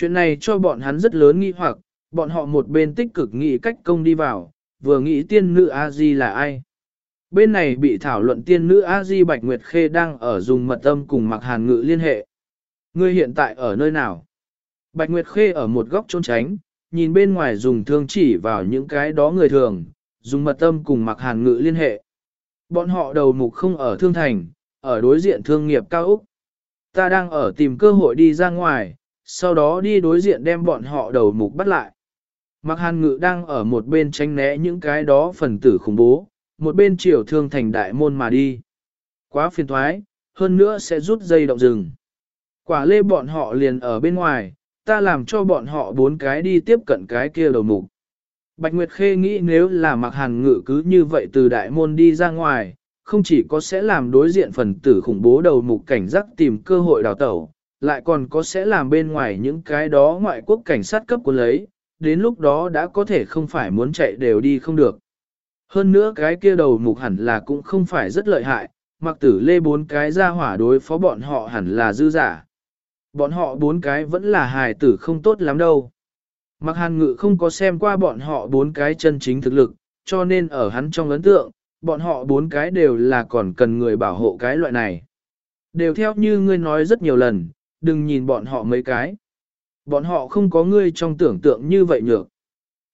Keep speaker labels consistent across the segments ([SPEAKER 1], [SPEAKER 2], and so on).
[SPEAKER 1] Chuyện này cho bọn hắn rất lớn nghi hoặc, bọn họ một bên tích cực nghĩ cách công đi vào, vừa nghĩ tiên nữ A-di là ai. Bên này bị thảo luận tiên nữ A-di Bạch Nguyệt Khê đang ở dùng mật âm cùng mặc hàn ngự liên hệ. Ngươi hiện tại ở nơi nào? Bạch Nguyệt Khê ở một góc trốn tránh, nhìn bên ngoài dùng thương chỉ vào những cái đó người thường, dùng mật âm cùng mặc hàn ngự liên hệ. Bọn họ đầu mục không ở thương thành, ở đối diện thương nghiệp cao Úc. Ta đang ở tìm cơ hội đi ra ngoài, sau đó đi đối diện đem bọn họ đầu mục bắt lại. Mặc hàn ngự đang ở một bên tránh né những cái đó phần tử khủng bố, một bên chiều thương thành đại môn mà đi. Quá phiền thoái, hơn nữa sẽ rút dây động rừng. Quả lê bọn họ liền ở bên ngoài, ta làm cho bọn họ bốn cái đi tiếp cận cái kia đầu mục. Bạch Nguyệt Khê nghĩ nếu là mặc hàn ngự cứ như vậy từ đại môn đi ra ngoài, không chỉ có sẽ làm đối diện phần tử khủng bố đầu mục cảnh giác tìm cơ hội đào tẩu, lại còn có sẽ làm bên ngoài những cái đó ngoại quốc cảnh sát cấp của lấy, đến lúc đó đã có thể không phải muốn chạy đều đi không được. Hơn nữa cái kia đầu mục hẳn là cũng không phải rất lợi hại, mặc tử lê bốn cái ra hỏa đối phó bọn họ hẳn là dư giả. Bọn họ bốn cái vẫn là hài tử không tốt lắm đâu. Mặc hàn ngự không có xem qua bọn họ bốn cái chân chính thực lực, cho nên ở hắn trong ấn tượng, bọn họ bốn cái đều là còn cần người bảo hộ cái loại này. Đều theo như ngươi nói rất nhiều lần, đừng nhìn bọn họ mấy cái. Bọn họ không có ngươi trong tưởng tượng như vậy nhược.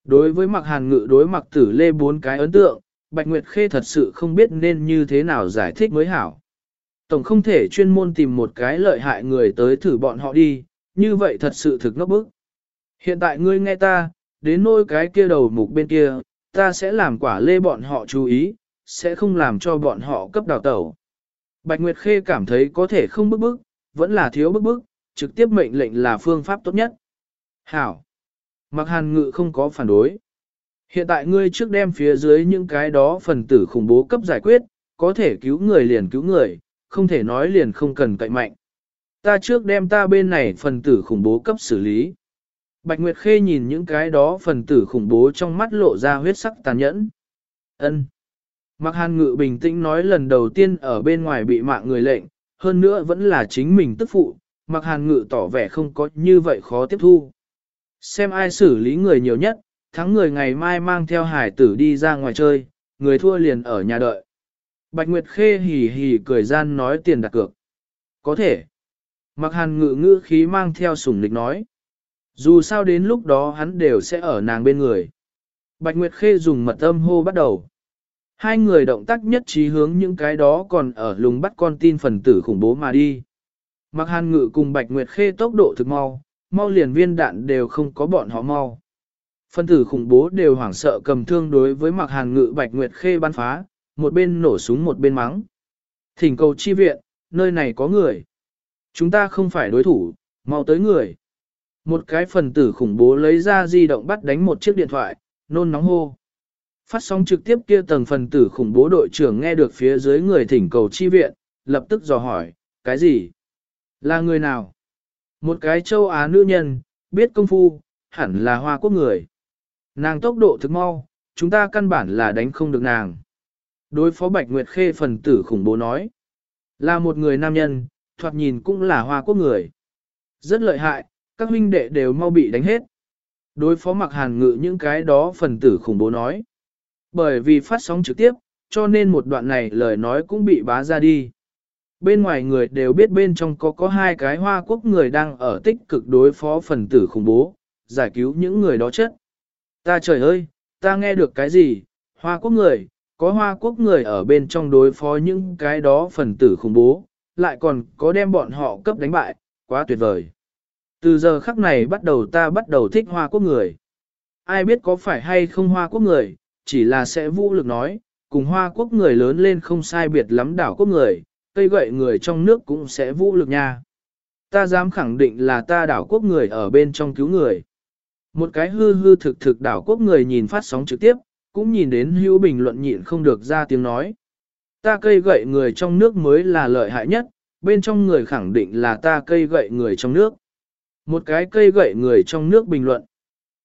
[SPEAKER 1] Đối với mặc hàn ngự đối mặc tử lê bốn cái ấn tượng, Bạch Nguyệt Khê thật sự không biết nên như thế nào giải thích mới hảo. Tổng không thể chuyên môn tìm một cái lợi hại người tới thử bọn họ đi, như vậy thật sự thực ngốc bức. Hiện tại ngươi nghe ta, đến nôi cái kia đầu mục bên kia, ta sẽ làm quả lê bọn họ chú ý, sẽ không làm cho bọn họ cấp đào tẩu. Bạch Nguyệt Khê cảm thấy có thể không bức bức, vẫn là thiếu bức bức, trực tiếp mệnh lệnh là phương pháp tốt nhất. Hảo. Mặc hàn ngự không có phản đối. Hiện tại ngươi trước đem phía dưới những cái đó phần tử khủng bố cấp giải quyết, có thể cứu người liền cứu người, không thể nói liền không cần cậy mạnh. Ta trước đem ta bên này phần tử khủng bố cấp xử lý. Bạch Nguyệt Khê nhìn những cái đó phần tử khủng bố trong mắt lộ ra huyết sắc tàn nhẫn. Ân. Mặc hàn ngự bình tĩnh nói lần đầu tiên ở bên ngoài bị mạng người lệnh, hơn nữa vẫn là chính mình tức phụ, mặc hàn ngự tỏ vẻ không có như vậy khó tiếp thu. Xem ai xử lý người nhiều nhất, thắng người ngày mai mang theo hải tử đi ra ngoài chơi, người thua liền ở nhà đợi. Bạch Nguyệt Khê hì hì cười gian nói tiền đặt cược. Có thể. Mặc hàn ngự ngữ khí mang theo sủng lịch nói. Dù sao đến lúc đó hắn đều sẽ ở nàng bên người. Bạch Nguyệt Khê dùng mật âm hô bắt đầu. Hai người động tác nhất trí hướng những cái đó còn ở lùng bắt con tin phần tử khủng bố mà đi. Mặc hàn ngự cùng Bạch Nguyệt Khê tốc độ thực mau, mau liền viên đạn đều không có bọn họ mau. Phân tử khủng bố đều hoảng sợ cầm thương đối với mặc hàn ngự Bạch Nguyệt Khê bắn phá, một bên nổ súng một bên mắng. Thỉnh cầu chi viện, nơi này có người. Chúng ta không phải đối thủ, mau tới người. Một cái phần tử khủng bố lấy ra di động bắt đánh một chiếc điện thoại, nôn nóng hô. Phát sóng trực tiếp kia tầng phần tử khủng bố đội trưởng nghe được phía dưới người thỉnh cầu chi viện, lập tức dò hỏi, cái gì? Là người nào? Một cái châu Á nữ nhân, biết công phu, hẳn là hoa quốc người. Nàng tốc độ thực mau, chúng ta căn bản là đánh không được nàng. Đối phó Bạch Nguyệt Khê phần tử khủng bố nói. Là một người nam nhân, thoạt nhìn cũng là hoa quốc người. Rất lợi hại, các huynh đệ đều mau bị đánh hết. Đối phó mặc hàn ngự những cái đó phần tử khủng bố nói. Bởi vì phát sóng trực tiếp, cho nên một đoạn này lời nói cũng bị bá ra đi. Bên ngoài người đều biết bên trong có có hai cái hoa quốc người đang ở tích cực đối phó phần tử khủng bố, giải cứu những người đó chết. Ta trời ơi, ta nghe được cái gì, hoa quốc người, có hoa quốc người ở bên trong đối phó những cái đó phần tử khủng bố, lại còn có đem bọn họ cấp đánh bại, quá tuyệt vời. Từ giờ khắc này bắt đầu ta bắt đầu thích hoa quốc người. Ai biết có phải hay không hoa quốc người, chỉ là sẽ vũ lực nói, cùng hoa quốc người lớn lên không sai biệt lắm đảo quốc người, cây gậy người trong nước cũng sẽ vũ lực nha. Ta dám khẳng định là ta đảo quốc người ở bên trong cứu người. Một cái hư hư thực thực đảo quốc người nhìn phát sóng trực tiếp, cũng nhìn đến hữu bình luận nhịn không được ra tiếng nói. Ta cây gậy người trong nước mới là lợi hại nhất, bên trong người khẳng định là ta cây gậy người trong nước. Một cái cây gậy người trong nước bình luận.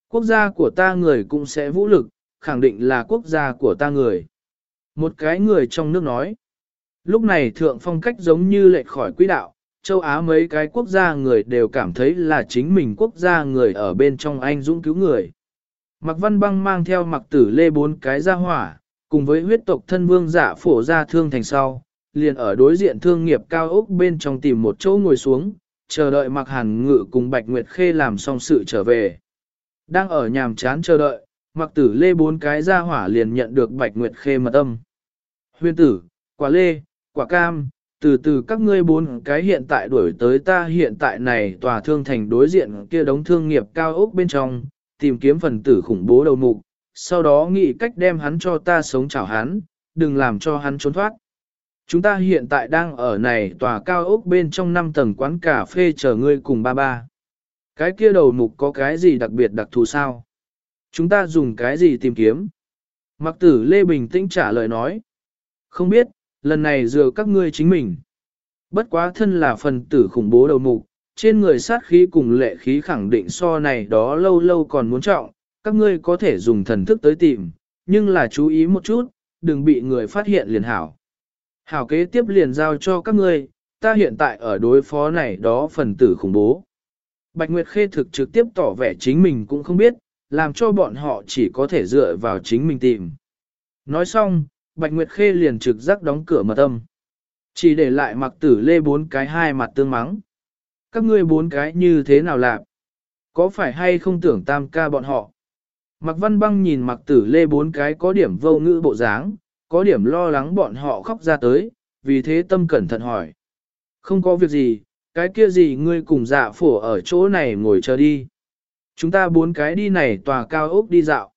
[SPEAKER 1] Quốc gia của ta người cũng sẽ vũ lực, khẳng định là quốc gia của ta người. Một cái người trong nước nói. Lúc này thượng phong cách giống như lệch khỏi quỹ đạo, châu Á mấy cái quốc gia người đều cảm thấy là chính mình quốc gia người ở bên trong anh dũng cứu người. Mạc Văn Băng mang theo mặc tử lê bốn cái ra hỏa, cùng với huyết tộc thân vương giả phổ ra thương thành sau, liền ở đối diện thương nghiệp cao ốc bên trong tìm một chỗ ngồi xuống, chờ đợi mặc hàn ngự cùng Bạch Nguyệt Khê làm xong sự trở về. Đang ở nhàm chán chờ đợi, mặc tử lê bốn cái ra hỏa liền nhận được Bạch Nguyệt Khê mật âm. Huyên tử, quả lê, quả cam, từ từ các ngươi bốn cái hiện tại đuổi tới ta hiện tại này tòa thương thành đối diện kia đống thương nghiệp cao ốc bên trong, tìm kiếm phần tử khủng bố đầu mục, sau đó nghĩ cách đem hắn cho ta sống chảo hắn, đừng làm cho hắn trốn thoát. Chúng ta hiện tại đang ở này tòa cao ốc bên trong 5 tầng quán cà phê chờ ngươi cùng ba ba. Cái kia đầu mục có cái gì đặc biệt đặc thù sao? Chúng ta dùng cái gì tìm kiếm? Mặc tử Lê bình tĩnh trả lời nói. Không biết, lần này dựa các ngươi chính mình. Bất quá thân là phần tử khủng bố đầu mục, trên người sát khí cùng lệ khí khẳng định so này đó lâu lâu còn muốn trọng, các ngươi có thể dùng thần thức tới tìm, nhưng là chú ý một chút, đừng bị người phát hiện liền hảo. Hảo kế tiếp liền giao cho các ngươi, ta hiện tại ở đối phó này đó phần tử khủng bố. Bạch Nguyệt Khê thực trực tiếp tỏ vẻ chính mình cũng không biết, làm cho bọn họ chỉ có thể dựa vào chính mình tìm. Nói xong, Bạch Nguyệt Khê liền trực giác đóng cửa mật âm. Chỉ để lại mặc tử lê bốn cái hai mặt tương mắng. Các ngươi bốn cái như thế nào làm? Có phải hay không tưởng tam ca bọn họ? Mặc văn băng nhìn mặc tử lê bốn cái có điểm vô ngữ bộ dáng, có điểm lo lắng bọn họ khóc ra tới, vì thế tâm cẩn thận hỏi. Không có việc gì, cái kia gì ngươi cùng dạ phổ ở chỗ này ngồi chờ đi. Chúng ta bốn cái đi này tòa cao ốc đi dạo.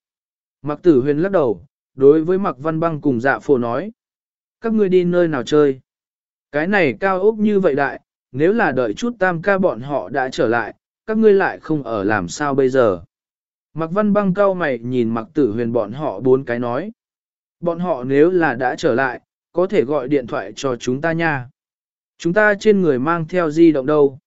[SPEAKER 1] Mặc tử huyền lắc đầu, đối với mặc văn băng cùng dạ phổ nói. Các ngươi đi nơi nào chơi? Cái này cao ốc như vậy đại, nếu là đợi chút tam ca bọn họ đã trở lại, các ngươi lại không ở làm sao bây giờ? Mặc văn băng cao mày nhìn mặc tử huyền bọn họ bốn cái nói. Bọn họ nếu là đã trở lại, có thể gọi điện thoại cho chúng ta nha. Chúng ta trên người mang theo di động đâu.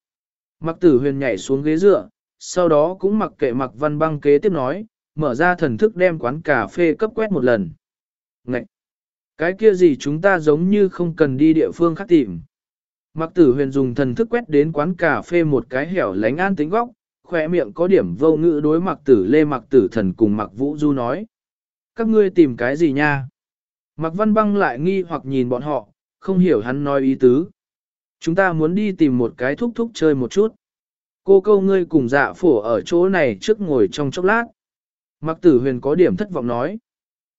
[SPEAKER 1] Mặc tử huyền nhảy xuống ghế dựa, sau đó cũng mặc kệ mặc văn băng kế tiếp nói, mở ra thần thức đem quán cà phê cấp quét một lần. Ngậy! Cái kia gì chúng ta giống như không cần đi địa phương khác tìm. Mặc tử huyền dùng thần thức quét đến quán cà phê một cái hẻo lánh an tính góc, khỏe miệng có điểm vô ngữ đối mặc tử lê mặc tử thần cùng mặc vũ du nói. Các ngươi tìm cái gì nha? Mặc văn băng lại nghi hoặc nhìn bọn họ, không hiểu hắn nói ý tứ. Chúng ta muốn đi tìm một cái thúc thúc chơi một chút. Cô câu ngươi cùng dạ phổ ở chỗ này trước ngồi trong chốc lát. Mặc tử huyền có điểm thất vọng nói.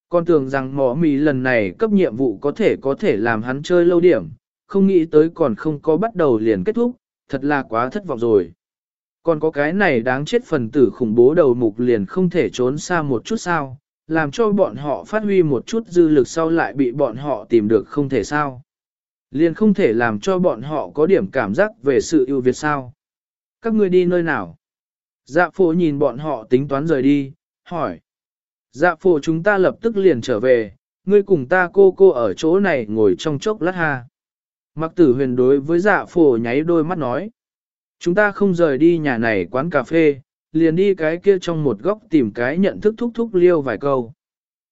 [SPEAKER 1] Con tưởng rằng mỏ mì lần này cấp nhiệm vụ có thể có thể làm hắn chơi lâu điểm, không nghĩ tới còn không có bắt đầu liền kết thúc, thật là quá thất vọng rồi. Còn có cái này đáng chết phần tử khủng bố đầu mục liền không thể trốn xa một chút sao, làm cho bọn họ phát huy một chút dư lực sau lại bị bọn họ tìm được không thể sao. Liền không thể làm cho bọn họ có điểm cảm giác về sự ưu việt sao. Các ngươi đi nơi nào? Dạ phổ nhìn bọn họ tính toán rời đi, hỏi. Dạ phổ chúng ta lập tức liền trở về, ngươi cùng ta cô cô ở chỗ này ngồi trong chốc lát ha. Mặc tử huyền đối với dạ phổ nháy đôi mắt nói. Chúng ta không rời đi nhà này quán cà phê, liền đi cái kia trong một góc tìm cái nhận thức thúc thúc liêu vài câu.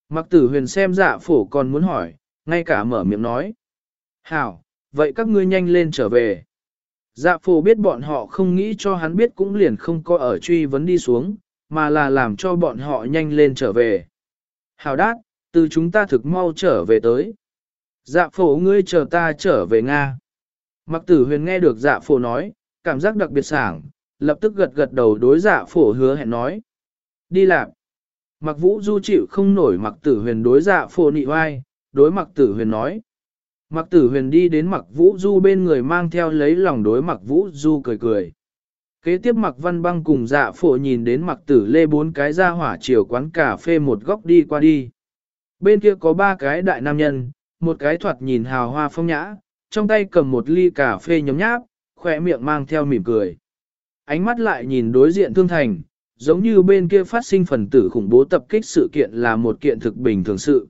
[SPEAKER 1] Mặc tử huyền xem dạ phổ còn muốn hỏi, ngay cả mở miệng nói. Hảo, vậy các ngươi nhanh lên trở về. Dạ phổ biết bọn họ không nghĩ cho hắn biết cũng liền không có ở truy vấn đi xuống, mà là làm cho bọn họ nhanh lên trở về. Hảo đát, từ chúng ta thực mau trở về tới. Dạ phổ ngươi chờ ta trở về Nga. Mặc tử huyền nghe được dạ phổ nói, cảm giác đặc biệt sảng, lập tức gật gật đầu đối dạ phổ hứa hẹn nói. Đi làm. Mặc vũ du chịu không nổi mặc tử huyền đối dạ phổ nị oai, đối mặc tử huyền nói. Mặc tử huyền đi đến mặc vũ du bên người mang theo lấy lòng đối mặc vũ du cười cười. Kế tiếp mặc văn băng cùng dạ phổ nhìn đến mặc tử lê bốn cái ra hỏa chiều quán cà phê một góc đi qua đi. Bên kia có ba cái đại nam nhân, một cái thoạt nhìn hào hoa phong nhã, trong tay cầm một ly cà phê nhấm nháp, khỏe miệng mang theo mỉm cười. Ánh mắt lại nhìn đối diện thương thành, giống như bên kia phát sinh phần tử khủng bố tập kích sự kiện là một kiện thực bình thường sự.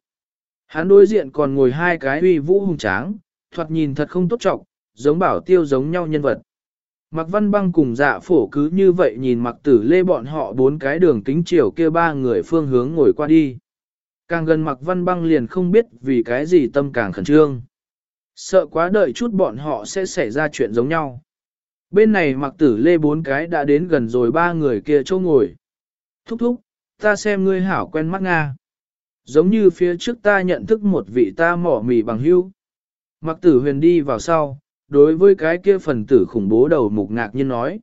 [SPEAKER 1] Hắn đối diện còn ngồi hai cái uy vũ hùng tráng, thoạt nhìn thật không tốt trọng, giống bảo tiêu giống nhau nhân vật. Mặc văn băng cùng dạ phổ cứ như vậy nhìn mặc tử lê bọn họ bốn cái đường kính chiều kia ba người phương hướng ngồi qua đi. Càng gần mặc văn băng liền không biết vì cái gì tâm càng khẩn trương. Sợ quá đợi chút bọn họ sẽ xảy ra chuyện giống nhau. Bên này mặc tử lê bốn cái đã đến gần rồi ba người kia chỗ ngồi. Thúc thúc, ta xem ngươi hảo quen mắt Nga. Giống như phía trước ta nhận thức một vị ta mỏ mì bằng hưu. Mặc tử huyền đi vào sau, đối với cái kia phần tử khủng bố đầu mục ngạc nhiên nói.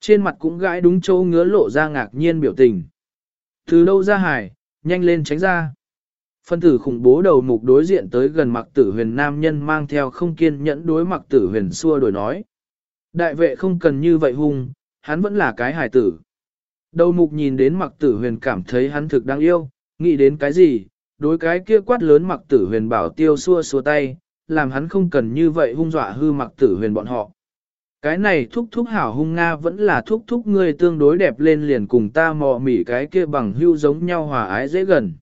[SPEAKER 1] Trên mặt cũng gãi đúng chỗ ngứa lộ ra ngạc nhiên biểu tình. Từ đâu ra hải, nhanh lên tránh ra. Phân tử khủng bố đầu mục đối diện tới gần mặc tử huyền nam nhân mang theo không kiên nhẫn đối mặc tử huyền xua đổi nói. Đại vệ không cần như vậy hung, hắn vẫn là cái hài tử. Đầu mục nhìn đến mặc tử huyền cảm thấy hắn thực đáng yêu, nghĩ đến cái gì, đối cái kia quát lớn mặc tử huyền bảo tiêu xua xua tay, làm hắn không cần như vậy hung dọa hư mặc tử huyền bọn họ. Cái này thúc thúc hảo hung Nga vẫn là thúc thúc ngươi tương đối đẹp lên liền cùng ta mò mỉ cái kia bằng hưu giống nhau hòa ái dễ gần.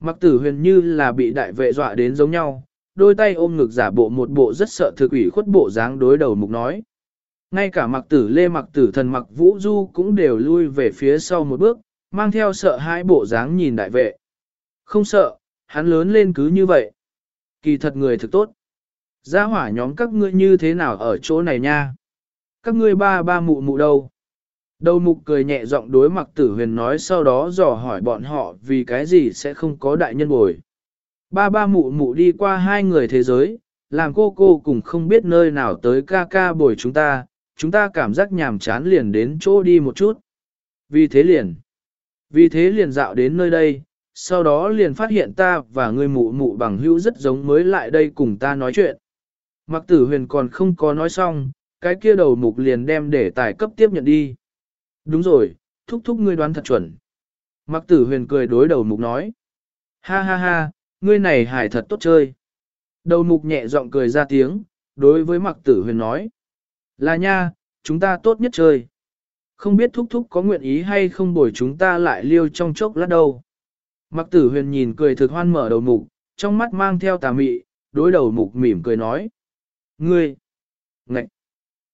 [SPEAKER 1] Mặc tử huyền như là bị đại vệ dọa đến giống nhau, đôi tay ôm ngực giả bộ một bộ rất sợ thực ủy khuất bộ dáng đối đầu mục nói. Ngay cả mặc tử lê mặc tử thần mặc vũ du cũng đều lui về phía sau một bước, mang theo sợ hãi bộ dáng nhìn đại vệ. Không sợ, hắn lớn lên cứ như vậy. Kỳ thật người thực tốt. Gia hỏa nhóm các ngươi như thế nào ở chỗ này nha? Các ngươi ba ba mụ mụ đâu? Đầu mục cười nhẹ giọng đối mặc tử huyền nói sau đó dò hỏi bọn họ vì cái gì sẽ không có đại nhân bồi. Ba ba mụ mụ đi qua hai người thế giới, làm cô cô cùng không biết nơi nào tới ca ca bồi chúng ta, chúng ta cảm giác nhàm chán liền đến chỗ đi một chút. Vì thế liền, vì thế liền dạo đến nơi đây, sau đó liền phát hiện ta và người mụ mụ bằng hữu rất giống mới lại đây cùng ta nói chuyện. Mặc tử huyền còn không có nói xong, cái kia đầu mục liền đem để tài cấp tiếp nhận đi. Đúng rồi, thúc thúc ngươi đoán thật chuẩn. Mặc tử huyền cười đối đầu mục nói. Ha ha ha, ngươi này hài thật tốt chơi. Đầu mục nhẹ giọng cười ra tiếng, đối với mặc tử huyền nói. Là nha, chúng ta tốt nhất chơi. Không biết thúc thúc có nguyện ý hay không bồi chúng ta lại liêu trong chốc lát đâu. Mặc tử huyền nhìn cười thực hoan mở đầu mục, trong mắt mang theo tà mị, đối đầu mục mỉm cười nói. Ngươi! Ngạch!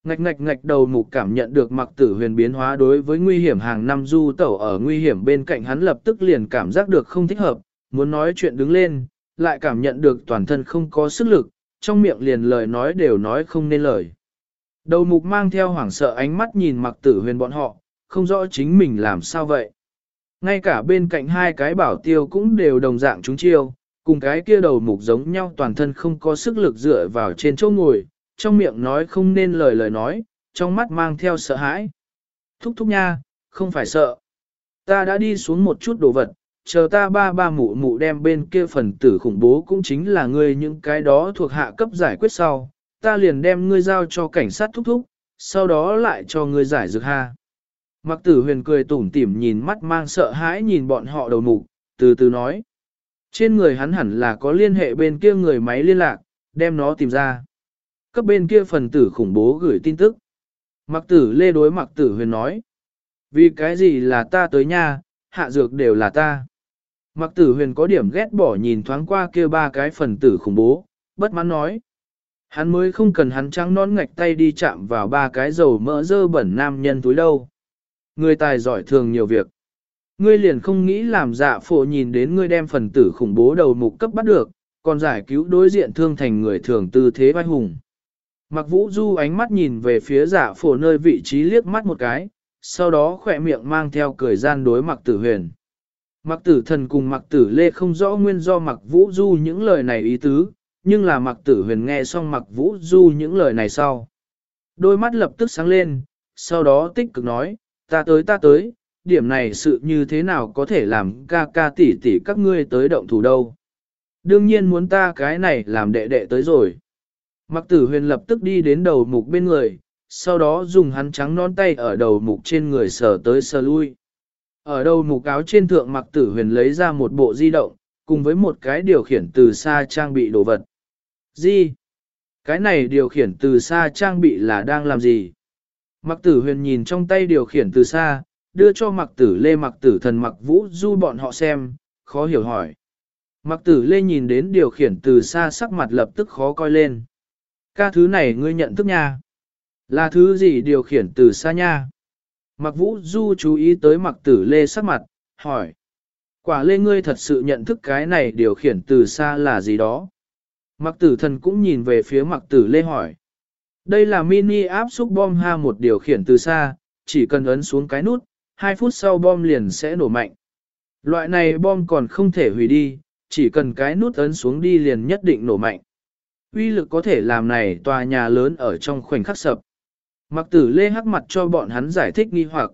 [SPEAKER 1] Ngạch ngạch ngạch đầu mục cảm nhận được mặc tử huyền biến hóa đối với nguy hiểm hàng năm du tẩu ở nguy hiểm bên cạnh hắn lập tức liền cảm giác được không thích hợp, muốn nói chuyện đứng lên, lại cảm nhận được toàn thân không có sức lực, trong miệng liền lời nói đều nói không nên lời. Đầu mục mang theo hoảng sợ ánh mắt nhìn mặc tử huyền bọn họ, không rõ chính mình làm sao vậy. Ngay cả bên cạnh hai cái bảo tiêu cũng đều đồng dạng chúng chiêu, cùng cái kia đầu mục giống nhau toàn thân không có sức lực dựa vào trên chỗ ngồi, trong miệng nói không nên lời lời nói, trong mắt mang theo sợ hãi. Thúc thúc nha, không phải sợ. Ta đã đi xuống một chút đồ vật, chờ ta ba ba mụ mụ đem bên kia phần tử khủng bố cũng chính là ngươi những cái đó thuộc hạ cấp giải quyết sau, ta liền đem ngươi giao cho cảnh sát thúc thúc, sau đó lại cho ngươi giải dược ha. Mặc tử huyền cười tủm tỉm nhìn mắt mang sợ hãi nhìn bọn họ đầu mục, từ từ nói. Trên người hắn hẳn là có liên hệ bên kia người máy liên lạc, đem nó tìm ra. Cấp bên kia phần tử khủng bố gửi tin tức. Mặc tử lê đối mặc tử huyền nói. Vì cái gì là ta tới nha, hạ dược đều là ta. Mặc tử huyền có điểm ghét bỏ nhìn thoáng qua kia ba cái phần tử khủng bố, bất mãn nói. Hắn mới không cần hắn trắng nón ngạch tay đi chạm vào ba cái dầu mỡ dơ bẩn nam nhân túi đâu. Người tài giỏi thường nhiều việc. Ngươi liền không nghĩ làm dạ phổ nhìn đến ngươi đem phần tử khủng bố đầu mục cấp bắt được, còn giải cứu đối diện thương thành người thường tư thế vai hùng. Mặc vũ du ánh mắt nhìn về phía dạ phổ nơi vị trí liếc mắt một cái, sau đó khỏe miệng mang theo cười gian đối mặc tử huyền. Mặc tử thần cùng mặc tử lê không rõ nguyên do mặc vũ du những lời này ý tứ, nhưng là mặc tử huyền nghe xong mặc vũ du những lời này sau. Đôi mắt lập tức sáng lên, sau đó tích cực nói, ta tới ta tới, điểm này sự như thế nào có thể làm ca ca tỷ tỷ các ngươi tới động thủ đâu. Đương nhiên muốn ta cái này làm đệ đệ tới rồi. Mặc tử huyền lập tức đi đến đầu mục bên người, sau đó dùng hắn trắng non tay ở đầu mục trên người sờ tới sờ lui. Ở đầu mục áo trên thượng mặc tử huyền lấy ra một bộ di động, cùng với một cái điều khiển từ xa trang bị đồ vật. Gì? Cái này điều khiển từ xa trang bị là đang làm gì? Mặc tử huyền nhìn trong tay điều khiển từ xa, đưa cho mặc tử lê mặc tử thần mặc vũ du bọn họ xem, khó hiểu hỏi. Mặc tử lê nhìn đến điều khiển từ xa sắc mặt lập tức khó coi lên. Ca thứ này ngươi nhận thức nha. Là thứ gì điều khiển từ xa nha? Mặc vũ du chú ý tới mặc tử lê sắc mặt, hỏi. Quả lê ngươi thật sự nhận thức cái này điều khiển từ xa là gì đó? Mặc tử thần cũng nhìn về phía mặc tử lê hỏi. Đây là mini áp xúc bom ha một điều khiển từ xa, chỉ cần ấn xuống cái nút, 2 phút sau bom liền sẽ nổ mạnh. Loại này bom còn không thể hủy đi, chỉ cần cái nút ấn xuống đi liền nhất định nổ mạnh. Uy lực có thể làm này tòa nhà lớn ở trong khoảnh khắc sập. Mặc tử lê hắc mặt cho bọn hắn giải thích nghi hoặc.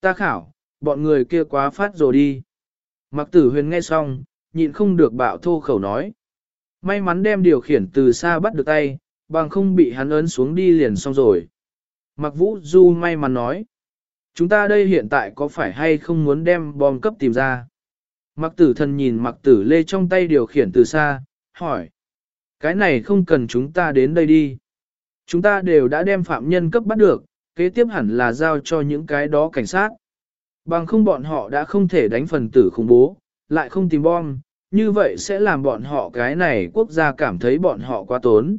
[SPEAKER 1] Ta khảo, bọn người kia quá phát rồi đi. Mặc tử huyền nghe xong, nhịn không được bạo thô khẩu nói. May mắn đem điều khiển từ xa bắt được tay, bằng không bị hắn ấn xuống đi liền xong rồi. Mặc vũ du may mắn nói. Chúng ta đây hiện tại có phải hay không muốn đem bom cấp tìm ra? Mặc tử thần nhìn mặc tử lê trong tay điều khiển từ xa, hỏi. Cái này không cần chúng ta đến đây đi. Chúng ta đều đã đem phạm nhân cấp bắt được, kế tiếp hẳn là giao cho những cái đó cảnh sát. Bằng không bọn họ đã không thể đánh phần tử khủng bố, lại không tìm bom, như vậy sẽ làm bọn họ cái này quốc gia cảm thấy bọn họ quá tốn.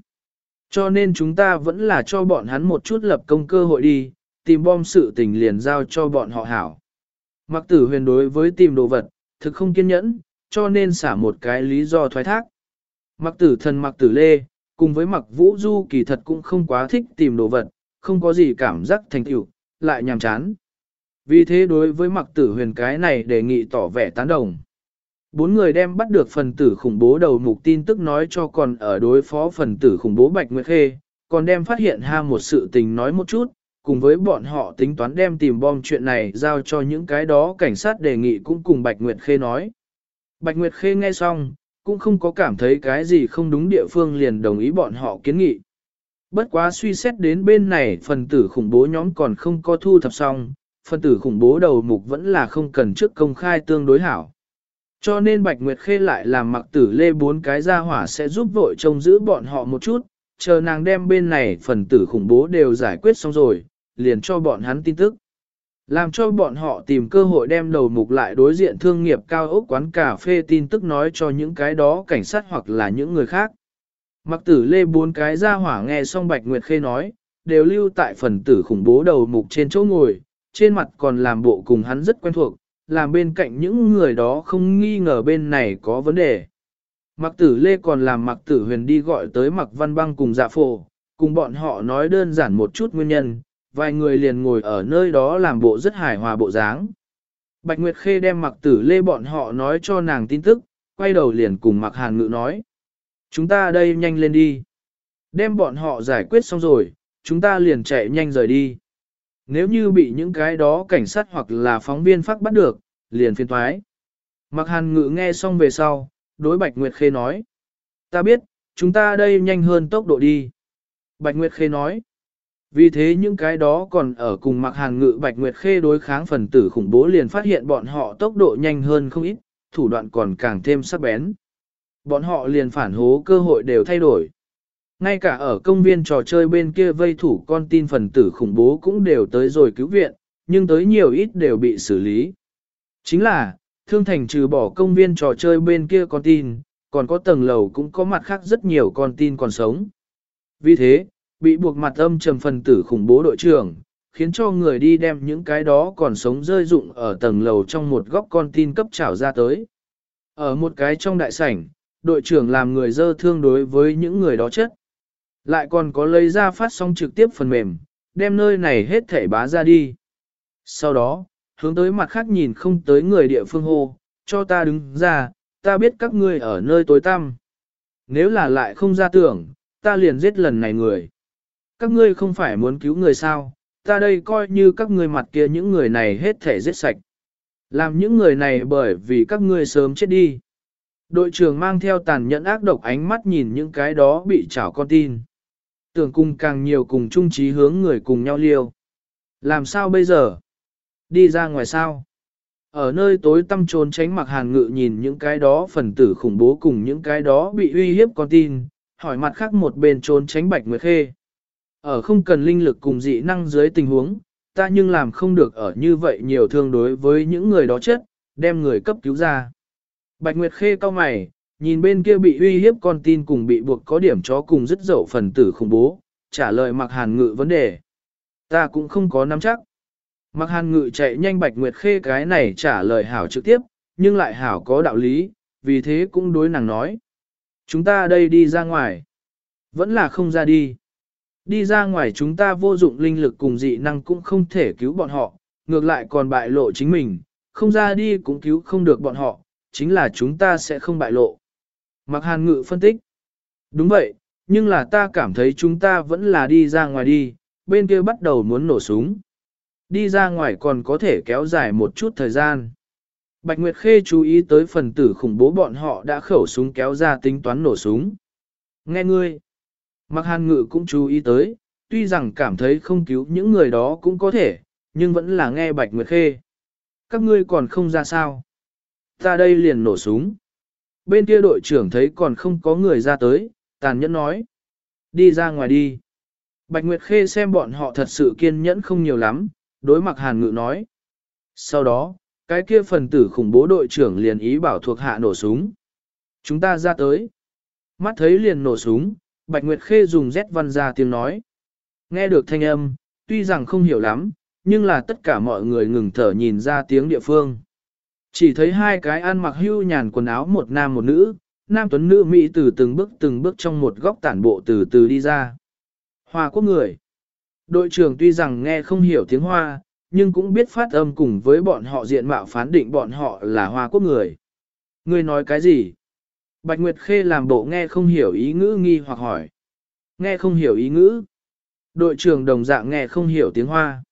[SPEAKER 1] Cho nên chúng ta vẫn là cho bọn hắn một chút lập công cơ hội đi, tìm bom sự tình liền giao cho bọn họ hảo. Mặc tử huyền đối với tìm đồ vật, thực không kiên nhẫn, cho nên xả một cái lý do thoái thác. Mặc tử thần mặc tử lê, cùng với mặc vũ du kỳ thật cũng không quá thích tìm đồ vật, không có gì cảm giác thành tựu, lại nhàm chán. Vì thế đối với mặc tử huyền cái này đề nghị tỏ vẻ tán đồng. Bốn người đem bắt được phần tử khủng bố đầu mục tin tức nói cho còn ở đối phó phần tử khủng bố Bạch Nguyệt Khê, còn đem phát hiện ha một sự tình nói một chút, cùng với bọn họ tính toán đem tìm bom chuyện này giao cho những cái đó cảnh sát đề nghị cũng cùng Bạch Nguyệt Khê nói. Bạch Nguyệt Khê nghe xong, cũng không có cảm thấy cái gì không đúng địa phương liền đồng ý bọn họ kiến nghị. Bất quá suy xét đến bên này phần tử khủng bố nhóm còn không có thu thập xong, phần tử khủng bố đầu mục vẫn là không cần trước công khai tương đối hảo. Cho nên Bạch Nguyệt Khê lại làm mặc tử lê bốn cái ra hỏa sẽ giúp vội trông giữ bọn họ một chút, chờ nàng đem bên này phần tử khủng bố đều giải quyết xong rồi, liền cho bọn hắn tin tức. Làm cho bọn họ tìm cơ hội đem đầu mục lại đối diện thương nghiệp cao ốc quán cà phê tin tức nói cho những cái đó cảnh sát hoặc là những người khác. Mặc tử lê bốn cái ra hỏa nghe xong Bạch Nguyệt Khê nói, đều lưu tại phần tử khủng bố đầu mục trên chỗ ngồi, trên mặt còn làm bộ cùng hắn rất quen thuộc, làm bên cạnh những người đó không nghi ngờ bên này có vấn đề. Mặc tử lê còn làm mặc tử huyền đi gọi tới mặc văn băng cùng dạ phổ, cùng bọn họ nói đơn giản một chút nguyên nhân, vài người liền ngồi ở nơi đó làm bộ rất hài hòa bộ dáng. Bạch Nguyệt Khê đem mặc tử lê bọn họ nói cho nàng tin tức, quay đầu liền cùng mặc hàn ngự nói. Chúng ta đây nhanh lên đi. Đem bọn họ giải quyết xong rồi, chúng ta liền chạy nhanh rời đi. Nếu như bị những cái đó cảnh sát hoặc là phóng viên phát bắt được, liền phiên thoái. Mặc hàn ngự nghe xong về sau, đối Bạch Nguyệt Khê nói. Ta biết, chúng ta đây nhanh hơn tốc độ đi. Bạch Nguyệt Khê nói. Vì thế những cái đó còn ở cùng mặc hàn ngự Bạch Nguyệt Khê đối kháng phần tử khủng bố liền phát hiện bọn họ tốc độ nhanh hơn không ít, thủ đoạn còn càng thêm sắc bén. Bọn họ liền phản hố cơ hội đều thay đổi. Ngay cả ở công viên trò chơi bên kia vây thủ con tin phần tử khủng bố cũng đều tới rồi cứu viện, nhưng tới nhiều ít đều bị xử lý. Chính là, thương thành trừ bỏ công viên trò chơi bên kia con tin, còn có tầng lầu cũng có mặt khác rất nhiều con tin còn sống. Vì thế, bị buộc mặt âm trầm phần tử khủng bố đội trưởng, khiến cho người đi đem những cái đó còn sống rơi rụng ở tầng lầu trong một góc con tin cấp trảo ra tới. Ở một cái trong đại sảnh, đội trưởng làm người dơ thương đối với những người đó chết. Lại còn có lấy ra phát sóng trực tiếp phần mềm, đem nơi này hết thể bá ra đi. Sau đó, hướng tới mặt khác nhìn không tới người địa phương hô, cho ta đứng ra, ta biết các ngươi ở nơi tối tăm. Nếu là lại không ra tưởng, ta liền giết lần này người. Các ngươi không phải muốn cứu người sao, ta đây coi như các ngươi mặt kia những người này hết thể giết sạch. Làm những người này bởi vì các ngươi sớm chết đi. Đội trưởng mang theo tàn nhẫn ác độc ánh mắt nhìn những cái đó bị chảo con tin. Tưởng cùng càng nhiều cùng chung trí hướng người cùng nhau liêu. Làm sao bây giờ? Đi ra ngoài sao? Ở nơi tối tăm trốn tránh mặc hàn ngự nhìn những cái đó phần tử khủng bố cùng những cái đó bị uy hiếp con tin, hỏi mặt khác một bên trốn tránh bạch nguyệt khê. Ở không cần linh lực cùng dị năng dưới tình huống, ta nhưng làm không được ở như vậy nhiều thương đối với những người đó chết, đem người cấp cứu ra. Bạch Nguyệt Khê cao mày, nhìn bên kia bị uy hiếp con tin cùng bị buộc có điểm chó cùng dứt dậu phần tử khủng bố, trả lời mặc hàn ngự vấn đề. Ta cũng không có nắm chắc. Mặc hàn ngự chạy nhanh Bạch Nguyệt Khê cái này trả lời hảo trực tiếp, nhưng lại hảo có đạo lý, vì thế cũng đối nàng nói. Chúng ta đây đi ra ngoài. Vẫn là không ra đi. Đi ra ngoài chúng ta vô dụng linh lực cùng dị năng cũng không thể cứu bọn họ, ngược lại còn bại lộ chính mình, không ra đi cũng cứu không được bọn họ, chính là chúng ta sẽ không bại lộ. Mạc hàn ngự phân tích. Đúng vậy, nhưng là ta cảm thấy chúng ta vẫn là đi ra ngoài đi, bên kia bắt đầu muốn nổ súng. Đi ra ngoài còn có thể kéo dài một chút thời gian. Bạch Nguyệt Khê chú ý tới phần tử khủng bố bọn họ đã khẩu súng kéo ra tính toán nổ súng. Nghe ngươi. Mạc hàn ngự cũng chú ý tới, tuy rằng cảm thấy không cứu những người đó cũng có thể, nhưng vẫn là nghe Bạch Nguyệt Khê. Các ngươi còn không ra sao. Ta đây liền nổ súng. Bên kia đội trưởng thấy còn không có người ra tới, tàn nhẫn nói. Đi ra ngoài đi. Bạch Nguyệt Khê xem bọn họ thật sự kiên nhẫn không nhiều lắm, đối mặt hàn ngự nói. Sau đó, cái kia phần tử khủng bố đội trưởng liền ý bảo thuộc hạ nổ súng. Chúng ta ra tới. Mắt thấy liền nổ súng, Bạch Nguyệt Khê dùng rét văn ra tiếng nói. Nghe được thanh âm, tuy rằng không hiểu lắm, nhưng là tất cả mọi người ngừng thở nhìn ra tiếng địa phương. Chỉ thấy hai cái ăn mặc hưu nhàn quần áo một nam một nữ, nam tuấn nữ Mỹ từ từng bước từng bước trong một góc tản bộ từ từ đi ra. Hoa quốc người. Đội trưởng tuy rằng nghe không hiểu tiếng Hoa, nhưng cũng biết phát âm cùng với bọn họ diện mạo phán định bọn họ là Hoa quốc người. Người nói cái gì? Bạch Nguyệt Khê làm bộ nghe không hiểu ý ngữ nghi hoặc hỏi. Nghe không hiểu ý ngữ. Đội trưởng đồng dạng nghe không hiểu tiếng Hoa.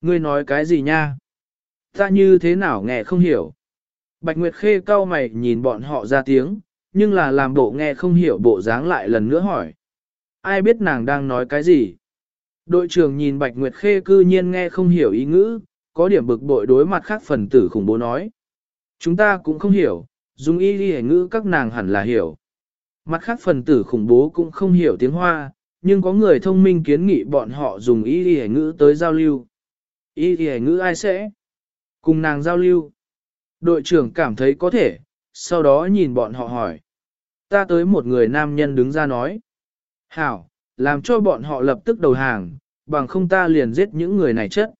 [SPEAKER 1] Ngươi nói cái gì nha? Ta như thế nào nghe không hiểu? Bạch Nguyệt Khê cau mày nhìn bọn họ ra tiếng, nhưng là làm bộ nghe không hiểu bộ dáng lại lần nữa hỏi. Ai biết nàng đang nói cái gì? Đội trưởng nhìn Bạch Nguyệt Khê cư nhiên nghe không hiểu ý ngữ, có điểm bực bội đối mặt khác phần tử khủng bố nói. Chúng ta cũng không hiểu, dùng y đi ngữ các nàng hẳn là hiểu. Mặt khác phần tử khủng bố cũng không hiểu tiếng Hoa, nhưng có người thông minh kiến nghị bọn họ dùng y đi ngữ tới giao lưu. Y đi ngữ ai sẽ? Cùng nàng giao lưu. Đội trưởng cảm thấy có thể, sau đó nhìn bọn họ hỏi. Ta tới một người nam nhân đứng ra nói. Hảo, làm cho bọn họ lập tức đầu hàng, bằng không ta liền giết những người này chết.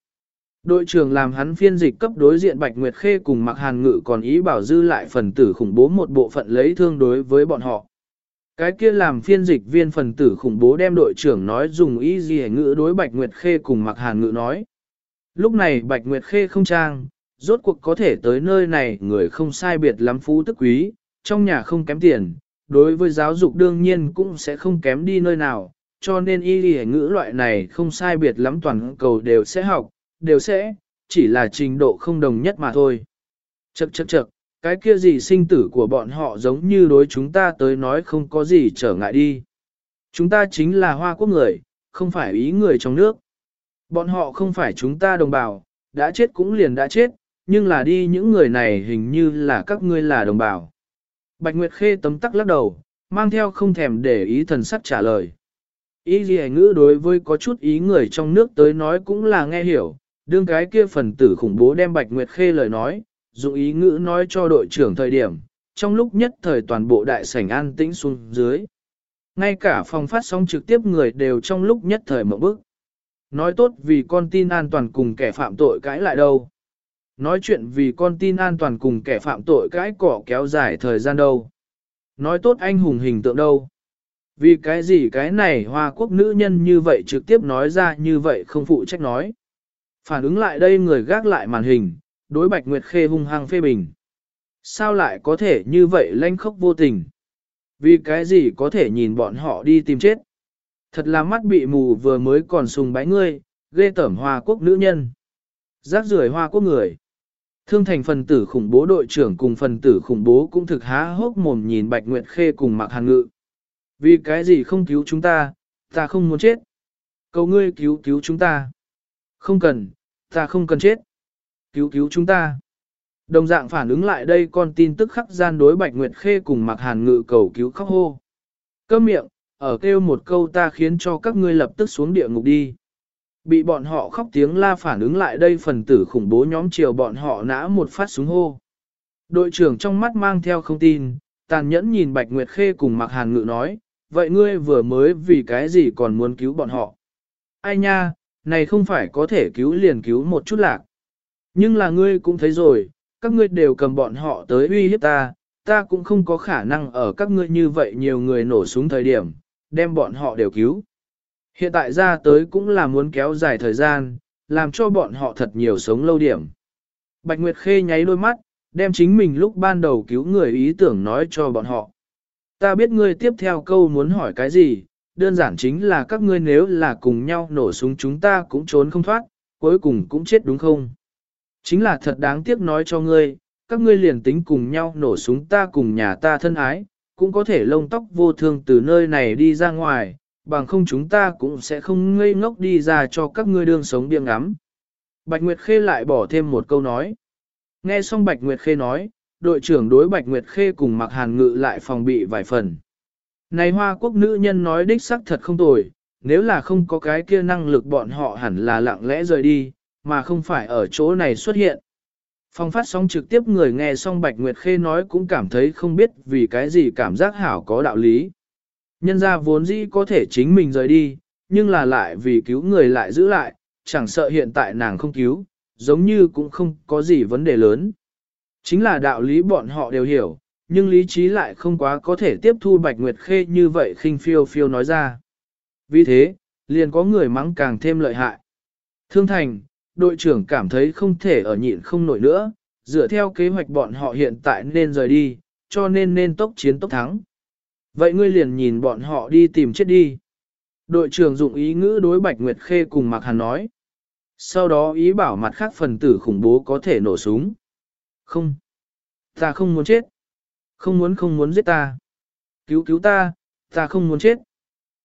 [SPEAKER 1] Đội trưởng làm hắn phiên dịch cấp đối diện Bạch Nguyệt Khê cùng Mạc Hàn Ngự còn ý bảo dư lại phần tử khủng bố một bộ phận lấy thương đối với bọn họ. Cái kia làm phiên dịch viên phần tử khủng bố đem đội trưởng nói dùng ý gì ngữ đối Bạch Nguyệt Khê cùng Mạc Hàn Ngự nói. Lúc này Bạch Nguyệt Khê không trang, rốt cuộc có thể tới nơi này người không sai biệt lắm phú tức quý, trong nhà không kém tiền, đối với giáo dục đương nhiên cũng sẽ không kém đi nơi nào, cho nên y lì ngữ loại này không sai biệt lắm toàn cầu đều sẽ học, đều sẽ, chỉ là trình độ không đồng nhất mà thôi. Chậc chậc chậc, cái kia gì sinh tử của bọn họ giống như đối chúng ta tới nói không có gì trở ngại đi. Chúng ta chính là hoa quốc người, không phải ý người trong nước. Bọn họ không phải chúng ta đồng bào, đã chết cũng liền đã chết, nhưng là đi những người này hình như là các ngươi là đồng bào. Bạch Nguyệt Khê tấm tắc lắc đầu, mang theo không thèm để ý thần sắc trả lời. Ý gì ngữ đối với có chút ý người trong nước tới nói cũng là nghe hiểu, đương cái kia phần tử khủng bố đem Bạch Nguyệt Khê lời nói, dụng ý ngữ nói cho đội trưởng thời điểm, trong lúc nhất thời toàn bộ đại sảnh an tĩnh xuống dưới. Ngay cả phòng phát sóng trực tiếp người đều trong lúc nhất thời mở bức. Nói tốt vì con tin an toàn cùng kẻ phạm tội cãi lại đâu. Nói chuyện vì con tin an toàn cùng kẻ phạm tội cãi cỏ kéo dài thời gian đâu. Nói tốt anh hùng hình tượng đâu. Vì cái gì cái này hoa quốc nữ nhân như vậy trực tiếp nói ra như vậy không phụ trách nói. Phản ứng lại đây người gác lại màn hình, đối Bạch Nguyệt Khê hung hăng phê bình. Sao lại có thể như vậy lanh khốc vô tình? Vì cái gì có thể nhìn bọn họ đi tìm chết? Thật là mắt bị mù vừa mới còn sùng bái ngươi, ghê tẩm hoa quốc nữ nhân. Giác rưởi hoa quốc người. Thương thành phần tử khủng bố đội trưởng cùng phần tử khủng bố cũng thực há hốc mồm nhìn Bạch Nguyệt Khê cùng Mạc Hàn Ngự. Vì cái gì không cứu chúng ta, ta không muốn chết. Cầu ngươi cứu cứu chúng ta. Không cần, ta không cần chết. Cứu cứu chúng ta. Đồng dạng phản ứng lại đây con tin tức khắc gian đối Bạch Nguyệt Khê cùng Mạc Hàn Ngự cầu cứu khóc hô. Câm miệng, ở kêu một câu ta khiến cho các ngươi lập tức xuống địa ngục đi. Bị bọn họ khóc tiếng la phản ứng lại đây phần tử khủng bố nhóm chiều bọn họ nã một phát súng hô. Đội trưởng trong mắt mang theo không tin, tàn nhẫn nhìn Bạch Nguyệt Khê cùng Mạc Hàn Ngự nói, vậy ngươi vừa mới vì cái gì còn muốn cứu bọn họ? Ai nha, này không phải có thể cứu liền cứu một chút lạc. Nhưng là ngươi cũng thấy rồi, các ngươi đều cầm bọn họ tới uy hiếp ta, ta cũng không có khả năng ở các ngươi như vậy nhiều người nổ súng thời điểm, đem bọn họ đều cứu. Hiện tại ra tới cũng là muốn kéo dài thời gian, làm cho bọn họ thật nhiều sống lâu điểm. Bạch Nguyệt Khê nháy đôi mắt, đem chính mình lúc ban đầu cứu người ý tưởng nói cho bọn họ. Ta biết ngươi tiếp theo câu muốn hỏi cái gì, đơn giản chính là các ngươi nếu là cùng nhau nổ súng chúng ta cũng trốn không thoát, cuối cùng cũng chết đúng không? Chính là thật đáng tiếc nói cho ngươi, các ngươi liền tính cùng nhau nổ súng ta cùng nhà ta thân ái, cũng có thể lông tóc vô thương từ nơi này đi ra ngoài, bằng không chúng ta cũng sẽ không ngây ngốc đi ra cho các ngươi đương sống biếng ngắm. Bạch Nguyệt Khê lại bỏ thêm một câu nói. Nghe xong Bạch Nguyệt Khê nói, đội trưởng đối Bạch Nguyệt Khê cùng mặc hàn ngự lại phòng bị vài phần. Này hoa quốc nữ nhân nói đích sắc thật không tồi, nếu là không có cái kia năng lực bọn họ hẳn là lặng lẽ rời đi, mà không phải ở chỗ này xuất hiện. Phong phát sóng trực tiếp người nghe xong Bạch Nguyệt Khê nói cũng cảm thấy không biết vì cái gì cảm giác hảo có đạo lý. Nhân ra vốn dĩ có thể chính mình rời đi, nhưng là lại vì cứu người lại giữ lại, chẳng sợ hiện tại nàng không cứu, giống như cũng không có gì vấn đề lớn. Chính là đạo lý bọn họ đều hiểu, nhưng lý trí lại không quá có thể tiếp thu Bạch Nguyệt Khê như vậy khinh phiêu phiêu nói ra. Vì thế, liền có người mắng càng thêm lợi hại. Thương thành, đội trưởng cảm thấy không thể ở nhịn không nổi nữa, dựa theo kế hoạch bọn họ hiện tại nên rời đi, cho nên nên tốc chiến tốc thắng. Vậy ngươi liền nhìn bọn họ đi tìm chết đi. Đội trưởng dụng ý ngữ đối Bạch Nguyệt Khê cùng Mạc Hàn nói. Sau đó ý bảo mặt khác phần tử khủng bố có thể nổ súng. Không. Ta không muốn chết. Không muốn không muốn giết ta. Cứu cứu ta, ta không muốn chết.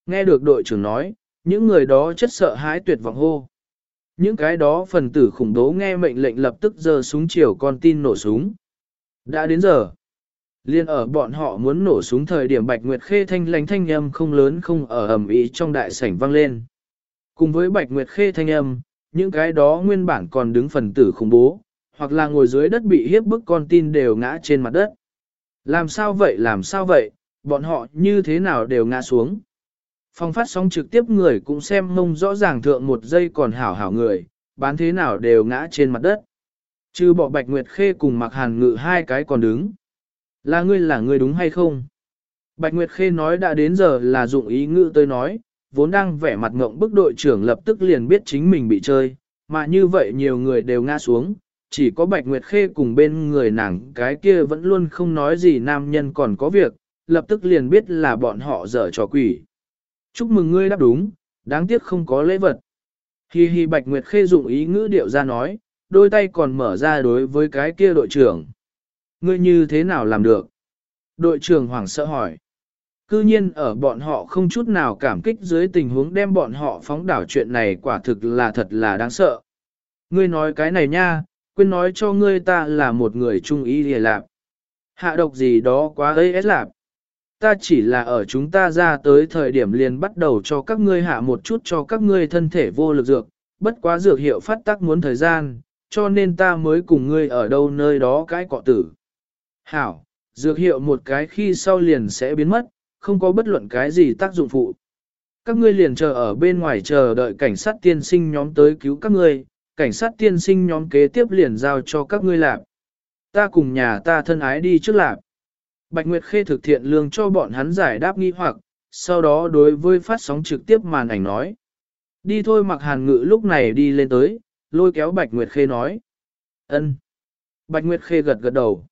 [SPEAKER 1] Nghe được đội trưởng nói, những người đó chất sợ hãi tuyệt vọng hô. Những cái đó phần tử khủng bố nghe mệnh lệnh lập tức giơ súng chiều con tin nổ súng. Đã đến giờ. Liên ở bọn họ muốn nổ súng thời điểm Bạch Nguyệt Khê thanh lánh thanh âm không lớn không ở ầm ý trong đại sảnh vang lên. Cùng với Bạch Nguyệt Khê thanh âm, những cái đó nguyên bản còn đứng phần tử khủng bố, hoặc là ngồi dưới đất bị hiếp bức con tin đều ngã trên mặt đất. Làm sao vậy làm sao vậy, bọn họ như thế nào đều ngã xuống. Phong phát sóng trực tiếp người cũng xem mông rõ ràng thượng một giây còn hảo hảo người, bán thế nào đều ngã trên mặt đất. Chứ bỏ Bạch Nguyệt Khê cùng mặc hàn ngự hai cái còn đứng. Là ngươi là ngươi đúng hay không? Bạch Nguyệt Khê nói đã đến giờ là dụng ý ngữ tới nói, vốn đang vẻ mặt ngộng bức đội trưởng lập tức liền biết chính mình bị chơi, mà như vậy nhiều người đều ngã xuống, chỉ có Bạch Nguyệt Khê cùng bên người nàng cái kia vẫn luôn không nói gì nam nhân còn có việc, lập tức liền biết là bọn họ dở trò quỷ. Chúc mừng ngươi đáp đúng, đáng tiếc không có lễ vật. Hi hi Bạch Nguyệt Khê dụng ý ngữ điệu ra nói, đôi tay còn mở ra đối với cái kia đội trưởng. Ngươi như thế nào làm được? Đội trưởng hoảng sợ hỏi. Cư nhiên ở bọn họ không chút nào cảm kích dưới tình huống đem bọn họ phóng đảo chuyện này quả thực là thật là đáng sợ. Ngươi nói cái này nha, quên nói cho ngươi ta là một người trung ý lìa lạp. Hạ độc gì đó quá ấy ế lạp. Ta chỉ là ở chúng ta ra tới thời điểm liền bắt đầu cho các ngươi hạ một chút cho các ngươi thân thể vô lực dược, bất quá dược hiệu phát tác muốn thời gian, cho nên ta mới cùng ngươi ở đâu nơi đó cái cọ tử. Hảo, dược hiệu một cái khi sau liền sẽ biến mất, không có bất luận cái gì tác dụng phụ. Các ngươi liền chờ ở bên ngoài chờ đợi cảnh sát tiên sinh nhóm tới cứu các ngươi, cảnh sát tiên sinh nhóm kế tiếp liền giao cho các ngươi làm. Ta cùng nhà ta thân ái đi trước làm. Bạch Nguyệt Khê thực thiện lương cho bọn hắn giải đáp nghi hoặc, sau đó đối với phát sóng trực tiếp màn ảnh nói. Đi thôi mặc hàn ngự lúc này đi lên tới, lôi kéo Bạch Nguyệt Khê nói. ân. Bạch Nguyệt Khê gật gật đầu.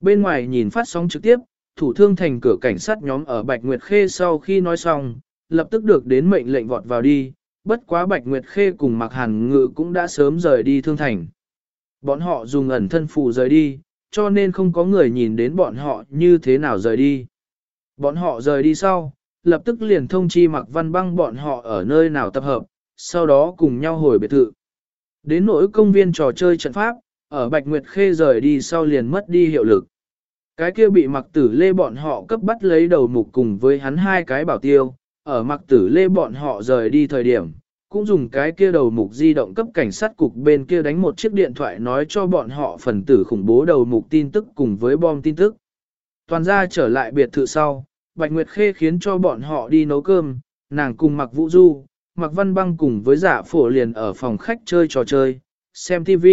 [SPEAKER 1] Bên ngoài nhìn phát sóng trực tiếp, thủ thương thành cửa cảnh sát nhóm ở Bạch Nguyệt Khê sau khi nói xong, lập tức được đến mệnh lệnh vọt vào đi, bất quá Bạch Nguyệt Khê cùng Mạc Hàn Ngự cũng đã sớm rời đi thương thành. Bọn họ dùng ẩn thân phù rời đi, cho nên không có người nhìn đến bọn họ như thế nào rời đi. Bọn họ rời đi sau, lập tức liền thông chi Mạc Văn Băng bọn họ ở nơi nào tập hợp, sau đó cùng nhau hồi biệt thự. Đến nỗi công viên trò chơi trận pháp, ở Bạch Nguyệt Khê rời đi sau liền mất đi hiệu lực. Cái kia bị mặc tử lê bọn họ cấp bắt lấy đầu mục cùng với hắn hai cái bảo tiêu, ở mặc tử lê bọn họ rời đi thời điểm, cũng dùng cái kia đầu mục di động cấp cảnh sát cục bên kia đánh một chiếc điện thoại nói cho bọn họ phần tử khủng bố đầu mục tin tức cùng với bom tin tức. Toàn ra trở lại biệt thự sau, Bạch Nguyệt Khê khiến cho bọn họ đi nấu cơm, nàng cùng mặc vũ du, mặc văn băng cùng với giả phổ liền ở phòng khách chơi trò chơi, xem TV,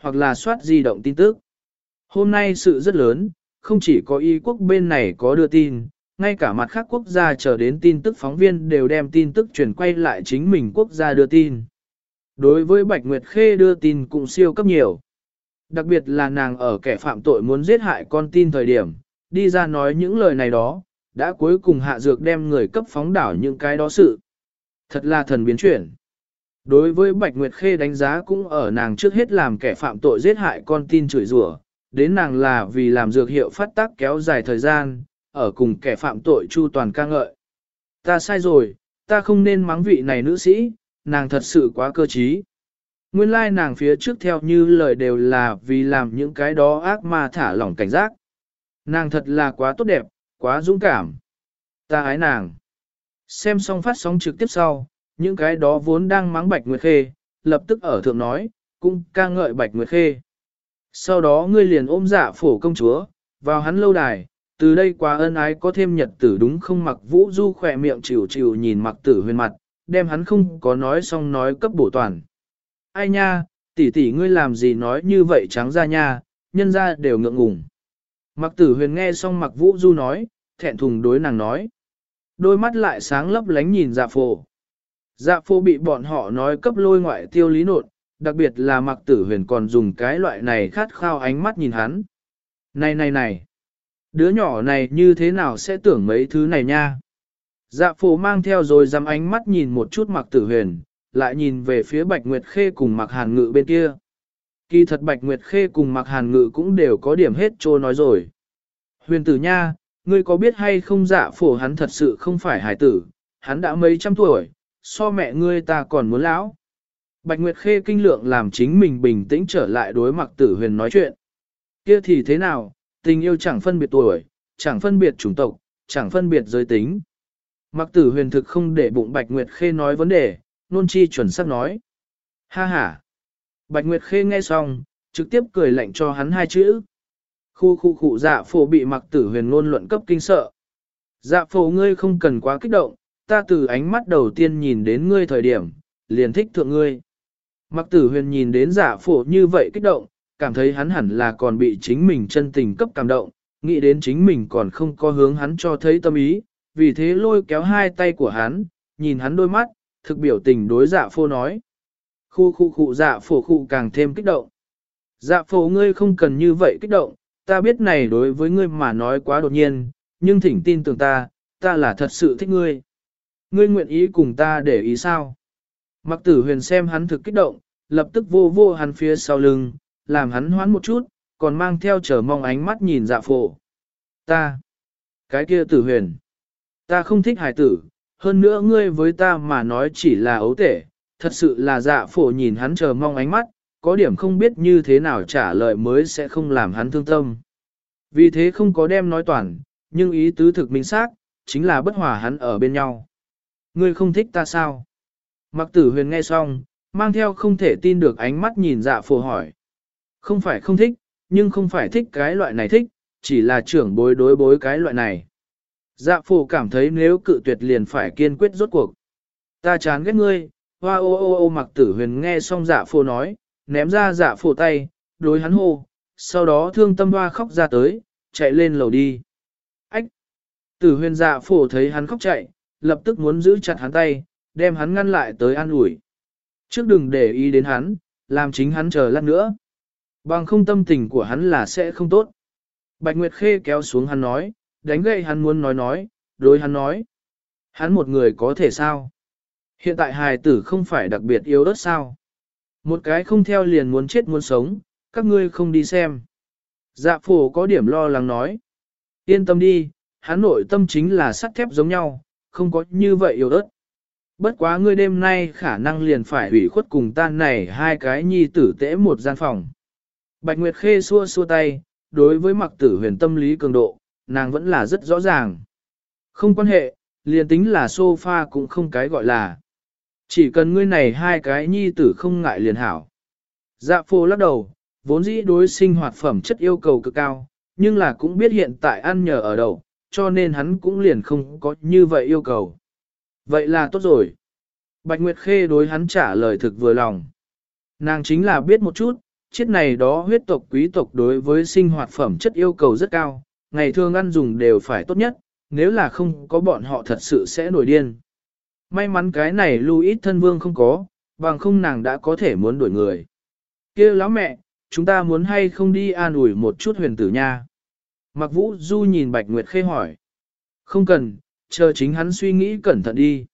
[SPEAKER 1] hoặc là soát di động tin tức. Hôm nay sự rất lớn, không chỉ có y quốc bên này có đưa tin, ngay cả mặt khác quốc gia chờ đến tin tức phóng viên đều đem tin tức chuyển quay lại chính mình quốc gia đưa tin. Đối với Bạch Nguyệt Khê đưa tin cũng siêu cấp nhiều. Đặc biệt là nàng ở kẻ phạm tội muốn giết hại con tin thời điểm, đi ra nói những lời này đó, đã cuối cùng hạ dược đem người cấp phóng đảo những cái đó sự. Thật là thần biến chuyển. Đối với Bạch Nguyệt Khê đánh giá cũng ở nàng trước hết làm kẻ phạm tội giết hại con tin chửi rủa, đến nàng là vì làm dược hiệu phát tác kéo dài thời gian, ở cùng kẻ phạm tội chu toàn ca ngợi. Ta sai rồi, ta không nên mắng vị này nữ sĩ, nàng thật sự quá cơ trí. Nguyên lai like nàng phía trước theo như lời đều là vì làm những cái đó ác ma thả lỏng cảnh giác. Nàng thật là quá tốt đẹp, quá dũng cảm. Ta ái nàng. Xem xong phát sóng trực tiếp sau, những cái đó vốn đang mắng Bạch Nguyệt Khê, lập tức ở thượng nói, cũng ca ngợi Bạch Nguyệt Khê. Sau đó ngươi liền ôm dạ phổ công chúa, vào hắn lâu đài, từ đây quá ân ái có thêm nhật tử đúng không mặc vũ du khỏe miệng chịu chịu nhìn mặc tử huyền mặt, đem hắn không có nói xong nói cấp bổ toàn. Ai nha, tỷ tỷ ngươi làm gì nói như vậy trắng ra nha, nhân ra đều ngượng ngùng. Mặc tử huyền nghe xong mặc vũ du nói, thẹn thùng đối nàng nói. Đôi mắt lại sáng lấp lánh nhìn dạ phổ. Dạ phô bị bọn họ nói cấp lôi ngoại tiêu lý nột, đặc biệt là mặc tử huyền còn dùng cái loại này khát khao ánh mắt nhìn hắn. Này này này, đứa nhỏ này như thế nào sẽ tưởng mấy thứ này nha? Dạ phô mang theo rồi dám ánh mắt nhìn một chút mặc tử huyền, lại nhìn về phía Bạch Nguyệt Khê cùng mặc hàn ngự bên kia. Kỳ thật Bạch Nguyệt Khê cùng mặc hàn ngự cũng đều có điểm hết trô nói rồi. Huyền tử nha, ngươi có biết hay không dạ phổ hắn thật sự không phải hải tử, hắn đã mấy trăm tuổi, so mẹ ngươi ta còn muốn lão. Bạch Nguyệt Khê kinh lượng làm chính mình bình tĩnh trở lại đối mặc tử huyền nói chuyện. Kia thì thế nào, tình yêu chẳng phân biệt tuổi, chẳng phân biệt chủng tộc, chẳng phân biệt giới tính. Mặc tử huyền thực không để bụng Bạch Nguyệt Khê nói vấn đề, nôn chi chuẩn xác nói. Ha ha. Bạch Nguyệt Khê nghe xong, trực tiếp cười lạnh cho hắn hai chữ. Khu khu khu dạ phổ bị mặc tử huyền ngôn luận cấp kinh sợ. Dạ phổ ngươi không cần quá kích động, ta từ ánh mắt đầu tiên nhìn đến ngươi thời điểm, liền thích thượng ngươi. Mặc tử huyền nhìn đến dạ phổ như vậy kích động, cảm thấy hắn hẳn là còn bị chính mình chân tình cấp cảm động, nghĩ đến chính mình còn không có hướng hắn cho thấy tâm ý, vì thế lôi kéo hai tay của hắn, nhìn hắn đôi mắt, thực biểu tình đối dạ phô nói. Khu khu khu dạ phổ khu càng thêm kích động. Dạ phổ ngươi không cần như vậy kích động, ta biết này đối với ngươi mà nói quá đột nhiên, nhưng thỉnh tin tưởng ta, ta là thật sự thích ngươi. Ngươi nguyện ý cùng ta để ý sao? Mặc tử huyền xem hắn thực kích động, lập tức vô vô hắn phía sau lưng, làm hắn hoán một chút, còn mang theo chờ mong ánh mắt nhìn dạ phổ. Ta! Cái kia tử huyền! Ta không thích Hải tử, hơn nữa ngươi với ta mà nói chỉ là ấu tể, thật sự là dạ phổ nhìn hắn chờ mong ánh mắt, có điểm không biết như thế nào trả lời mới sẽ không làm hắn thương tâm. Vì thế không có đem nói toàn, nhưng ý tứ thực minh xác, chính là bất hòa hắn ở bên nhau. Ngươi không thích ta sao? Mặc tử huyền nghe xong, mang theo không thể tin được ánh mắt nhìn dạ phổ hỏi. Không phải không thích, nhưng không phải thích cái loại này thích, chỉ là trưởng bối đối bối cái loại này. Dạ phổ cảm thấy nếu cự tuyệt liền phải kiên quyết rốt cuộc. Ta chán ghét ngươi, hoa ô ô ô mặc tử huyền nghe xong dạ phổ nói, ném ra dạ phổ tay, đối hắn hô, sau đó thương tâm hoa khóc ra tới, chạy lên lầu đi. Ách! Tử huyền dạ phổ thấy hắn khóc chạy, lập tức muốn giữ chặt hắn tay, đem hắn ngăn lại tới an ủi. Trước đừng để ý đến hắn, làm chính hắn chờ lát nữa. Bằng không tâm tình của hắn là sẽ không tốt. Bạch Nguyệt Khê kéo xuống hắn nói, đánh gậy hắn muốn nói nói, đối hắn nói. Hắn một người có thể sao? Hiện tại hài tử không phải đặc biệt yếu ớt sao? Một cái không theo liền muốn chết muốn sống, các ngươi không đi xem. Dạ phổ có điểm lo lắng nói. Yên tâm đi, hắn nội tâm chính là sắt thép giống nhau, không có như vậy yếu ớt. Bất quá ngươi đêm nay khả năng liền phải hủy khuất cùng tan này hai cái nhi tử tễ một gian phòng. Bạch Nguyệt Khê xua xua tay, đối với mặc tử huyền tâm lý cường độ, nàng vẫn là rất rõ ràng. Không quan hệ, liền tính là sofa cũng không cái gọi là. Chỉ cần ngươi này hai cái nhi tử không ngại liền hảo. Dạ phô lắc đầu, vốn dĩ đối sinh hoạt phẩm chất yêu cầu cực cao, nhưng là cũng biết hiện tại ăn nhờ ở đầu cho nên hắn cũng liền không có như vậy yêu cầu. Vậy là tốt rồi. Bạch Nguyệt Khê đối hắn trả lời thực vừa lòng. Nàng chính là biết một chút, chiếc này đó huyết tộc quý tộc đối với sinh hoạt phẩm chất yêu cầu rất cao, ngày thường ăn dùng đều phải tốt nhất, nếu là không có bọn họ thật sự sẽ nổi điên. May mắn cái này Louis thân vương không có, bằng không nàng đã có thể muốn đuổi người. kia lão mẹ, chúng ta muốn hay không đi an ủi một chút huyền tử nha. Mặc vũ du nhìn Bạch Nguyệt Khê hỏi. Không cần, chờ chính hắn suy nghĩ cẩn thận đi.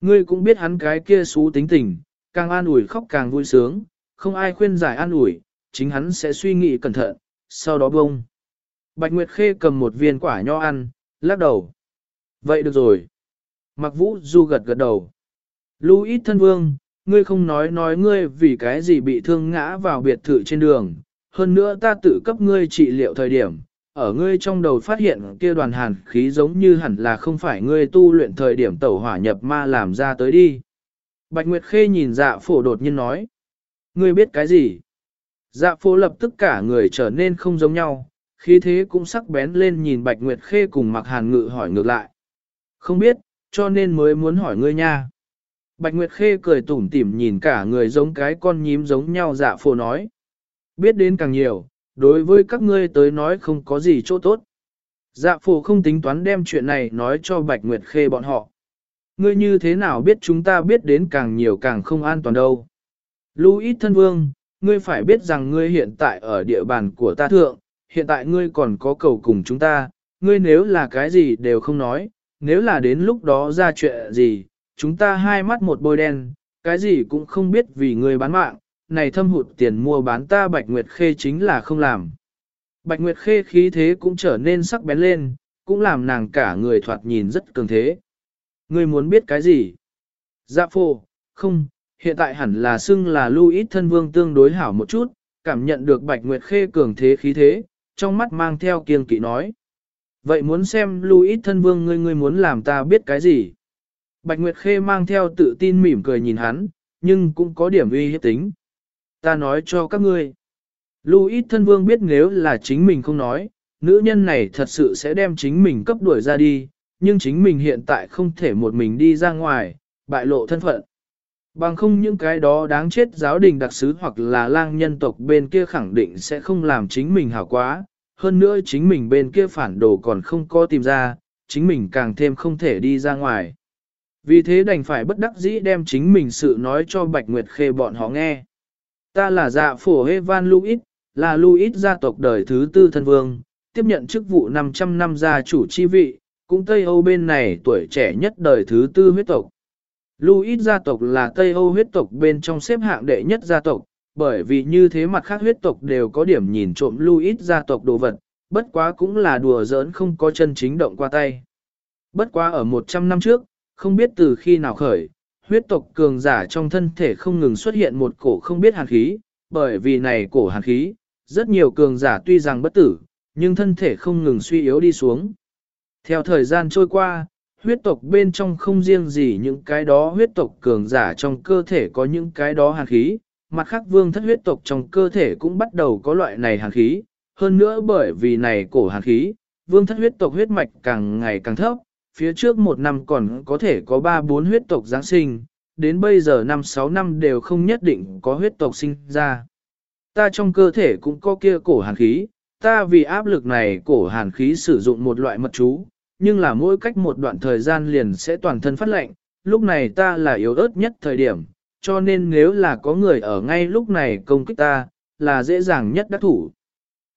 [SPEAKER 1] Ngươi cũng biết hắn cái kia xú tính tình, càng an ủi khóc càng vui sướng, không ai khuyên giải an ủi, chính hắn sẽ suy nghĩ cẩn thận, sau đó bông. Bạch Nguyệt Khê cầm một viên quả nho ăn, lắc đầu. Vậy được rồi. Mặc vũ du gật gật đầu. Louis thân vương, ngươi không nói nói ngươi vì cái gì bị thương ngã vào biệt thự trên đường. Hơn nữa ta tự cấp ngươi trị liệu thời điểm, ở ngươi trong đầu phát hiện kia đoàn hàn khí giống như hẳn là không phải ngươi tu luyện thời điểm tẩu hỏa nhập ma làm ra tới đi. Bạch Nguyệt Khê nhìn dạ phổ đột nhiên nói. Ngươi biết cái gì? Dạ phổ lập tức cả người trở nên không giống nhau, khí thế cũng sắc bén lên nhìn Bạch Nguyệt Khê cùng mặc hàn ngự hỏi ngược lại. Không biết, cho nên mới muốn hỏi ngươi nha. Bạch Nguyệt Khê cười tủm tỉm nhìn cả người giống cái con nhím giống nhau dạ phổ nói. Biết đến càng nhiều, đối với các ngươi tới nói không có gì chỗ tốt. Dạ phổ không tính toán đem chuyện này nói cho Bạch Nguyệt Khê bọn họ. Ngươi như thế nào biết chúng ta biết đến càng nhiều càng không an toàn đâu. Louis thân vương, ngươi phải biết rằng ngươi hiện tại ở địa bàn của ta thượng, hiện tại ngươi còn có cầu cùng chúng ta, ngươi nếu là cái gì đều không nói, nếu là đến lúc đó ra chuyện gì, chúng ta hai mắt một bôi đen, cái gì cũng không biết vì ngươi bán mạng, này thâm hụt tiền mua bán ta Bạch Nguyệt Khê chính là không làm. Bạch Nguyệt Khê khí thế cũng trở nên sắc bén lên, cũng làm nàng cả người thoạt nhìn rất cường thế. Ngươi muốn biết cái gì? Dạ phô, không, hiện tại hẳn là xưng là lưu ít thân vương tương đối hảo một chút, cảm nhận được Bạch Nguyệt Khê cường thế khí thế, trong mắt mang theo kiên kỵ nói. Vậy muốn xem lưu ít thân vương ngươi ngươi muốn làm ta biết cái gì? Bạch Nguyệt Khê mang theo tự tin mỉm cười nhìn hắn, nhưng cũng có điểm uy hiếp tính. Ta nói cho các ngươi. Louis thân vương biết nếu là chính mình không nói, nữ nhân này thật sự sẽ đem chính mình cấp đuổi ra đi, nhưng chính mình hiện tại không thể một mình đi ra ngoài, bại lộ thân phận. Bằng không những cái đó đáng chết giáo đình đặc sứ hoặc là lang nhân tộc bên kia khẳng định sẽ không làm chính mình hảo quá, hơn nữa chính mình bên kia phản đồ còn không có tìm ra, chính mình càng thêm không thể đi ra ngoài. Vì thế đành phải bất đắc dĩ đem chính mình sự nói cho Bạch Nguyệt Khê bọn họ nghe. Ta là dạ phổ Evan Louis, là Louis gia tộc đời thứ tư thân vương, tiếp nhận chức vụ 500 năm gia chủ chi vị, cũng Tây Âu bên này tuổi trẻ nhất đời thứ tư huyết tộc. Louis gia tộc là Tây Âu huyết tộc bên trong xếp hạng đệ nhất gia tộc, bởi vì như thế mặt khác huyết tộc đều có điểm nhìn trộm Louis gia tộc đồ vật, bất quá cũng là đùa giỡn không có chân chính động qua tay. Bất quá ở 100 năm trước, không biết từ khi nào khởi, huyết tộc cường giả trong thân thể không ngừng xuất hiện một cổ không biết hàn khí, bởi vì này cổ hàn khí, rất nhiều cường giả tuy rằng bất tử, nhưng thân thể không ngừng suy yếu đi xuống. Theo thời gian trôi qua, huyết tộc bên trong không riêng gì những cái đó huyết tộc cường giả trong cơ thể có những cái đó hàn khí, mặt khác vương thất huyết tộc trong cơ thể cũng bắt đầu có loại này hàn khí, hơn nữa bởi vì này cổ hàn khí, vương thất huyết tộc huyết mạch càng ngày càng thấp, phía trước một năm còn có thể có 3-4 huyết tộc Giáng sinh, đến bây giờ 5-6 năm đều không nhất định có huyết tộc sinh ra. Ta trong cơ thể cũng có kia cổ hàn khí, ta vì áp lực này cổ hàn khí sử dụng một loại mật chú, nhưng là mỗi cách một đoạn thời gian liền sẽ toàn thân phát lệnh, lúc này ta là yếu ớt nhất thời điểm, cho nên nếu là có người ở ngay lúc này công kích ta, là dễ dàng nhất đắc thủ.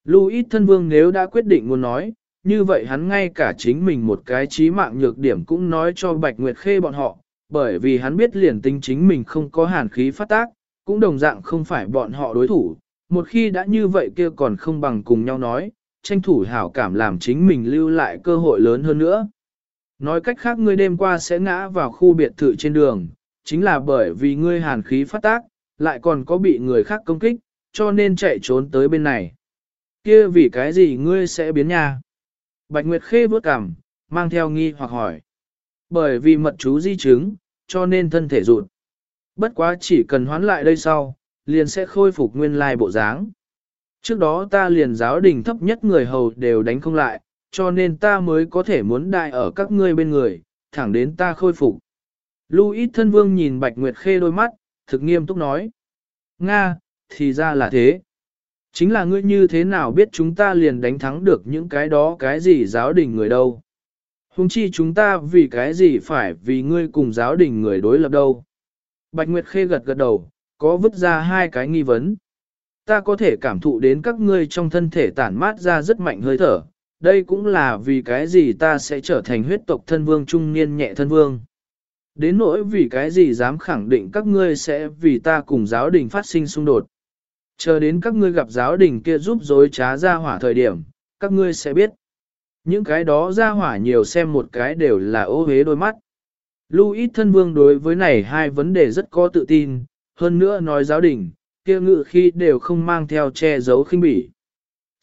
[SPEAKER 1] Louis thân vương nếu đã quyết định muốn nói, như vậy hắn ngay cả chính mình một cái trí mạng nhược điểm cũng nói cho Bạch Nguyệt Khê bọn họ, bởi vì hắn biết liền tính chính mình không có hàn khí phát tác, cũng đồng dạng không phải bọn họ đối thủ, một khi đã như vậy kia còn không bằng cùng nhau nói, tranh thủ hảo cảm làm chính mình lưu lại cơ hội lớn hơn nữa. Nói cách khác ngươi đêm qua sẽ ngã vào khu biệt thự trên đường, chính là bởi vì ngươi hàn khí phát tác, lại còn có bị người khác công kích, cho nên chạy trốn tới bên này. Kia vì cái gì ngươi sẽ biến nha? Bạch Nguyệt Khê bước cằm, mang theo nghi hoặc hỏi. Bởi vì mật chú di chứng, cho nên thân thể rụt. Bất quá chỉ cần hoán lại đây sau, liền sẽ khôi phục nguyên lai bộ dáng. Trước đó ta liền giáo đình thấp nhất người hầu đều đánh không lại, cho nên ta mới có thể muốn đại ở các ngươi bên người, thẳng đến ta khôi phục. Louis thân vương nhìn Bạch Nguyệt Khê đôi mắt, thực nghiêm túc nói. Nga, thì ra là thế. Chính là ngươi như thế nào biết chúng ta liền đánh thắng được những cái đó cái gì giáo đình người đâu. Hùng chi chúng ta vì cái gì phải vì ngươi cùng giáo đình người đối lập đâu. Bạch Nguyệt Khê gật gật đầu, có vứt ra hai cái nghi vấn. Ta có thể cảm thụ đến các ngươi trong thân thể tản mát ra rất mạnh hơi thở, đây cũng là vì cái gì ta sẽ trở thành huyết tộc thân vương trung niên nhẹ thân vương. Đến nỗi vì cái gì dám khẳng định các ngươi sẽ vì ta cùng giáo đình phát sinh xung đột. Chờ đến các ngươi gặp giáo đình kia giúp dối trá ra hỏa thời điểm, các ngươi sẽ biết. Những cái đó ra hỏa nhiều xem một cái đều là ô hế đôi mắt. Louis thân vương đối với này hai vấn đề rất có tự tin, hơn nữa nói giáo đình, kia ngự khi đều không mang theo che giấu khinh bỉ.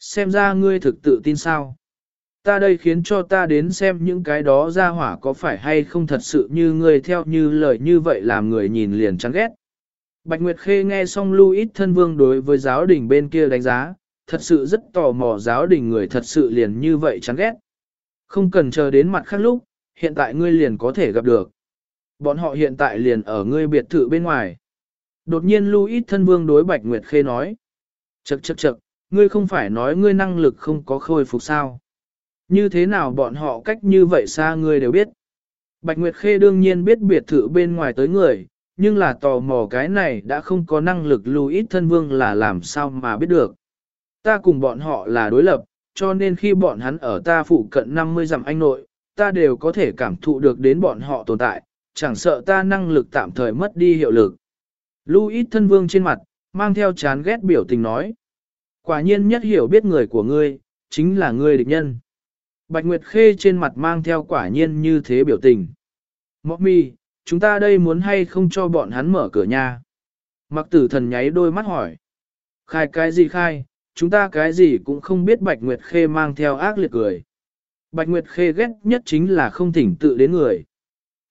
[SPEAKER 1] Xem ra ngươi thực tự tin sao? Ta đây khiến cho ta đến xem những cái đó ra hỏa có phải hay không thật sự như ngươi theo như lời như vậy làm người nhìn liền chán ghét. Bạch Nguyệt Khê nghe xong Louis thân vương đối với giáo đình bên kia đánh giá, thật sự rất tò mò giáo đình người thật sự liền như vậy chán ghét. Không cần chờ đến mặt khác lúc, hiện tại ngươi liền có thể gặp được. Bọn họ hiện tại liền ở ngươi biệt thự bên ngoài. Đột nhiên Louis thân vương đối Bạch Nguyệt Khê nói. Chậc chậc chậc, ngươi không phải nói ngươi năng lực không có khôi phục sao. Như thế nào bọn họ cách như vậy xa ngươi đều biết. Bạch Nguyệt Khê đương nhiên biết biệt thự bên ngoài tới người, nhưng là tò mò cái này đã không có năng lực Louis thân vương là làm sao mà biết được. Ta cùng bọn họ là đối lập, cho nên khi bọn hắn ở ta phụ cận 50 dặm anh nội, ta đều có thể cảm thụ được đến bọn họ tồn tại, chẳng sợ ta năng lực tạm thời mất đi hiệu lực. Louis thân vương trên mặt, mang theo chán ghét biểu tình nói. Quả nhiên nhất hiểu biết người của ngươi, chính là ngươi địch nhân. Bạch Nguyệt Khê trên mặt mang theo quả nhiên như thế biểu tình. Mọc mi, chúng ta đây muốn hay không cho bọn hắn mở cửa nhà. Mặc tử thần nháy đôi mắt hỏi. Khai cái gì khai, chúng ta cái gì cũng không biết Bạch Nguyệt Khê mang theo ác liệt cười. Bạch Nguyệt Khê ghét nhất chính là không thỉnh tự đến người.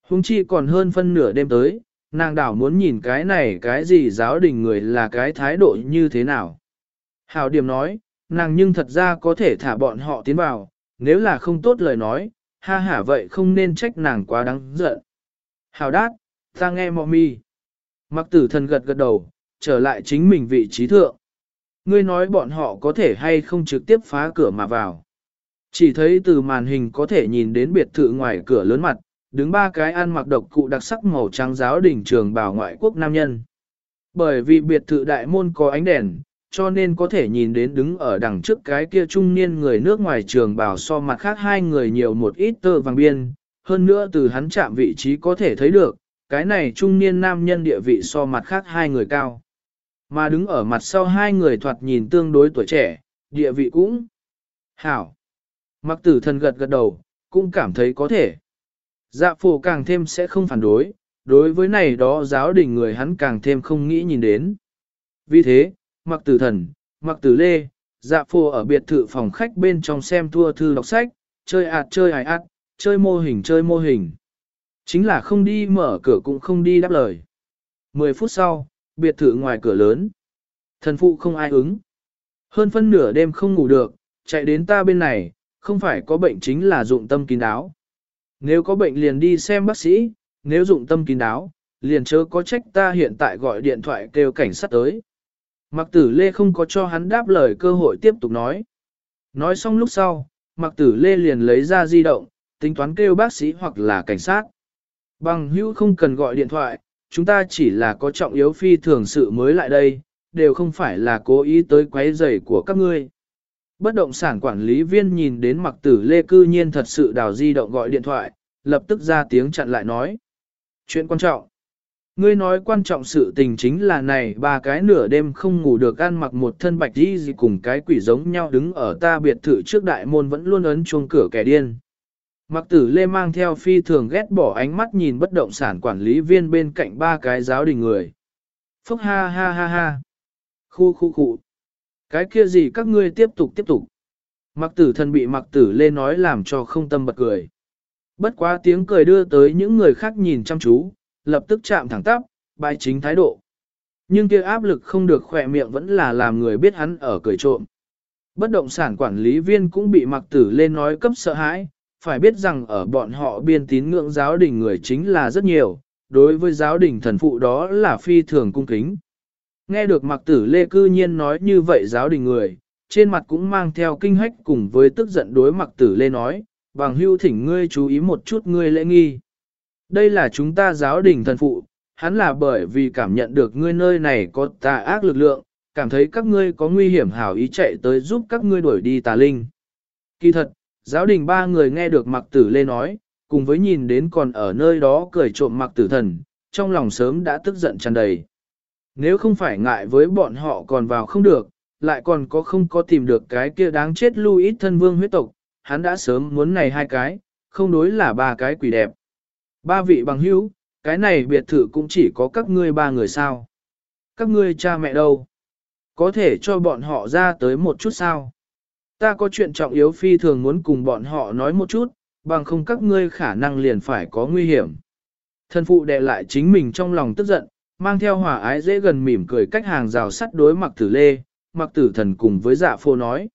[SPEAKER 1] Hùng chi còn hơn phân nửa đêm tới, nàng đảo muốn nhìn cái này cái gì giáo đình người là cái thái độ như thế nào. Hảo điểm nói, nàng nhưng thật ra có thể thả bọn họ tiến vào, nếu là không tốt lời nói, ha hả vậy không nên trách nàng quá đáng giận. Hảo đát, ta nghe mọ mi. Mặc tử thần gật gật đầu, trở lại chính mình vị trí thượng. Ngươi nói bọn họ có thể hay không trực tiếp phá cửa mà vào. Chỉ thấy từ màn hình có thể nhìn đến biệt thự ngoài cửa lớn mặt, đứng ba cái ăn mặc độc cụ đặc sắc màu trắng giáo đỉnh trường bảo ngoại quốc nam nhân. Bởi vì biệt thự đại môn có ánh đèn, cho nên có thể nhìn đến đứng ở đằng trước cái kia trung niên người nước ngoài trường bảo so mặt khác hai người nhiều một ít tơ vàng biên, hơn nữa từ hắn chạm vị trí có thể thấy được, cái này trung niên nam nhân địa vị so mặt khác hai người cao. Mà đứng ở mặt sau hai người thoạt nhìn tương đối tuổi trẻ, địa vị cũng hảo. Mặc tử thần gật gật đầu, cũng cảm thấy có thể. Dạ phổ càng thêm sẽ không phản đối, đối với này đó giáo đình người hắn càng thêm không nghĩ nhìn đến. Vì thế, mặc tử thần, mặc tử lê, dạ phổ ở biệt thự phòng khách bên trong xem thua thư đọc sách, chơi ạt chơi hài ạt, chơi mô hình chơi mô hình. Chính là không đi mở cửa cũng không đi đáp lời. Mười phút sau, biệt thự ngoài cửa lớn. Thần phụ không ai ứng. Hơn phân nửa đêm không ngủ được, chạy đến ta bên này, không phải có bệnh chính là dụng tâm kín đáo. Nếu có bệnh liền đi xem bác sĩ, nếu dụng tâm kín đáo, liền chớ có trách ta hiện tại gọi điện thoại kêu cảnh sát tới. Mặc tử lê không có cho hắn đáp lời cơ hội tiếp tục nói. Nói xong lúc sau, mặc tử lê liền lấy ra di động, tính toán kêu bác sĩ hoặc là cảnh sát. Bằng hữu không cần gọi điện thoại, chúng ta chỉ là có trọng yếu phi thường sự mới lại đây, đều không phải là cố ý tới quấy rầy của các ngươi. Bất động sản quản lý viên nhìn đến mặc tử lê cư nhiên thật sự đào di động gọi điện thoại, lập tức ra tiếng chặn lại nói. Chuyện quan trọng. Ngươi nói quan trọng sự tình chính là này ba cái nửa đêm không ngủ được ăn mặc một thân bạch đi gì cùng cái quỷ giống nhau đứng ở ta biệt thự trước đại môn vẫn luôn ấn chuông cửa kẻ điên. Mặc tử lê mang theo phi thường ghét bỏ ánh mắt nhìn bất động sản quản lý viên bên cạnh ba cái giáo đình người. Phúc ha ha ha ha. Khu khu khu. Cái kia gì các ngươi tiếp tục tiếp tục. Mặc tử thần bị mặc tử lê nói làm cho không tâm bật cười. Bất quá tiếng cười đưa tới những người khác nhìn chăm chú, lập tức chạm thẳng tắp, bài chính thái độ. Nhưng kia áp lực không được khỏe miệng vẫn là làm người biết hắn ở cười trộm. Bất động sản quản lý viên cũng bị mặc tử lê nói cấp sợ hãi, phải biết rằng ở bọn họ biên tín ngưỡng giáo đình người chính là rất nhiều, đối với giáo đình thần phụ đó là phi thường cung kính. Nghe được mặc tử lê cư nhiên nói như vậy giáo đình người, trên mặt cũng mang theo kinh hách cùng với tức giận đối mặc tử lê nói, bằng hưu thỉnh ngươi chú ý một chút ngươi lễ nghi. Đây là chúng ta giáo đình thần phụ, hắn là bởi vì cảm nhận được ngươi nơi này có tà ác lực lượng, cảm thấy các ngươi có nguy hiểm hảo ý chạy tới giúp các ngươi đuổi đi tà linh. Kỳ thật, giáo đình ba người nghe được mặc tử lê nói, cùng với nhìn đến còn ở nơi đó cười trộm mặc tử thần, trong lòng sớm đã tức giận tràn đầy. Nếu không phải ngại với bọn họ còn vào không được, lại còn có không có tìm được cái kia đáng chết lưu ít thân vương huyết tộc, hắn đã sớm muốn này hai cái, không đối là ba cái quỷ đẹp. Ba vị bằng hữu, cái này biệt thự cũng chỉ có các ngươi ba người sao. Các ngươi cha mẹ đâu? Có thể cho bọn họ ra tới một chút sao? Ta có chuyện trọng yếu phi thường muốn cùng bọn họ nói một chút, bằng không các ngươi khả năng liền phải có nguy hiểm. Thân phụ đè lại chính mình trong lòng tức giận, mang theo hòa ái dễ gần mỉm cười cách hàng rào sắt đối mặc tử lê, mặc tử thần cùng với dạ phô nói.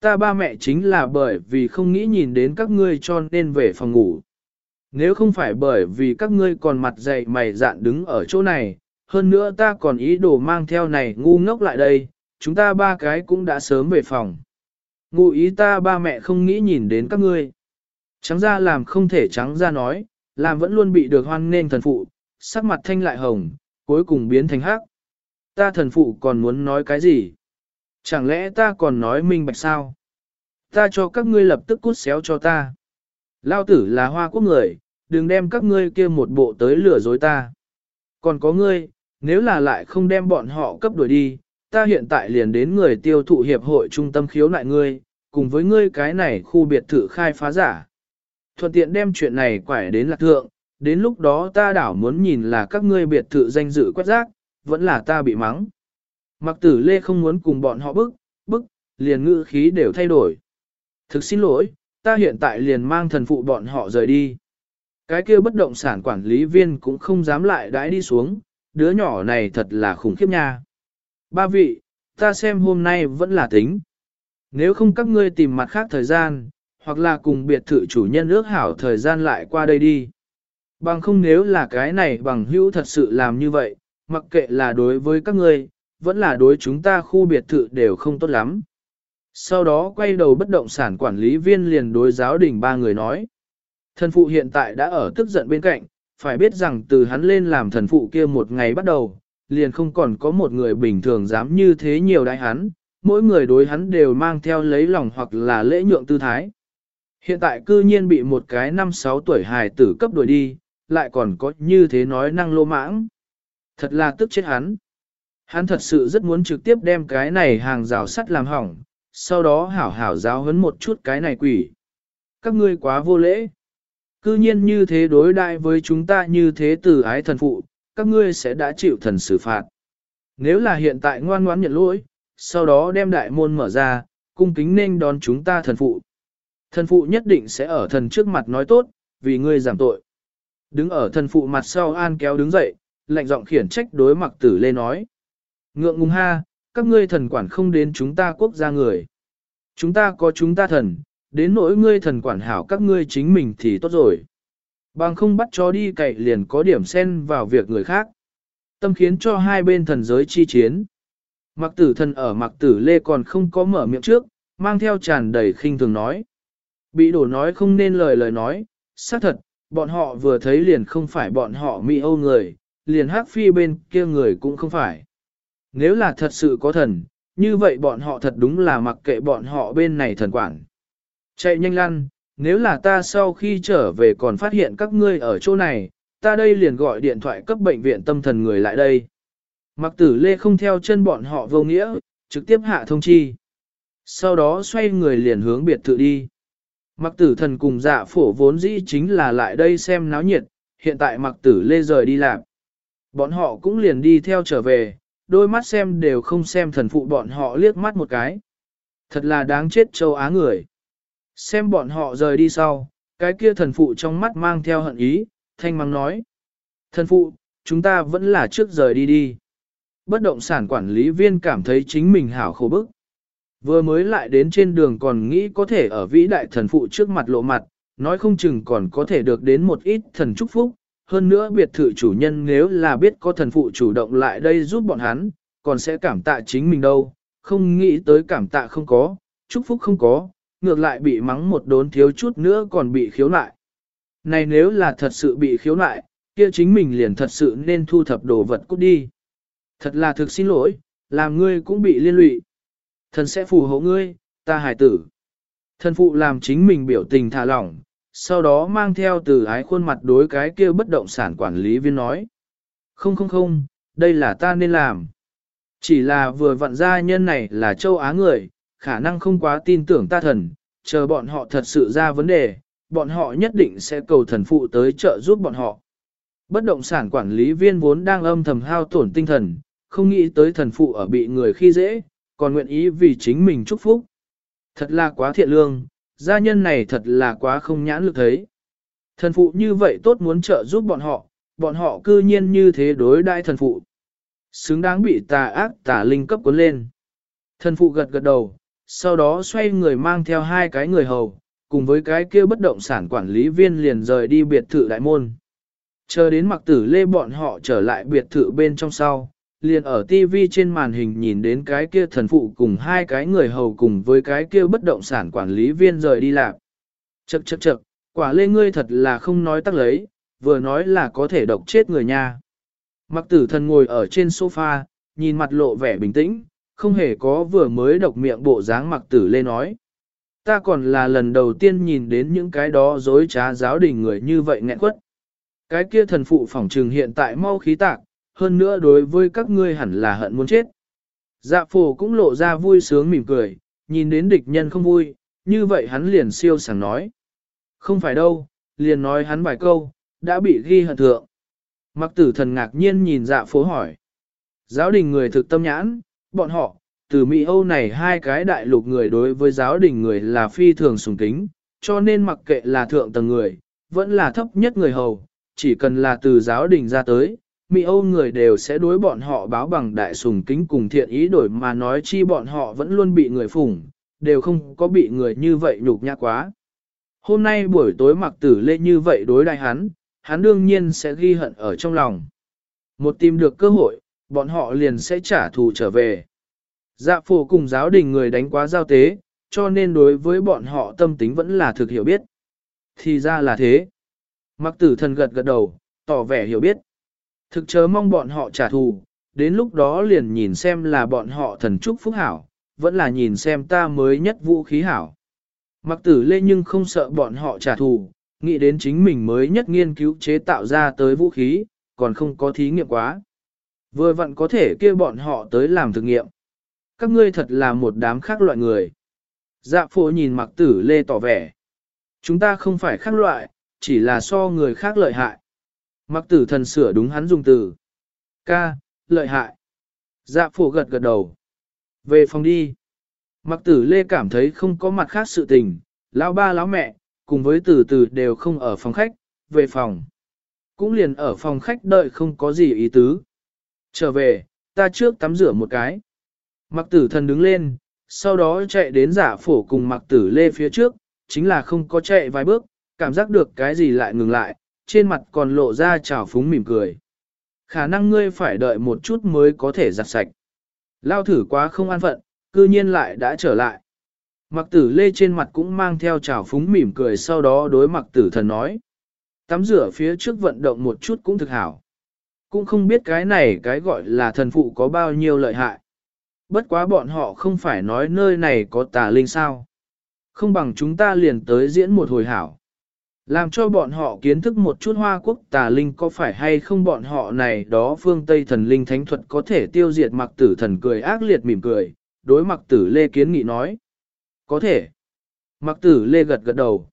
[SPEAKER 1] Ta ba mẹ chính là bởi vì không nghĩ nhìn đến các ngươi cho nên về phòng ngủ. Nếu không phải bởi vì các ngươi còn mặt dày mày dạn đứng ở chỗ này, hơn nữa ta còn ý đồ mang theo này ngu ngốc lại đây, chúng ta ba cái cũng đã sớm về phòng. Ngụ ý ta ba mẹ không nghĩ nhìn đến các ngươi. Trắng ra làm không thể trắng ra nói, làm vẫn luôn bị được hoan nên thần phụ, sắc mặt thanh lại hồng, cuối cùng biến thành hắc. Ta thần phụ còn muốn nói cái gì? Chẳng lẽ ta còn nói minh bạch sao? Ta cho các ngươi lập tức cút xéo cho ta. Lao tử là hoa quốc người, đừng đem các ngươi kia một bộ tới lừa dối ta. Còn có ngươi, nếu là lại không đem bọn họ cấp đuổi đi, ta hiện tại liền đến người tiêu thụ hiệp hội trung tâm khiếu nại ngươi, cùng với ngươi cái này khu biệt thự khai phá giả. Thuận tiện đem chuyện này quải đến lạc thượng, đến lúc đó ta đảo muốn nhìn là các ngươi biệt thự danh dự quét rác, vẫn là ta bị mắng. Mặc tử lê không muốn cùng bọn họ bức, bức, liền ngữ khí đều thay đổi. Thực xin lỗi, ta hiện tại liền mang thần phụ bọn họ rời đi. Cái kia bất động sản quản lý viên cũng không dám lại đãi đi xuống, đứa nhỏ này thật là khủng khiếp nha. Ba vị, ta xem hôm nay vẫn là tính. Nếu không các ngươi tìm mặt khác thời gian, hoặc là cùng biệt thự chủ nhân ước hảo thời gian lại qua đây đi. Bằng không nếu là cái này bằng hữu thật sự làm như vậy, mặc kệ là đối với các ngươi, vẫn là đối chúng ta khu biệt thự đều không tốt lắm. Sau đó quay đầu bất động sản quản lý viên liền đối giáo đình ba người nói. Thần phụ hiện tại đã ở tức giận bên cạnh, phải biết rằng từ hắn lên làm thần phụ kia một ngày bắt đầu, liền không còn có một người bình thường dám như thế nhiều đại hắn, mỗi người đối hắn đều mang theo lấy lòng hoặc là lễ nhượng tư thái. Hiện tại cư nhiên bị một cái năm sáu tuổi hài tử cấp đuổi đi, lại còn có như thế nói năng lô mãng. Thật là tức chết hắn. Hắn thật sự rất muốn trực tiếp đem cái này hàng rào sắt làm hỏng, sau đó hảo hảo giáo hấn một chút cái này quỷ. Các ngươi quá vô lễ. Cư nhiên như thế đối đại với chúng ta như thế từ ái thần phụ, các ngươi sẽ đã chịu thần xử phạt. Nếu là hiện tại ngoan ngoãn nhận lỗi, sau đó đem đại môn mở ra, cung kính nên đón chúng ta thần phụ. Thần phụ nhất định sẽ ở thần trước mặt nói tốt, vì ngươi giảm tội. Đứng ở thần phụ mặt sau an kéo đứng dậy, lạnh giọng khiển trách đối mặc tử lê nói. Ngượng ngùng ha, các ngươi thần quản không đến chúng ta quốc gia người. Chúng ta có chúng ta thần, đến nỗi ngươi thần quản hảo các ngươi chính mình thì tốt rồi. Bằng không bắt chó đi cậy liền có điểm xen vào việc người khác. Tâm khiến cho hai bên thần giới chi chiến. Mặc tử thần ở mặc tử lê còn không có mở miệng trước, mang theo tràn đầy khinh thường nói. Bị đổ nói không nên lời lời nói, xác thật, bọn họ vừa thấy liền không phải bọn họ Mỹ Âu người, liền hắc phi bên kia người cũng không phải. Nếu là thật sự có thần, như vậy bọn họ thật đúng là mặc kệ bọn họ bên này thần quản. Chạy nhanh lăn, nếu là ta sau khi trở về còn phát hiện các ngươi ở chỗ này, ta đây liền gọi điện thoại cấp bệnh viện tâm thần người lại đây. Mặc tử lê không theo chân bọn họ vô nghĩa, trực tiếp hạ thông chi. Sau đó xoay người liền hướng biệt thự đi. Mặc tử thần cùng dạ phổ vốn dĩ chính là lại đây xem náo nhiệt, hiện tại mặc tử lê rời đi làm. Bọn họ cũng liền đi theo trở về, đôi mắt xem đều không xem thần phụ bọn họ liếc mắt một cái. Thật là đáng chết châu Á người. Xem bọn họ rời đi sau, cái kia thần phụ trong mắt mang theo hận ý, thanh mắng nói. Thần phụ, chúng ta vẫn là trước rời đi đi. Bất động sản quản lý viên cảm thấy chính mình hảo khổ bức. Vừa mới lại đến trên đường còn nghĩ có thể ở vĩ đại thần phụ trước mặt lộ mặt, nói không chừng còn có thể được đến một ít thần chúc phúc. Hơn nữa biệt thự chủ nhân nếu là biết có thần phụ chủ động lại đây giúp bọn hắn, còn sẽ cảm tạ chính mình đâu, không nghĩ tới cảm tạ không có, chúc phúc không có, ngược lại bị mắng một đốn thiếu chút nữa còn bị khiếu nại. Này nếu là thật sự bị khiếu nại, kia chính mình liền thật sự nên thu thập đồ vật cút đi. Thật là thực xin lỗi, làm ngươi cũng bị liên lụy. Thần sẽ phù hộ ngươi, ta hải tử. Thần phụ làm chính mình biểu tình thả lỏng, sau đó mang theo từ ái khuôn mặt đối cái kia bất động sản quản lý viên nói. Không không không, đây là ta nên làm. Chỉ là vừa vặn gia nhân này là châu Á người, khả năng không quá tin tưởng ta thần, chờ bọn họ thật sự ra vấn đề, bọn họ nhất định sẽ cầu thần phụ tới trợ giúp bọn họ. Bất động sản quản lý viên vốn đang âm thầm hao tổn tinh thần, không nghĩ tới thần phụ ở bị người khi dễ, còn nguyện ý vì chính mình chúc phúc. Thật là quá thiện lương, gia nhân này thật là quá không nhãn lực thấy. Thần phụ như vậy tốt muốn trợ giúp bọn họ, bọn họ cư nhiên như thế đối đại thần phụ. Xứng đáng bị tà ác tà linh cấp cuốn lên. Thần phụ gật gật đầu, sau đó xoay người mang theo hai cái người hầu, cùng với cái kia bất động sản quản lý viên liền rời đi biệt thự đại môn. Chờ đến mặc tử lê bọn họ trở lại biệt thự bên trong sau, liền ở TV trên màn hình nhìn đến cái kia thần phụ cùng hai cái người hầu cùng với cái kia bất động sản quản lý viên rời đi lạc. Chậc chậc chậc, quả lê ngươi thật là không nói tắc lấy, vừa nói là có thể độc chết người nha. Mặc tử thần ngồi ở trên sofa, nhìn mặt lộ vẻ bình tĩnh, không hề có vừa mới độc miệng bộ dáng mặc tử lê nói. Ta còn là lần đầu tiên nhìn đến những cái đó dối trá giáo đình người như vậy nghẹn quất. Cái kia thần phụ phỏng trừng hiện tại mau khí tạc, hơn nữa đối với các ngươi hẳn là hận muốn chết. Dạ phổ cũng lộ ra vui sướng mỉm cười, nhìn đến địch nhân không vui, như vậy hắn liền siêu sảng nói. Không phải đâu, liền nói hắn vài câu, đã bị ghi hận thượng. Mặc tử thần ngạc nhiên nhìn dạ phố hỏi. Giáo đình người thực tâm nhãn, bọn họ, từ Mỹ Âu này hai cái đại lục người đối với giáo đình người là phi thường sùng kính, cho nên mặc kệ là thượng tầng người, vẫn là thấp nhất người hầu, chỉ cần là từ giáo đình ra tới, Mỹ Âu người đều sẽ đối bọn họ báo bằng đại sùng kính cùng thiện ý đổi mà nói chi bọn họ vẫn luôn bị người phủng, đều không có bị người như vậy nhục nhã quá. Hôm nay buổi tối mặc tử lê như vậy đối đại hắn, hắn đương nhiên sẽ ghi hận ở trong lòng. Một tìm được cơ hội, bọn họ liền sẽ trả thù trở về. Dạ phổ cùng giáo đình người đánh quá giao tế, cho nên đối với bọn họ tâm tính vẫn là thực hiểu biết. Thì ra là thế. Mặc tử thần gật gật đầu, tỏ vẻ hiểu biết. Thực chớ mong bọn họ trả thù, đến lúc đó liền nhìn xem là bọn họ thần trúc phúc hảo, vẫn là nhìn xem ta mới nhất vũ khí hảo. Mặc tử lê nhưng không sợ bọn họ trả thù, nghĩ đến chính mình mới nhất nghiên cứu chế tạo ra tới vũ khí, còn không có thí nghiệm quá. Vừa vặn có thể kêu bọn họ tới làm thực nghiệm. Các ngươi thật là một đám khác loại người. Dạ phổ nhìn mặc tử lê tỏ vẻ. Chúng ta không phải khác loại, chỉ là so người khác lợi hại. Mặc tử thần sửa đúng hắn dùng từ. Ca, lợi hại. Dạ phổ gật gật đầu. Về phòng đi. Mặc tử lê cảm thấy không có mặt khác sự tình, lão ba lão mẹ, cùng với Tử Tử đều không ở phòng khách, về phòng. Cũng liền ở phòng khách đợi không có gì ý tứ. Trở về, ta trước tắm rửa một cái. Mặc tử thần đứng lên, sau đó chạy đến giả phổ cùng mặc tử lê phía trước, chính là không có chạy vài bước, cảm giác được cái gì lại ngừng lại, trên mặt còn lộ ra trào phúng mỉm cười. Khả năng ngươi phải đợi một chút mới có thể giặt sạch. Lao thử quá không an phận, cư nhiên lại đã trở lại. Mặc tử lê trên mặt cũng mang theo trào phúng mỉm cười sau đó đối mặc tử thần nói. Tắm rửa phía trước vận động một chút cũng thực hảo. Cũng không biết cái này cái gọi là thần phụ có bao nhiêu lợi hại. Bất quá bọn họ không phải nói nơi này có tà linh sao. Không bằng chúng ta liền tới diễn một hồi hảo. Làm cho bọn họ kiến thức một chút hoa quốc tà linh có phải hay không bọn họ này đó phương Tây thần linh thánh thuật có thể tiêu diệt mặc tử thần cười ác liệt mỉm cười, đối mặc tử lê kiến nghị nói. Có thể. Mặc tử lê gật gật đầu.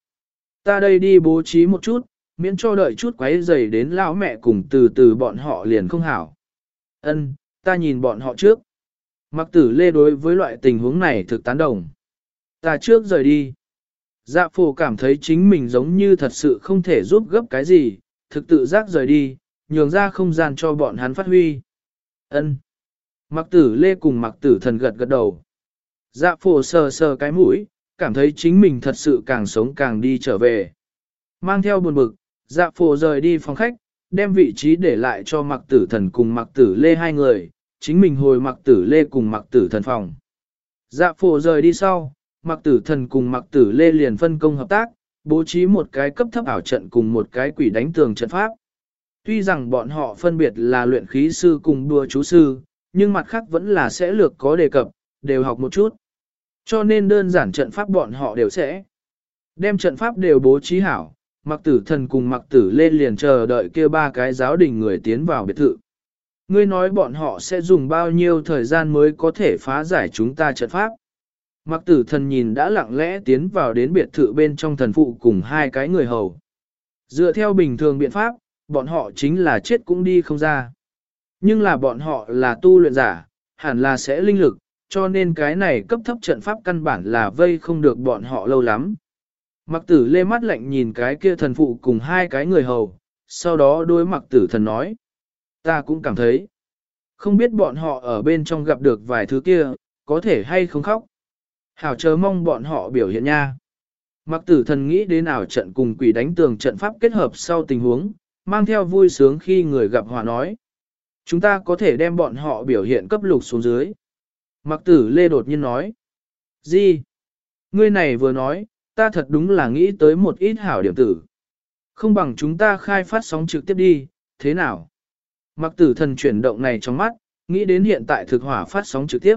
[SPEAKER 1] Ta đây đi bố trí một chút, miễn cho đợi chút quấy giày đến lão mẹ cùng từ từ bọn họ liền không hảo. Ân, ta nhìn bọn họ trước. Mặc tử lê đối với loại tình huống này thực tán đồng. Ta trước rời đi. Dạ phổ cảm thấy chính mình giống như thật sự không thể giúp gấp cái gì, thực tự giác rời đi, nhường ra không gian cho bọn hắn phát huy. Ân. Mặc tử lê cùng mặc tử thần gật gật đầu. Dạ phổ sờ sờ cái mũi, cảm thấy chính mình thật sự càng sống càng đi trở về. Mang theo buồn bực, dạ phổ rời đi phòng khách, đem vị trí để lại cho mặc tử thần cùng mặc tử lê hai người, chính mình hồi mặc tử lê cùng mặc tử thần phòng. Dạ phổ rời đi sau, mặc tử thần cùng mặc tử lê liền phân công hợp tác, bố trí một cái cấp thấp ảo trận cùng một cái quỷ đánh tường trận pháp. Tuy rằng bọn họ phân biệt là luyện khí sư cùng đua chú sư, nhưng mặt khác vẫn là sẽ lược có đề cập, đều học một chút. Cho nên đơn giản trận pháp bọn họ đều sẽ đem trận pháp đều bố trí hảo, mặc tử thần cùng mặc tử lên liền chờ đợi kia ba cái giáo đình người tiến vào biệt thự. Ngươi nói bọn họ sẽ dùng bao nhiêu thời gian mới có thể phá giải chúng ta trận pháp. Mặc tử thần nhìn đã lặng lẽ tiến vào đến biệt thự bên trong thần phụ cùng hai cái người hầu. Dựa theo bình thường biện pháp, bọn họ chính là chết cũng đi không ra. Nhưng là bọn họ là tu luyện giả, hẳn là sẽ linh lực, cho nên cái này cấp thấp trận pháp căn bản là vây không được bọn họ lâu lắm. Mặc tử lê mắt lạnh nhìn cái kia thần phụ cùng hai cái người hầu, sau đó đối mặc tử thần nói. Ta cũng cảm thấy, không biết bọn họ ở bên trong gặp được vài thứ kia, có thể hay không khóc. Hảo chờ mong bọn họ biểu hiện nha. Mặc tử thần nghĩ đến ảo trận cùng quỷ đánh tường trận pháp kết hợp sau tình huống, mang theo vui sướng khi người gặp họa nói. Chúng ta có thể đem bọn họ biểu hiện cấp lục xuống dưới. Mặc tử lê đột nhiên nói. Gì? Ngươi này vừa nói, ta thật đúng là nghĩ tới một ít hảo điểm tử. Không bằng chúng ta khai phát sóng trực tiếp đi, thế nào? Mặc tử thần chuyển động này trong mắt, nghĩ đến hiện tại thực hỏa phát sóng trực tiếp.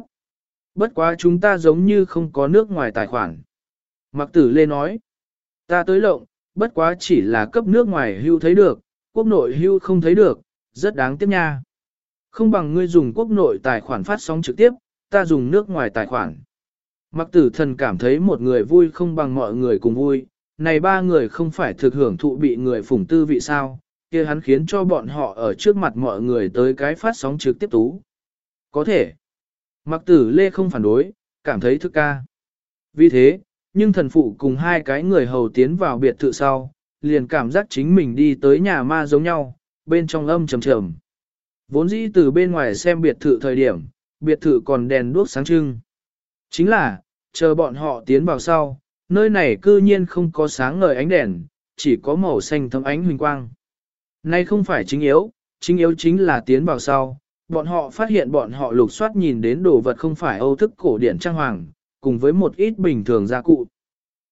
[SPEAKER 1] Bất quá chúng ta giống như không có nước ngoài tài khoản. Mặc tử lê nói, ta tới lộng, bất quá chỉ là cấp nước ngoài hưu thấy được, quốc nội hưu không thấy được, rất đáng tiếc nha. Không bằng ngươi dùng quốc nội tài khoản phát sóng trực tiếp, ta dùng nước ngoài tài khoản. Mặc tử thần cảm thấy một người vui không bằng mọi người cùng vui, này ba người không phải thực hưởng thụ bị người phủng tư vị sao, kia hắn khiến cho bọn họ ở trước mặt mọi người tới cái phát sóng trực tiếp tú. Có thể. Mặc tử lê không phản đối, cảm thấy thức ca. Vì thế, nhưng thần phụ cùng hai cái người hầu tiến vào biệt thự sau, liền cảm giác chính mình đi tới nhà ma giống nhau, bên trong âm trầm trầm. Vốn dĩ từ bên ngoài xem biệt thự thời điểm, biệt thự còn đèn đuốc sáng trưng. Chính là, chờ bọn họ tiến vào sau, nơi này cư nhiên không có sáng ngời ánh đèn, chỉ có màu xanh thấm ánh huỳnh quang. Nay không phải chính yếu, chính yếu chính là tiến vào sau, bọn họ phát hiện bọn họ lục soát nhìn đến đồ vật không phải âu thức cổ điển trang hoàng, cùng với một ít bình thường gia cụ,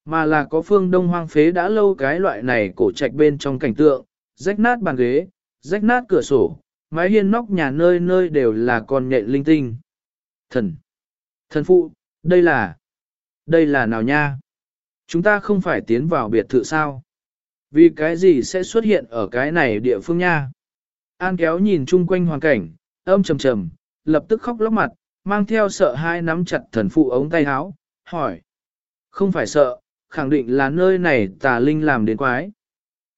[SPEAKER 1] mà là có phương đông hoang phế đã lâu cái loại này cổ trạch bên trong cảnh tượng, rách nát bàn ghế, rách nát cửa sổ, mái hiên nóc nhà nơi nơi đều là con nhện linh tinh. Thần! Thần phụ, đây là... Đây là nào nha? Chúng ta không phải tiến vào biệt thự sao? Vì cái gì sẽ xuất hiện ở cái này địa phương nha? An kéo nhìn chung quanh hoàn cảnh, âm trầm trầm, lập tức khóc lóc mặt, mang theo sợ hai nắm chặt thần phụ ống tay áo, hỏi. Không phải sợ, khẳng định là nơi này tà linh làm đến quái.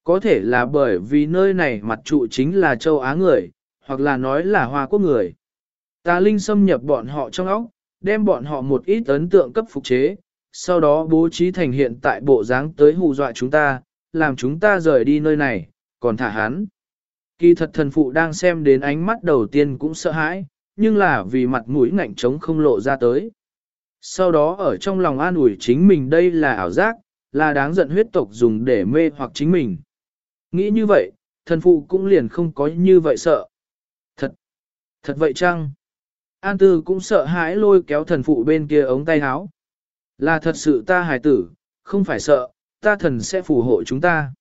[SPEAKER 1] Có thể là bởi vì nơi này mặt trụ chính là châu Á người, hoặc là nói là Hoa Quốc người. Tà linh xâm nhập bọn họ trong óc, đem bọn họ một ít ấn tượng cấp phục chế, sau đó bố trí thành hiện tại bộ dáng tới hù dọa chúng ta, làm chúng ta rời đi nơi này, còn thả hắn. Kỳ thật thần phụ đang xem đến ánh mắt đầu tiên cũng sợ hãi, nhưng là vì mặt mũi ngạnh trống không lộ ra tới. Sau đó ở trong lòng an ủi chính mình đây là ảo giác, là đáng giận huyết tộc dùng để mê hoặc chính mình. Nghĩ như vậy, thần phụ cũng liền không có như vậy sợ. Thật, thật vậy chăng? An tư cũng sợ hãi lôi kéo thần phụ bên kia ống tay áo. Là thật sự ta hài tử, không phải sợ, ta thần sẽ phù hộ chúng ta.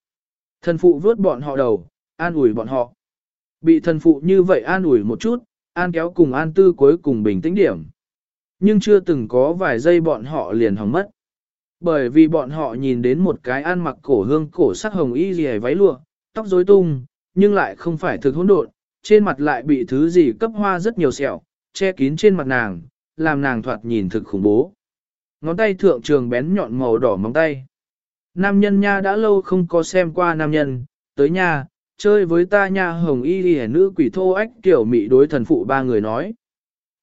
[SPEAKER 1] Thần phụ vớt bọn họ đầu, an ủi bọn họ. Bị thần phụ như vậy an ủi một chút, an kéo cùng an tư cuối cùng bình tĩnh điểm. Nhưng chưa từng có vài giây bọn họ liền hỏng mất. Bởi vì bọn họ nhìn đến một cái an mặc cổ hương cổ sắc hồng y gì váy lụa, tóc rối tung, nhưng lại không phải thực hỗn độn, trên mặt lại bị thứ gì cấp hoa rất nhiều sẹo, che kín trên mặt nàng, làm nàng thoạt nhìn thực khủng bố. Ngón tay thượng trường bén nhọn màu đỏ móng tay. Nam nhân nha đã lâu không có xem qua nam nhân, tới nha, chơi với ta nha hồng y đi nữ quỷ thô ách tiểu mị đối thần phụ ba người nói.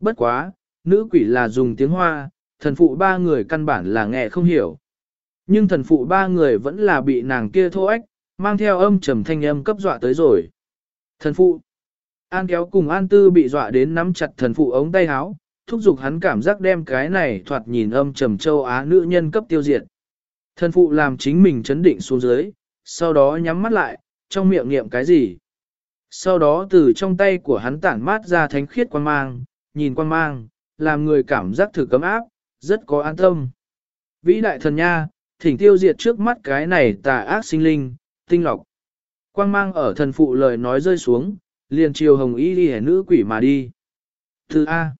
[SPEAKER 1] Bất quá, nữ quỷ là dùng tiếng hoa, thần phụ ba người căn bản là nghe không hiểu. Nhưng thần phụ ba người vẫn là bị nàng kia thô ách, mang theo âm trầm thanh âm cấp dọa tới rồi. Thần phụ, An kéo cùng An Tư bị dọa đến nắm chặt thần phụ ống tay háo, thúc giục hắn cảm giác đem cái này thoạt nhìn âm trầm châu Á nữ nhân cấp tiêu diệt. Thần phụ làm chính mình chấn định xuống dưới, sau đó nhắm mắt lại, trong miệng niệm cái gì. Sau đó từ trong tay của hắn tản mát ra thánh khiết quan mang, nhìn quan mang, làm người cảm giác thử cấm áp, rất có an tâm. Vĩ đại thần nha, thỉnh tiêu diệt trước mắt cái này tà ác sinh linh, tinh lọc. Quang mang ở thần phụ lời nói rơi xuống, liền chiều hồng y đi nữ quỷ mà đi. Thứ A.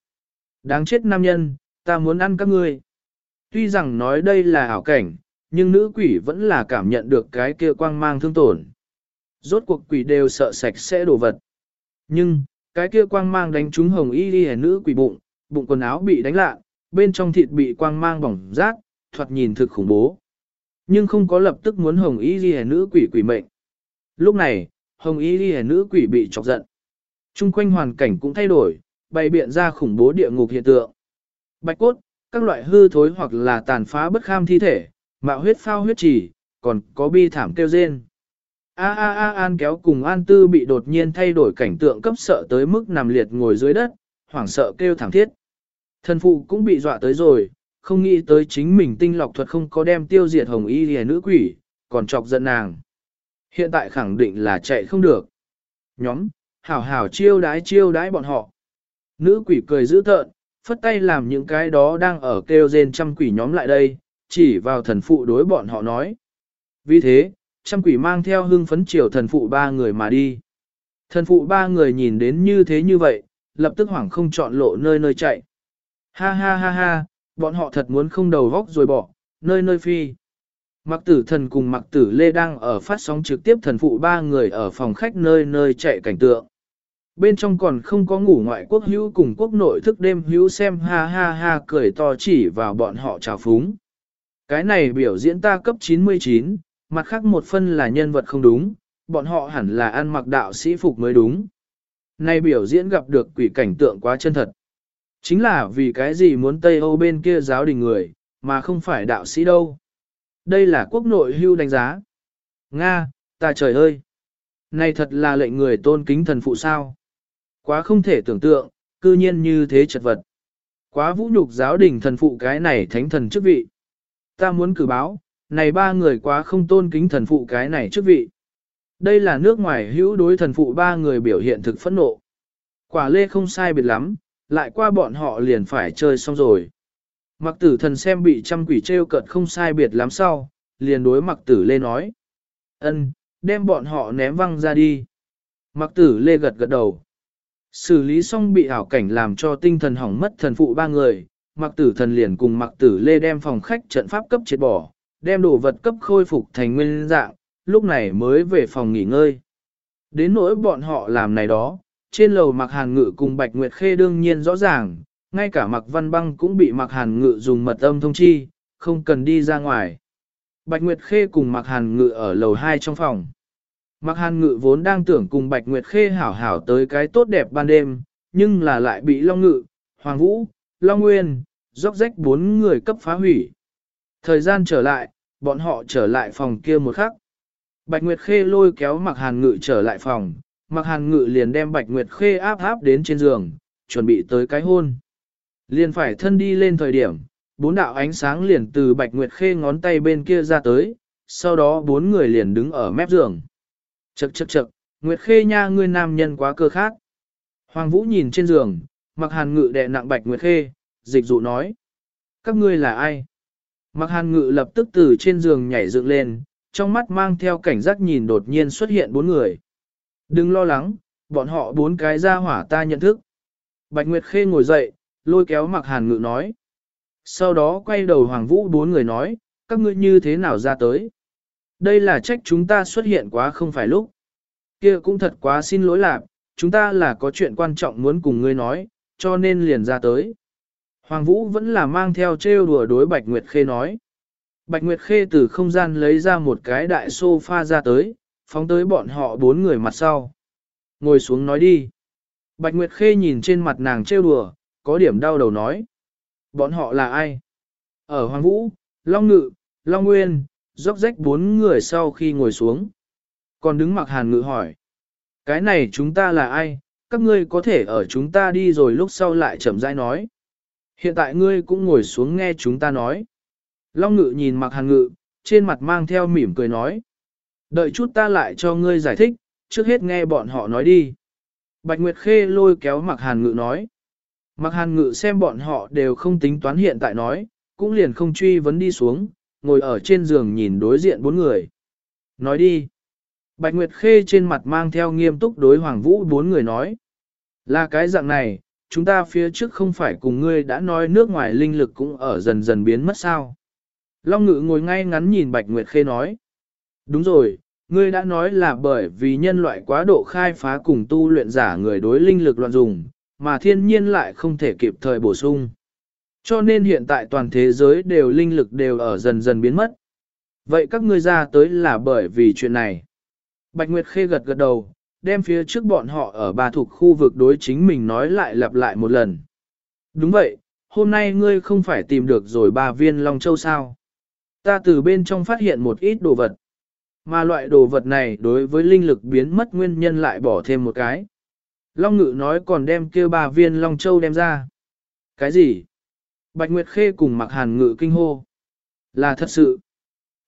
[SPEAKER 1] Đáng chết nam nhân, ta muốn ăn các ngươi. Tuy rằng nói đây là ảo cảnh, nhưng nữ quỷ vẫn là cảm nhận được cái kia quang mang thương tổn. Rốt cuộc quỷ đều sợ sạch sẽ đổ vật. Nhưng, cái kia quang mang đánh trúng hồng y đi nữ quỷ bụng, bụng quần áo bị đánh lạ, bên trong thịt bị quang mang bỏng rát, thoạt nhìn thực khủng bố. Nhưng không có lập tức muốn hồng y đi nữ quỷ quỷ mệnh. Lúc này, hồng y ghi nữ quỷ bị chọc giận. Trung quanh hoàn cảnh cũng thay đổi, bày biện ra khủng bố địa ngục hiện tượng. Bạch cốt, các loại hư thối hoặc là tàn phá bất kham thi thể, mạo huyết phao huyết chỉ, còn có bi thảm kêu rên. A A A An kéo cùng An Tư bị đột nhiên thay đổi cảnh tượng cấp sợ tới mức nằm liệt ngồi dưới đất, hoảng sợ kêu thảm thiết. Thần phụ cũng bị dọa tới rồi, không nghĩ tới chính mình tinh lọc thuật không có đem tiêu diệt hồng y lìa nữ quỷ, còn chọc giận nàng. Hiện tại khẳng định là chạy không được. Nhóm, hảo hảo chiêu đái chiêu đái bọn họ. Nữ quỷ cười dữ tợn, phất tay làm những cái đó đang ở kêu rên trăm quỷ nhóm lại đây, chỉ vào thần phụ đối bọn họ nói. Vì thế, trăm quỷ mang theo hưng phấn chiều thần phụ ba người mà đi. Thần phụ ba người nhìn đến như thế như vậy, lập tức hoảng không chọn lộ nơi nơi chạy. Ha ha ha ha, bọn họ thật muốn không đầu vóc rồi bỏ, nơi nơi phi. Mặc tử thần cùng mặc tử lê đang ở phát sóng trực tiếp thần phụ ba người ở phòng khách nơi nơi chạy cảnh tượng. Bên trong còn không có ngủ ngoại quốc hữu cùng quốc nội thức đêm hữu xem ha ha ha cười to chỉ vào bọn họ trào phúng. Cái này biểu diễn ta cấp 99, mặt khác một phân là nhân vật không đúng, bọn họ hẳn là ăn mặc đạo sĩ phục mới đúng. Này biểu diễn gặp được quỷ cảnh tượng quá chân thật. Chính là vì cái gì muốn Tây Âu bên kia giáo đình người, mà không phải đạo sĩ đâu. Đây là quốc nội hưu đánh giá. Nga, ta trời ơi! Này thật là lệnh người tôn kính thần phụ sao. Quá không thể tưởng tượng, cư nhiên như thế chật vật. Quá vũ nhục giáo đình thần phụ cái này thánh thần chức vị. Ta muốn cử báo, này ba người quá không tôn kính thần phụ cái này chức vị. Đây là nước ngoài hữu đối thần phụ ba người biểu hiện thực phẫn nộ. Quả lê không sai biệt lắm, lại qua bọn họ liền phải chơi xong rồi. Mặc tử thần xem bị trăm quỷ treo cợt không sai biệt lắm sau, liền đối mặc tử lê nói. ân, đem bọn họ ném văng ra đi. Mặc tử lê gật gật đầu. Xử lý xong bị ảo cảnh làm cho tinh thần hỏng mất thần phụ ba người, mặc tử thần liền cùng mặc tử lê đem phòng khách trận pháp cấp triệt bỏ, đem đồ vật cấp khôi phục thành nguyên dạng, lúc này mới về phòng nghỉ ngơi. Đến nỗi bọn họ làm này đó, trên lầu mặc hàn ngự cùng Bạch Nguyệt Khê đương nhiên rõ ràng, ngay cả mặc văn băng cũng bị mặc hàn ngự dùng mật âm thông chi, không cần đi ra ngoài. Bạch Nguyệt Khê cùng mặc hàn ngự ở lầu 2 trong phòng. Mặc hàn ngự vốn đang tưởng cùng Bạch Nguyệt Khê hảo hảo tới cái tốt đẹp ban đêm, nhưng là lại bị Long Ngự, Hoàng Vũ, Long Nguyên, dốc rách bốn người cấp phá hủy. Thời gian trở lại, bọn họ trở lại phòng kia một khắc. Bạch Nguyệt Khê lôi kéo Mặc Hàn Ngự trở lại phòng, Mặc Hàn Ngự liền đem Bạch Nguyệt Khê áp áp đến trên giường, chuẩn bị tới cái hôn. Liền phải thân đi lên thời điểm, bốn đạo ánh sáng liền từ Bạch Nguyệt Khê ngón tay bên kia ra tới, sau đó bốn người liền đứng ở mép giường. Chậc chậc chậc, Nguyệt Khê nha ngươi nam nhân quá cơ khác. Hoàng Vũ nhìn trên giường, Mặc Hàn Ngự đè nặng Bạch Nguyệt Khê, dịch dụ nói. Các ngươi là ai? Mặc Hàn Ngự lập tức từ trên giường nhảy dựng lên, trong mắt mang theo cảnh giác nhìn đột nhiên xuất hiện bốn người. Đừng lo lắng, bọn họ bốn cái ra hỏa ta nhận thức. Bạch Nguyệt Khê ngồi dậy, lôi kéo Mặc Hàn Ngự nói. Sau đó quay đầu Hoàng Vũ bốn người nói, các ngươi như thế nào ra tới? Đây là trách chúng ta xuất hiện quá không phải lúc. Kia cũng thật quá xin lỗi lạc, chúng ta là có chuyện quan trọng muốn cùng ngươi nói, cho nên liền ra tới. Hoàng Vũ vẫn là mang theo trêu đùa đối Bạch Nguyệt Khê nói. Bạch Nguyệt Khê từ không gian lấy ra một cái đại sofa ra tới, phóng tới bọn họ bốn người mặt sau. Ngồi xuống nói đi. Bạch Nguyệt Khê nhìn trên mặt nàng trêu đùa, có điểm đau đầu nói. Bọn họ là ai? Ở Hoàng Vũ, Long Ngự, Long Nguyên, dốc rách bốn người sau khi ngồi xuống. Còn đứng mặc hàn ngự hỏi. Cái này chúng ta là ai? Các ngươi có thể ở chúng ta đi rồi lúc sau lại chậm rãi nói. Hiện tại ngươi cũng ngồi xuống nghe chúng ta nói. Long ngự nhìn mặc hàn ngự, trên mặt mang theo mỉm cười nói. Đợi chút ta lại cho ngươi giải thích, trước hết nghe bọn họ nói đi. Bạch Nguyệt Khê lôi kéo mặc hàn ngự nói. Mặc hàn ngự xem bọn họ đều không tính toán hiện tại nói, cũng liền không truy vấn đi xuống, ngồi ở trên giường nhìn đối diện bốn người. Nói đi. Bạch Nguyệt Khê trên mặt mang theo nghiêm túc đối Hoàng Vũ bốn người nói. Là cái dạng này, chúng ta phía trước không phải cùng ngươi đã nói nước ngoài linh lực cũng ở dần dần biến mất sao. Long ngự ngồi ngay ngắn nhìn Bạch Nguyệt Khê nói. Đúng rồi, ngươi đã nói là bởi vì nhân loại quá độ khai phá cùng tu luyện giả người đối linh lực loạn dùng, mà thiên nhiên lại không thể kịp thời bổ sung. Cho nên hiện tại toàn thế giới đều linh lực đều ở dần dần biến mất. Vậy các ngươi ra tới là bởi vì chuyện này. Bạch Nguyệt Khê gật gật đầu, đem phía trước bọn họ ở ba thuộc khu vực đối chính mình nói lại lặp lại một lần. Đúng vậy, hôm nay ngươi không phải tìm được rồi ba viên Long Châu sao. Ta từ bên trong phát hiện một ít đồ vật. Mà loại đồ vật này đối với linh lực biến mất nguyên nhân lại bỏ thêm một cái. Long Ngự nói còn đem kia ba viên Long Châu đem ra. Cái gì? Bạch Nguyệt Khê cùng Mạc hàn ngự kinh hô. Là thật sự.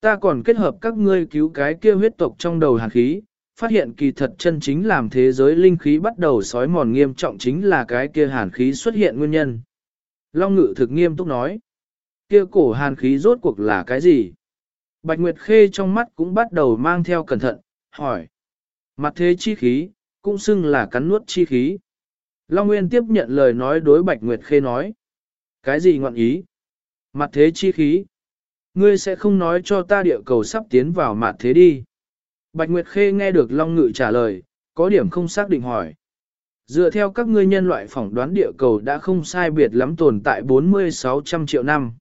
[SPEAKER 1] Ta còn kết hợp các ngươi cứu cái kia huyết tộc trong đầu hàn khí, phát hiện kỳ thật chân chính làm thế giới linh khí bắt đầu sói mòn nghiêm trọng chính là cái kia hàn khí xuất hiện nguyên nhân. Long ngự thực nghiêm túc nói. Kia cổ hàn khí rốt cuộc là cái gì? Bạch Nguyệt Khê trong mắt cũng bắt đầu mang theo cẩn thận, hỏi. Mặt thế chi khí, cũng xưng là cắn nuốt chi khí. Long Nguyên tiếp nhận lời nói đối Bạch Nguyệt Khê nói. Cái gì ngọn ý? Mặt thế chi khí. Ngươi sẽ không nói cho ta địa cầu sắp tiến vào mặt thế đi. Bạch Nguyệt Khê nghe được Long Ngự trả lời, có điểm không xác định hỏi. Dựa theo các ngươi nhân loại phỏng đoán địa cầu đã không sai biệt lắm tồn tại 40-600 triệu năm.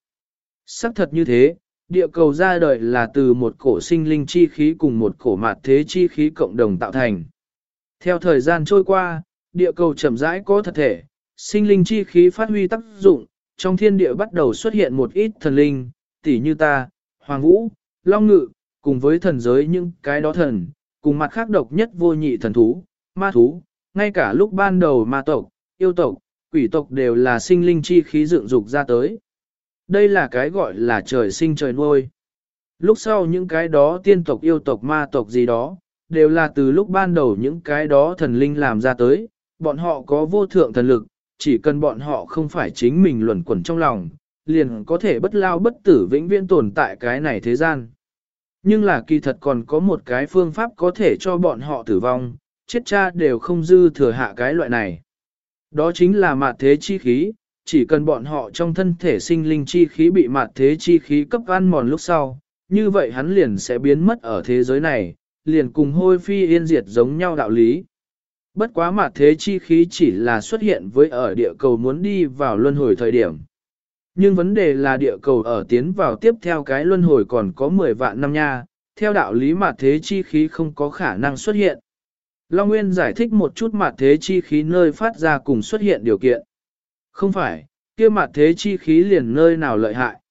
[SPEAKER 1] Sắc thật như thế, địa cầu ra đời là từ một cổ sinh linh chi khí cùng một cổ mạt thế chi khí cộng đồng tạo thành. Theo thời gian trôi qua, địa cầu chậm rãi có thật thể, sinh linh chi khí phát huy tác dụng, trong thiên địa bắt đầu xuất hiện một ít thần linh, tỷ như ta, Hoàng Vũ, Long Ngự, cùng với thần giới những cái đó thần, cùng mặt khác độc nhất vô nhị thần thú, ma thú, ngay cả lúc ban đầu ma tộc, yêu tộc, quỷ tộc đều là sinh linh chi khí dựng dục ra tới. Đây là cái gọi là trời sinh trời nuôi. Lúc sau những cái đó tiên tộc yêu tộc ma tộc gì đó, đều là từ lúc ban đầu những cái đó thần linh làm ra tới, bọn họ có vô thượng thần lực, chỉ cần bọn họ không phải chính mình luẩn quẩn trong lòng, liền có thể bất lao bất tử vĩnh viễn tồn tại cái này thế gian. Nhưng là kỳ thật còn có một cái phương pháp có thể cho bọn họ tử vong, chết cha đều không dư thừa hạ cái loại này. Đó chính là mạt thế chi khí, chỉ cần bọn họ trong thân thể sinh linh chi khí bị mạt thế chi khí cấp ăn mòn lúc sau, như vậy hắn liền sẽ biến mất ở thế giới này, liền cùng hôi phi yên diệt giống nhau đạo lý. Bất quá mà thế chi khí chỉ là xuất hiện với ở địa cầu muốn đi vào luân hồi thời điểm. Nhưng vấn đề là địa cầu ở tiến vào tiếp theo cái luân hồi còn có 10 vạn năm nha, theo đạo lý mà thế chi khí không có khả năng xuất hiện. Long Nguyên giải thích một chút mặt thế chi khí nơi phát ra cùng xuất hiện điều kiện. Không phải, kia mặt thế chi khí liền nơi nào lợi hại.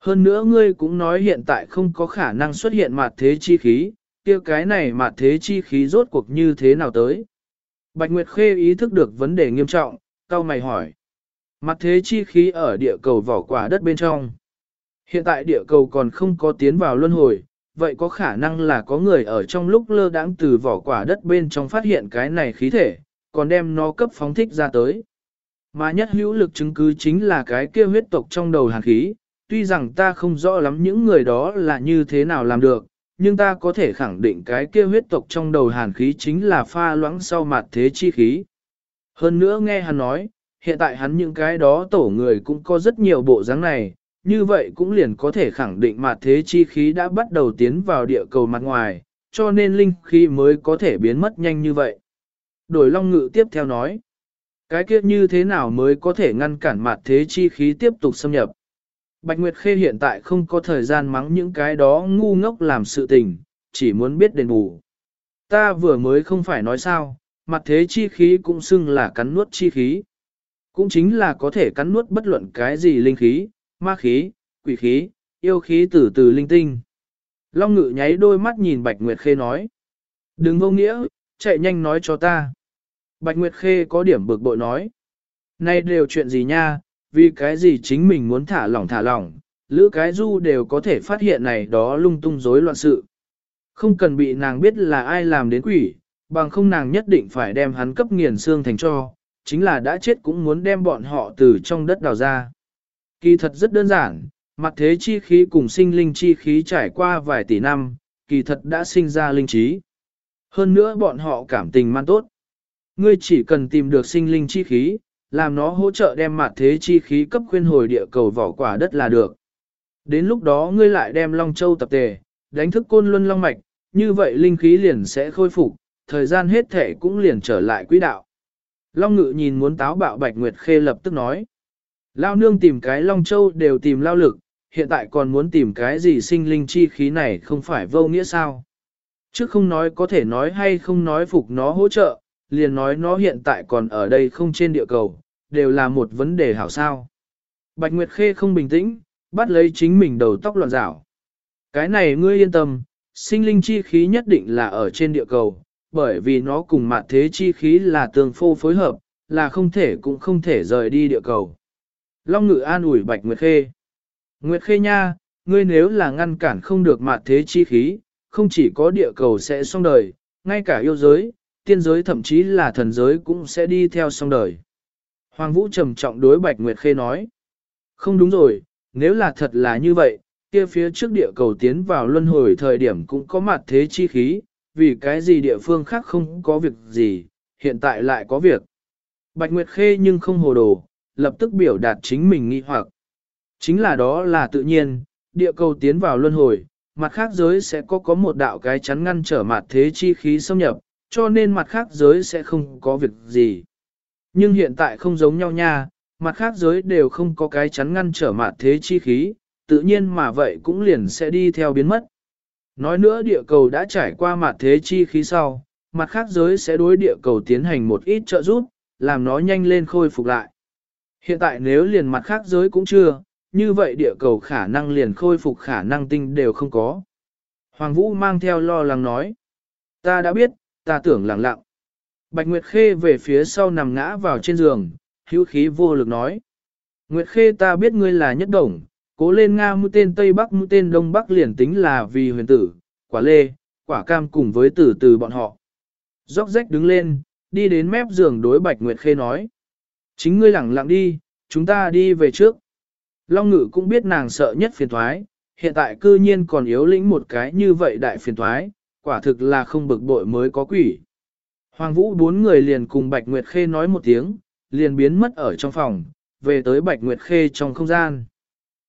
[SPEAKER 1] Hơn nữa ngươi cũng nói hiện tại không có khả năng xuất hiện mặt thế chi khí, kia cái này mà thế chi khí rốt cuộc như thế nào tới. Bạch Nguyệt Khê ý thức được vấn đề nghiêm trọng, cao mày hỏi. Mặt thế chi khí ở địa cầu vỏ quả đất bên trong. Hiện tại địa cầu còn không có tiến vào luân hồi, vậy có khả năng là có người ở trong lúc lơ đãng từ vỏ quả đất bên trong phát hiện cái này khí thể, còn đem nó cấp phóng thích ra tới. Mà nhất hữu lực chứng cứ chính là cái kia huyết tộc trong đầu hàn khí, tuy rằng ta không rõ lắm những người đó là như thế nào làm được, nhưng ta có thể khẳng định cái kia huyết tộc trong đầu hàn khí chính là pha loãng sau mặt thế chi khí. Hơn nữa nghe hắn nói, hiện tại hắn những cái đó tổ người cũng có rất nhiều bộ dáng này, như vậy cũng liền có thể khẳng định mặt thế chi khí đã bắt đầu tiến vào địa cầu mặt ngoài, cho nên linh khí mới có thể biến mất nhanh như vậy. Đổi Long Ngự tiếp theo nói, cái kia như thế nào mới có thể ngăn cản mặt thế chi khí tiếp tục xâm nhập. Bạch Nguyệt Khê hiện tại không có thời gian mắng những cái đó ngu ngốc làm sự tình, chỉ muốn biết đền bù. Ta vừa mới không phải nói sao, mặt thế chi khí cũng xưng là cắn nuốt chi khí. Cũng chính là có thể cắn nuốt bất luận cái gì linh khí, ma khí, quỷ khí, yêu khí từ từ linh tinh. Long ngự nháy đôi mắt nhìn Bạch Nguyệt Khê nói. Đừng vô nghĩa, chạy nhanh nói cho ta. Bạch Nguyệt Khê có điểm bực bội nói. Này đều chuyện gì nha, vì cái gì chính mình muốn thả lỏng thả lỏng, lữ cái du đều có thể phát hiện này đó lung tung rối loạn sự. Không cần bị nàng biết là ai làm đến quỷ, bằng không nàng nhất định phải đem hắn cấp nghiền xương thành cho, chính là đã chết cũng muốn đem bọn họ từ trong đất đào ra. Kỳ thật rất đơn giản, mặt thế chi khí cùng sinh linh chi khí trải qua vài tỷ năm, kỳ thật đã sinh ra linh trí. Hơn nữa bọn họ cảm tình man tốt. Ngươi chỉ cần tìm được sinh linh chi khí, làm nó hỗ trợ đem mặt thế chi khí cấp khuyên hồi địa cầu vỏ quả đất là được. Đến lúc đó ngươi lại đem Long Châu tập tề, đánh thức côn luân long mạch, như vậy linh khí liền sẽ khôi phục, thời gian hết thể cũng liền trở lại quỹ đạo. Long ngự nhìn muốn táo bạo Bạch Nguyệt Khê lập tức nói. Lao nương tìm cái Long Châu đều tìm lao lực, hiện tại còn muốn tìm cái gì sinh linh chi khí này không phải vô nghĩa sao. Chứ không nói có thể nói hay không nói phục nó hỗ trợ, liền nói nó hiện tại còn ở đây không trên địa cầu, đều là một vấn đề hảo sao. Bạch Nguyệt Khê không bình tĩnh, bắt lấy chính mình đầu tóc loạn rảo. Cái này ngươi yên tâm, sinh linh chi khí nhất định là ở trên địa cầu, bởi vì nó cùng mặt thế chi khí là tương phô phối hợp, là không thể cũng không thể rời đi địa cầu. Long ngự an ủi Bạch Nguyệt Khê. Nguyệt Khê nha, ngươi nếu là ngăn cản không được mặt thế chi khí, không chỉ có địa cầu sẽ xong đời, ngay cả yêu giới, tiên giới thậm chí là thần giới cũng sẽ đi theo song đời. Hoàng Vũ trầm trọng đối Bạch Nguyệt Khê nói. Không đúng rồi, nếu là thật là như vậy, kia phía trước địa cầu tiến vào luân hồi thời điểm cũng có mặt thế chi khí, vì cái gì địa phương khác không có việc gì, hiện tại lại có việc. Bạch Nguyệt Khê nhưng không hồ đồ, lập tức biểu đạt chính mình nghi hoặc. Chính là đó là tự nhiên, địa cầu tiến vào luân hồi, mặt khác giới sẽ có có một đạo cái chắn ngăn trở mặt thế chi khí xâm nhập, cho nên mặt khác giới sẽ không có việc gì. Nhưng hiện tại không giống nhau nha, mặt khác giới đều không có cái chắn ngăn trở mặt thế chi khí, tự nhiên mà vậy cũng liền sẽ đi theo biến mất. Nói nữa địa cầu đã trải qua mặt thế chi khí sau, mặt khác giới sẽ đối địa cầu tiến hành một ít trợ giúp, làm nó nhanh lên khôi phục lại. Hiện tại nếu liền mặt khác giới cũng chưa, như vậy địa cầu khả năng liền khôi phục khả năng tinh đều không có. Hoàng Vũ mang theo lo lắng nói. Ta đã biết, ta tưởng lặng lặng. Bạch Nguyệt Khê về phía sau nằm ngã vào trên giường, hữu khí vô lực nói. Nguyệt Khê ta biết ngươi là nhất đồng, cố lên Nga mũi tên Tây Bắc mũi tên Đông Bắc liền tính là vì huyền tử, quả lê, quả cam cùng với tử từ bọn họ. Dốc rách đứng lên, đi đến mép giường đối Bạch Nguyệt Khê nói. Chính ngươi lẳng lặng đi, chúng ta đi về trước. Long ngự cũng biết nàng sợ nhất phiền thoái, hiện tại cư nhiên còn yếu lĩnh một cái như vậy đại phiền thoái, quả thực là không bực bội mới có quỷ. Hoàng vũ bốn người liền cùng Bạch Nguyệt Khê nói một tiếng, liền biến mất ở trong phòng, về tới Bạch Nguyệt Khê trong không gian.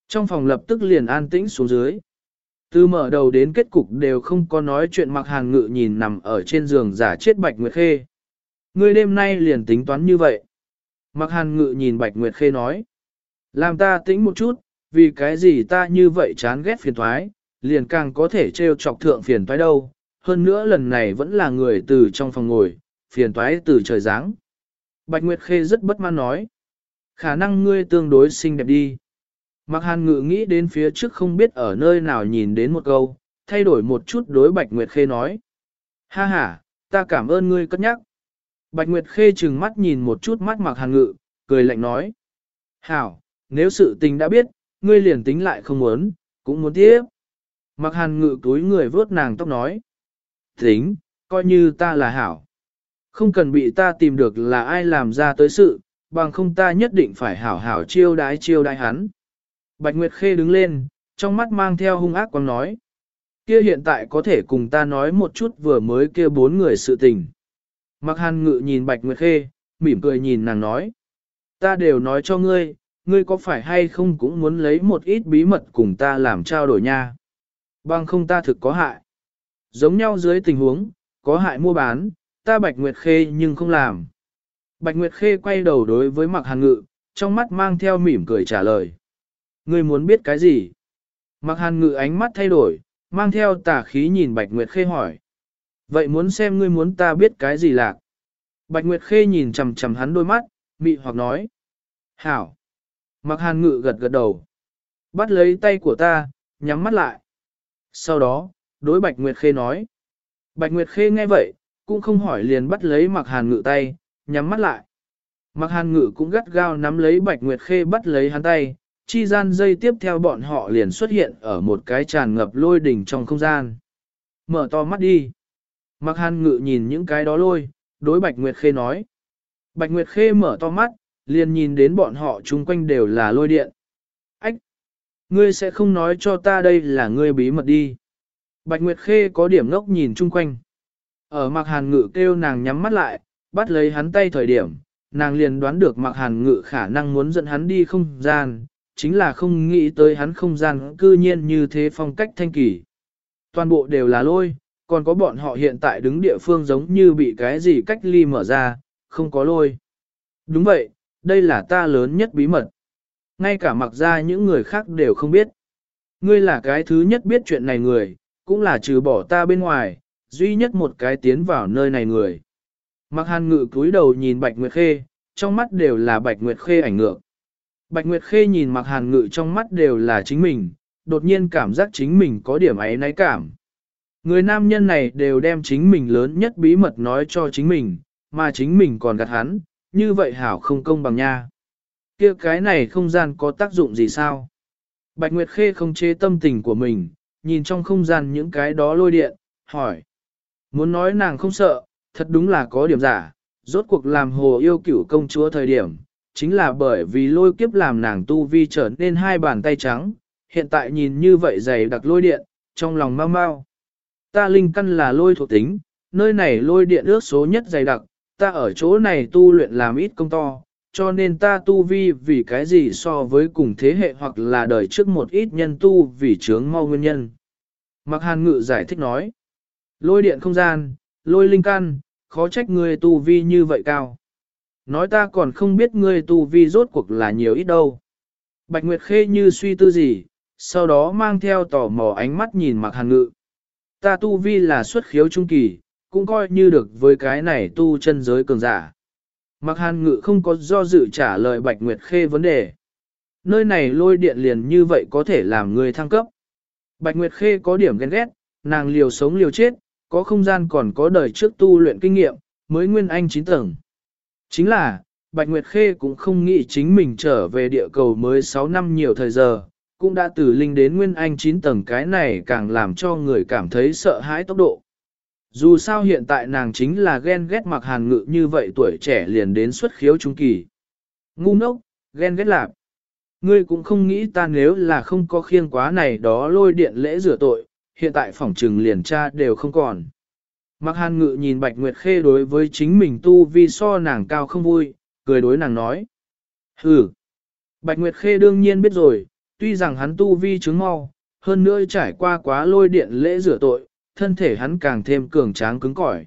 [SPEAKER 1] Trong phòng lập tức liền an tĩnh xuống dưới. Từ mở đầu đến kết cục đều không có nói chuyện mặc hàng ngự nhìn nằm ở trên giường giả chết Bạch Nguyệt Khê. Ngươi đêm nay liền tính toán như vậy. Mặc hàn ngự nhìn Bạch Nguyệt Khê nói. Làm ta tĩnh một chút, vì cái gì ta như vậy chán ghét phiền thoái, liền càng có thể trêu chọc thượng phiền toái đâu. Hơn nữa lần này vẫn là người từ trong phòng ngồi, phiền toái từ trời giáng. Bạch Nguyệt Khê rất bất mãn nói. Khả năng ngươi tương đối xinh đẹp đi. Mặc hàn ngự nghĩ đến phía trước không biết ở nơi nào nhìn đến một câu, thay đổi một chút đối Bạch Nguyệt Khê nói. Ha ha, ta cảm ơn ngươi cất nhắc. Bạch Nguyệt Khê trừng mắt nhìn một chút mắt mặc hàn ngự, cười lạnh nói. Hảo, nếu sự tình đã biết, ngươi liền tính lại không muốn, cũng muốn tiếp. Mặc hàn ngự túi người vớt nàng tóc nói. Tính, coi như ta là hảo. Không cần bị ta tìm được là ai làm ra tới sự, bằng không ta nhất định phải hảo hảo chiêu đái chiêu đái hắn. Bạch Nguyệt Khê đứng lên, trong mắt mang theo hung ác quang nói. Kia hiện tại có thể cùng ta nói một chút vừa mới kia bốn người sự tình. Mặc hàn ngự nhìn Bạch Nguyệt Khê, mỉm cười nhìn nàng nói. Ta đều nói cho ngươi, ngươi có phải hay không cũng muốn lấy một ít bí mật cùng ta làm trao đổi nha. Bằng không ta thực có hại. Giống nhau dưới tình huống, có hại mua bán, ta Bạch Nguyệt Khê nhưng không làm. Bạch Nguyệt Khê quay đầu đối với Mặc Hàn Ngự, trong mắt mang theo mỉm cười trả lời. Ngươi muốn biết cái gì? Mặc Hàn Ngự ánh mắt thay đổi, mang theo tà khí nhìn Bạch Nguyệt Khê hỏi. Vậy muốn xem ngươi muốn ta biết cái gì lạc? Bạch Nguyệt Khê nhìn chầm chầm hắn đôi mắt, mị hoặc nói. Hảo. Mặc hàn ngự gật gật đầu. Bắt lấy tay của ta, nhắm mắt lại. Sau đó, đối Bạch Nguyệt Khê nói. Bạch Nguyệt Khê nghe vậy, cũng không hỏi liền bắt lấy mặc hàn ngự tay, nhắm mắt lại. Mặc hàn ngự cũng gắt gao nắm lấy Bạch Nguyệt Khê bắt lấy hắn tay, chi gian dây tiếp theo bọn họ liền xuất hiện ở một cái tràn ngập lôi đỉnh trong không gian. Mở to mắt đi. Mặc hàn ngự nhìn những cái đó lôi, đối Bạch Nguyệt Khê nói. Bạch Nguyệt Khê mở to mắt, liền nhìn đến bọn họ chung quanh đều là lôi điện. Ngươi sẽ không nói cho ta đây là ngươi bí mật đi. Bạch Nguyệt Khê có điểm ngốc nhìn chung quanh. Ở mặc hàn ngự kêu nàng nhắm mắt lại, bắt lấy hắn tay thời điểm, nàng liền đoán được mặc hàn ngự khả năng muốn dẫn hắn đi không gian, chính là không nghĩ tới hắn không gian cư nhiên như thế phong cách thanh kỳ. Toàn bộ đều là lôi, còn có bọn họ hiện tại đứng địa phương giống như bị cái gì cách ly mở ra, không có lôi. Đúng vậy, đây là ta lớn nhất bí mật. Ngay cả mặc ra những người khác đều không biết. Ngươi là cái thứ nhất biết chuyện này người, cũng là trừ bỏ ta bên ngoài, duy nhất một cái tiến vào nơi này người. Mặc hàn ngự cúi đầu nhìn Bạch Nguyệt Khê, trong mắt đều là Bạch Nguyệt Khê ảnh ngược. Bạch Nguyệt Khê nhìn mặc hàn ngự trong mắt đều là chính mình, đột nhiên cảm giác chính mình có điểm ấy náy cảm. Người nam nhân này đều đem chính mình lớn nhất bí mật nói cho chính mình, mà chính mình còn gạt hắn, như vậy hảo không công bằng nha. kia cái này không gian có tác dụng gì sao? Bạch Nguyệt Khê không chế tâm tình của mình, nhìn trong không gian những cái đó lôi điện, hỏi. Muốn nói nàng không sợ, thật đúng là có điểm giả, rốt cuộc làm hồ yêu cửu công chúa thời điểm, chính là bởi vì lôi kiếp làm nàng tu vi trở nên hai bàn tay trắng, hiện tại nhìn như vậy dày đặc lôi điện, trong lòng mau mau. Ta linh căn là lôi thuộc tính, nơi này lôi điện ước số nhất dày đặc, ta ở chỗ này tu luyện làm ít công to, cho nên ta tu vi vì cái gì so với cùng thế hệ hoặc là đời trước một ít nhân tu vì chướng mau nguyên nhân. Mạc hàn ngự giải thích nói, lôi điện không gian, lôi linh căn, khó trách ngươi tu vi như vậy cao. Nói ta còn không biết ngươi tu vi rốt cuộc là nhiều ít đâu. Bạch Nguyệt Khê như suy tư gì, sau đó mang theo tò mò ánh mắt nhìn Mạc hàn ngự. Ta tu vi là xuất khiếu trung kỳ, cũng coi như được với cái này tu chân giới cường giả. Mạc hàn ngự không có do dự trả lời Bạch Nguyệt Khê vấn đề. Nơi này lôi điện liền như vậy có thể làm người thăng cấp. Bạch Nguyệt Khê có điểm ghen ghét, nàng liều sống liều chết, có không gian còn có đời trước tu luyện kinh nghiệm, mới nguyên anh Chín tầng. Chính là, Bạch Nguyệt Khê cũng không nghĩ chính mình trở về địa cầu mới 6 năm nhiều thời giờ, cũng đã từ linh đến nguyên anh 9 tầng cái này càng làm cho người cảm thấy sợ hãi tốc độ. Dù sao hiện tại nàng chính là ghen ghét mặc hàn ngự như vậy tuổi trẻ liền đến xuất khiếu trung kỳ. Ngu ngốc, ghen ghét lạp. Ngươi cũng không nghĩ ta nếu là không có khiêng quá này đó lôi điện lễ rửa tội, hiện tại phỏng trừng liền cha đều không còn. Mặc hàn ngự nhìn Bạch Nguyệt Khê đối với chính mình tu vi so nàng cao không vui, cười đối nàng nói. Hừ. Bạch Nguyệt Khê đương nhiên biết rồi, tuy rằng hắn tu vi chứng mau, hơn nữa trải qua quá lôi điện lễ rửa tội, thân thể hắn càng thêm cường tráng cứng cỏi.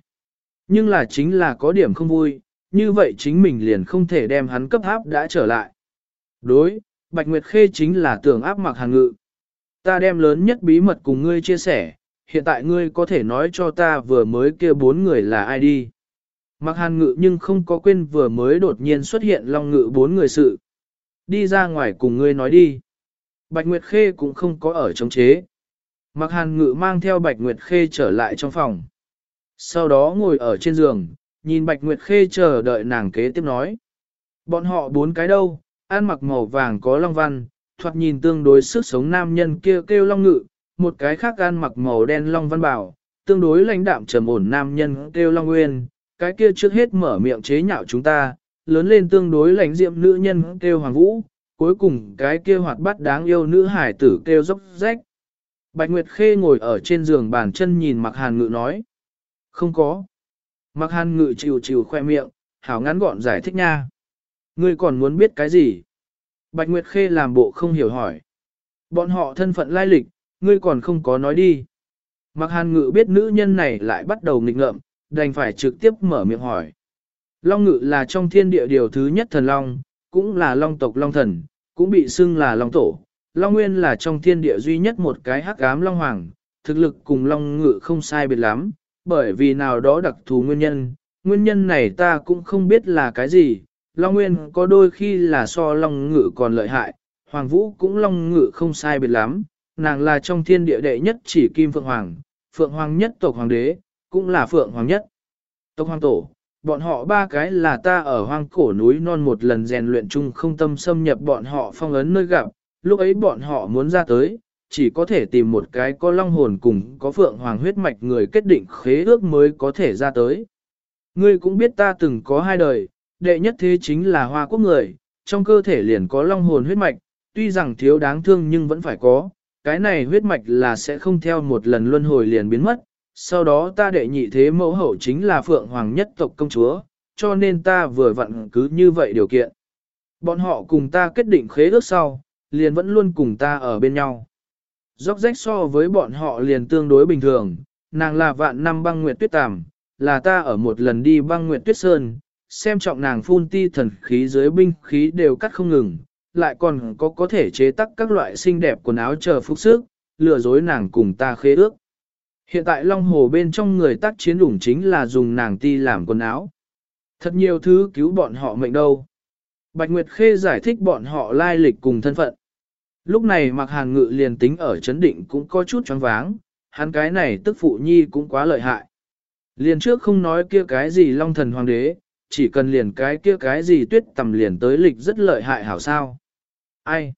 [SPEAKER 1] Nhưng là chính là có điểm không vui, như vậy chính mình liền không thể đem hắn cấp háp đã trở lại. Đối, Bạch Nguyệt Khê chính là tưởng áp mặc hàng ngự. Ta đem lớn nhất bí mật cùng ngươi chia sẻ, hiện tại ngươi có thể nói cho ta vừa mới kia bốn người là ai đi. Mặc hàn ngự nhưng không có quên vừa mới đột nhiên xuất hiện long ngự bốn người sự. Đi ra ngoài cùng ngươi nói đi. Bạch Nguyệt Khê cũng không có ở chống chế. Mặc hàn ngự mang theo Bạch Nguyệt Khê trở lại trong phòng. Sau đó ngồi ở trên giường, nhìn Bạch Nguyệt Khê chờ đợi nàng kế tiếp nói. Bọn họ bốn cái đâu, ăn mặc màu vàng có long văn, thoạt nhìn tương đối sức sống nam nhân kia kêu, kêu long ngự, một cái khác ăn mặc màu đen long văn bảo, tương đối lãnh đạm trầm ổn nam nhân kêu long nguyên, cái kia trước hết mở miệng chế nhạo chúng ta, lớn lên tương đối lãnh diệm nữ nhân kêu hoàng vũ, cuối cùng cái kia hoạt bát đáng yêu nữ hải tử kêu dốc rách. Bạch Nguyệt Khê ngồi ở trên giường bàn chân nhìn Mạc Hàn Ngự nói. Không có. Mạc Hàn Ngự chịu chịu khoe miệng, hảo ngắn gọn giải thích nha. Ngươi còn muốn biết cái gì? Bạch Nguyệt Khê làm bộ không hiểu hỏi. Bọn họ thân phận lai lịch, ngươi còn không có nói đi. Mặc Hàn Ngự biết nữ nhân này lại bắt đầu nghịch ngợm, đành phải trực tiếp mở miệng hỏi. Long Ngự là trong thiên địa điều thứ nhất thần Long, cũng là Long tộc Long thần, cũng bị xưng là Long tổ. Long Nguyên là trong thiên địa duy nhất một cái hắc ám Long Hoàng, thực lực cùng Long Ngự không sai biệt lắm, bởi vì nào đó đặc thù nguyên nhân, nguyên nhân này ta cũng không biết là cái gì. Long Nguyên có đôi khi là so Long Ngự còn lợi hại, Hoàng Vũ cũng Long Ngự không sai biệt lắm, nàng là trong thiên địa đệ nhất chỉ Kim Phượng Hoàng, Phượng Hoàng nhất tộc Hoàng đế, cũng là Phượng Hoàng nhất. Tộc Hoàng Tổ, bọn họ ba cái là ta ở hoang cổ núi non một lần rèn luyện chung không tâm xâm nhập bọn họ phong ấn nơi gặp, lúc ấy bọn họ muốn ra tới, chỉ có thể tìm một cái có long hồn cùng có phượng hoàng huyết mạch người kết định khế ước mới có thể ra tới. Ngươi cũng biết ta từng có hai đời, đệ nhất thế chính là hoa quốc người, trong cơ thể liền có long hồn huyết mạch, tuy rằng thiếu đáng thương nhưng vẫn phải có, cái này huyết mạch là sẽ không theo một lần luân hồi liền biến mất, sau đó ta đệ nhị thế mẫu hậu chính là phượng hoàng nhất tộc công chúa, cho nên ta vừa vặn cứ như vậy điều kiện. Bọn họ cùng ta kết định khế ước sau, liền vẫn luôn cùng ta ở bên nhau. Dốc rách so với bọn họ liền tương đối bình thường, nàng là vạn năm băng nguyệt tuyết tàm, là ta ở một lần đi băng nguyệt tuyết sơn, xem trọng nàng phun ti thần khí dưới binh khí đều cắt không ngừng, lại còn có có thể chế tác các loại xinh đẹp quần áo chờ phúc sức, lừa dối nàng cùng ta khế ước. Hiện tại Long Hồ bên trong người tác chiến đủng chính là dùng nàng ti làm quần áo. Thật nhiều thứ cứu bọn họ mệnh đâu. Bạch Nguyệt Khê giải thích bọn họ lai lịch cùng thân phận. Lúc này mặc hàn ngự liền tính ở chấn định cũng có chút choáng váng, hắn cái này tức phụ nhi cũng quá lợi hại. Liền trước không nói kia cái gì long thần hoàng đế, chỉ cần liền cái kia cái gì tuyết tầm liền tới lịch rất lợi hại hảo sao. Ai?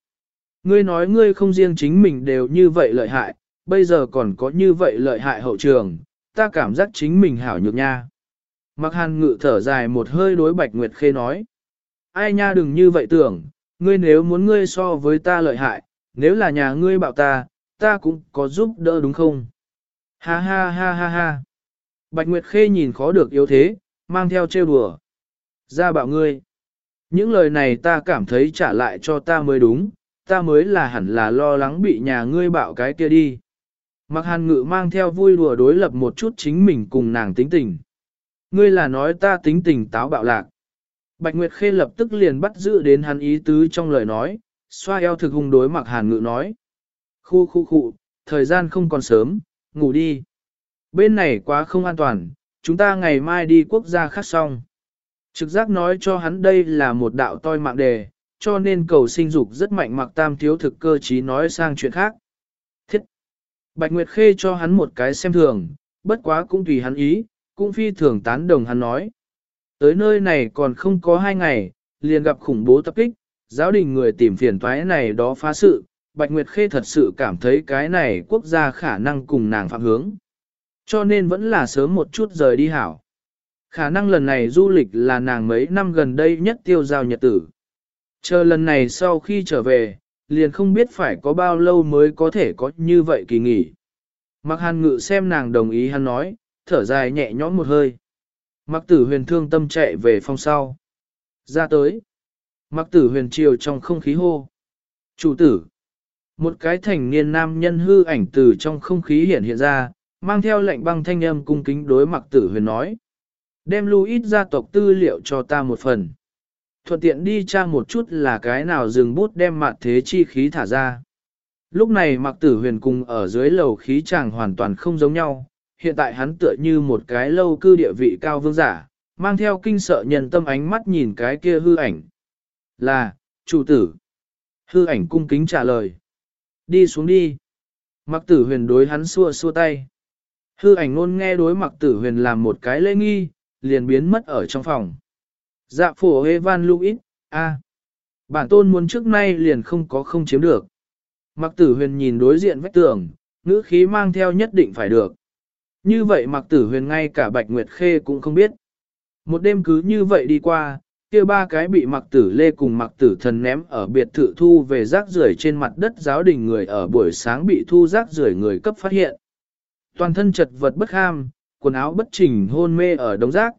[SPEAKER 1] Ngươi nói ngươi không riêng chính mình đều như vậy lợi hại, bây giờ còn có như vậy lợi hại hậu trường, ta cảm giác chính mình hảo nhược nha. Mặc hàn ngự thở dài một hơi đối Bạch Nguyệt Khê nói. Ai nha đừng như vậy tưởng, ngươi nếu muốn ngươi so với ta lợi hại, nếu là nhà ngươi bảo ta, ta cũng có giúp đỡ đúng không? Ha ha ha ha ha. Bạch Nguyệt Khê nhìn khó được yếu thế, mang theo trêu đùa. Ra bạo ngươi. Những lời này ta cảm thấy trả lại cho ta mới đúng, ta mới là hẳn là lo lắng bị nhà ngươi bạo cái kia đi. Mặc hàn ngự mang theo vui đùa đối lập một chút chính mình cùng nàng tính tình. Ngươi là nói ta tính tình táo bạo lạc. Bạch Nguyệt Khê lập tức liền bắt giữ đến hắn ý tứ trong lời nói, xoa eo thực hung đối mặc hàn ngự nói. Khu khu khu, thời gian không còn sớm, ngủ đi. Bên này quá không an toàn, chúng ta ngày mai đi quốc gia khác xong. Trực giác nói cho hắn đây là một đạo toi mạng đề, cho nên cầu sinh dục rất mạnh mặc tam thiếu thực cơ trí nói sang chuyện khác. Thiết! Bạch Nguyệt Khê cho hắn một cái xem thường, bất quá cũng tùy hắn ý, cũng phi thường tán đồng hắn nói. Tới nơi này còn không có hai ngày, liền gặp khủng bố tập kích, giáo đình người tìm phiền toái này đó phá sự, Bạch Nguyệt Khê thật sự cảm thấy cái này quốc gia khả năng cùng nàng phạm hướng. Cho nên vẫn là sớm một chút rời đi hảo. Khả năng lần này du lịch là nàng mấy năm gần đây nhất tiêu giao nhật tử. Chờ lần này sau khi trở về, liền không biết phải có bao lâu mới có thể có như vậy kỳ nghỉ. Mặc hàn ngự xem nàng đồng ý hắn nói, thở dài nhẹ nhõm một hơi. Mặc tử huyền thương tâm chạy về phòng sau. Ra tới. Mặc tử huyền chiều trong không khí hô. Chủ tử. Một cái thành niên nam nhân hư ảnh từ trong không khí hiện hiện ra, mang theo lệnh băng thanh âm cung kính đối mặc tử huyền nói. Đem Louis gia tộc tư liệu cho ta một phần. Thuận tiện đi tra một chút là cái nào dừng bút đem mặt thế chi khí thả ra. Lúc này mặc tử huyền cùng ở dưới lầu khí chàng hoàn toàn không giống nhau, hiện tại hắn tựa như một cái lâu cư địa vị cao vương giả, mang theo kinh sợ nhân tâm ánh mắt nhìn cái kia hư ảnh. Là, chủ tử. Hư ảnh cung kính trả lời. Đi xuống đi. Mặc tử huyền đối hắn xua xua tay. Hư ảnh luôn nghe đối mặc tử huyền làm một cái lễ nghi, liền biến mất ở trong phòng. Dạ phổ Evan Louis, a, Bản tôn muốn trước nay liền không có không chiếm được. Mặc tử huyền nhìn đối diện vách tường, ngữ khí mang theo nhất định phải được. Như vậy mặc tử huyền ngay cả Bạch Nguyệt Khê cũng không biết. Một đêm cứ như vậy đi qua, kia ba cái bị mặc tử lê cùng mặc tử thần ném ở biệt thự thu về rác rưởi trên mặt đất giáo đình người ở buổi sáng bị thu rác rưởi người cấp phát hiện. Toàn thân chật vật bất ham, quần áo bất chỉnh hôn mê ở đống rác.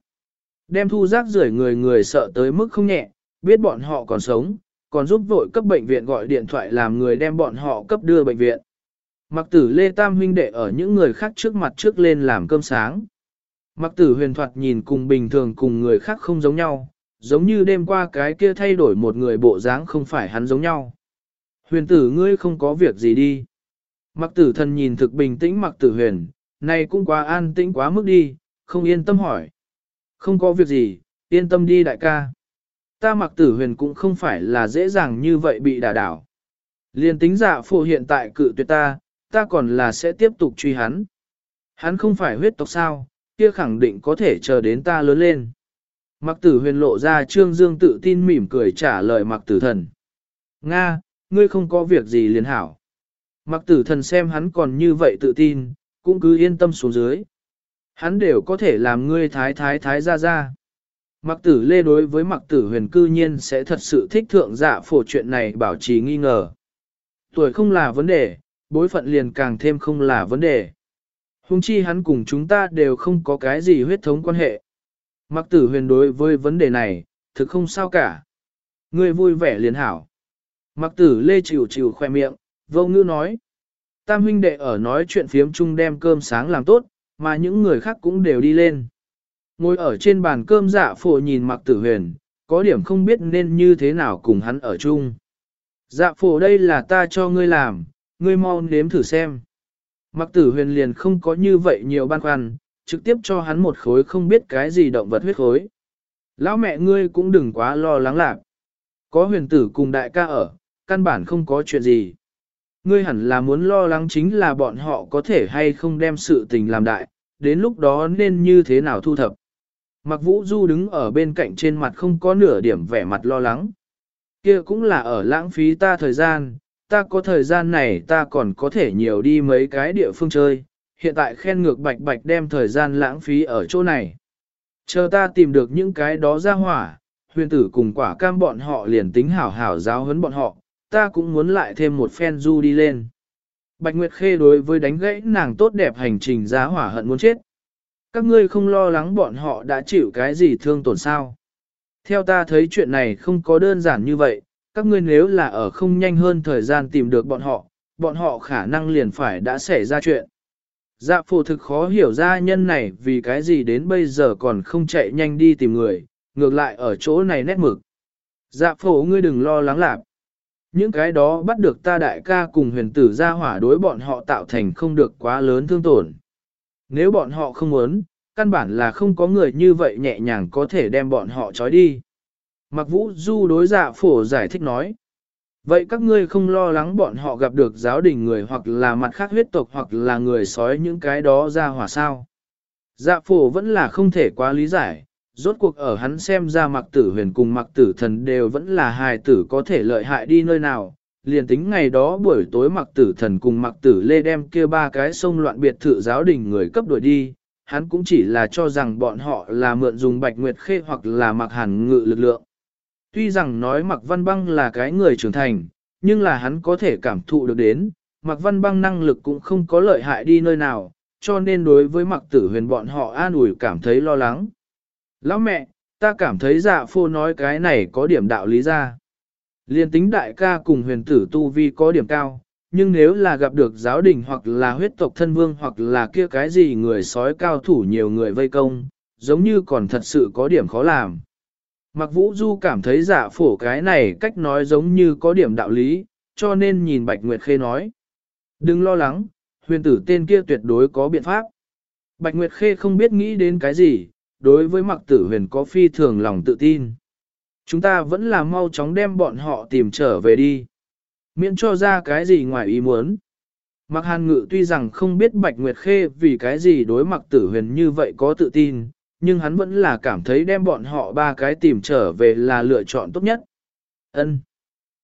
[SPEAKER 1] Đem thu rác rưởi người người sợ tới mức không nhẹ, biết bọn họ còn sống, còn giúp vội cấp bệnh viện gọi điện thoại làm người đem bọn họ cấp đưa bệnh viện. Mặc tử Lê Tam huynh đệ ở những người khác trước mặt trước lên làm cơm sáng. Mặc tử huyền thoạt nhìn cùng bình thường cùng người khác không giống nhau, giống như đêm qua cái kia thay đổi một người bộ dáng không phải hắn giống nhau. Huyền tử ngươi không có việc gì đi. Mặc tử thần nhìn thực bình tĩnh mặc tử huyền, này cũng quá an tĩnh quá mức đi, không yên tâm hỏi. Không có việc gì, yên tâm đi đại ca. Ta mặc tử huyền cũng không phải là dễ dàng như vậy bị đả đảo. Liên tính giả phụ hiện tại cự tuyệt ta, ta còn là sẽ tiếp tục truy hắn. Hắn không phải huyết tộc sao, kia khẳng định có thể chờ đến ta lớn lên. Mặc tử huyền lộ ra trương dương tự tin mỉm cười trả lời mặc tử thần. Nga, ngươi không có việc gì liền hảo. Mặc tử thần xem hắn còn như vậy tự tin, cũng cứ yên tâm xuống dưới. Hắn đều có thể làm ngươi thái thái thái ra ra. Mặc tử lê đối với mặc tử huyền cư nhiên sẽ thật sự thích thượng dạ phổ chuyện này bảo trì nghi ngờ. Tuổi không là vấn đề, bối phận liền càng thêm không là vấn đề. Hùng chi hắn cùng chúng ta đều không có cái gì huyết thống quan hệ. Mặc tử huyền đối với vấn đề này, thực không sao cả. Ngươi vui vẻ liền hảo. Mặc tử lê chịu chịu khoe miệng, vô ngữ nói. Tam huynh đệ ở nói chuyện phiếm chung đem cơm sáng làm tốt, mà những người khác cũng đều đi lên. Ngồi ở trên bàn cơm dạ phổ nhìn mặc tử huyền, có điểm không biết nên như thế nào cùng hắn ở chung. Dạ phổ đây là ta cho ngươi làm, ngươi mau nếm thử xem. Mặc tử huyền liền không có như vậy nhiều ban khoăn, trực tiếp cho hắn một khối không biết cái gì động vật huyết khối. Lão mẹ ngươi cũng đừng quá lo lắng lạc. Có huyền tử cùng đại ca ở, căn bản không có chuyện gì. Ngươi hẳn là muốn lo lắng chính là bọn họ có thể hay không đem sự tình làm đại, đến lúc đó nên như thế nào thu thập. Mặc vũ du đứng ở bên cạnh trên mặt không có nửa điểm vẻ mặt lo lắng. kia cũng là ở lãng phí ta thời gian, ta có thời gian này ta còn có thể nhiều đi mấy cái địa phương chơi, hiện tại khen ngược bạch bạch đem thời gian lãng phí ở chỗ này. Chờ ta tìm được những cái đó ra hỏa, huyền tử cùng quả cam bọn họ liền tính hảo hảo giáo huấn bọn họ, ta cũng muốn lại thêm một phen du đi lên. Bạch Nguyệt Khê đối với đánh gãy nàng tốt đẹp hành trình giá hỏa hận muốn chết. Các ngươi không lo lắng bọn họ đã chịu cái gì thương tổn sao. Theo ta thấy chuyện này không có đơn giản như vậy, các ngươi nếu là ở không nhanh hơn thời gian tìm được bọn họ, bọn họ khả năng liền phải đã xảy ra chuyện. Dạ phổ thực khó hiểu ra nhân này vì cái gì đến bây giờ còn không chạy nhanh đi tìm người, ngược lại ở chỗ này nét mực. Dạ phổ ngươi đừng lo lắng lạc. Những cái đó bắt được ta đại ca cùng huyền tử ra hỏa đối bọn họ tạo thành không được quá lớn thương tổn. Nếu bọn họ không muốn, căn bản là không có người như vậy nhẹ nhàng có thể đem bọn họ trói đi. Mặc vũ du đối dạ phổ giải thích nói. Vậy các ngươi không lo lắng bọn họ gặp được giáo đình người hoặc là mặt khác huyết tộc hoặc là người sói những cái đó ra hỏa sao? Dạ phổ vẫn là không thể quá lý giải, rốt cuộc ở hắn xem ra mặc tử huyền cùng mặc tử thần đều vẫn là hài tử có thể lợi hại đi nơi nào. Liền tính ngày đó buổi tối mặc tử thần cùng mặc tử lê đem kia ba cái sông loạn biệt thự giáo đình người cấp đuổi đi, hắn cũng chỉ là cho rằng bọn họ là mượn dùng bạch nguyệt khê hoặc là mặc hàn ngự lực lượng. Tuy rằng nói mặc văn băng là cái người trưởng thành, nhưng là hắn có thể cảm thụ được đến, mặc văn băng năng lực cũng không có lợi hại đi nơi nào, cho nên đối với mặc tử huyền bọn họ an ủi cảm thấy lo lắng. Lão mẹ, ta cảm thấy dạ phô nói cái này có điểm đạo lý ra. Liên tính đại ca cùng huyền tử tu vi có điểm cao, nhưng nếu là gặp được giáo đình hoặc là huyết tộc thân vương hoặc là kia cái gì người sói cao thủ nhiều người vây công, giống như còn thật sự có điểm khó làm. Mặc vũ du cảm thấy giả phổ cái này cách nói giống như có điểm đạo lý, cho nên nhìn Bạch Nguyệt Khê nói. Đừng lo lắng, huyền tử tên kia tuyệt đối có biện pháp. Bạch Nguyệt Khê không biết nghĩ đến cái gì, đối với mặc tử huyền có phi thường lòng tự tin. Chúng ta vẫn là mau chóng đem bọn họ tìm trở về đi. Miễn cho ra cái gì ngoài ý muốn. Mặc hàn ngự tuy rằng không biết Bạch Nguyệt Khê vì cái gì đối mặc tử huyền như vậy có tự tin, nhưng hắn vẫn là cảm thấy đem bọn họ ba cái tìm trở về là lựa chọn tốt nhất. Ân.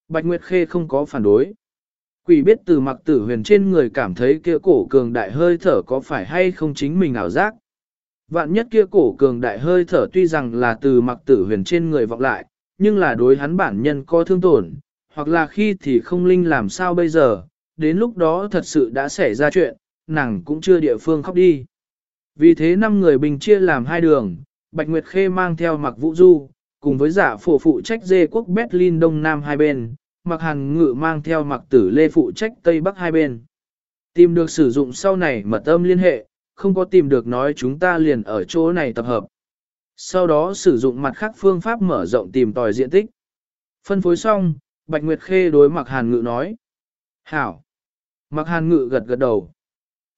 [SPEAKER 1] Bạch Nguyệt Khê không có phản đối. Quỷ biết từ mặc tử huyền trên người cảm thấy kia cổ cường đại hơi thở có phải hay không chính mình ảo giác. Vạn nhất kia cổ cường đại hơi thở tuy rằng là từ mặc tử huyền trên người vọng lại, nhưng là đối hắn bản nhân có thương tổn, hoặc là khi thì không linh làm sao bây giờ, đến lúc đó thật sự đã xảy ra chuyện, nàng cũng chưa địa phương khóc đi. Vì thế năm người bình chia làm hai đường, Bạch Nguyệt Khê mang theo mặc vũ du, cùng với giả phổ phụ trách dê quốc Berlin Đông Nam hai bên, mặc hàn ngự mang theo mặc tử lê phụ trách Tây Bắc hai bên. Tìm được sử dụng sau này mật âm liên hệ, không có tìm được nói chúng ta liền ở chỗ này tập hợp. Sau đó sử dụng mặt khác phương pháp mở rộng tìm tòi diện tích. Phân phối xong, Bạch Nguyệt Khê đối Mạc hàn ngự nói. Hảo. Mạc hàn ngự gật gật đầu.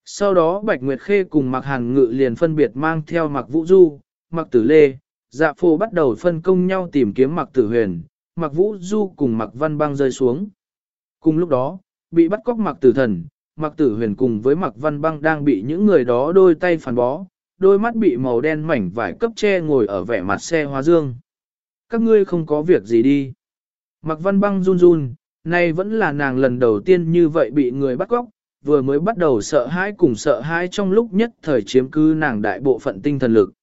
[SPEAKER 1] Sau đó Bạch Nguyệt Khê cùng Mạc Hàn Ngự liền phân biệt mang theo Mạc Vũ Du, Mạc Tử Lê, Dạ Phô bắt đầu phân công nhau tìm kiếm Mạc Tử Huyền, Mạc Vũ Du cùng Mạc Văn Bang rơi xuống. Cùng lúc đó, bị bắt cóc Mạc Tử Thần, Mạc Tử Huyền cùng với Mạc Văn Bang đang bị những người đó đôi tay phản bó, đôi mắt bị màu đen mảnh vải cấp che ngồi ở vẻ mặt xe hóa dương. Các ngươi không có việc gì đi. Mạc Văn Bang run run, nay vẫn là nàng lần đầu tiên như vậy bị người bắt cóc, vừa mới bắt đầu sợ hãi cùng sợ hãi trong lúc nhất thời chiếm cứ nàng đại bộ phận tinh thần lực.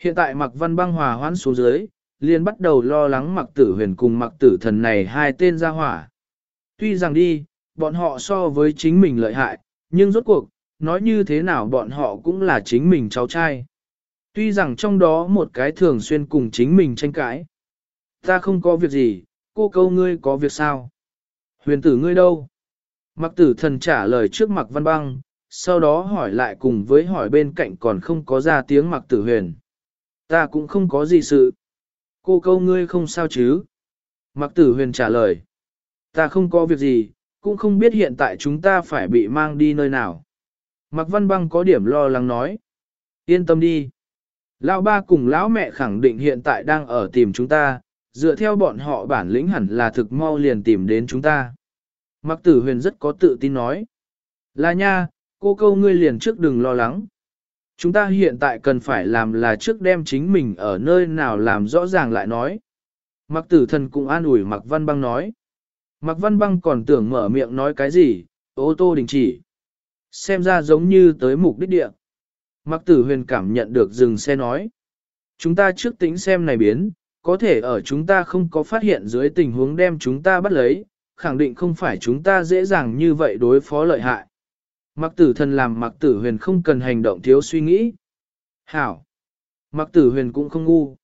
[SPEAKER 1] Hiện tại Mạc Văn băng hòa hoãn xuống dưới, liền bắt đầu lo lắng Mạc Tử Huyền cùng Mạc Tử Thần này hai tên ra hỏa. Tuy rằng đi, bọn họ so với chính mình lợi hại, nhưng rốt cuộc, nói như thế nào bọn họ cũng là chính mình cháu trai. Tuy rằng trong đó một cái thường xuyên cùng chính mình tranh cãi. Ta không có việc gì, cô câu ngươi có việc sao? Huyền tử ngươi đâu? Mặc tử thần trả lời trước mặc văn băng, sau đó hỏi lại cùng với hỏi bên cạnh còn không có ra tiếng mặc tử huyền. Ta cũng không có gì sự. Cô câu ngươi không sao chứ? Mặc tử huyền trả lời. Ta không có việc gì, cũng không biết hiện tại chúng ta phải bị mang đi nơi nào. Mặc văn băng có điểm lo lắng nói. Yên tâm đi. Lão ba cùng lão mẹ khẳng định hiện tại đang ở tìm chúng ta, dựa theo bọn họ bản lĩnh hẳn là thực mau liền tìm đến chúng ta. Mặc tử huyền rất có tự tin nói. Là nha, cô câu ngươi liền trước đừng lo lắng. Chúng ta hiện tại cần phải làm là trước đem chính mình ở nơi nào làm rõ ràng lại nói. Mặc tử thần cũng an ủi Mặc Văn Băng nói. Mạc Văn Băng còn tưởng mở miệng nói cái gì, ô tô đình chỉ. Xem ra giống như tới mục đích địa. Mặc tử huyền cảm nhận được dừng xe nói. Chúng ta trước tính xem này biến, có thể ở chúng ta không có phát hiện dưới tình huống đem chúng ta bắt lấy, khẳng định không phải chúng ta dễ dàng như vậy đối phó lợi hại. Mặc tử thần làm mặc tử huyền không cần hành động thiếu suy nghĩ. Hảo! Mặc tử huyền cũng không ngu.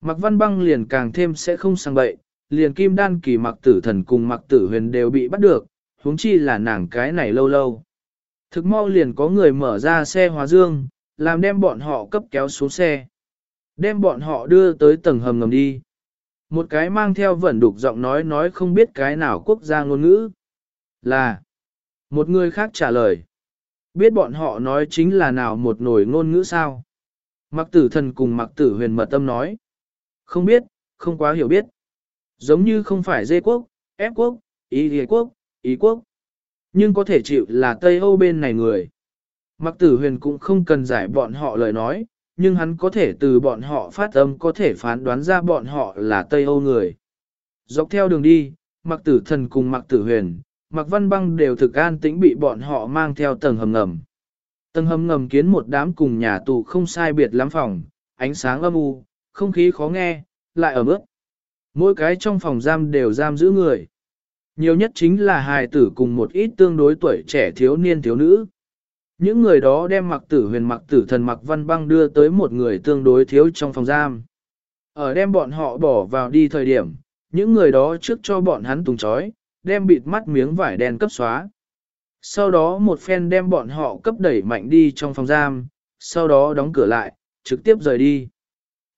[SPEAKER 1] Mạc văn băng liền càng thêm sẽ không sang bậy, liền kim đan kỳ mặc tử thần cùng mặc tử huyền đều bị bắt được, huống chi là nàng cái này lâu lâu. Thực mau liền có người mở ra xe hóa dương, làm đem bọn họ cấp kéo xuống xe. Đem bọn họ đưa tới tầng hầm ngầm đi. Một cái mang theo vẩn đục giọng nói nói không biết cái nào quốc gia ngôn ngữ. Là. Một người khác trả lời. Biết bọn họ nói chính là nào một nổi ngôn ngữ sao? Mặc tử thần cùng mặc tử huyền mật tâm nói. Không biết, không quá hiểu biết. Giống như không phải dê quốc, ép quốc, ý ghề quốc, ý quốc. Nhưng có thể chịu là Tây Âu bên này người. Mặc tử huyền cũng không cần giải bọn họ lời nói, nhưng hắn có thể từ bọn họ phát âm có thể phán đoán ra bọn họ là Tây Âu người. Dọc theo đường đi, mặc tử thần cùng mặc tử huyền, mặc văn băng đều thực an tĩnh bị bọn họ mang theo tầng hầm ngầm. Tầng hầm ngầm kiến một đám cùng nhà tù không sai biệt lắm phòng, ánh sáng âm u, không khí khó nghe, lại ở mức. Mỗi cái trong phòng giam đều giam giữ người. Nhiều nhất chính là hài tử cùng một ít tương đối tuổi trẻ thiếu niên thiếu nữ. Những người đó đem mặc tử huyền mặc tử thần mặc văn băng đưa tới một người tương đối thiếu trong phòng giam. Ở đem bọn họ bỏ vào đi thời điểm, những người đó trước cho bọn hắn tùng trói, đem bịt mắt miếng vải đen cấp xóa. Sau đó một phen đem bọn họ cấp đẩy mạnh đi trong phòng giam, sau đó đóng cửa lại, trực tiếp rời đi.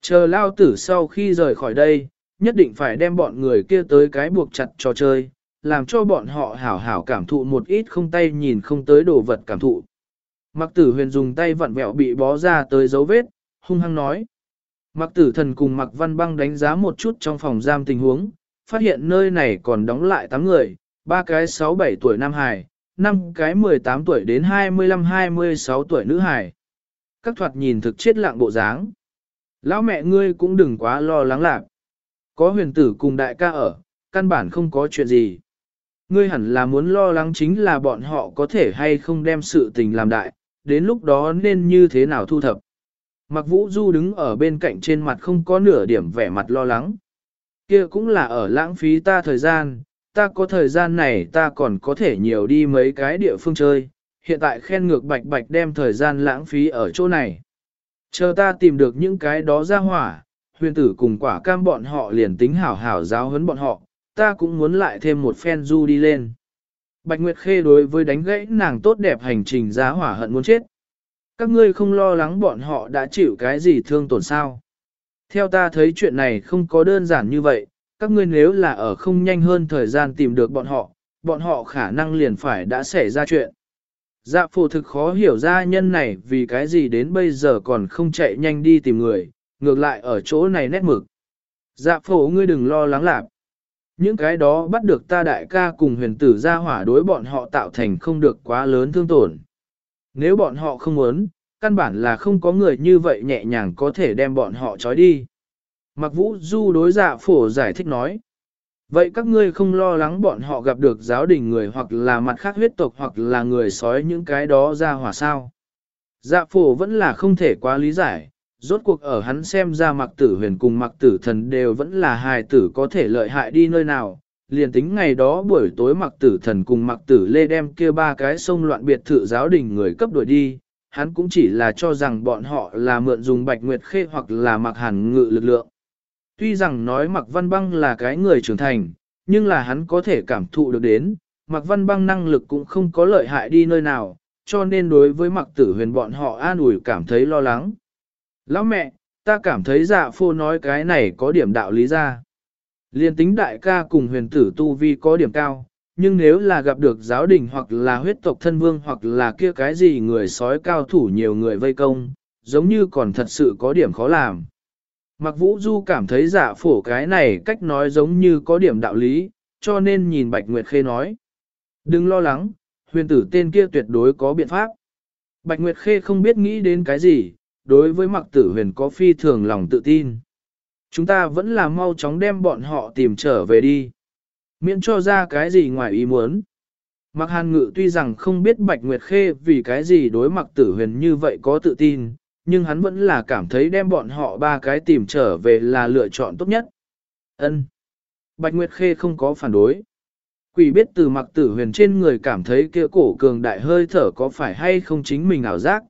[SPEAKER 1] Chờ lao tử sau khi rời khỏi đây, nhất định phải đem bọn người kia tới cái buộc chặt trò chơi, làm cho bọn họ hảo hảo cảm thụ một ít không tay nhìn không tới đồ vật cảm thụ. Mặc tử huyền dùng tay vặn vẹo bị bó ra tới dấu vết, hung hăng nói. Mặc tử thần cùng mặc văn băng đánh giá một chút trong phòng giam tình huống, phát hiện nơi này còn đóng lại 8 người, ba cái 6-7 tuổi nam hài, năm cái 18 tuổi đến 25-26 tuổi nữ hài. Các thoạt nhìn thực chết lạng bộ dáng. Lão mẹ ngươi cũng đừng quá lo lắng lạc. Có huyền tử cùng đại ca ở, căn bản không có chuyện gì. Ngươi hẳn là muốn lo lắng chính là bọn họ có thể hay không đem sự tình làm đại, đến lúc đó nên như thế nào thu thập. Mặc vũ du đứng ở bên cạnh trên mặt không có nửa điểm vẻ mặt lo lắng. kia cũng là ở lãng phí ta thời gian, ta có thời gian này ta còn có thể nhiều đi mấy cái địa phương chơi, hiện tại khen ngược bạch bạch đem thời gian lãng phí ở chỗ này. Chờ ta tìm được những cái đó ra hỏa, huyền tử cùng quả cam bọn họ liền tính hảo hảo giáo huấn bọn họ, ta cũng muốn lại thêm một phen du đi lên. Bạch Nguyệt Khê đối với đánh gãy nàng tốt đẹp hành trình giá hỏa hận muốn chết. Các ngươi không lo lắng bọn họ đã chịu cái gì thương tổn sao. Theo ta thấy chuyện này không có đơn giản như vậy, các ngươi nếu là ở không nhanh hơn thời gian tìm được bọn họ, bọn họ khả năng liền phải đã xảy ra chuyện. Dạ phổ thực khó hiểu ra nhân này vì cái gì đến bây giờ còn không chạy nhanh đi tìm người, ngược lại ở chỗ này nét mực. Dạ phổ ngươi đừng lo lắng lạc. Những cái đó bắt được ta đại ca cùng huyền tử ra hỏa đối bọn họ tạo thành không được quá lớn thương tổn. Nếu bọn họ không muốn, căn bản là không có người như vậy nhẹ nhàng có thể đem bọn họ trói đi. Mặc vũ du đối dạ phổ giải thích nói. Vậy các ngươi không lo lắng bọn họ gặp được giáo đình người hoặc là mặt khác huyết tộc hoặc là người sói những cái đó ra hỏa sao? Dạ phổ vẫn là không thể quá lý giải, rốt cuộc ở hắn xem ra mặc tử huyền cùng mặc tử thần đều vẫn là hài tử có thể lợi hại đi nơi nào. Liền tính ngày đó buổi tối mặc tử thần cùng mặc tử lê đem kia ba cái sông loạn biệt thự giáo đình người cấp đuổi đi, hắn cũng chỉ là cho rằng bọn họ là mượn dùng bạch nguyệt khê hoặc là mặc hàn ngự lực lượng. Tuy rằng nói mặc văn băng là cái người trưởng thành, nhưng là hắn có thể cảm thụ được đến, mặc văn băng năng lực cũng không có lợi hại đi nơi nào, cho nên đối với mặc tử huyền bọn họ an ủi cảm thấy lo lắng. Lão mẹ, ta cảm thấy dạ phô nói cái này có điểm đạo lý ra. Liên tính đại ca cùng huyền tử tu vi có điểm cao, nhưng nếu là gặp được giáo đình hoặc là huyết tộc thân vương hoặc là kia cái gì người sói cao thủ nhiều người vây công, giống như còn thật sự có điểm khó làm. Mặc vũ du cảm thấy giả phổ cái này cách nói giống như có điểm đạo lý, cho nên nhìn Bạch Nguyệt Khê nói. Đừng lo lắng, huyền tử tên kia tuyệt đối có biện pháp. Bạch Nguyệt Khê không biết nghĩ đến cái gì, đối với mặc tử huyền có phi thường lòng tự tin. Chúng ta vẫn là mau chóng đem bọn họ tìm trở về đi. Miễn cho ra cái gì ngoài ý muốn. Mặc hàn ngự tuy rằng không biết Bạch Nguyệt Khê vì cái gì đối mặc tử huyền như vậy có tự tin, nhưng hắn vẫn là cảm thấy đem bọn họ ba cái tìm trở về là lựa chọn tốt nhất. Ân. Bạch Nguyệt Khê không có phản đối. Quỷ biết từ mặc tử huyền trên người cảm thấy kia cổ cường đại hơi thở có phải hay không chính mình ảo giác.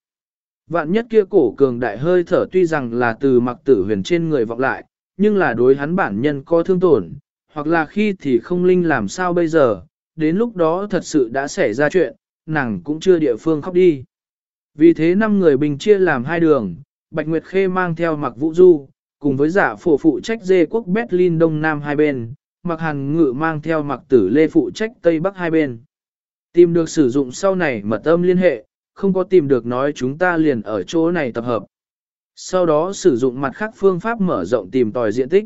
[SPEAKER 1] Vạn nhất kia cổ cường đại hơi thở tuy rằng là từ mặc tử huyền trên người vọng lại, nhưng là đối hắn bản nhân có thương tổn, hoặc là khi thì không linh làm sao bây giờ, đến lúc đó thật sự đã xảy ra chuyện, nàng cũng chưa địa phương khóc đi. Vì thế năm người bình chia làm hai đường, Bạch Nguyệt Khê mang theo mặc vũ du, cùng với giả phổ phụ trách dê quốc Berlin Đông Nam hai bên, mặc hàn ngự mang theo mặc tử lê phụ trách Tây Bắc hai bên. Tìm được sử dụng sau này mật âm liên hệ, không có tìm được nói chúng ta liền ở chỗ này tập hợp. Sau đó sử dụng mặt khác phương pháp mở rộng tìm tòi diện tích.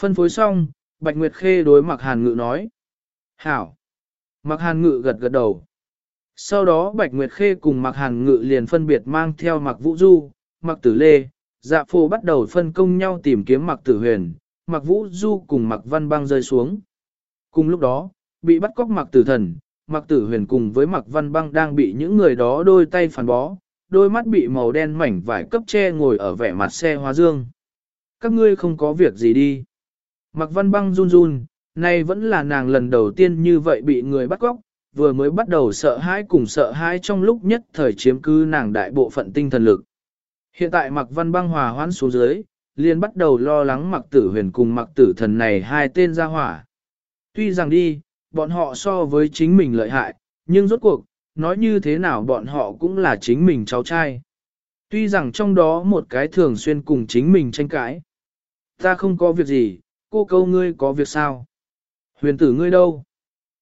[SPEAKER 1] Phân phối xong, Bạch Nguyệt Khê đối Mạc hàn ngự nói. Hảo. Mạc hàn ngự gật gật đầu. Sau đó Bạch Nguyệt Khê cùng Mạc hàn ngự liền phân biệt mang theo Mạc vũ du, Mạc tử lê, dạ phô bắt đầu phân công nhau tìm kiếm Mạc tử huyền, Mạc vũ du cùng Mạc văn băng rơi xuống. Cùng lúc đó, bị bắt cóc Mạc tử thần, Mạc tử huyền cùng với Mạc văn băng đang bị những người đó đôi tay phản bó, đôi mắt bị màu đen mảnh vải cấp che ngồi ở vẻ mặt xe hóa dương. Các ngươi không có việc gì đi. Mạc văn băng run run, nay vẫn là nàng lần đầu tiên như vậy bị người bắt cóc, vừa mới bắt đầu sợ hãi cùng sợ hãi trong lúc nhất thời chiếm cứ nàng đại bộ phận tinh thần lực. Hiện tại Mạc văn băng hòa hoãn xuống dưới, liền bắt đầu lo lắng Mạc tử huyền cùng Mạc tử thần này hai tên ra hỏa. Tuy rằng đi, bọn họ so với chính mình lợi hại, nhưng rốt cuộc, nói như thế nào bọn họ cũng là chính mình cháu trai. Tuy rằng trong đó một cái thường xuyên cùng chính mình tranh cãi. Ta không có việc gì, cô câu ngươi có việc sao? Huyền tử ngươi đâu?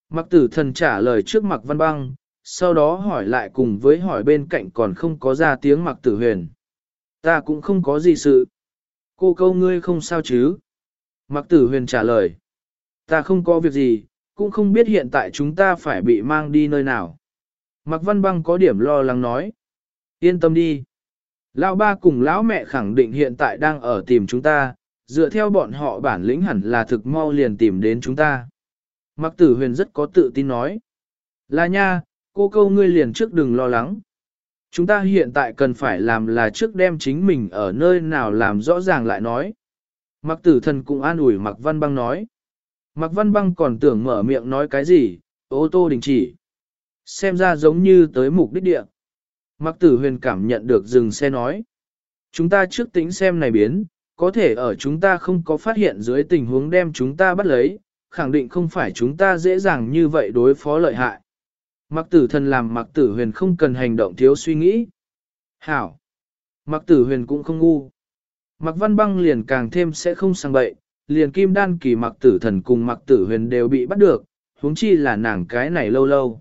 [SPEAKER 1] Mặc tử thần trả lời trước mặc văn băng, sau đó hỏi lại cùng với hỏi bên cạnh còn không có ra tiếng mặc tử huyền. Ta cũng không có gì sự. Cô câu ngươi không sao chứ? Mặc tử huyền trả lời. Ta không có việc gì, cũng không biết hiện tại chúng ta phải bị mang đi nơi nào. Mặc văn băng có điểm lo lắng nói. Yên tâm đi. Lão ba cùng lão mẹ khẳng định hiện tại đang ở tìm chúng ta, dựa theo bọn họ bản lĩnh hẳn là thực mau liền tìm đến chúng ta. Mặc tử huyền rất có tự tin nói. Là nha, cô câu ngươi liền trước đừng lo lắng. Chúng ta hiện tại cần phải làm là trước đem chính mình ở nơi nào làm rõ ràng lại nói. Mặc tử thần cũng an ủi Mặc Văn Băng nói. Mạc Văn Băng còn tưởng mở miệng nói cái gì, ô tô đình chỉ. Xem ra giống như tới mục đích địa. Mạc tử huyền cảm nhận được dừng xe nói. Chúng ta trước tính xem này biến, có thể ở chúng ta không có phát hiện dưới tình huống đem chúng ta bắt lấy, khẳng định không phải chúng ta dễ dàng như vậy đối phó lợi hại. Mạc tử thần làm Mạc tử huyền không cần hành động thiếu suy nghĩ. Hảo! Mạc tử huyền cũng không ngu. Mạc văn băng liền càng thêm sẽ không sang bậy, liền kim đan kỳ mặc tử thần cùng mặc tử huyền đều bị bắt được, huống chi là nàng cái này lâu lâu.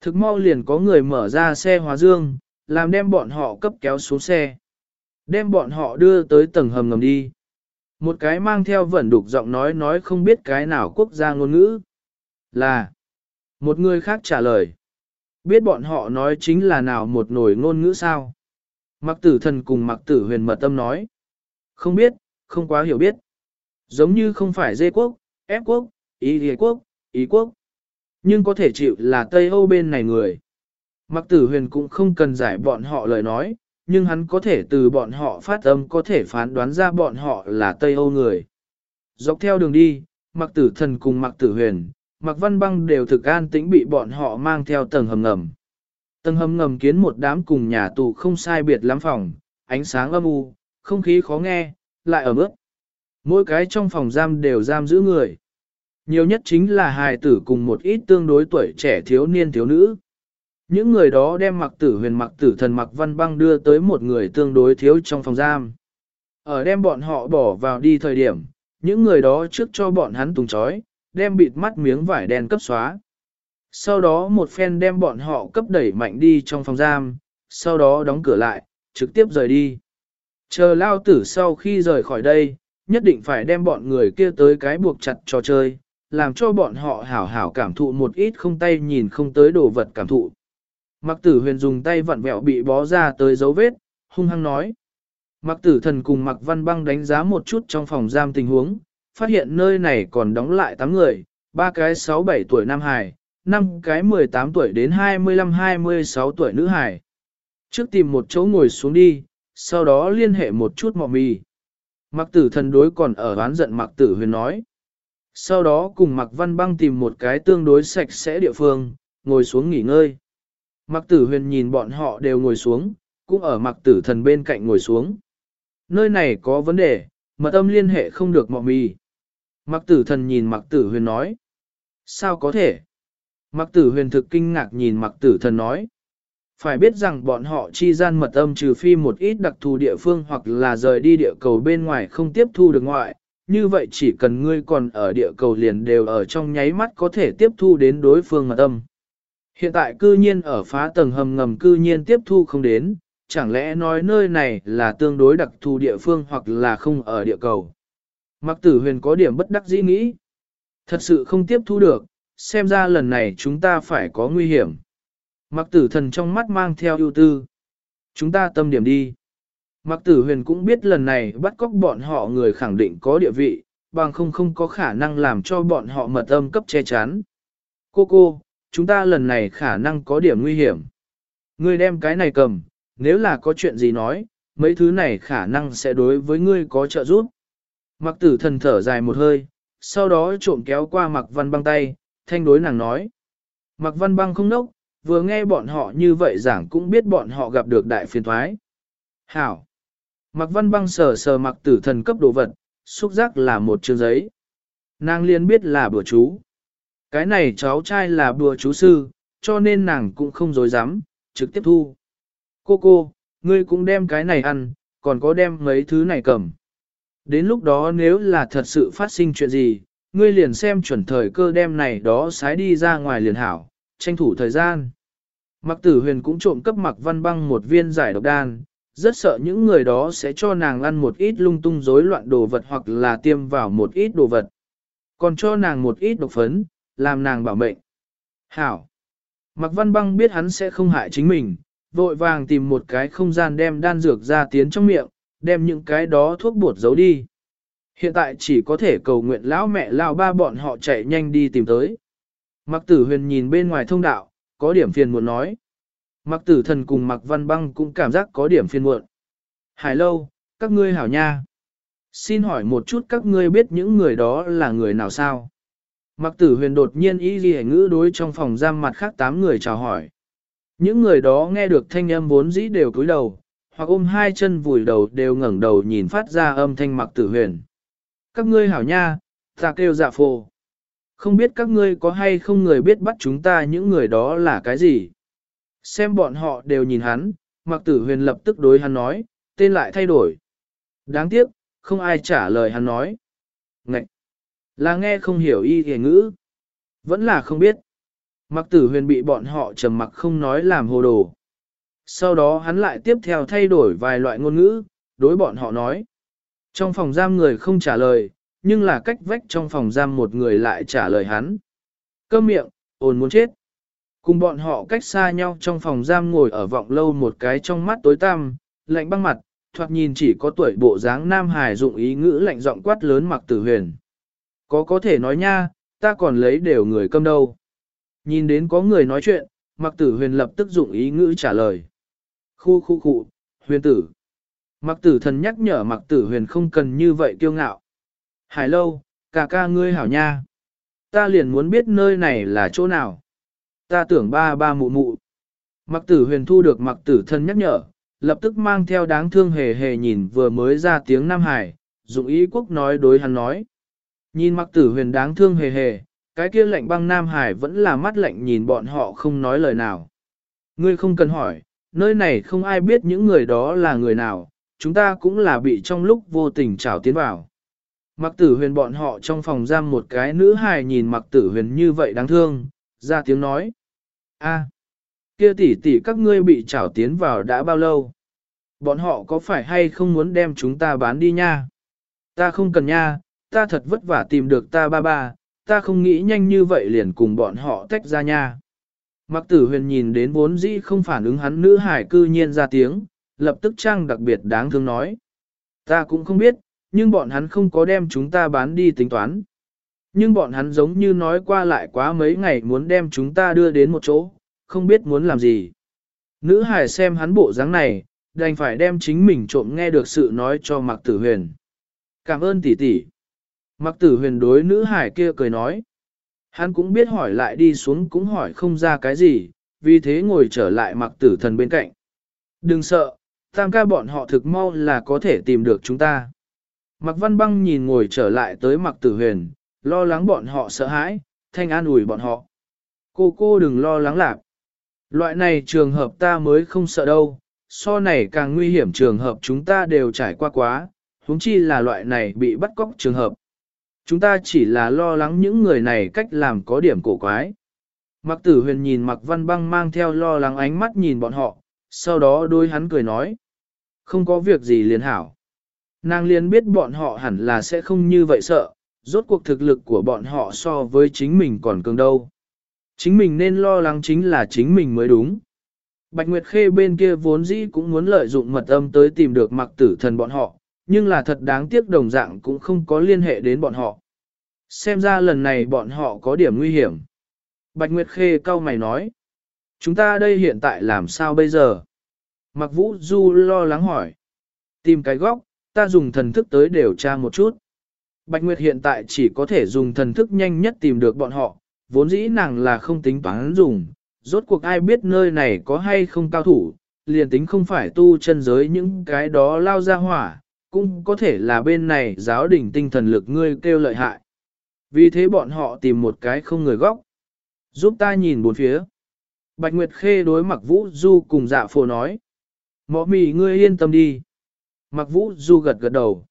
[SPEAKER 1] Thực mau liền có người mở ra xe hóa dương, làm đem bọn họ cấp kéo xuống xe. Đem bọn họ đưa tới tầng hầm ngầm đi. Một cái mang theo vẩn đục giọng nói nói không biết cái nào quốc gia ngôn ngữ. Là. Một người khác trả lời. Biết bọn họ nói chính là nào một nổi ngôn ngữ sao? Mặc tử thần cùng mặc tử huyền mật tâm nói. Không biết, không quá hiểu biết. Giống như không phải dê quốc, ép quốc, ý địa quốc, ý quốc. Nhưng có thể chịu là Tây Âu bên này người. Mặc tử huyền cũng không cần giải bọn họ lời nói, nhưng hắn có thể từ bọn họ phát âm có thể phán đoán ra bọn họ là Tây Âu người. Dọc theo đường đi, mặc tử thần cùng mặc tử huyền, mặc văn băng đều thực an tĩnh bị bọn họ mang theo tầng hầm ngầm. Tầng hầm ngầm kiến một đám cùng nhà tù không sai biệt lắm phòng, ánh sáng âm u, không khí khó nghe, lại ở mức. Mỗi cái trong phòng giam đều giam giữ người. Nhiều nhất chính là hài tử cùng một ít tương đối tuổi trẻ thiếu niên thiếu nữ. Những người đó đem mặc tử huyền mặc tử thần mặc văn băng đưa tới một người tương đối thiếu trong phòng giam. Ở đem bọn họ bỏ vào đi thời điểm, những người đó trước cho bọn hắn tùng chói, đem bịt mắt miếng vải đen cấp xóa. Sau đó một phen đem bọn họ cấp đẩy mạnh đi trong phòng giam, sau đó đóng cửa lại, trực tiếp rời đi. Chờ lao tử sau khi rời khỏi đây, nhất định phải đem bọn người kia tới cái buộc chặt trò chơi, làm cho bọn họ hảo hảo cảm thụ một ít không tay nhìn không tới đồ vật cảm thụ. Mặc tử huyền dùng tay vặn vẹo bị bó ra tới dấu vết, hung hăng nói. Mặc tử thần cùng mặc văn băng đánh giá một chút trong phòng giam tình huống, phát hiện nơi này còn đóng lại 8 người, ba cái 6-7 tuổi nam hài, năm cái 18 tuổi đến 25-26 tuổi nữ hài. Trước tìm một chỗ ngồi xuống đi, sau đó liên hệ một chút mọ mì. Mặc tử thần đối còn ở oán giận mặc tử huyền nói. Sau đó cùng mặc văn băng tìm một cái tương đối sạch sẽ địa phương, ngồi xuống nghỉ ngơi. Mặc tử huyền nhìn bọn họ đều ngồi xuống, cũng ở mặc tử thần bên cạnh ngồi xuống. Nơi này có vấn đề, mật âm liên hệ không được mọ mì. Mặc tử thần nhìn mặc tử huyền nói. Sao có thể? Mặc tử huyền thực kinh ngạc nhìn mặc tử thần nói. Phải biết rằng bọn họ chi gian mật âm trừ phi một ít đặc thù địa phương hoặc là rời đi địa cầu bên ngoài không tiếp thu được ngoại, như vậy chỉ cần ngươi còn ở địa cầu liền đều ở trong nháy mắt có thể tiếp thu đến đối phương mật âm. Hiện tại cư nhiên ở phá tầng hầm ngầm cư nhiên tiếp thu không đến, chẳng lẽ nói nơi này là tương đối đặc thù địa phương hoặc là không ở địa cầu. Mặc tử huyền có điểm bất đắc dĩ nghĩ. Thật sự không tiếp thu được, xem ra lần này chúng ta phải có nguy hiểm. Mặc tử thần trong mắt mang theo ưu tư. Chúng ta tâm điểm đi. Mặc tử huyền cũng biết lần này bắt cóc bọn họ người khẳng định có địa vị, bằng không không có khả năng làm cho bọn họ mật âm cấp che chắn. Cô cô, chúng ta lần này khả năng có điểm nguy hiểm. Ngươi đem cái này cầm, nếu là có chuyện gì nói, mấy thứ này khả năng sẽ đối với ngươi có trợ giúp. Mặc tử thần thở dài một hơi, sau đó trộm kéo qua mặc văn băng tay, thanh đối nàng nói. Mặc văn băng không nốc, vừa nghe bọn họ như vậy giảng cũng biết bọn họ gặp được đại phiền thoái. Hảo! Mặc văn băng sờ sờ mặc tử thần cấp đồ vật, xúc giác là một chương giấy. Nàng liền biết là bữa chú. Cái này cháu trai là bùa chú sư, cho nên nàng cũng không dối dám, trực tiếp thu. Cô cô, ngươi cũng đem cái này ăn, còn có đem mấy thứ này cầm. Đến lúc đó nếu là thật sự phát sinh chuyện gì, ngươi liền xem chuẩn thời cơ đem này đó sái đi ra ngoài liền hảo, tranh thủ thời gian. Mặc tử huyền cũng trộm cấp mặc văn băng một viên giải độc đan, rất sợ những người đó sẽ cho nàng ăn một ít lung tung rối loạn đồ vật hoặc là tiêm vào một ít đồ vật. Còn cho nàng một ít độc phấn, làm nàng bảo mệnh. Hảo! Mặc văn băng biết hắn sẽ không hại chính mình, vội vàng tìm một cái không gian đem đan dược ra tiến trong miệng, đem những cái đó thuốc bột giấu đi. Hiện tại chỉ có thể cầu nguyện lão mẹ lão ba bọn họ chạy nhanh đi tìm tới. Mặc tử huyền nhìn bên ngoài thông đạo, có điểm phiền muộn nói. Mặc tử thần cùng mặc văn băng cũng cảm giác có điểm phiền muộn. Hải lâu, các ngươi hảo nha. Xin hỏi một chút các ngươi biết những người đó là người nào sao? Mặc tử huyền đột nhiên ý ghi ngữ đối trong phòng giam mặt khác tám người chào hỏi. Những người đó nghe được thanh âm vốn dĩ đều cúi đầu, hoặc ôm hai chân vùi đầu đều ngẩng đầu nhìn phát ra âm thanh mặc tử huyền. Các ngươi hảo nha, ta kêu dạ phô. Không biết các ngươi có hay không người biết bắt chúng ta những người đó là cái gì. Xem bọn họ đều nhìn hắn, mặc tử huyền lập tức đối hắn nói, tên lại thay đổi. Đáng tiếc, không ai trả lời hắn nói. Ngậy! Là nghe không hiểu y hề ngữ. Vẫn là không biết. Mặc tử huyền bị bọn họ trầm mặc không nói làm hồ đồ. Sau đó hắn lại tiếp theo thay đổi vài loại ngôn ngữ, đối bọn họ nói. Trong phòng giam người không trả lời, nhưng là cách vách trong phòng giam một người lại trả lời hắn. Câm miệng, ồn muốn chết. Cùng bọn họ cách xa nhau trong phòng giam ngồi ở vọng lâu một cái trong mắt tối tăm, lạnh băng mặt, thoạt nhìn chỉ có tuổi bộ dáng nam hài dụng ý ngữ lạnh giọng quát lớn mặc tử huyền. Có có thể nói nha, ta còn lấy đều người câm đâu. Nhìn đến có người nói chuyện, mặc tử huyền lập tức dụng ý ngữ trả lời. Khu khu khu, Huyền tử. Mặc tử thần nhắc nhở mặc tử huyền không cần như vậy kiêu ngạo. Hải lâu, ca ca ngươi hảo nha. Ta liền muốn biết nơi này là chỗ nào. Ta tưởng ba ba mụ mụ. Mặc tử huyền thu được mặc tử thân nhắc nhở, lập tức mang theo đáng thương hề hề nhìn vừa mới ra tiếng Nam Hải, dụng ý quốc nói đối hắn nói. Nhìn mặc tử huyền đáng thương hề hề, cái kia lạnh băng Nam Hải vẫn là mắt lạnh nhìn bọn họ không nói lời nào. Ngươi không cần hỏi, nơi này không ai biết những người đó là người nào, chúng ta cũng là bị trong lúc vô tình trảo tiến vào. Mặc tử huyền bọn họ trong phòng giam một cái nữ hài nhìn mặc tử huyền như vậy đáng thương, ra tiếng nói. a kia tỷ tỷ các ngươi bị trảo tiến vào đã bao lâu? Bọn họ có phải hay không muốn đem chúng ta bán đi nha? Ta không cần nha, ta thật vất vả tìm được ta ba ba, ta không nghĩ nhanh như vậy liền cùng bọn họ tách ra nha. Mặc tử huyền nhìn đến vốn dĩ không phản ứng hắn nữ hải cư nhiên ra tiếng, lập tức trang đặc biệt đáng thương nói. Ta cũng không biết, nhưng bọn hắn không có đem chúng ta bán đi tính toán. Nhưng bọn hắn giống như nói qua lại quá mấy ngày muốn đem chúng ta đưa đến một chỗ, không biết muốn làm gì. Nữ hải xem hắn bộ dáng này, đành phải đem chính mình trộm nghe được sự nói cho Mạc Tử Huyền. Cảm ơn tỷ tỷ. Mạc Tử Huyền đối nữ hải kia cười nói. Hắn cũng biết hỏi lại đi xuống cũng hỏi không ra cái gì, vì thế ngồi trở lại Mạc Tử Thần bên cạnh. Đừng sợ, tam ca bọn họ thực mau là có thể tìm được chúng ta. Mạc Văn Băng nhìn ngồi trở lại tới Mạc Tử Huyền, lo lắng bọn họ sợ hãi, thanh an ủi bọn họ. Cô cô đừng lo lắng lạc. Loại này trường hợp ta mới không sợ đâu, so này càng nguy hiểm trường hợp chúng ta đều trải qua quá, huống chi là loại này bị bắt cóc trường hợp. Chúng ta chỉ là lo lắng những người này cách làm có điểm cổ quái. Mạc tử huyền nhìn Mạc văn băng mang theo lo lắng ánh mắt nhìn bọn họ, sau đó đôi hắn cười nói. Không có việc gì liền hảo. Nàng liền biết bọn họ hẳn là sẽ không như vậy sợ, rốt cuộc thực lực của bọn họ so với chính mình còn cường đâu. Chính mình nên lo lắng chính là chính mình mới đúng. Bạch Nguyệt Khê bên kia vốn dĩ cũng muốn lợi dụng mật âm tới tìm được mặc tử thần bọn họ, nhưng là thật đáng tiếc đồng dạng cũng không có liên hệ đến bọn họ. Xem ra lần này bọn họ có điểm nguy hiểm. Bạch Nguyệt Khê cau mày nói. Chúng ta đây hiện tại làm sao bây giờ? Mặc Vũ Du lo lắng hỏi. Tìm cái góc, ta dùng thần thức tới điều tra một chút. Bạch Nguyệt hiện tại chỉ có thể dùng thần thức nhanh nhất tìm được bọn họ, vốn dĩ nàng là không tính toán dùng, rốt cuộc ai biết nơi này có hay không cao thủ, liền tính không phải tu chân giới những cái đó lao ra hỏa, cũng có thể là bên này giáo đỉnh tinh thần lực ngươi kêu lợi hại. Vì thế bọn họ tìm một cái không người góc. Giúp ta nhìn bốn phía. Bạch Nguyệt Khê đối mặc Vũ Du cùng dạ phổ nói. Mọ mì ngươi yên tâm đi. Mặc Vũ Du gật gật đầu.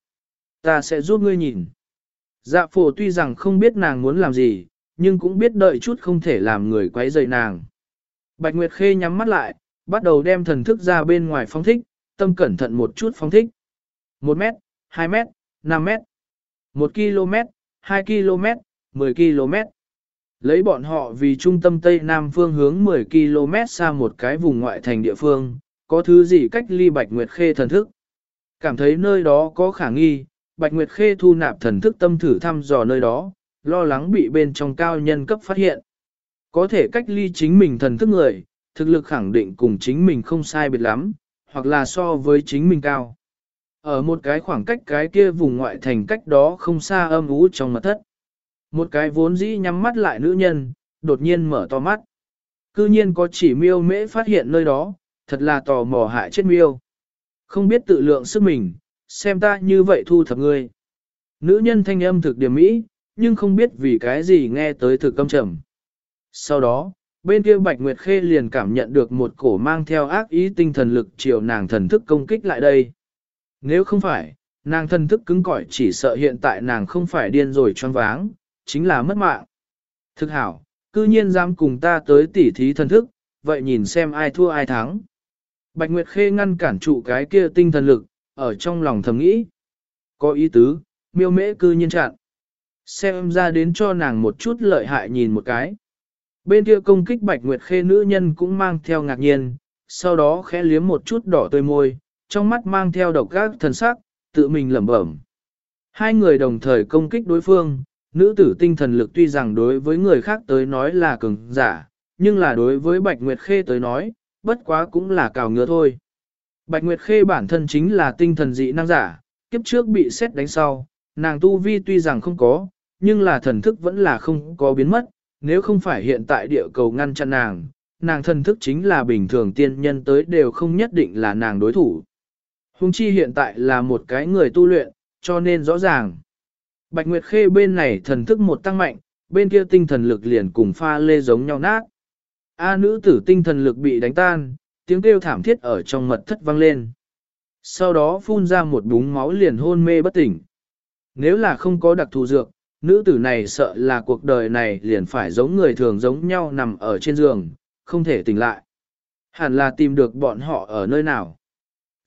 [SPEAKER 1] Ta sẽ giúp ngươi nhìn. Dạ phổ tuy rằng không biết nàng muốn làm gì, nhưng cũng biết đợi chút không thể làm người quấy rầy nàng. Bạch Nguyệt Khê nhắm mắt lại, bắt đầu đem thần thức ra bên ngoài phong thích, tâm cẩn thận một chút phong thích. 1 mét, 2 mét, 5 mét, 1 km, 2 km, 10 km. Lấy bọn họ vì trung tâm Tây Nam phương hướng 10 km xa một cái vùng ngoại thành địa phương, có thứ gì cách ly Bạch Nguyệt Khê thần thức. Cảm thấy nơi đó có khả nghi, Bạch Nguyệt Khê thu nạp thần thức tâm thử thăm dò nơi đó, lo lắng bị bên trong cao nhân cấp phát hiện. Có thể cách ly chính mình thần thức người, thực lực khẳng định cùng chính mình không sai biệt lắm, hoặc là so với chính mình cao. Ở một cái khoảng cách cái kia vùng ngoại thành cách đó không xa âm ú trong mật thất. Một cái vốn dĩ nhắm mắt lại nữ nhân, đột nhiên mở to mắt. Cư nhiên có chỉ miêu mễ phát hiện nơi đó, thật là tò mò hại chết miêu. Không biết tự lượng sức mình, xem ta như vậy thu thập ngươi. Nữ nhân thanh âm thực điểm mỹ, nhưng không biết vì cái gì nghe tới thực âm trầm. Sau đó, bên kia Bạch Nguyệt Khê liền cảm nhận được một cổ mang theo ác ý tinh thần lực chiều nàng thần thức công kích lại đây. Nếu không phải, nàng thần thức cứng cỏi chỉ sợ hiện tại nàng không phải điên rồi choáng váng, chính là mất mạng. Thực hảo, cư nhiên dám cùng ta tới tỉ thí thần thức, vậy nhìn xem ai thua ai thắng. Bạch Nguyệt Khê ngăn cản trụ cái kia tinh thần lực, ở trong lòng thầm nghĩ. Có ý tứ, miêu mễ cư nhiên chặn. Xem ra đến cho nàng một chút lợi hại nhìn một cái. Bên kia công kích Bạch Nguyệt Khê nữ nhân cũng mang theo ngạc nhiên, sau đó khẽ liếm một chút đỏ tươi môi, trong mắt mang theo độc gác thần sắc, tự mình lẩm bẩm. Hai người đồng thời công kích đối phương, nữ tử tinh thần lực tuy rằng đối với người khác tới nói là cường giả, nhưng là đối với Bạch Nguyệt Khê tới nói, bất quá cũng là cào ngứa thôi. Bạch Nguyệt Khê bản thân chính là tinh thần dị năng giả, kiếp trước bị xét đánh sau, nàng tu vi tuy rằng không có, nhưng là thần thức vẫn là không có biến mất, nếu không phải hiện tại địa cầu ngăn chặn nàng, nàng thần thức chính là bình thường tiên nhân tới đều không nhất định là nàng đối thủ. Hùng chi hiện tại là một cái người tu luyện, cho nên rõ ràng. Bạch Nguyệt Khê bên này thần thức một tăng mạnh, bên kia tinh thần lực liền cùng pha lê giống nhau nát. A nữ tử tinh thần lực bị đánh tan, tiếng kêu thảm thiết ở trong mật thất vang lên. Sau đó phun ra một búng máu liền hôn mê bất tỉnh. Nếu là không có đặc thù dược, nữ tử này sợ là cuộc đời này liền phải giống người thường giống nhau nằm ở trên giường, không thể tỉnh lại. Hẳn là tìm được bọn họ ở nơi nào.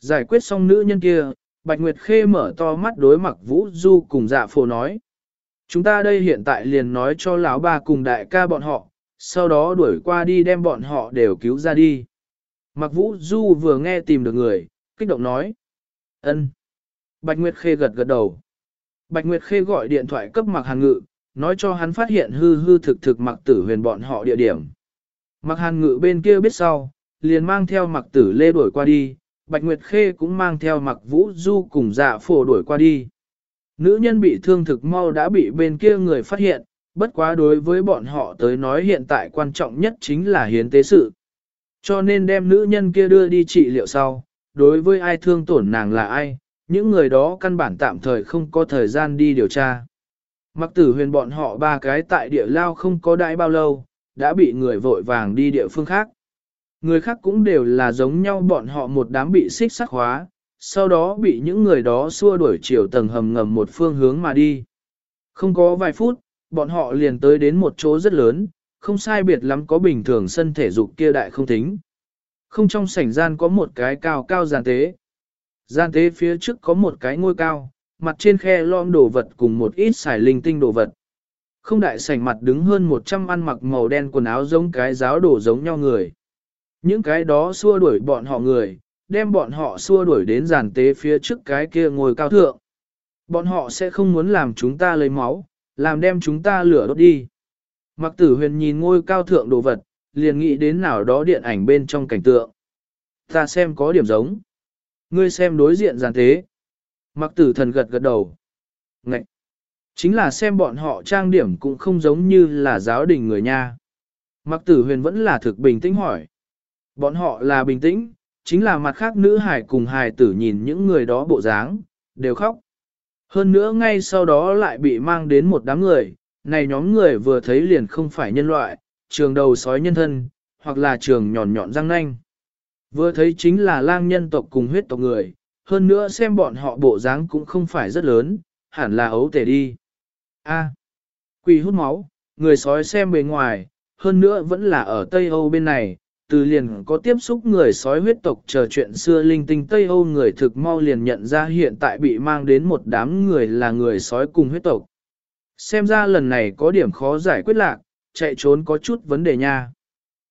[SPEAKER 1] Giải quyết xong nữ nhân kia, Bạch Nguyệt Khê mở to mắt đối mặt Vũ Du cùng dạ phổ nói. Chúng ta đây hiện tại liền nói cho lão ba cùng đại ca bọn họ, sau đó đuổi qua đi đem bọn họ đều cứu ra đi. Mặc Vũ Du vừa nghe tìm được người, kích động nói. ân. Bạch Nguyệt Khê gật gật đầu. Bạch Nguyệt Khê gọi điện thoại cấp Mạc Hàn Ngự, nói cho hắn phát hiện hư hư thực thực Mạc Tử Huyền bọn họ địa điểm. Mạc Hàn Ngự bên kia biết sau, liền mang theo Mạc Tử Lê đuổi qua đi, Bạch Nguyệt Khê cũng mang theo Mạc Vũ Du cùng dạ phổ đuổi qua đi. Nữ nhân bị thương thực mau đã bị bên kia người phát hiện, bất quá đối với bọn họ tới nói hiện tại quan trọng nhất chính là hiến tế sự. Cho nên đem nữ nhân kia đưa đi trị liệu sau, đối với ai thương tổn nàng là ai, những người đó căn bản tạm thời không có thời gian đi điều tra. Mặc tử huyền bọn họ ba cái tại địa lao không có đại bao lâu, đã bị người vội vàng đi địa phương khác. Người khác cũng đều là giống nhau bọn họ một đám bị xích sắc hóa, sau đó bị những người đó xua đuổi chiều tầng hầm ngầm một phương hướng mà đi. Không có vài phút, bọn họ liền tới đến một chỗ rất lớn, không sai biệt lắm có bình thường sân thể dục kia đại không tính. Không trong sảnh gian có một cái cao cao giàn tế. Gian tế phía trước có một cái ngôi cao, mặt trên khe lom đồ vật cùng một ít xài linh tinh đồ vật. Không đại sảnh mặt đứng hơn 100 ăn mặc màu đen quần áo giống cái giáo đồ giống nhau người. Những cái đó xua đuổi bọn họ người, đem bọn họ xua đuổi đến giàn tế phía trước cái kia ngồi cao thượng. Bọn họ sẽ không muốn làm chúng ta lấy máu, làm đem chúng ta lửa đốt đi. Mặc tử huyền nhìn ngôi cao thượng đồ vật, liền nghĩ đến nào đó điện ảnh bên trong cảnh tượng. Ta xem có điểm giống. Ngươi xem đối diện giàn thế. Mặc tử thần gật gật đầu. Ngậy! Chính là xem bọn họ trang điểm cũng không giống như là giáo đình người nha. Mặc tử huyền vẫn là thực bình tĩnh hỏi. Bọn họ là bình tĩnh, chính là mặt khác nữ hải cùng hài tử nhìn những người đó bộ dáng, đều khóc. Hơn nữa ngay sau đó lại bị mang đến một đám người, này nhóm người vừa thấy liền không phải nhân loại, trường đầu sói nhân thân, hoặc là trường nhọn nhọn răng nanh. Vừa thấy chính là lang nhân tộc cùng huyết tộc người, hơn nữa xem bọn họ bộ dáng cũng không phải rất lớn, hẳn là ấu tể đi. A. quỷ hút máu, người sói xem bề ngoài, hơn nữa vẫn là ở Tây Âu bên này, từ liền có tiếp xúc người sói huyết tộc chờ chuyện xưa linh tinh Tây Âu người thực mau liền nhận ra hiện tại bị mang đến một đám người là người sói cùng huyết tộc. Xem ra lần này có điểm khó giải quyết lạc, chạy trốn có chút vấn đề nha.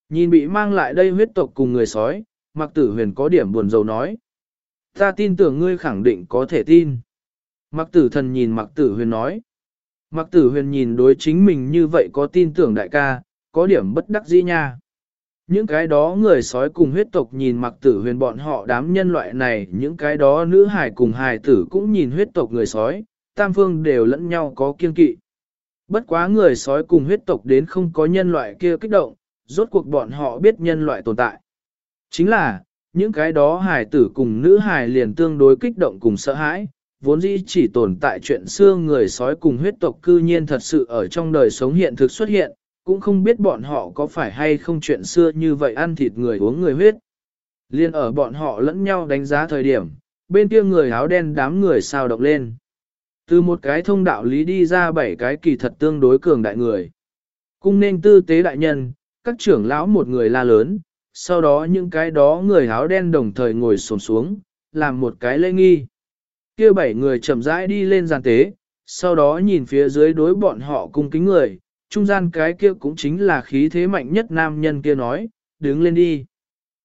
[SPEAKER 1] Nhìn bị mang lại đây huyết tộc cùng người sói, Mạc Tử Huyền có điểm buồn rầu nói. Ta tin tưởng ngươi khẳng định có thể tin. Mạc Tử Thần nhìn Mạc Tử Huyền nói. Mạc Tử Huyền nhìn đối chính mình như vậy có tin tưởng đại ca, có điểm bất đắc dĩ nha. Những cái đó người sói cùng huyết tộc nhìn mặc tử huyền bọn họ đám nhân loại này, những cái đó nữ hài cùng hài tử cũng nhìn huyết tộc người sói, tam phương đều lẫn nhau có kiên kỵ. Bất quá người sói cùng huyết tộc đến không có nhân loại kia kích động, rốt cuộc bọn họ biết nhân loại tồn tại. Chính là, những cái đó hài tử cùng nữ hài liền tương đối kích động cùng sợ hãi, vốn dĩ chỉ tồn tại chuyện xưa người sói cùng huyết tộc cư nhiên thật sự ở trong đời sống hiện thực xuất hiện, cũng không biết bọn họ có phải hay không chuyện xưa như vậy ăn thịt người uống người huyết. Liên ở bọn họ lẫn nhau đánh giá thời điểm, bên kia người áo đen đám người sao động lên. Từ một cái thông đạo lý đi ra bảy cái kỳ thật tương đối cường đại người. Cung nên tư tế đại nhân, các trưởng lão một người la lớn, sau đó những cái đó người áo đen đồng thời ngồi xổm xuống, làm một cái lễ nghi. kia bảy người chậm rãi đi lên giàn tế, sau đó nhìn phía dưới đối bọn họ cung kính người, trung gian cái kia cũng chính là khí thế mạnh nhất nam nhân kia nói, đứng lên đi.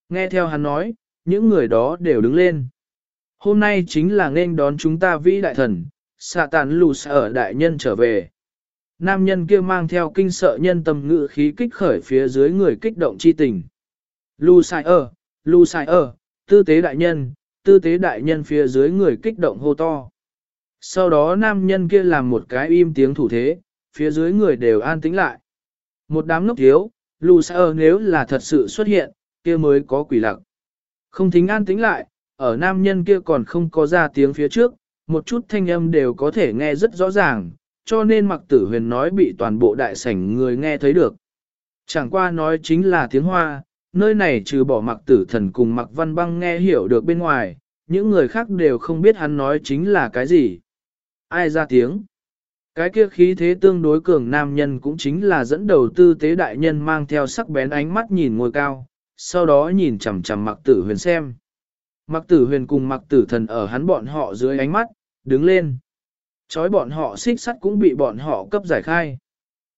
[SPEAKER 1] Nghe theo hắn nói, những người đó đều đứng lên. Hôm nay chính là nên đón chúng ta vĩ đại thần, xạ tàn lù ở đại nhân trở về. Nam nhân kia mang theo kinh sợ nhân tâm ngự khí kích khởi phía dưới người kích động chi tình. Lù sai ở, lù sai ở, tư tế đại nhân, tư tế đại nhân phía dưới người kích động hô to. Sau đó nam nhân kia làm một cái im tiếng thủ thế, phía dưới người đều an tĩnh lại. Một đám ngốc thiếu, lù sao nếu là thật sự xuất hiện, kia mới có quỷ lặc. Không thính an tĩnh lại, ở nam nhân kia còn không có ra tiếng phía trước, một chút thanh âm đều có thể nghe rất rõ ràng, cho nên mặc tử huyền nói bị toàn bộ đại sảnh người nghe thấy được. Chẳng qua nói chính là tiếng hoa, nơi này trừ bỏ mặc tử thần cùng mặc văn băng nghe hiểu được bên ngoài, những người khác đều không biết hắn nói chính là cái gì. Ai ra tiếng? Cái kia khí thế tương đối cường nam nhân cũng chính là dẫn đầu tư tế đại nhân mang theo sắc bén ánh mắt nhìn ngôi cao, sau đó nhìn chằm chằm mặc tử huyền xem. Mặc tử huyền cùng mặc tử thần ở hắn bọn họ dưới ánh mắt, đứng lên. Chói bọn họ xích sắt cũng bị bọn họ cấp giải khai.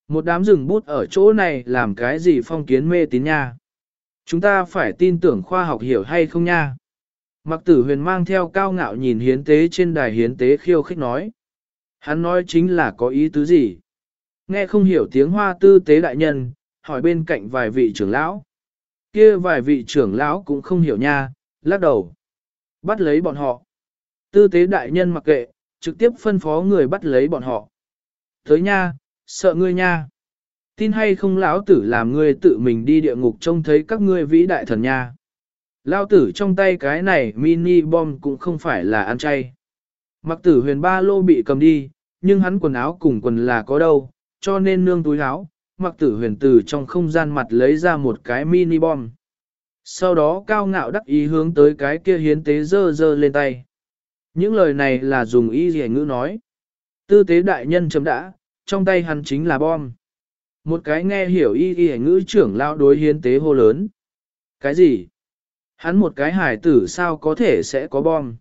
[SPEAKER 1] Một đám rừng bút ở chỗ này làm cái gì phong kiến mê tín nha. Chúng ta phải tin tưởng khoa học hiểu hay không nha. Mặc tử huyền mang theo cao ngạo nhìn hiến tế trên đài hiến tế khiêu khích nói. Hắn nói chính là có ý tứ gì. Nghe không hiểu tiếng hoa tư tế đại nhân, hỏi bên cạnh vài vị trưởng lão. kia vài vị trưởng lão cũng không hiểu nha, lắc đầu. Bắt lấy bọn họ. Tư tế đại nhân mặc kệ, trực tiếp phân phó người bắt lấy bọn họ. Tới nha, sợ ngươi nha. Tin hay không lão tử làm ngươi tự mình đi địa ngục trông thấy các ngươi vĩ đại thần nha. Lão tử trong tay cái này mini bom cũng không phải là ăn chay. Mặc tử huyền ba lô bị cầm đi, nhưng hắn quần áo cùng quần là có đâu, cho nên nương túi áo, mặc tử huyền từ trong không gian mặt lấy ra một cái mini bom. Sau đó cao ngạo đắc ý hướng tới cái kia hiến tế dơ dơ lên tay. Những lời này là dùng ý dì ngữ nói. Tư tế đại nhân chấm đã, trong tay hắn chính là bom. Một cái nghe hiểu y y ngữ trưởng lao đối hiến tế hô lớn. Cái gì? Hắn một cái hải tử sao có thể sẽ có bom?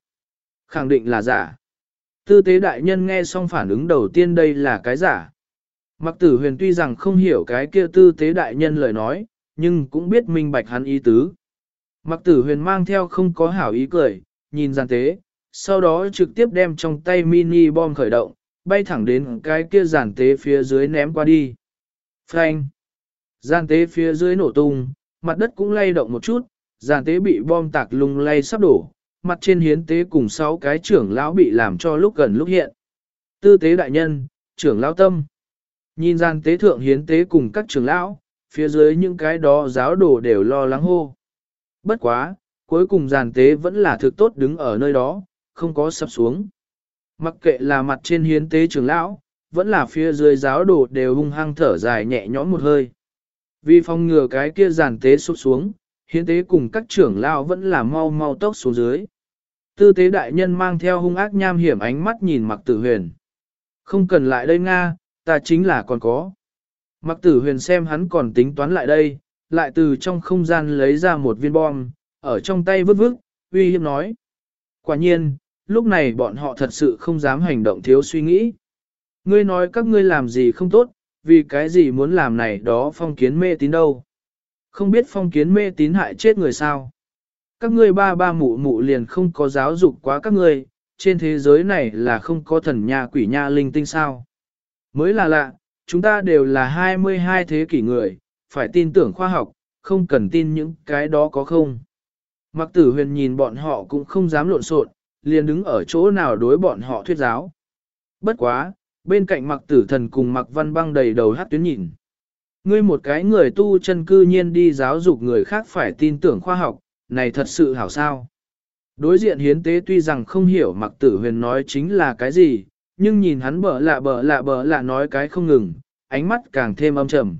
[SPEAKER 1] Khẳng định là giả. Tư tế đại nhân nghe xong phản ứng đầu tiên đây là cái giả. Mặc tử huyền tuy rằng không hiểu cái kia tư tế đại nhân lời nói, nhưng cũng biết minh bạch hắn ý tứ. Mặc tử huyền mang theo không có hảo ý cười, nhìn gian tế, sau đó trực tiếp đem trong tay mini bom khởi động, bay thẳng đến cái kia giàn tế phía dưới ném qua đi. Phanh! Giàn tế phía dưới nổ tung, mặt đất cũng lay động một chút, giàn tế bị bom tạc lung lay sắp đổ, mặt trên hiến tế cùng sáu cái trưởng lão bị làm cho lúc gần lúc hiện. Tư tế đại nhân, trưởng lão tâm. Nhìn gian tế thượng hiến tế cùng các trưởng lão, phía dưới những cái đó giáo đồ đều lo lắng hô. Bất quá, cuối cùng giàn tế vẫn là thực tốt đứng ở nơi đó, không có sập xuống. Mặc kệ là mặt trên hiến tế trưởng lão, vẫn là phía dưới giáo đồ đều hung hăng thở dài nhẹ nhõm một hơi. Vì phòng ngừa cái kia giàn tế sụp xuống, hiến tế cùng các trưởng lão vẫn là mau mau tốc xuống dưới. Tư tế đại nhân mang theo hung ác nham hiểm ánh mắt nhìn mặc tử huyền. Không cần lại đây Nga, ta chính là còn có. Mặc tử huyền xem hắn còn tính toán lại đây, lại từ trong không gian lấy ra một viên bom, ở trong tay vứt vứt, uy hiếp nói. Quả nhiên, lúc này bọn họ thật sự không dám hành động thiếu suy nghĩ. Ngươi nói các ngươi làm gì không tốt, vì cái gì muốn làm này đó phong kiến mê tín đâu. Không biết phong kiến mê tín hại chết người sao. Các ngươi ba ba mụ mụ liền không có giáo dục quá các ngươi, trên thế giới này là không có thần nha quỷ nha linh tinh sao. Mới là lạ, chúng ta đều là 22 thế kỷ người, phải tin tưởng khoa học, không cần tin những cái đó có không. Mặc tử huyền nhìn bọn họ cũng không dám lộn xộn, liền đứng ở chỗ nào đối bọn họ thuyết giáo. Bất quá, bên cạnh mặc tử thần cùng mặc văn băng đầy đầu hát tuyến nhìn. Ngươi một cái người tu chân cư nhiên đi giáo dục người khác phải tin tưởng khoa học, này thật sự hảo sao. Đối diện hiến tế tuy rằng không hiểu mặc tử huyền nói chính là cái gì, nhưng nhìn hắn bở lạ bở lạ bở lạ nói cái không ngừng, ánh mắt càng thêm âm trầm.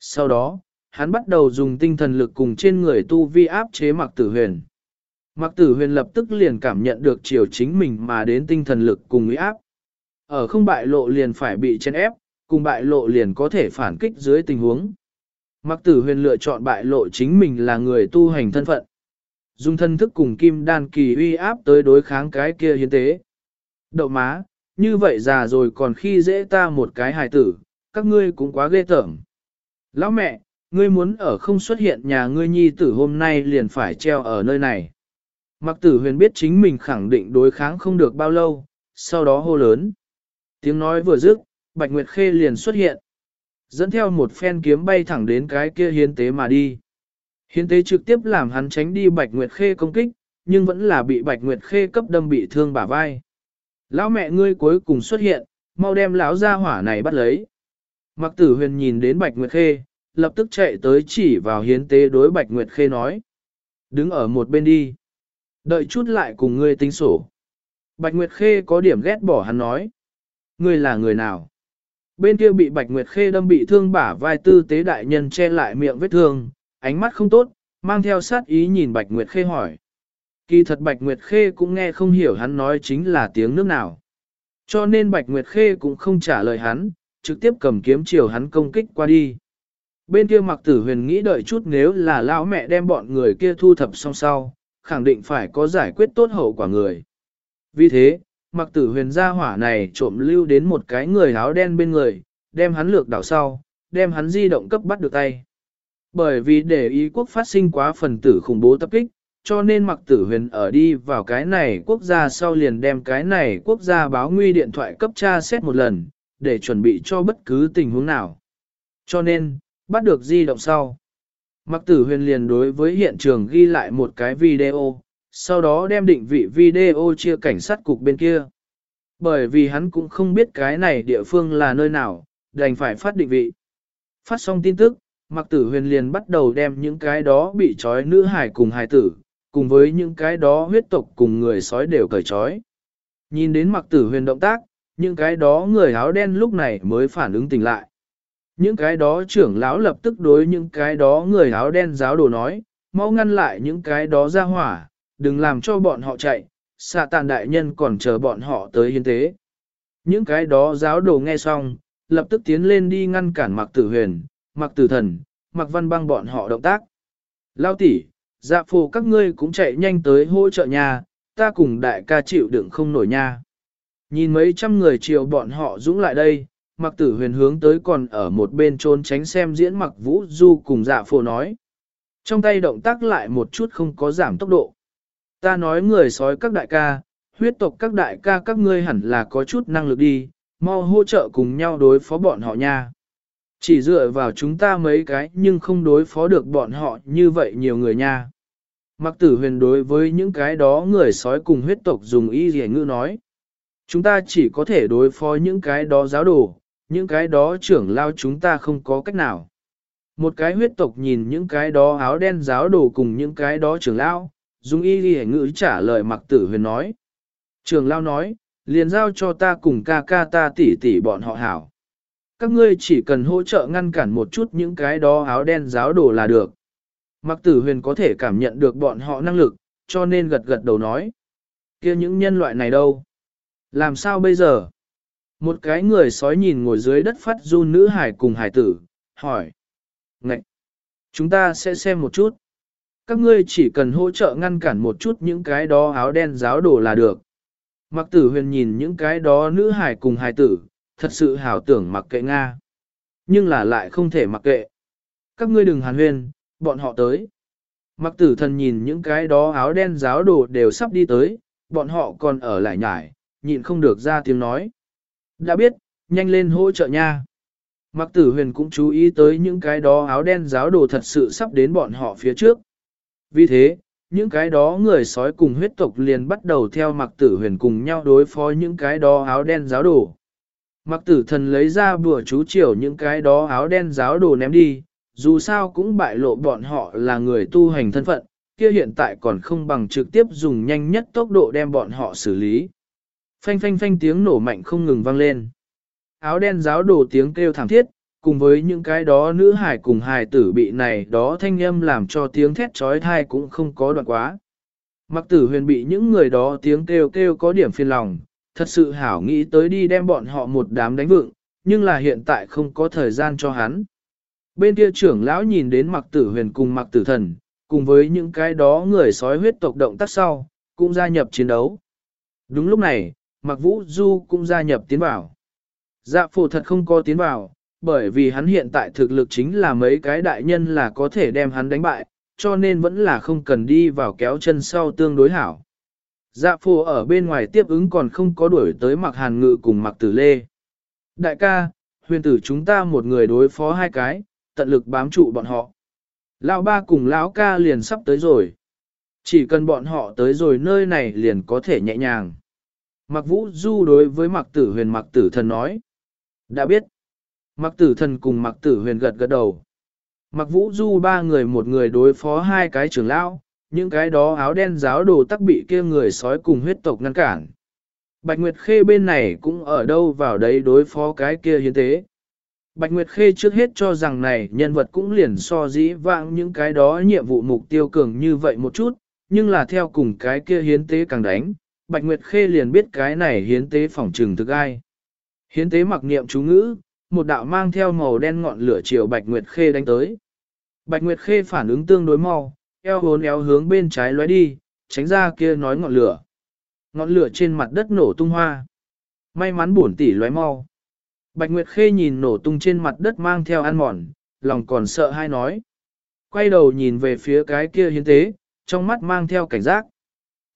[SPEAKER 1] Sau đó, hắn bắt đầu dùng tinh thần lực cùng trên người tu vi áp chế mặc tử huyền. Mặc tử huyền lập tức liền cảm nhận được chiều chính mình mà đến tinh thần lực cùng uy áp. Ở không bại lộ liền phải bị chen ép, cùng bại lộ liền có thể phản kích dưới tình huống. Mặc tử huyền lựa chọn bại lộ chính mình là người tu hành thân phận. Dùng thân thức cùng kim đan kỳ uy áp tới đối kháng cái kia hiến tế. Đậu má, như vậy già rồi còn khi dễ ta một cái hài tử, các ngươi cũng quá ghê tởm. Lão mẹ, ngươi muốn ở không xuất hiện nhà ngươi nhi tử hôm nay liền phải treo ở nơi này. Mặc tử huyền biết chính mình khẳng định đối kháng không được bao lâu, sau đó hô lớn. Tiếng nói vừa dứt, Bạch Nguyệt Khê liền xuất hiện. Dẫn theo một phen kiếm bay thẳng đến cái kia hiến tế mà đi. Hiến tế trực tiếp làm hắn tránh đi Bạch Nguyệt Khê công kích, nhưng vẫn là bị Bạch Nguyệt Khê cấp đâm bị thương bả vai. Lão mẹ ngươi cuối cùng xuất hiện, mau đem lão gia hỏa này bắt lấy. Mặc tử huyền nhìn đến Bạch Nguyệt Khê, lập tức chạy tới chỉ vào hiến tế đối Bạch Nguyệt Khê nói. Đứng ở một bên đi. Đợi chút lại cùng ngươi tính sổ. Bạch Nguyệt Khê có điểm ghét bỏ hắn nói. Ngươi là người nào? Bên kia bị Bạch Nguyệt Khê đâm bị thương bả vai tư tế đại nhân che lại miệng vết thương, ánh mắt không tốt, mang theo sát ý nhìn Bạch Nguyệt Khê hỏi. Kỳ thật Bạch Nguyệt Khê cũng nghe không hiểu hắn nói chính là tiếng nước nào. Cho nên Bạch Nguyệt Khê cũng không trả lời hắn, trực tiếp cầm kiếm chiều hắn công kích qua đi. Bên kia mặc tử huyền nghĩ đợi chút nếu là lão mẹ đem bọn người kia thu thập xong sau, khẳng định phải có giải quyết tốt hậu quả người. Vì thế, mặc tử huyền gia hỏa này trộm lưu đến một cái người áo đen bên người, đem hắn lược đảo sau, đem hắn di động cấp bắt được tay. Bởi vì để ý quốc phát sinh quá phần tử khủng bố tập kích, cho nên mặc tử huyền ở đi vào cái này quốc gia sau liền đem cái này quốc gia báo nguy điện thoại cấp tra xét một lần, để chuẩn bị cho bất cứ tình huống nào. Cho nên, bắt được di động sau. Mặc tử huyền liền đối với hiện trường ghi lại một cái video, sau đó đem định vị video chia cảnh sát cục bên kia. Bởi vì hắn cũng không biết cái này địa phương là nơi nào, đành phải phát định vị. Phát xong tin tức, Mặc tử huyền liền bắt đầu đem những cái đó bị trói nữ hải cùng hải tử, cùng với những cái đó huyết tộc cùng người sói đều cởi trói. Nhìn đến mặc tử huyền động tác, những cái đó người áo đen lúc này mới phản ứng tỉnh lại. Những cái đó trưởng lão lập tức đối những cái đó người áo đen giáo đồ nói, mau ngăn lại những cái đó ra hỏa, đừng làm cho bọn họ chạy, xạ tàn đại nhân còn chờ bọn họ tới hiến tế. Những cái đó giáo đồ nghe xong, lập tức tiến lên đi ngăn cản mặc tử huyền, mặc tử thần, mặc văn băng bọn họ động tác. Lao tỷ, dạ phù các ngươi cũng chạy nhanh tới hỗ trợ nhà, ta cùng đại ca chịu đựng không nổi nha. Nhìn mấy trăm người chiều bọn họ dũng lại đây, mặc tử huyền hướng tới còn ở một bên trốn tránh xem diễn mặc vũ du cùng dạ phù nói. Trong tay động tác lại một chút không có giảm tốc độ. Ta nói người sói các đại ca, huyết tộc các đại ca các ngươi hẳn là có chút năng lực đi, mau hỗ trợ cùng nhau đối phó bọn họ nha. Chỉ dựa vào chúng ta mấy cái nhưng không đối phó được bọn họ như vậy nhiều người nha. Mặc tử huyền đối với những cái đó người sói cùng huyết tộc dùng y rẻ ngữ nói. Chúng ta chỉ có thể đối phó những cái đó giáo đồ, những cái đó trưởng lao chúng ta không có cách nào. Một cái huyết tộc nhìn những cái đó áo đen giáo đồ cùng những cái đó trưởng lao, dùng y ghi ngữ trả lời mặc tử huyền nói. Trường lao nói, liền giao cho ta cùng ca ca ta tỉ tỉ bọn họ hảo. Các ngươi chỉ cần hỗ trợ ngăn cản một chút những cái đó áo đen giáo đồ là được. Mặc tử huyền có thể cảm nhận được bọn họ năng lực, cho nên gật gật đầu nói. kia những nhân loại này đâu? Làm sao bây giờ? Một cái người sói nhìn ngồi dưới đất phát run nữ hải cùng hải tử, hỏi. Ngậy! Chúng ta sẽ xem một chút. Các ngươi chỉ cần hỗ trợ ngăn cản một chút những cái đó áo đen giáo đồ là được. Mặc tử huyền nhìn những cái đó nữ hải cùng hải tử, thật sự hảo tưởng mặc kệ Nga. Nhưng là lại không thể mặc kệ. Các ngươi đừng hàn huyền, bọn họ tới. Mặc tử thần nhìn những cái đó áo đen giáo đồ đều sắp đi tới, bọn họ còn ở lại nhải, nhịn không được ra tiếng nói. Đã biết, nhanh lên hỗ trợ nha. Mặc tử huyền cũng chú ý tới những cái đó áo đen giáo đồ thật sự sắp đến bọn họ phía trước. Vì thế, những cái đó người sói cùng huyết tộc liền bắt đầu theo mặc tử huyền cùng nhau đối phó những cái đó áo đen giáo đồ. Mặc tử thần lấy ra bùa chú chiều những cái đó áo đen giáo đồ ném đi, dù sao cũng bại lộ bọn họ là người tu hành thân phận, kia hiện tại còn không bằng trực tiếp dùng nhanh nhất tốc độ đem bọn họ xử lý. Phanh phanh phanh tiếng nổ mạnh không ngừng vang lên. Áo đen giáo đồ tiếng kêu thảm thiết, cùng với những cái đó nữ hải cùng hài tử bị này đó thanh âm làm cho tiếng thét trói thai cũng không có đoạn quá. Mặc tử huyền bị những người đó tiếng kêu kêu có điểm phiền lòng, thật sự hảo nghĩ tới đi đem bọn họ một đám đánh vựng, nhưng là hiện tại không có thời gian cho hắn. Bên kia trưởng lão nhìn đến mặc tử huyền cùng mặc tử thần, cùng với những cái đó người sói huyết tộc động tác sau, cũng gia nhập chiến đấu. Đúng lúc này, mặc vũ du cũng gia nhập tiến vào. Dạ phổ thật không có tiến vào, bởi vì hắn hiện tại thực lực chính là mấy cái đại nhân là có thể đem hắn đánh bại, cho nên vẫn là không cần đi vào kéo chân sau tương đối hảo. Dạ phù ở bên ngoài tiếp ứng còn không có đuổi tới mặc hàn ngự cùng mặc tử lê. Đại ca, huyền tử chúng ta một người đối phó hai cái, tận lực bám trụ bọn họ. Lão ba cùng lão ca liền sắp tới rồi. Chỉ cần bọn họ tới rồi nơi này liền có thể nhẹ nhàng. Mặc vũ du đối với mặc tử huyền mặc tử thần nói. Đã biết. Mặc tử thần cùng mặc tử huyền gật gật đầu. Mặc vũ du ba người một người đối phó hai cái trưởng lão, những cái đó áo đen giáo đồ tắc bị kia người sói cùng huyết tộc ngăn cản. Bạch Nguyệt Khê bên này cũng ở đâu vào đấy đối phó cái kia hiến tế. Bạch Nguyệt Khê trước hết cho rằng này nhân vật cũng liền so dĩ vãng những cái đó nhiệm vụ mục tiêu cường như vậy một chút, nhưng là theo cùng cái kia hiến tế càng đánh, Bạch Nguyệt Khê liền biết cái này hiến tế phỏng trừng thực ai. Hiến tế mặc niệm chú ngữ, một đạo mang theo màu đen ngọn lửa chiều Bạch Nguyệt Khê đánh tới. Bạch Nguyệt Khê phản ứng tương đối mau, eo hốn éo hướng bên trái lóe đi, tránh ra kia nói ngọn lửa. Ngọn lửa trên mặt đất nổ tung hoa. May mắn bổn tỷ lóe mau. Bạch Nguyệt Khê nhìn nổ tung trên mặt đất mang theo ăn mòn, lòng còn sợ hai nói. Quay đầu nhìn về phía cái kia hiến tế, trong mắt mang theo cảnh giác.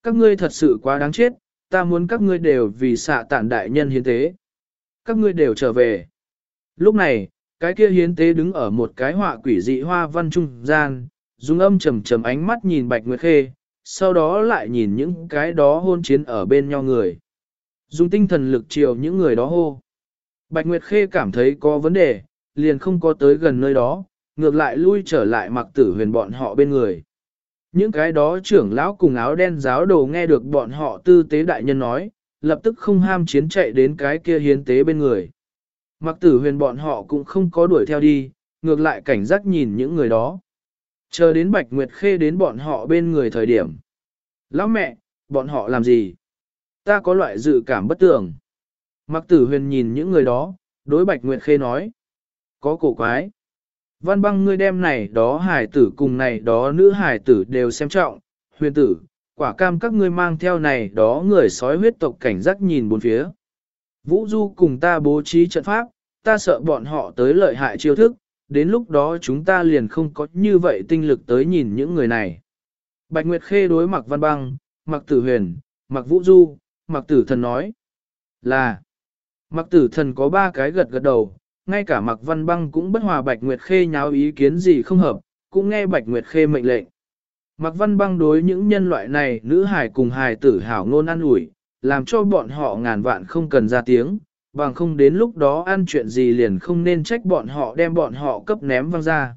[SPEAKER 1] Các ngươi thật sự quá đáng chết, ta muốn các ngươi đều vì xạ tản đại nhân hiến tế. Các ngươi đều trở về. Lúc này, cái kia hiến tế đứng ở một cái họa quỷ dị hoa văn trung gian, dùng âm trầm trầm ánh mắt nhìn Bạch Nguyệt Khê, sau đó lại nhìn những cái đó hôn chiến ở bên nhau người. Dùng tinh thần lực chiều những người đó hô. Bạch Nguyệt Khê cảm thấy có vấn đề, liền không có tới gần nơi đó, ngược lại lui trở lại mặc tử huyền bọn họ bên người. Những cái đó trưởng lão cùng áo đen giáo đồ nghe được bọn họ tư tế đại nhân nói, lập tức không ham chiến chạy đến cái kia hiến tế bên người. Mặc tử huyền bọn họ cũng không có đuổi theo đi, ngược lại cảnh giác nhìn những người đó. Chờ đến Bạch Nguyệt Khê đến bọn họ bên người thời điểm. Lão mẹ, bọn họ làm gì? Ta có loại dự cảm bất tường. Mặc tử huyền nhìn những người đó, đối Bạch Nguyệt Khê nói. Có cổ quái. Văn băng ngươi đem này đó hải tử cùng này đó nữ hải tử đều xem trọng. Huyền tử, quả cam các ngươi mang theo này đó người sói huyết tộc cảnh giác nhìn bốn phía. Vũ Du cùng ta bố trí trận pháp, ta sợ bọn họ tới lợi hại chiêu thức, đến lúc đó chúng ta liền không có như vậy tinh lực tới nhìn những người này. Bạch Nguyệt Khê đối Mặc Văn Băng, Mặc Tử Huyền, Mặc Vũ Du, Mặc Tử Thần nói là Mặc Tử Thần có ba cái gật gật đầu, ngay cả Mặc Văn Băng cũng bất hòa Bạch Nguyệt Khê nháo ý kiến gì không hợp, cũng nghe Bạch Nguyệt Khê mệnh lệnh. Mặc Văn Băng đối những nhân loại này nữ hài cùng hài tử hảo ngôn ăn ủi, làm cho bọn họ ngàn vạn không cần ra tiếng, bằng không đến lúc đó ăn chuyện gì liền không nên trách bọn họ đem bọn họ cấp ném văng ra.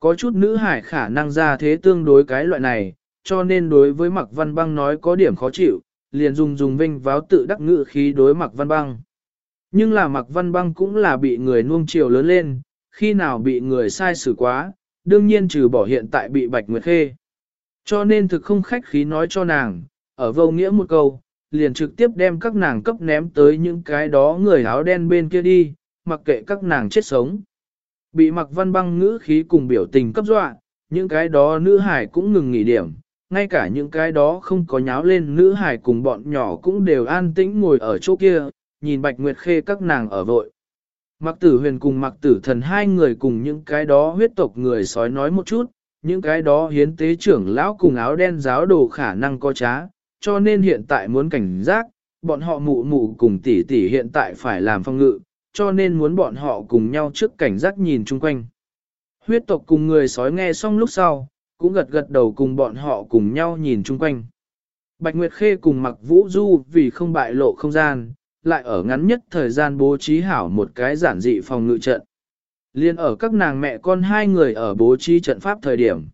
[SPEAKER 1] Có chút nữ hải khả năng ra thế tương đối cái loại này, cho nên đối với Mạc Văn Băng nói có điểm khó chịu, liền dùng dùng vinh váo tự đắc ngự khí đối Mạc Văn Băng. Nhưng là Mạc Văn Băng cũng là bị người nuông chiều lớn lên, khi nào bị người sai xử quá, đương nhiên trừ bỏ hiện tại bị Bạch Nguyệt Khê. Cho nên thực không khách khí nói cho nàng, ở vô nghĩa một câu, liền trực tiếp đem các nàng cấp ném tới những cái đó người áo đen bên kia đi, mặc kệ các nàng chết sống. Bị mặc văn băng ngữ khí cùng biểu tình cấp dọa, những cái đó nữ hải cũng ngừng nghỉ điểm, ngay cả những cái đó không có nháo lên nữ hải cùng bọn nhỏ cũng đều an tĩnh ngồi ở chỗ kia, nhìn bạch nguyệt khê các nàng ở vội. Mặc tử huyền cùng mặc tử thần hai người cùng những cái đó huyết tộc người sói nói một chút, những cái đó hiến tế trưởng lão cùng áo đen giáo đồ khả năng có trá, cho nên hiện tại muốn cảnh giác, bọn họ mụ mụ cùng tỷ tỷ hiện tại phải làm phong ngự, cho nên muốn bọn họ cùng nhau trước cảnh giác nhìn chung quanh. Huyết tộc cùng người sói nghe xong lúc sau, cũng gật gật đầu cùng bọn họ cùng nhau nhìn chung quanh. Bạch Nguyệt Khê cùng mặc vũ du vì không bại lộ không gian, lại ở ngắn nhất thời gian bố trí hảo một cái giản dị phòng ngự trận. Liên ở các nàng mẹ con hai người ở bố trí trận pháp thời điểm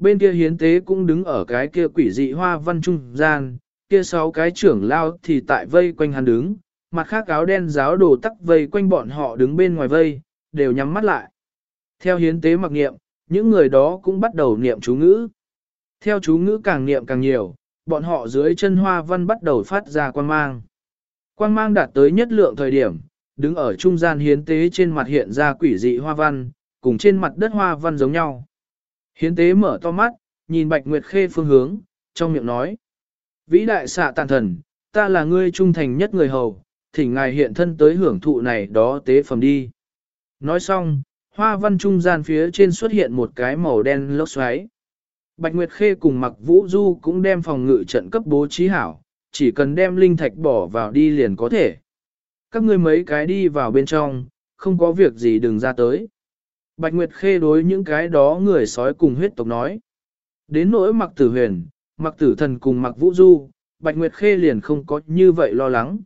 [SPEAKER 1] bên kia hiến tế cũng đứng ở cái kia quỷ dị hoa văn trung gian, kia sáu cái trưởng lao thì tại vây quanh hắn đứng, mặt khác áo đen giáo đồ tắc vây quanh bọn họ đứng bên ngoài vây, đều nhắm mắt lại. Theo hiến tế mặc niệm, những người đó cũng bắt đầu niệm chú ngữ. Theo chú ngữ càng niệm càng nhiều, bọn họ dưới chân hoa văn bắt đầu phát ra quang mang. Quang mang đạt tới nhất lượng thời điểm, đứng ở trung gian hiến tế trên mặt hiện ra quỷ dị hoa văn, cùng trên mặt đất hoa văn giống nhau. Hiến tế mở to mắt, nhìn Bạch Nguyệt Khê phương hướng, trong miệng nói. Vĩ đại xạ tàn thần, ta là ngươi trung thành nhất người hầu, thỉnh ngài hiện thân tới hưởng thụ này đó tế phẩm đi. Nói xong, hoa văn trung gian phía trên xuất hiện một cái màu đen lốc xoáy. Bạch Nguyệt Khê cùng mặc Vũ Du cũng đem phòng ngự trận cấp bố trí hảo, chỉ cần đem linh thạch bỏ vào đi liền có thể. Các ngươi mấy cái đi vào bên trong, không có việc gì đừng ra tới. Bạch Nguyệt Khê đối những cái đó người sói cùng huyết tộc nói. Đến nỗi mặc tử huyền, mặc tử thần cùng mặc vũ du, Bạch Nguyệt Khê liền không có như vậy lo lắng.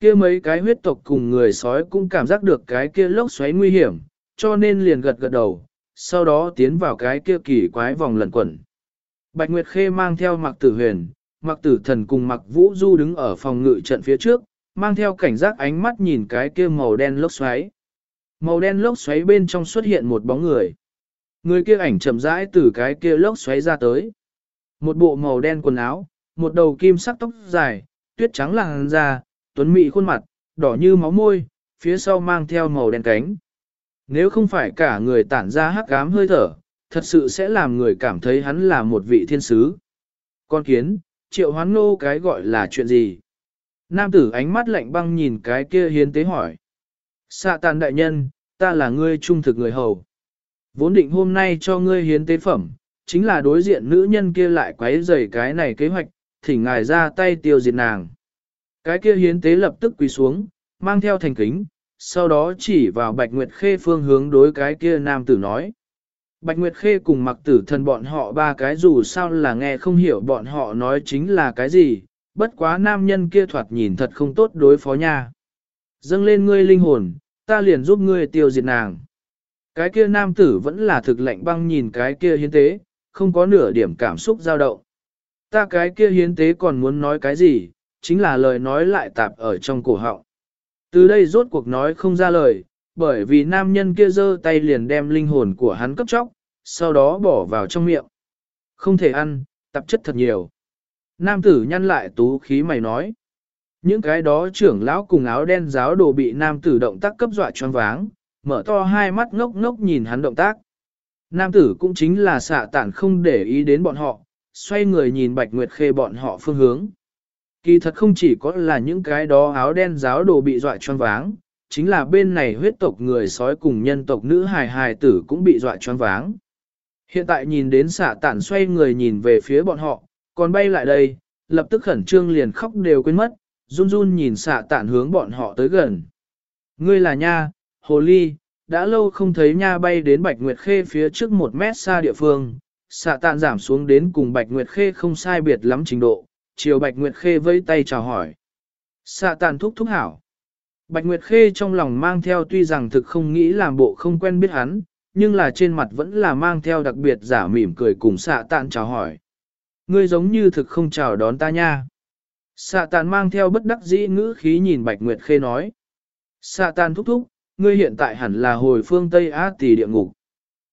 [SPEAKER 1] kia mấy cái huyết tộc cùng người sói cũng cảm giác được cái kia lốc xoáy nguy hiểm, cho nên liền gật gật đầu, sau đó tiến vào cái kia kỳ quái vòng lẩn quẩn. Bạch Nguyệt Khê mang theo mặc tử huyền, mặc tử thần cùng mặc vũ du đứng ở phòng ngự trận phía trước, mang theo cảnh giác ánh mắt nhìn cái kia màu đen lốc xoáy. Màu đen lốc xoáy bên trong xuất hiện một bóng người. Người kia ảnh chậm rãi từ cái kia lốc xoáy ra tới. Một bộ màu đen quần áo, một đầu kim sắc tóc dài, tuyết trắng làn da, tuấn mị khuôn mặt, đỏ như máu môi, phía sau mang theo màu đen cánh. Nếu không phải cả người tản ra hắc ám hơi thở, thật sự sẽ làm người cảm thấy hắn là một vị thiên sứ. Con kiến, triệu hoán nô cái gọi là chuyện gì? Nam tử ánh mắt lạnh băng nhìn cái kia hiến tế hỏi. Xạ tàn đại nhân, ta là ngươi trung thực người hầu. Vốn định hôm nay cho ngươi hiến tế phẩm, chính là đối diện nữ nhân kia lại quấy rầy cái này kế hoạch, thỉnh ngài ra tay tiêu diệt nàng. Cái kia hiến tế lập tức quỳ xuống, mang theo thành kính, sau đó chỉ vào Bạch Nguyệt Khê phương hướng đối cái kia nam tử nói. Bạch Nguyệt Khê cùng mặc tử thần bọn họ ba cái dù sao là nghe không hiểu bọn họ nói chính là cái gì, bất quá nam nhân kia thoạt nhìn thật không tốt đối phó nha. Dâng lên ngươi linh hồn, ta liền giúp ngươi tiêu diệt nàng. Cái kia nam tử vẫn là thực lạnh băng nhìn cái kia hiến tế, không có nửa điểm cảm xúc dao động. Ta cái kia hiến tế còn muốn nói cái gì, chính là lời nói lại tạp ở trong cổ họng. Từ đây rốt cuộc nói không ra lời, bởi vì nam nhân kia giơ tay liền đem linh hồn của hắn cấp chóc, sau đó bỏ vào trong miệng. Không thể ăn, tạp chất thật nhiều. Nam tử nhăn lại tú khí mày nói. Những cái đó trưởng lão cùng áo đen giáo đồ bị nam tử động tác cấp dọa choáng váng, mở to hai mắt ngốc ngốc nhìn hắn động tác. Nam tử cũng chính là xạ tản không để ý đến bọn họ, xoay người nhìn Bạch Nguyệt Khê bọn họ phương hướng. Kỳ thật không chỉ có là những cái đó áo đen giáo đồ bị dọa choáng váng, chính là bên này huyết tộc người sói cùng nhân tộc nữ hài hài tử cũng bị dọa choáng váng. Hiện tại nhìn đến xạ tản xoay người nhìn về phía bọn họ, còn bay lại đây, lập tức khẩn trương liền khóc đều quên mất, run run nhìn xạ tản hướng bọn họ tới gần. Ngươi là nha, hồ ly, đã lâu không thấy nha bay đến Bạch Nguyệt Khê phía trước một mét xa địa phương, xạ tản giảm xuống đến cùng Bạch Nguyệt Khê không sai biệt lắm trình độ, chiều Bạch Nguyệt Khê vây tay chào hỏi. Xạ tản thúc thúc hảo. Bạch Nguyệt Khê trong lòng mang theo tuy rằng thực không nghĩ làm bộ không quen biết hắn, nhưng là trên mặt vẫn là mang theo đặc biệt giả mỉm cười cùng xạ tản chào hỏi. Ngươi giống như thực không chào đón ta nha. Xạ tàn mang theo bất đắc dĩ ngữ khí nhìn Bạch Nguyệt Khê nói. Xạ tàn thúc thúc, ngươi hiện tại hẳn là hồi phương Tây Á tỷ địa ngục.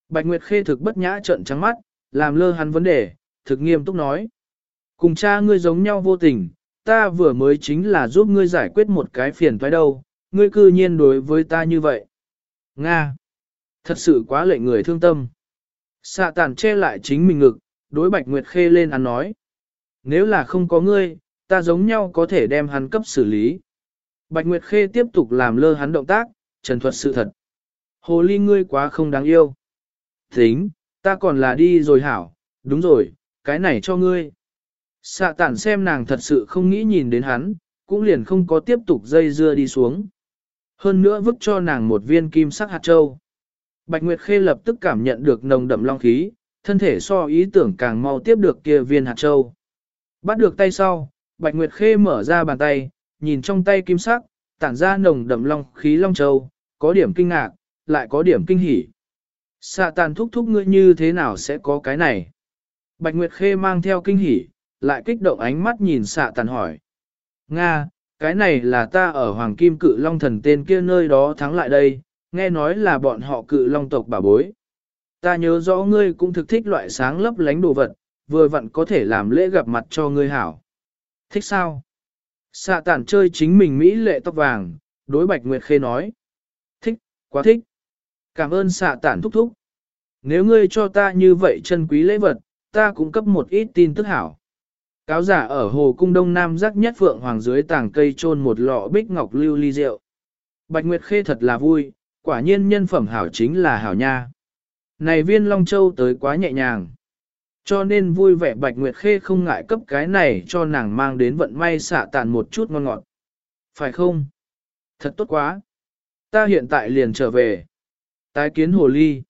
[SPEAKER 1] Bạch Nguyệt Khê thực bất nhã trận trắng mắt, làm lơ hắn vấn đề, thực nghiêm túc nói. Cùng cha ngươi giống nhau vô tình, ta vừa mới chính là giúp ngươi giải quyết một cái phiền toái đâu, ngươi cư nhiên đối với ta như vậy. Nga! Thật sự quá lệ người thương tâm. Xạ tàn che lại chính mình ngực, đối Bạch Nguyệt Khê lên ăn nói. Nếu là không có ngươi, ta giống nhau có thể đem hắn cấp xử lý. Bạch Nguyệt Khê tiếp tục làm lơ hắn động tác, trần thuật sự thật. Hồ ly ngươi quá không đáng yêu. Tính, ta còn là đi rồi hảo, đúng rồi, cái này cho ngươi. Xạ tản xem nàng thật sự không nghĩ nhìn đến hắn, cũng liền không có tiếp tục dây dưa đi xuống. Hơn nữa vứt cho nàng một viên kim sắc hạt châu. Bạch Nguyệt Khê lập tức cảm nhận được nồng đậm long khí, thân thể so ý tưởng càng mau tiếp được kia viên hạt châu. Bắt được tay sau, Bạch Nguyệt Khê mở ra bàn tay, nhìn trong tay kim sắc, tản ra nồng đậm long khí long châu, có điểm kinh ngạc, lại có điểm kinh hỉ. Xạ tàn thúc thúc ngươi như thế nào sẽ có cái này? Bạch Nguyệt Khê mang theo kinh hỉ, lại kích động ánh mắt nhìn xạ tàn hỏi. Nga, cái này là ta ở Hoàng Kim Cự Long Thần tên kia nơi đó thắng lại đây, nghe nói là bọn họ cự long tộc bà bối. Ta nhớ rõ ngươi cũng thực thích loại sáng lấp lánh đồ vật, vừa vặn có thể làm lễ gặp mặt cho ngươi hảo. Thích sao? Xạ tản chơi chính mình Mỹ lệ tóc vàng, đối Bạch Nguyệt Khê nói. Thích, quá thích. Cảm ơn xạ tản thúc thúc. Nếu ngươi cho ta như vậy chân quý lễ vật, ta cũng cấp một ít tin tức hảo. Cáo giả ở hồ cung đông nam rắc nhất phượng hoàng dưới tảng cây trôn một lọ bích ngọc lưu ly rượu. Bạch Nguyệt Khê thật là vui, quả nhiên nhân phẩm hảo chính là hảo nha. Này viên Long Châu tới quá nhẹ nhàng. Cho nên vui vẻ Bạch Nguyệt Khê không ngại cấp cái này cho nàng mang đến vận may xả tàn một chút ngon ngọt. Phải không? Thật tốt quá. Ta hiện tại liền trở về. Tái kiến hồ ly.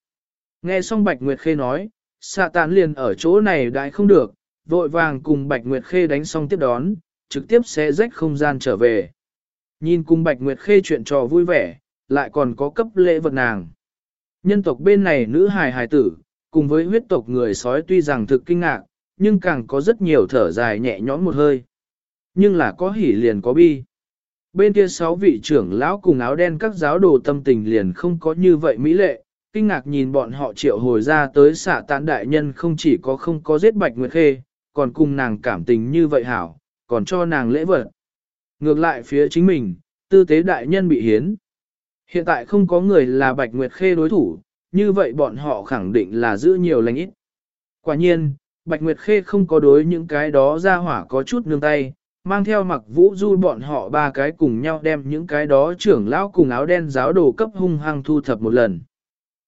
[SPEAKER 1] Nghe xong Bạch Nguyệt Khê nói, xạ tàn liền ở chỗ này đại không được, vội vàng cùng Bạch Nguyệt Khê đánh xong tiếp đón, trực tiếp sẽ rách không gian trở về. Nhìn cùng Bạch Nguyệt Khê chuyện trò vui vẻ, lại còn có cấp lễ vật nàng. Nhân tộc bên này nữ hài hài tử, cùng với huyết tộc người sói tuy rằng thực kinh ngạc, nhưng càng có rất nhiều thở dài nhẹ nhõm một hơi. Nhưng là có hỉ liền có bi. Bên kia sáu vị trưởng lão cùng áo đen các giáo đồ tâm tình liền không có như vậy mỹ lệ, kinh ngạc nhìn bọn họ triệu hồi ra tới xạ tán đại nhân không chỉ có không có giết bạch nguyệt khê, còn cùng nàng cảm tình như vậy hảo, còn cho nàng lễ vật. Ngược lại phía chính mình, tư tế đại nhân bị hiến. Hiện tại không có người là bạch nguyệt khê đối thủ, như vậy bọn họ khẳng định là giữ nhiều lành ít. Quả nhiên, Bạch Nguyệt Khê không có đối những cái đó ra hỏa có chút nương tay, mang theo mặc vũ du bọn họ ba cái cùng nhau đem những cái đó trưởng lão cùng áo đen giáo đồ cấp hung hăng thu thập một lần.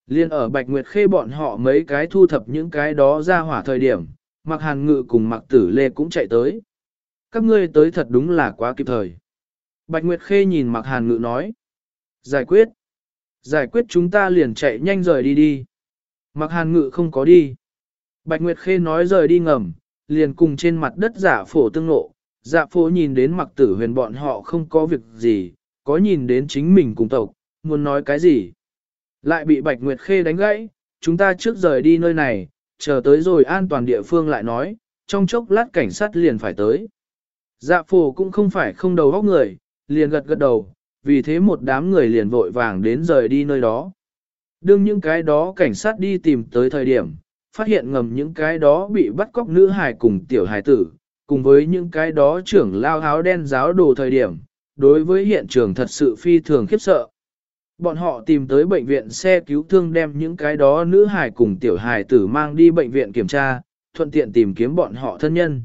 [SPEAKER 1] Liên ở Bạch Nguyệt Khê bọn họ mấy cái thu thập những cái đó ra hỏa thời điểm, mặc hàn ngự cùng mặc tử lê cũng chạy tới. Các ngươi tới thật đúng là quá kịp thời. Bạch Nguyệt Khê nhìn mặc hàn ngự nói. Giải quyết. Giải quyết chúng ta liền chạy nhanh rời đi đi. Mặc hàn ngự không có đi. Bạch Nguyệt Khê nói rời đi ngầm, liền cùng trên mặt đất giả phổ tương lộ. Dạ phổ nhìn đến mặc tử huyền bọn họ không có việc gì, có nhìn đến chính mình cùng tộc, muốn nói cái gì. Lại bị Bạch Nguyệt Khê đánh gãy, chúng ta trước rời đi nơi này, chờ tới rồi an toàn địa phương lại nói, trong chốc lát cảnh sát liền phải tới. Dạ phổ cũng không phải không đầu óc người, liền gật gật đầu, vì thế một đám người liền vội vàng đến rời đi nơi đó. Đương những cái đó cảnh sát đi tìm tới thời điểm, phát hiện ngầm những cái đó bị bắt cóc nữ hài cùng tiểu hài tử, cùng với những cái đó trưởng lao áo đen giáo đồ thời điểm, đối với hiện trường thật sự phi thường khiếp sợ. Bọn họ tìm tới bệnh viện xe cứu thương đem những cái đó nữ hài cùng tiểu hài tử mang đi bệnh viện kiểm tra, thuận tiện tìm kiếm bọn họ thân nhân.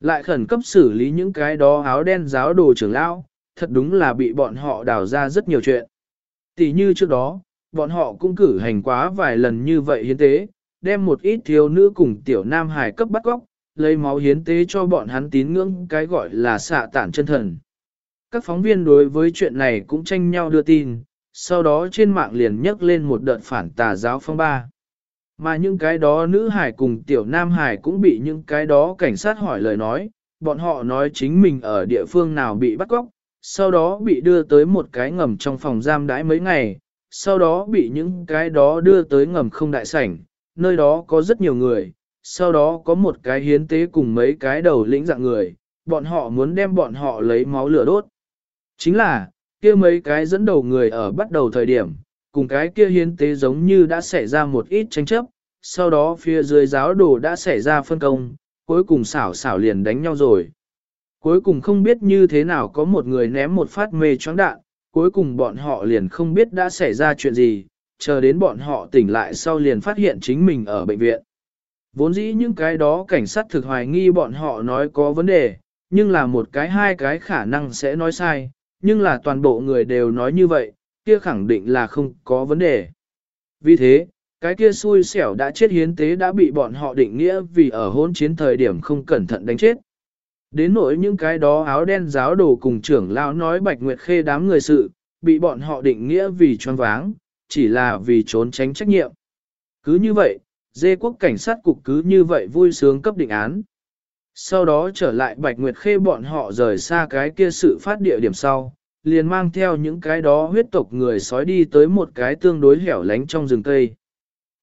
[SPEAKER 1] Lại khẩn cấp xử lý những cái đó áo đen giáo đồ trưởng lao, thật đúng là bị bọn họ đào ra rất nhiều chuyện. Tỷ như trước đó, bọn họ cũng cử hành quá vài lần như vậy hiến tế, đem một ít thiếu nữ cùng tiểu nam hài cấp bắt góc, lấy máu hiến tế cho bọn hắn tín ngưỡng cái gọi là xạ tản chân thần. Các phóng viên đối với chuyện này cũng tranh nhau đưa tin, sau đó trên mạng liền nhắc lên một đợt phản tà giáo phong ba. Mà những cái đó nữ hải cùng tiểu nam hải cũng bị những cái đó cảnh sát hỏi lời nói, bọn họ nói chính mình ở địa phương nào bị bắt cóc, sau đó bị đưa tới một cái ngầm trong phòng giam đãi mấy ngày, sau đó bị những cái đó đưa tới ngầm không đại sảnh, nơi đó có rất nhiều người, sau đó có một cái hiến tế cùng mấy cái đầu lĩnh dạng người, bọn họ muốn đem bọn họ lấy máu lửa đốt. Chính là, kia mấy cái dẫn đầu người ở bắt đầu thời điểm, cùng cái kia hiến tế giống như đã xảy ra một ít tranh chấp, sau đó phía dưới giáo đồ đã xảy ra phân công, cuối cùng xảo xảo liền đánh nhau rồi. Cuối cùng không biết như thế nào có một người ném một phát mê choáng đạn, cuối cùng bọn họ liền không biết đã xảy ra chuyện gì, chờ đến bọn họ tỉnh lại sau liền phát hiện chính mình ở bệnh viện. Vốn dĩ những cái đó cảnh sát thực hoài nghi bọn họ nói có vấn đề, nhưng là một cái hai cái khả năng sẽ nói sai, nhưng là toàn bộ người đều nói như vậy, kia khẳng định là không có vấn đề. Vì thế, cái kia xui xẻo đã chết hiến tế đã bị bọn họ định nghĩa vì ở hôn chiến thời điểm không cẩn thận đánh chết. Đến nỗi những cái đó áo đen giáo đồ cùng trưởng lão nói Bạch Nguyệt Khê đám người sự, bị bọn họ định nghĩa vì choáng váng, chỉ là vì trốn tránh trách nhiệm. Cứ như vậy, dê quốc cảnh sát cục cứ như vậy vui sướng cấp định án. Sau đó trở lại Bạch Nguyệt Khê bọn họ rời xa cái kia sự phát địa điểm sau, liền mang theo những cái đó huyết tộc người sói đi tới một cái tương đối hẻo lánh trong rừng cây.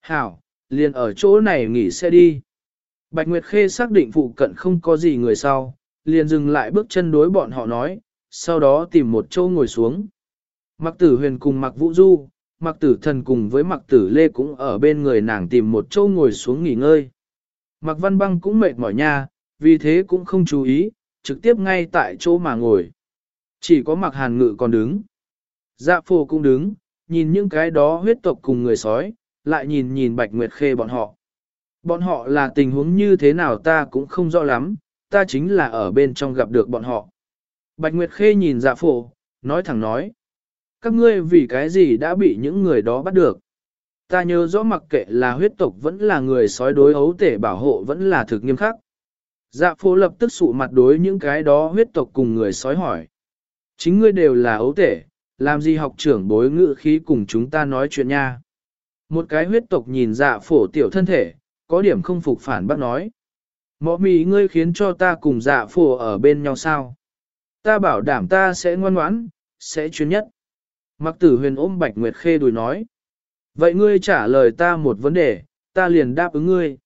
[SPEAKER 1] Hảo, liền ở chỗ này nghỉ xe đi. Bạch Nguyệt Khê xác định phụ cận không có gì người sau, liền dừng lại bước chân đối bọn họ nói, sau đó tìm một chỗ ngồi xuống. Mặc tử huyền cùng mặc vũ du, mặc tử thần cùng với mặc tử lê cũng ở bên người nàng tìm một chỗ ngồi xuống nghỉ ngơi. Mặc văn băng cũng mệt mỏi nha, vì thế cũng không chú ý, trực tiếp ngay tại chỗ mà ngồi. Chỉ có mặc hàn ngự còn đứng. Dạ phổ cũng đứng, nhìn những cái đó huyết tộc cùng người sói, lại nhìn nhìn bạch nguyệt khê bọn họ. Bọn họ là tình huống như thế nào ta cũng không rõ lắm, ta chính là ở bên trong gặp được bọn họ. Bạch Nguyệt Khê nhìn dạ phổ, nói thẳng nói. Các ngươi vì cái gì đã bị những người đó bắt được? Ta nhớ rõ mặc kệ là huyết tộc vẫn là người sói đối ấu tể bảo hộ vẫn là thực nghiêm khắc. Dạ phổ lập tức sụ mặt đối những cái đó huyết tộc cùng người sói hỏi. Chính ngươi đều là ấu tể, làm gì học trưởng bối ngự khí cùng chúng ta nói chuyện nha. Một cái huyết tộc nhìn dạ phổ tiểu thân thể, có điểm không phục phản bác nói. Mọ mì ngươi khiến cho ta cùng dạ phổ ở bên nhau sao? Ta bảo đảm ta sẽ ngoan ngoãn, sẽ chuyên nhất. Mặc tử huyền ôm Bạch Nguyệt Khê đùi nói. Vậy ngươi trả lời ta một vấn đề, ta liền đáp ứng ngươi.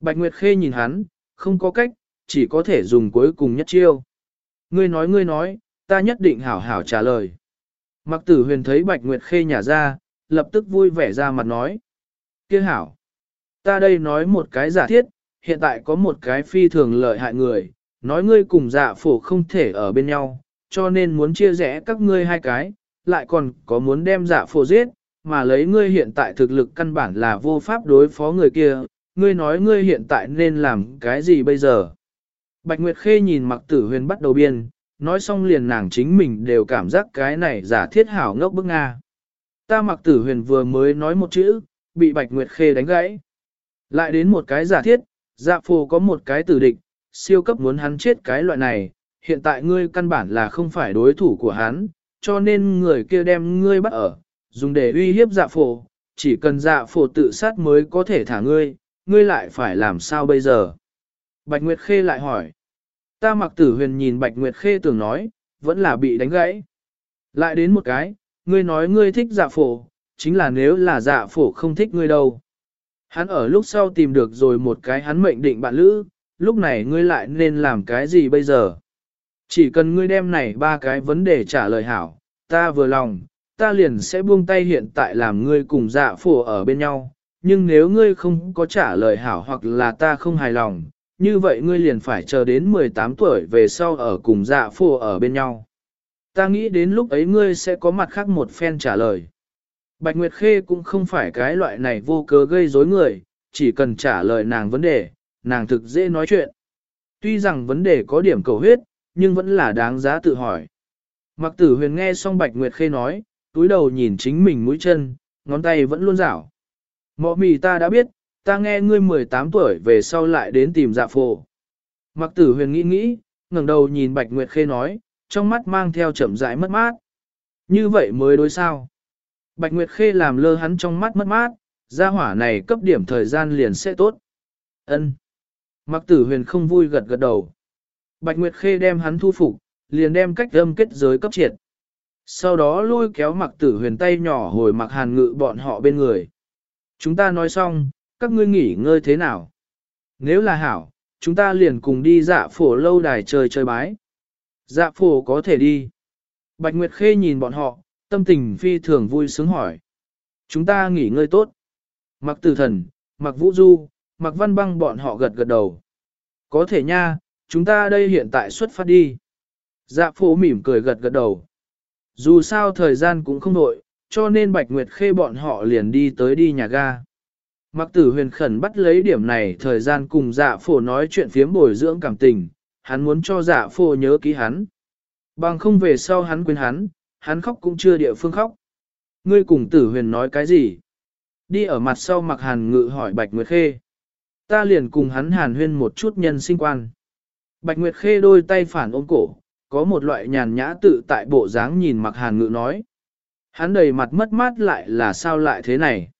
[SPEAKER 1] Bạch Nguyệt Khê nhìn hắn, không có cách, chỉ có thể dùng cuối cùng nhất chiêu. Ngươi nói ngươi nói, ta nhất định hảo hảo trả lời. Mặc tử huyền thấy Bạch Nguyệt Khê nhả ra, lập tức vui vẻ ra mặt nói. Kia hảo, ta đây nói một cái giả thiết, hiện tại có một cái phi thường lợi hại người, nói ngươi cùng dạ phổ không thể ở bên nhau, cho nên muốn chia rẽ các ngươi hai cái, lại còn có muốn đem dạ phổ giết, mà lấy ngươi hiện tại thực lực căn bản là vô pháp đối phó người kia, ngươi nói ngươi hiện tại nên làm cái gì bây giờ? Bạch Nguyệt Khê nhìn mặc tử huyền bắt đầu biên, nói xong liền nàng chính mình đều cảm giác cái này giả thiết hảo ngốc bức Nga. Ta mặc tử huyền vừa mới nói một chữ, bị Bạch Nguyệt Khê đánh gãy. Lại đến một cái giả thiết, dạ phù có một cái tử địch, siêu cấp muốn hắn chết cái loại này, hiện tại ngươi căn bản là không phải đối thủ của hắn, cho nên người kia đem ngươi bắt ở, dùng để uy hiếp dạ phổ, chỉ cần dạ phổ tự sát mới có thể thả ngươi, ngươi lại phải làm sao bây giờ? Bạch Nguyệt Khê lại hỏi. Ta mặc tử huyền nhìn Bạch Nguyệt Khê tưởng nói, vẫn là bị đánh gãy. Lại đến một cái, ngươi nói ngươi thích dạ phổ, chính là nếu là dạ phổ không thích ngươi đâu. Hắn ở lúc sau tìm được rồi một cái hắn mệnh định bạn lữ, lúc này ngươi lại nên làm cái gì bây giờ? Chỉ cần ngươi đem này ba cái vấn đề trả lời hảo, ta vừa lòng, ta liền sẽ buông tay hiện tại làm ngươi cùng dạ phổ ở bên nhau, nhưng nếu ngươi không có trả lời hảo hoặc là ta không hài lòng, như vậy ngươi liền phải chờ đến 18 tuổi về sau ở cùng dạ phổ ở bên nhau. Ta nghĩ đến lúc ấy ngươi sẽ có mặt khác một phen trả lời. Bạch Nguyệt Khê cũng không phải cái loại này vô cớ gây rối người, chỉ cần trả lời nàng vấn đề, nàng thực dễ nói chuyện. Tuy rằng vấn đề có điểm cầu huyết, nhưng vẫn là đáng giá tự hỏi. Mặc tử huyền nghe xong Bạch Nguyệt Khê nói, túi đầu nhìn chính mình mũi chân, ngón tay vẫn luôn rảo. Mọ mì ta đã biết, ta nghe ngươi 18 tuổi về sau lại đến tìm dạ phổ. Mặc tử huyền nghĩ nghĩ, ngẩng đầu nhìn Bạch Nguyệt Khê nói, trong mắt mang theo chậm rãi mất mát. Như vậy mới đối sao. Bạch Nguyệt Khê làm lơ hắn trong mắt mất mát, gia hỏa này cấp điểm thời gian liền sẽ tốt. Ân. Mặc tử huyền không vui gật gật đầu. Bạch Nguyệt Khê đem hắn thu phục, liền đem cách âm kết giới cấp triệt. Sau đó lôi kéo mặc tử huyền tay nhỏ hồi mặc hàn ngự bọn họ bên người. Chúng ta nói xong, các ngươi nghỉ ngơi thế nào? Nếu là hảo, chúng ta liền cùng đi dạ phổ lâu đài chơi chơi bái. Dạ phổ có thể đi. Bạch Nguyệt Khê nhìn bọn họ, tâm tình phi thường vui sướng hỏi. Chúng ta nghỉ ngơi tốt. Mặc tử thần, mặc vũ du, mặc văn băng bọn họ gật gật đầu. Có thể nha, chúng ta đây hiện tại xuất phát đi. Dạ phố mỉm cười gật gật đầu. Dù sao thời gian cũng không đội, cho nên Bạch Nguyệt Khê bọn họ liền đi tới đi nhà ga. Mặc tử huyền khẩn bắt lấy điểm này thời gian cùng dạ phổ nói chuyện phiếm bồi dưỡng cảm tình, hắn muốn cho dạ phổ nhớ ký hắn. Bằng không về sau hắn quên hắn, hắn khóc cũng chưa địa phương khóc. Ngươi cùng tử huyền nói cái gì? Đi ở mặt sau mặc hàn ngự hỏi Bạch Nguyệt Khê. Ta liền cùng hắn hàn huyên một chút nhân sinh quan. Bạch Nguyệt Khê đôi tay phản ôm cổ, có một loại nhàn nhã tự tại bộ dáng nhìn mặc hàn ngự nói. Hắn đầy mặt mất mát lại là sao lại thế này?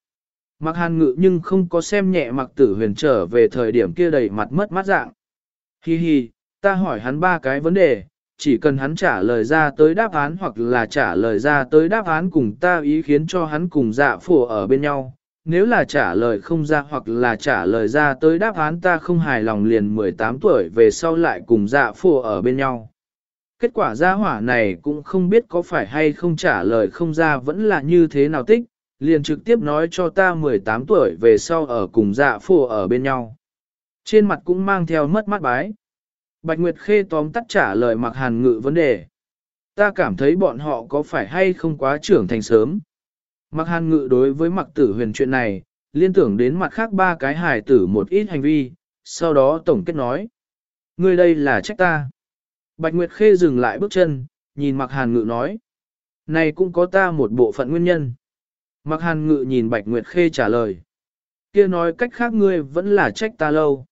[SPEAKER 1] Mặc hàn ngự nhưng không có xem nhẹ mặc tử huyền trở về thời điểm kia đầy mặt mất mát dạng. Hi hi, ta hỏi hắn ba cái vấn đề, chỉ cần hắn trả lời ra tới đáp án hoặc là trả lời ra tới đáp án cùng ta ý khiến cho hắn cùng dạ phổ ở bên nhau. Nếu là trả lời không ra hoặc là trả lời ra tới đáp án ta không hài lòng liền 18 tuổi về sau lại cùng dạ phổ ở bên nhau. Kết quả gia hỏa này cũng không biết có phải hay không trả lời không ra vẫn là như thế nào tích, liền trực tiếp nói cho ta 18 tuổi về sau ở cùng dạ phổ ở bên nhau. Trên mặt cũng mang theo mất mắt bái. Bạch Nguyệt Khê tóm tắt trả lời mặc hàn ngự vấn đề. Ta cảm thấy bọn họ có phải hay không quá trưởng thành sớm. Mặc hàn ngự đối với mặc tử huyền chuyện này, liên tưởng đến mặt khác ba cái hài tử một ít hành vi, sau đó tổng kết nói. Ngươi đây là trách ta. Bạch Nguyệt Khê dừng lại bước chân, nhìn mặc hàn ngự nói. Này cũng có ta một bộ phận nguyên nhân. Mặc hàn ngự nhìn Bạch Nguyệt Khê trả lời. kia nói cách khác ngươi vẫn là trách ta lâu.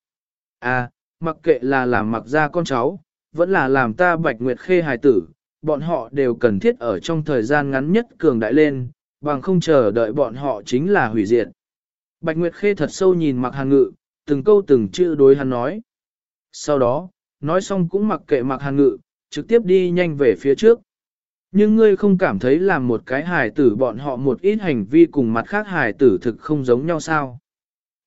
[SPEAKER 1] À, mặc kệ là làm mặc ra con cháu, vẫn là làm ta Bạch Nguyệt Khê hài tử, bọn họ đều cần thiết ở trong thời gian ngắn nhất cường đại lên, bằng không chờ đợi bọn họ chính là hủy diệt. Bạch Nguyệt Khê thật sâu nhìn mặc hàn ngự, từng câu từng chữ đối hắn nói. Sau đó, nói xong cũng mặc kệ mặc hàn ngự, trực tiếp đi nhanh về phía trước. Nhưng ngươi không cảm thấy làm một cái hài tử bọn họ một ít hành vi cùng mặt khác hài tử thực không giống nhau sao?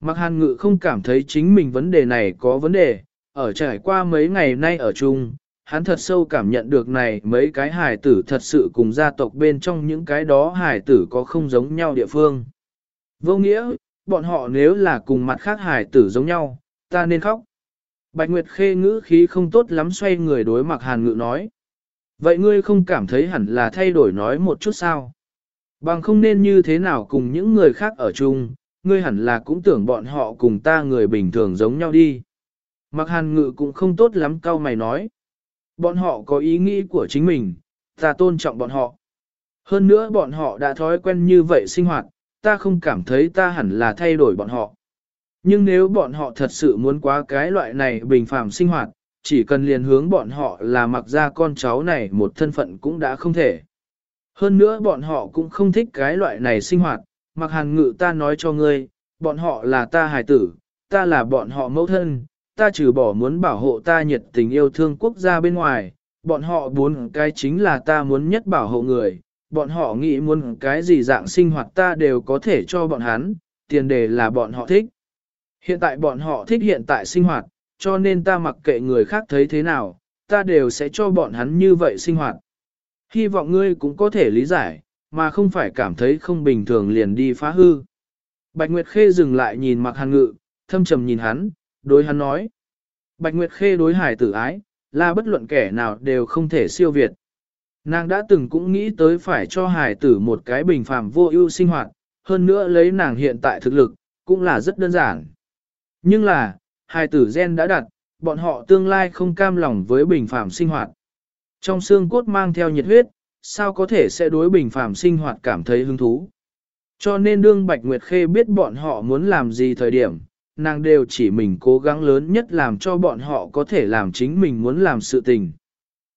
[SPEAKER 1] Mặc hàn ngự không cảm thấy chính mình vấn đề này có vấn đề, ở trải qua mấy ngày nay ở chung, hắn thật sâu cảm nhận được này mấy cái hài tử thật sự cùng gia tộc bên trong những cái đó hài tử có không giống nhau địa phương. Vô nghĩa, bọn họ nếu là cùng mặt khác hài tử giống nhau, ta nên khóc. Bạch Nguyệt Khê ngữ khí không tốt lắm xoay người đối mặc hàn ngự nói. Vậy ngươi không cảm thấy hẳn là thay đổi nói một chút sao? Bằng không nên như thế nào cùng những người khác ở chung, ngươi hẳn là cũng tưởng bọn họ cùng ta người bình thường giống nhau đi. Mặc hàn ngự cũng không tốt lắm cao mày nói. Bọn họ có ý nghĩ của chính mình, ta tôn trọng bọn họ. Hơn nữa bọn họ đã thói quen như vậy sinh hoạt, ta không cảm thấy ta hẳn là thay đổi bọn họ. Nhưng nếu bọn họ thật sự muốn quá cái loại này bình phàm sinh hoạt, chỉ cần liền hướng bọn họ là mặc ra con cháu này một thân phận cũng đã không thể. Hơn nữa bọn họ cũng không thích cái loại này sinh hoạt, mặc hàn ngự ta nói cho ngươi, bọn họ là ta hài tử, ta là bọn họ mẫu thân, ta trừ bỏ muốn bảo hộ ta nhiệt tình yêu thương quốc gia bên ngoài, bọn họ muốn cái chính là ta muốn nhất bảo hộ người, bọn họ nghĩ muốn cái gì dạng sinh hoạt ta đều có thể cho bọn hắn, tiền đề là bọn họ thích. Hiện tại bọn họ thích hiện tại sinh hoạt, cho nên ta mặc kệ người khác thấy thế nào, ta đều sẽ cho bọn hắn như vậy sinh hoạt. Hy vọng ngươi cũng có thể lý giải, mà không phải cảm thấy không bình thường liền đi phá hư. Bạch Nguyệt Khê dừng lại nhìn mặc hàn ngự, thâm trầm nhìn hắn, đối hắn nói. Bạch Nguyệt Khê đối hải tử ái, là bất luận kẻ nào đều không thể siêu việt. Nàng đã từng cũng nghĩ tới phải cho hải tử một cái bình phàm vô ưu sinh hoạt, hơn nữa lấy nàng hiện tại thực lực, cũng là rất đơn giản. Nhưng là, hải tử gen đã đặt, bọn họ tương lai không cam lòng với bình phàm sinh hoạt. Trong xương cốt mang theo nhiệt huyết, sao có thể sẽ đối bình phàm sinh hoạt cảm thấy hứng thú. Cho nên đương Bạch Nguyệt Khê biết bọn họ muốn làm gì thời điểm, nàng đều chỉ mình cố gắng lớn nhất làm cho bọn họ có thể làm chính mình muốn làm sự tình.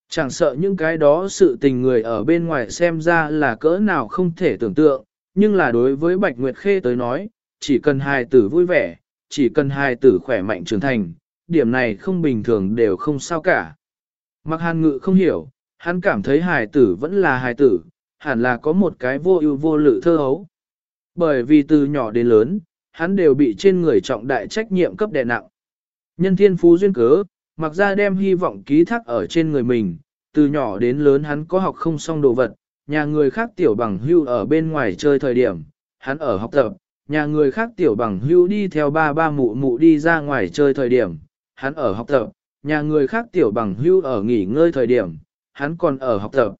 [SPEAKER 1] Chẳng sợ những cái đó sự tình người ở bên ngoài xem ra là cỡ nào không thể tưởng tượng, nhưng là đối với Bạch Nguyệt Khê tới nói, chỉ cần hài tử vui vẻ, chỉ cần hài tử khỏe mạnh trưởng thành, điểm này không bình thường đều không sao cả. Mặc hàn ngự không hiểu, hắn cảm thấy hài tử vẫn là hài tử, hẳn là có một cái vô ưu vô lự thơ hấu. Bởi vì từ nhỏ đến lớn, hắn đều bị trên người trọng đại trách nhiệm cấp đè nặng. Nhân thiên phú duyên cớ, mặc ra đem hy vọng ký thác ở trên người mình, từ nhỏ đến lớn hắn có học không xong đồ vật, nhà người khác tiểu bằng hưu ở bên ngoài chơi thời điểm, hắn ở học tập, nhà người khác tiểu bằng hưu đi theo ba ba mụ mụ đi ra ngoài chơi thời điểm, hắn ở học tập, nhà người khác tiểu bằng hưu ở nghỉ ngơi thời điểm, hắn còn ở học tập.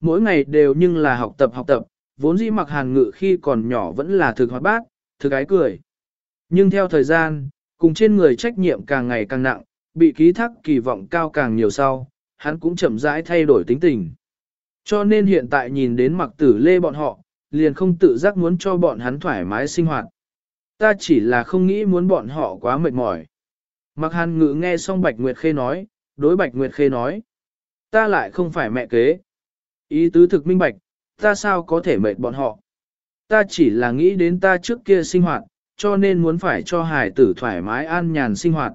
[SPEAKER 1] Mỗi ngày đều nhưng là học tập học tập, vốn dĩ mặc hàn ngự khi còn nhỏ vẫn là thực hoạt bát, thực ái cười. Nhưng theo thời gian, cùng trên người trách nhiệm càng ngày càng nặng, bị ký thác kỳ vọng cao càng nhiều sau, hắn cũng chậm rãi thay đổi tính tình. Cho nên hiện tại nhìn đến mặc tử lê bọn họ, liền không tự giác muốn cho bọn hắn thoải mái sinh hoạt. Ta chỉ là không nghĩ muốn bọn họ quá mệt mỏi. Mặc hàn ngự nghe xong Bạch Nguyệt Khê nói, đối Bạch Nguyệt Khê nói. Ta lại không phải mẹ kế. Ý tứ thực minh bạch, ta sao có thể mệt bọn họ. Ta chỉ là nghĩ đến ta trước kia sinh hoạt, cho nên muốn phải cho hải tử thoải mái an nhàn sinh hoạt.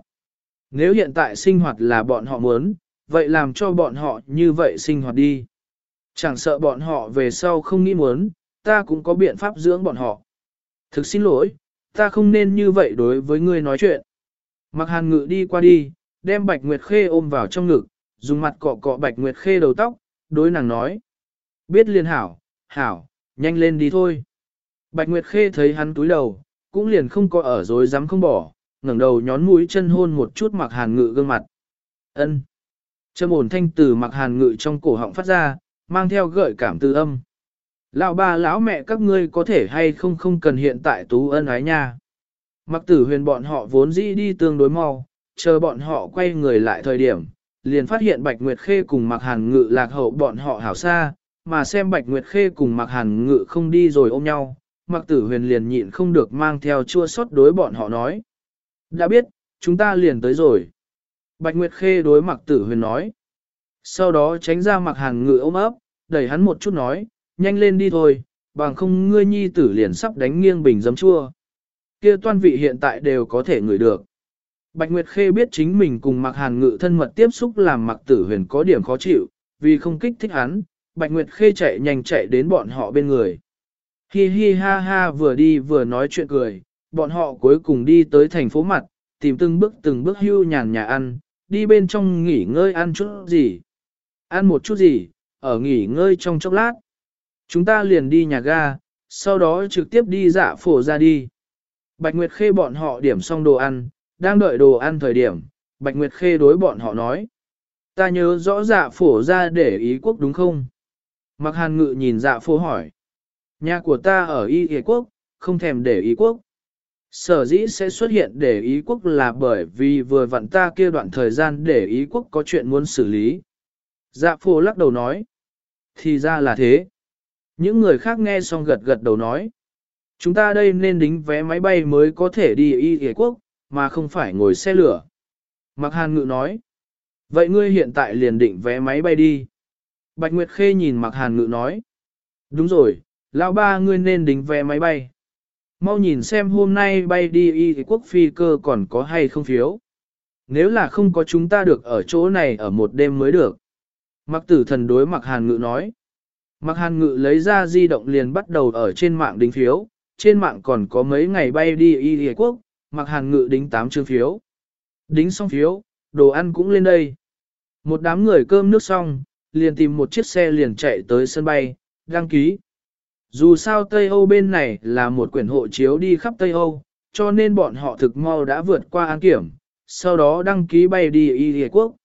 [SPEAKER 1] Nếu hiện tại sinh hoạt là bọn họ muốn, vậy làm cho bọn họ như vậy sinh hoạt đi. Chẳng sợ bọn họ về sau không nghĩ muốn, ta cũng có biện pháp dưỡng bọn họ. Thực xin lỗi, ta không nên như vậy đối với ngươi nói chuyện. Mặc hàn ngự đi qua đi, đem Bạch Nguyệt Khê ôm vào trong ngực, dùng mặt cọ cọ Bạch Nguyệt Khê đầu tóc, đối nàng nói. Biết liên hảo, hảo, nhanh lên đi thôi. Bạch Nguyệt Khê thấy hắn túi đầu, cũng liền không có ở dối dám không bỏ, ngẩng đầu nhón mũi chân hôn một chút mặc hàn ngự gương mặt. ân Châm ổn thanh từ mặc hàn ngự trong cổ họng phát ra, mang theo gợi cảm từ âm. Lão ba lão mẹ các ngươi có thể hay không không cần hiện tại tú ân ái nha. Mặc tử huyền bọn họ vốn dĩ đi tương đối mau, chờ bọn họ quay người lại thời điểm, liền phát hiện Bạch Nguyệt Khê cùng mặc hàn ngự lạc hậu bọn họ hảo xa, mà xem Bạch Nguyệt Khê cùng mặc hàn ngự không đi rồi ôm nhau, mặc tử huyền liền nhịn không được mang theo chua xót đối bọn họ nói. Đã biết, chúng ta liền tới rồi. Bạch Nguyệt Khê đối mặc tử huyền nói. Sau đó tránh ra mặc hàn ngự ôm ấp, đẩy hắn một chút nói, nhanh lên đi thôi, bằng không ngươi nhi tử liền sắp đánh nghiêng bình giấm chua. Kia toan vị hiện tại đều có thể ngửi được. Bạch Nguyệt Khê biết chính mình cùng Mạc Hàn Ngự thân mật tiếp xúc làm Mạc Tử Huyền có điểm khó chịu, vì không kích thích hắn, Bạch Nguyệt Khê chạy nhanh chạy đến bọn họ bên người. Hi hi ha ha vừa đi vừa nói chuyện cười, bọn họ cuối cùng đi tới thành phố mặt, tìm từng bước từng bước hưu nhàn nhà ăn, đi bên trong nghỉ ngơi ăn chút gì. Ăn một chút gì, ở nghỉ ngơi trong chốc lát. Chúng ta liền đi nhà ga, sau đó trực tiếp đi dạ phổ ra đi. Bạch Nguyệt Khê bọn họ điểm xong đồ ăn, đang đợi đồ ăn thời điểm, Bạch Nguyệt Khê đối bọn họ nói. Ta nhớ rõ dạ phổ ra để ý quốc đúng không? Mặc hàn ngự nhìn dạ phổ hỏi. Nhà của ta ở y y quốc, không thèm để ý quốc. Sở dĩ sẽ xuất hiện để ý quốc là bởi vì vừa vặn ta kia đoạn thời gian để ý quốc có chuyện muốn xử lý. Dạ phổ lắc đầu nói. Thì ra là thế. Những người khác nghe xong gật gật đầu nói. Chúng ta đây nên đính vé máy bay mới có thể đi y y quốc, mà không phải ngồi xe lửa. Mặc hàn ngự nói. Vậy ngươi hiện tại liền định vé máy bay đi. Bạch Nguyệt Khê nhìn Mặc hàn ngự nói. Đúng rồi, lão ba ngươi nên đính vé máy bay. Mau nhìn xem hôm nay bay đi y quốc phi cơ còn có hay không phiếu. Nếu là không có chúng ta được ở chỗ này ở một đêm mới được. Mặc tử thần đối mặc hàn ngự nói. Mặc hàn ngự lấy ra di động liền bắt đầu ở trên mạng đính phiếu, trên mạng còn có mấy ngày bay đi y quốc, mặc hàn ngự đính 8 chương phiếu. Đính xong phiếu, đồ ăn cũng lên đây. Một đám người cơm nước xong, liền tìm một chiếc xe liền chạy tới sân bay, đăng ký. Dù sao Tây Âu bên này là một quyển hộ chiếu đi khắp Tây Âu, cho nên bọn họ thực mau đã vượt qua an kiểm, sau đó đăng ký bay đi Y Quốc.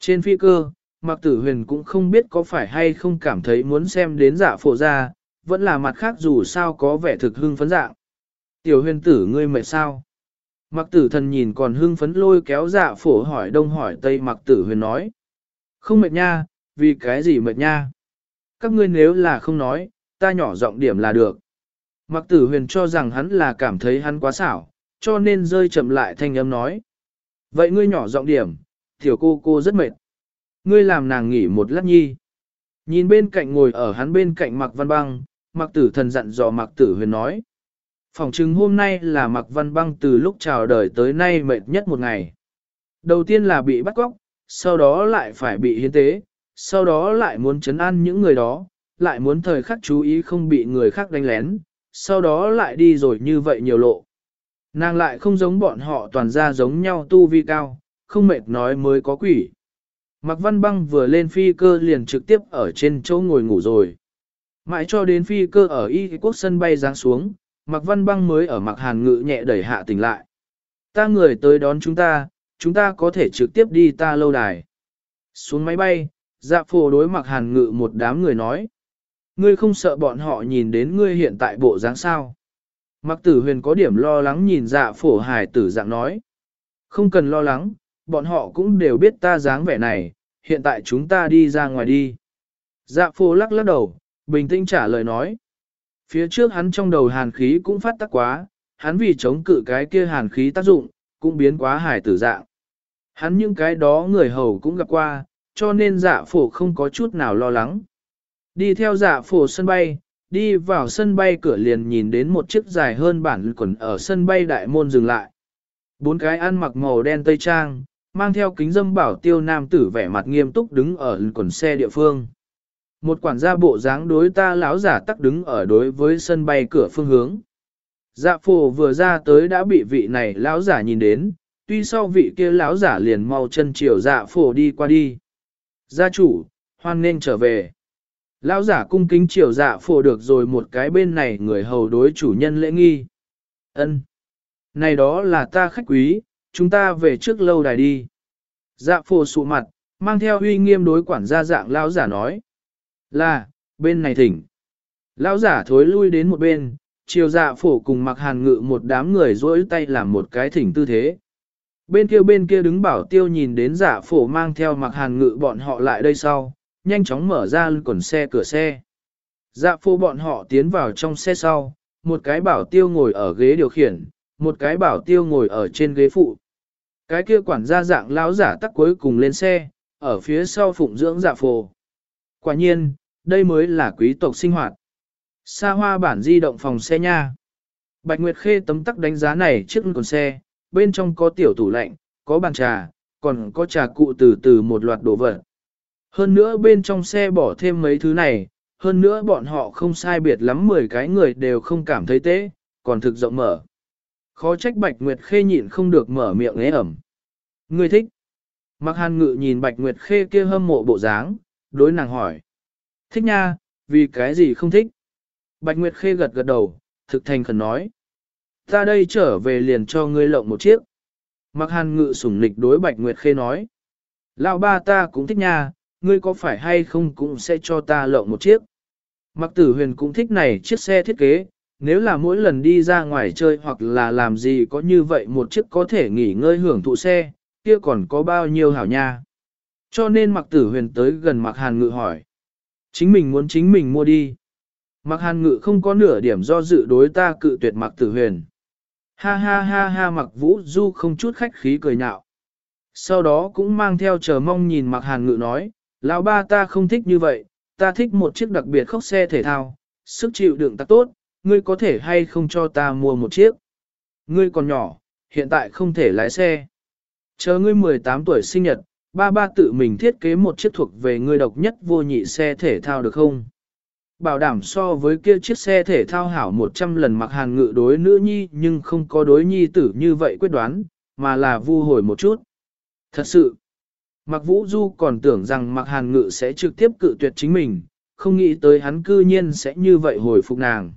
[SPEAKER 1] Trên phi cơ, Mạc Tử Huyền cũng không biết có phải hay không cảm thấy muốn xem đến dạ phổ ra, vẫn là mặt khác dù sao có vẻ thực hưng phấn dạng. Tiểu huyền tử ngươi mệt sao? Mạc Tử Thần nhìn còn hưng phấn lôi kéo dạ phổ hỏi đông hỏi tây Mạc Tử Huyền nói. Không mệt nha, vì cái gì mệt nha? Các ngươi nếu là không nói, ta nhỏ giọng điểm là được. Mạc Tử Huyền cho rằng hắn là cảm thấy hắn quá xảo, cho nên rơi chậm lại thanh âm nói. Vậy ngươi nhỏ giọng điểm, tiểu cô cô rất mệt. Ngươi làm nàng nghỉ một lát nhi. Nhìn bên cạnh ngồi ở hắn bên cạnh Mạc Văn Băng, Mạc Tử Thần dặn dò Mạc Tử Huyền nói. Phòng chứng hôm nay là Mạc Văn Băng từ lúc chào đời tới nay mệt nhất một ngày. Đầu tiên là bị bắt cóc, sau đó lại phải bị hiến tế, sau đó lại muốn chấn an những người đó, lại muốn thời khắc chú ý không bị người khác đánh lén, sau đó lại đi rồi như vậy nhiều lộ. Nàng lại không giống bọn họ toàn ra giống nhau tu vi cao, không mệt nói mới có quỷ. Mạc Văn Băng vừa lên phi cơ liền trực tiếp ở trên chỗ ngồi ngủ rồi. Mãi cho đến phi cơ ở Y quốc sân bay giáng xuống, Mạc Văn Băng mới ở Mạc Hàn Ngự nhẹ đẩy hạ tỉnh lại. Ta người tới đón chúng ta, chúng ta có thể trực tiếp đi ta lâu đài. Xuống máy bay, dạ phổ đối Mạc Hàn Ngự một đám người nói. Ngươi không sợ bọn họ nhìn đến ngươi hiện tại bộ dáng sao. Mạc Tử Huyền có điểm lo lắng nhìn dạ phổ hài tử dạng nói. Không cần lo lắng, bọn họ cũng đều biết ta dáng vẻ này, hiện tại chúng ta đi ra ngoài đi. Dạ phổ lắc lắc đầu, bình tĩnh trả lời nói. Phía trước hắn trong đầu hàn khí cũng phát tác quá, hắn vì chống cự cái kia hàn khí tác dụng, cũng biến quá hải tử dạng. Hắn những cái đó người hầu cũng gặp qua, cho nên dạ phổ không có chút nào lo lắng. Đi theo dạ phổ sân bay, đi vào sân bay cửa liền nhìn đến một chiếc dài hơn bản quần ở sân bay đại môn dừng lại. Bốn cái ăn mặc màu đen tây trang, mang theo kính dâm bảo tiêu nam tử vẻ mặt nghiêm túc đứng ở quần xe địa phương. Một quản gia bộ dáng đối ta lão giả tắc đứng ở đối với sân bay cửa phương hướng. Dạ phổ vừa ra tới đã bị vị này lão giả nhìn đến, tuy sau vị kia lão giả liền mau chân chiều dạ phổ đi qua đi. Gia chủ, hoan nên trở về. Lão giả cung kính chiều dạ phổ được rồi một cái bên này người hầu đối chủ nhân lễ nghi. ân Này đó là ta khách quý, chúng ta về trước lâu đài đi. Dạ phổ sụ mặt, mang theo uy nghiêm đối quản gia dạng lão giả nói. Là, bên này thỉnh. Lão giả thối lui đến một bên, chiều dạ phổ cùng mặc hàn ngự một đám người dỗi tay làm một cái thỉnh tư thế. Bên kia bên kia đứng bảo tiêu nhìn đến giả phổ mang theo mặc hàn ngự bọn họ lại đây sau, nhanh chóng mở ra quần xe cửa xe. Dạ phổ bọn họ tiến vào trong xe sau, một cái bảo tiêu ngồi ở ghế điều khiển, một cái bảo tiêu ngồi ở trên ghế phụ. Cái kia quản gia dạng lão giả tắc cuối cùng lên xe, ở phía sau phụng dưỡng dạ phổ. Quả nhiên, đây mới là quý tộc sinh hoạt. Xa hoa bản di động phòng xe nha. Bạch Nguyệt Khê tấm tắc đánh giá này chiếc con xe, bên trong có tiểu tủ lạnh, có bàn trà, còn có trà cụ từ từ một loạt đồ vật. Hơn nữa bên trong xe bỏ thêm mấy thứ này, hơn nữa bọn họ không sai biệt lắm 10 cái người đều không cảm thấy tế, còn thực rộng mở. Khó trách Bạch Nguyệt Khê nhịn không được mở miệng nghe ẩm. Người thích. Mặc hàn ngự nhìn Bạch Nguyệt Khê kia hâm mộ bộ dáng, đối nàng hỏi. Thích nha, vì cái gì không thích? Bạch Nguyệt Khê gật gật đầu, thực thành khẩn nói. Ta đây trở về liền cho ngươi lộng một chiếc. Mặc hàn ngự sủng lịch đối Bạch Nguyệt Khê nói. Lão ba ta cũng thích nha, ngươi có phải hay không cũng sẽ cho ta lộng một chiếc. Mặc tử huyền cũng thích này chiếc xe thiết kế, nếu là mỗi lần đi ra ngoài chơi hoặc là làm gì có như vậy một chiếc có thể nghỉ ngơi hưởng thụ xe, kia còn có bao nhiêu hảo nha. Cho nên mặc tử huyền tới gần mặc hàn ngự hỏi. Chính mình muốn chính mình mua đi. Mặc hàn ngự không có nửa điểm do dự đối ta cự tuyệt mặc tử huyền. Ha ha ha ha mặc vũ du không chút khách khí cười nhạo. Sau đó cũng mang theo chờ mong nhìn mặc hàn ngự nói, lão ba ta không thích như vậy, ta thích một chiếc đặc biệt khóc xe thể thao, sức chịu đựng ta tốt, ngươi có thể hay không cho ta mua một chiếc. Ngươi còn nhỏ, hiện tại không thể lái xe. Chờ ngươi 18 tuổi sinh nhật, ba ba tự mình thiết kế một chiếc thuộc về người độc nhất vô nhị xe thể thao được không? Bảo đảm so với kia chiếc xe thể thao hảo 100 lần mặc hàn ngự đối nữ nhi nhưng không có đối nhi tử như vậy quyết đoán, mà là vu hồi một chút. Thật sự, Mặc Vũ Du còn tưởng rằng Mặc Hàn Ngự sẽ trực tiếp cự tuyệt chính mình, không nghĩ tới hắn cư nhiên sẽ như vậy hồi phục nàng.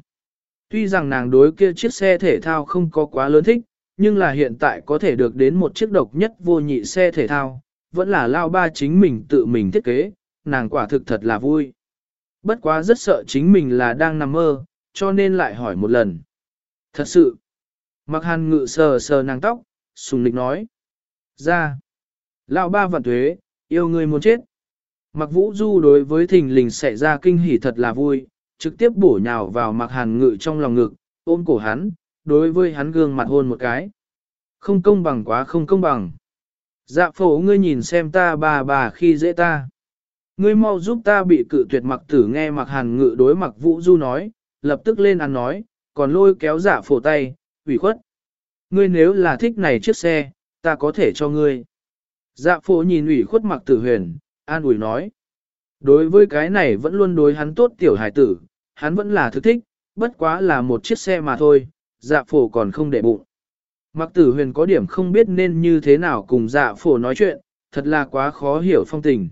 [SPEAKER 1] Tuy rằng nàng đối kia chiếc xe thể thao không có quá lớn thích, nhưng là hiện tại có thể được đến một chiếc độc nhất vô nhị xe thể thao, vẫn là lao ba chính mình tự mình thiết kế, nàng quả thực thật là vui. Bất quá rất sợ chính mình là đang nằm mơ, cho nên lại hỏi một lần. Thật sự, mặc hàn ngự sờ sờ nàng tóc, sùng lịch nói. Ra, lao ba vạn thuế, yêu người muốn chết. Mặc vũ du đối với thình lình xảy ra kinh hỉ thật là vui, trực tiếp bổ nhào vào mặc hàn ngự trong lòng ngực, ôm cổ hắn, đối với hắn gương mặt hôn một cái. Không công bằng quá không công bằng. Dạ phổ ngươi nhìn xem ta bà bà khi dễ ta. Ngươi mau giúp ta bị cự tuyệt mặc tử nghe mặc hàn ngự đối mặc vũ du nói, lập tức lên ăn nói, còn lôi kéo dạ phổ tay, ủy khuất. Ngươi nếu là thích này chiếc xe, ta có thể cho ngươi. Dạ phổ nhìn ủy khuất mặc tử huyền, an ủi nói. Đối với cái này vẫn luôn đối hắn tốt tiểu hải tử, hắn vẫn là thứ thích, bất quá là một chiếc xe mà thôi, dạ phổ còn không để bụng. Mặc tử huyền có điểm không biết nên như thế nào cùng dạ phổ nói chuyện, thật là quá khó hiểu phong tình.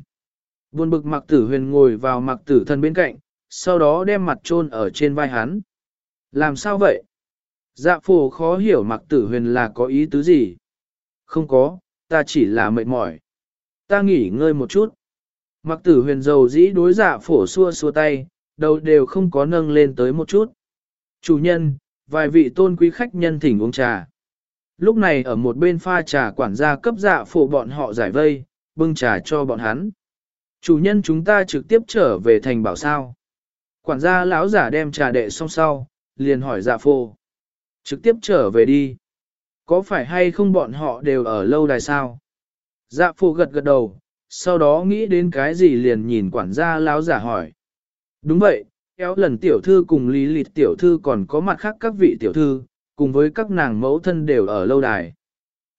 [SPEAKER 1] Buồn bực mặc tử huyền ngồi vào mặc tử thân bên cạnh, sau đó đem mặt chôn ở trên vai hắn. Làm sao vậy? Dạ phổ khó hiểu mặc tử huyền là có ý tứ gì? Không có, ta chỉ là mệt mỏi. Ta nghỉ ngơi một chút. Mặc tử huyền dầu dĩ đối dạ phổ xua xua tay, đầu đều không có nâng lên tới một chút. Chủ nhân, vài vị tôn quý khách nhân thỉnh uống trà. Lúc này ở một bên pha trà quản gia cấp dạ phụ bọn họ giải vây, bưng trà cho bọn hắn. Chủ nhân chúng ta trực tiếp trở về thành bảo sao. Quản gia lão giả đem trà đệ xong sau, liền hỏi dạ phụ Trực tiếp trở về đi. Có phải hay không bọn họ đều ở lâu đài sao? Dạ phụ gật gật đầu, sau đó nghĩ đến cái gì liền nhìn quản gia lão giả hỏi. Đúng vậy, kéo lần tiểu thư cùng lý lịt tiểu thư còn có mặt khác các vị tiểu thư, cùng với các nàng mẫu thân đều ở lâu đài.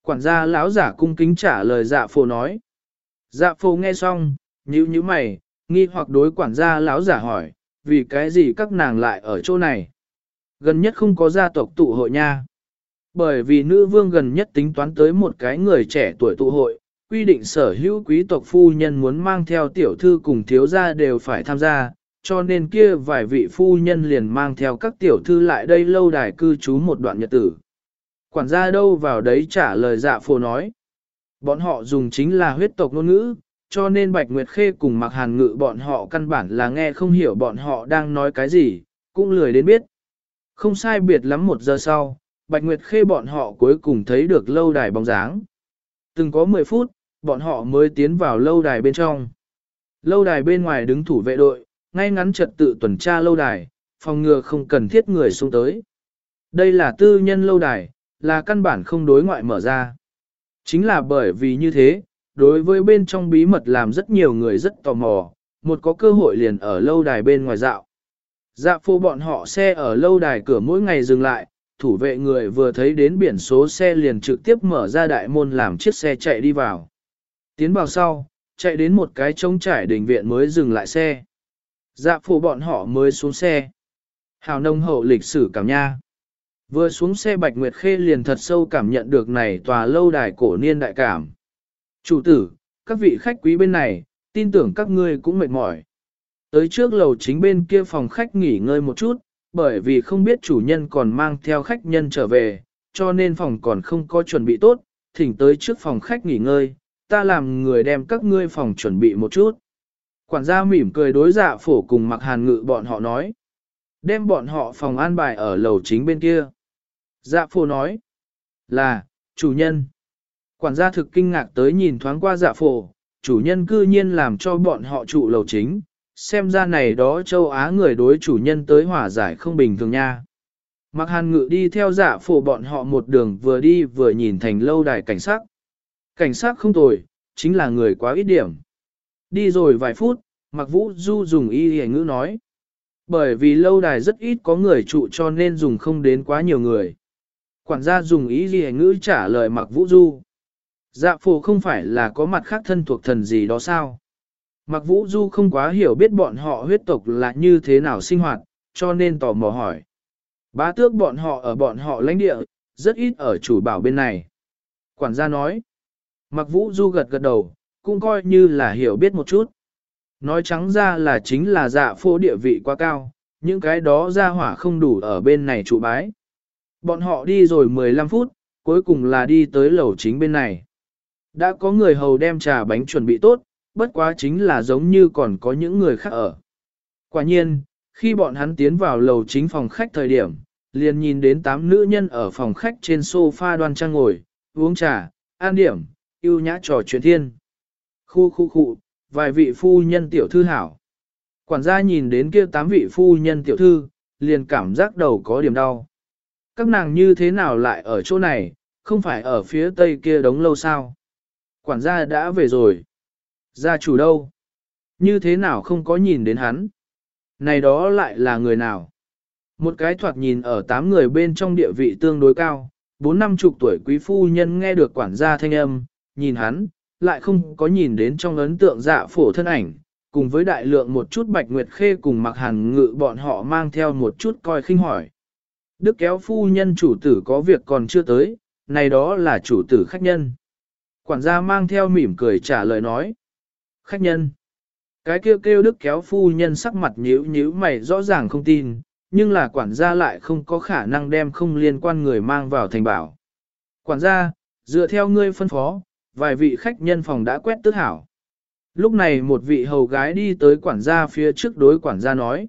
[SPEAKER 1] Quản gia lão giả cung kính trả lời dạ phổ nói. Dạ phổ nghe xong, nhíu nhíu mày, nghi hoặc đối quản gia lão giả hỏi, vì cái gì các nàng lại ở chỗ này? Gần nhất không có gia tộc tụ hội nha. Bởi vì nữ vương gần nhất tính toán tới một cái người trẻ tuổi tụ hội, quy định sở hữu quý tộc phu nhân muốn mang theo tiểu thư cùng thiếu gia đều phải tham gia, cho nên kia vài vị phu nhân liền mang theo các tiểu thư lại đây lâu đài cư trú một đoạn nhật tử. Quản gia đâu vào đấy trả lời dạ phổ nói. Bọn họ dùng chính là huyết tộc ngôn ngữ, cho nên Bạch Nguyệt Khê cùng mặc hàn ngự bọn họ căn bản là nghe không hiểu bọn họ đang nói cái gì, cũng lười đến biết. Không sai biệt lắm một giờ sau, Bạch Nguyệt Khê bọn họ cuối cùng thấy được lâu đài bóng dáng. Từng có 10 phút, bọn họ mới tiến vào lâu đài bên trong. Lâu đài bên ngoài đứng thủ vệ đội, ngay ngắn trật tự tuần tra lâu đài, phòng ngừa không cần thiết người xuống tới. Đây là tư nhân lâu đài, là căn bản không đối ngoại mở ra. Chính là bởi vì như thế, đối với bên trong bí mật làm rất nhiều người rất tò mò, một có cơ hội liền ở lâu đài bên ngoài dạo. Dạ phô bọn họ xe ở lâu đài cửa mỗi ngày dừng lại, thủ vệ người vừa thấy đến biển số xe liền trực tiếp mở ra đại môn làm chiếc xe chạy đi vào. Tiến vào sau, chạy đến một cái trống trải đình viện mới dừng lại xe. Dạ phụ bọn họ mới xuống xe. Hào nông hậu lịch sử cảm nha. Vừa xuống xe Bạch Nguyệt Khê liền thật sâu cảm nhận được này tòa lâu đài cổ niên đại cảm. Chủ tử, các vị khách quý bên này, tin tưởng các ngươi cũng mệt mỏi. Tới trước lầu chính bên kia phòng khách nghỉ ngơi một chút, bởi vì không biết chủ nhân còn mang theo khách nhân trở về, cho nên phòng còn không có chuẩn bị tốt, thỉnh tới trước phòng khách nghỉ ngơi, ta làm người đem các ngươi phòng chuẩn bị một chút. Quản gia mỉm cười đối dạ phổ cùng mặc hàn ngự bọn họ nói. Đem bọn họ phòng an bài ở lầu chính bên kia. Dạ phổ nói. Là, chủ nhân. Quản gia thực kinh ngạc tới nhìn thoáng qua dạ phổ, chủ nhân cư nhiên làm cho bọn họ trụ lầu chính, xem ra này đó châu Á người đối chủ nhân tới hòa giải không bình thường nha. Mặc hàn ngự đi theo dạ phổ bọn họ một đường vừa đi vừa nhìn thành lâu đài cảnh sát. Cảnh sát không tồi, chính là người quá ít điểm. Đi rồi vài phút, mặc vũ du dùng y hề ngữ nói. Bởi vì lâu đài rất ít có người trụ cho nên dùng không đến quá nhiều người. Quản gia dùng ý gì ngữ trả lời mặc vũ du. Dạ phổ không phải là có mặt khác thân thuộc thần gì đó sao? Mặc vũ du không quá hiểu biết bọn họ huyết tộc là như thế nào sinh hoạt, cho nên tò mò hỏi. Bá tước bọn họ ở bọn họ lãnh địa, rất ít ở chủ bảo bên này. Quản gia nói. Mặc vũ du gật gật đầu, cũng coi như là hiểu biết một chút. Nói trắng ra là chính là dạ phô địa vị quá cao, những cái đó ra hỏa không đủ ở bên này trụ bái. Bọn họ đi rồi 15 phút, cuối cùng là đi tới lầu chính bên này. Đã có người hầu đem trà bánh chuẩn bị tốt, bất quá chính là giống như còn có những người khác ở. Quả nhiên, khi bọn hắn tiến vào lầu chính phòng khách thời điểm, liền nhìn đến tám nữ nhân ở phòng khách trên sofa đoan trang ngồi, uống trà, an điểm, yêu nhã trò chuyện thiên. Khu khu khu, vài vị phu nhân tiểu thư hảo. Quản gia nhìn đến kia tám vị phu nhân tiểu thư, liền cảm giác đầu có điểm đau. Các nàng như thế nào lại ở chỗ này, không phải ở phía tây kia đống lâu sao? Quản gia đã về rồi. Gia chủ đâu? Như thế nào không có nhìn đến hắn? Này đó lại là người nào? Một cái thoạt nhìn ở tám người bên trong địa vị tương đối cao, bốn năm chục tuổi quý phu nhân nghe được quản gia thanh âm, nhìn hắn, lại không có nhìn đến trong ấn tượng dạ phổ thân ảnh, cùng với đại lượng một chút bạch nguyệt khê cùng mặc hàn ngự bọn họ mang theo một chút coi khinh hỏi. Đức kéo phu nhân chủ tử có việc còn chưa tới, này đó là chủ tử khách nhân. Quản gia mang theo mỉm cười trả lời nói. Khách nhân. Cái kêu kêu đức kéo phu nhân sắc mặt nhíu nhíu mày rõ ràng không tin, nhưng là quản gia lại không có khả năng đem không liên quan người mang vào thành bảo. Quản gia, dựa theo ngươi phân phó, vài vị khách nhân phòng đã quét tước hảo. Lúc này một vị hầu gái đi tới quản gia phía trước đối quản gia nói.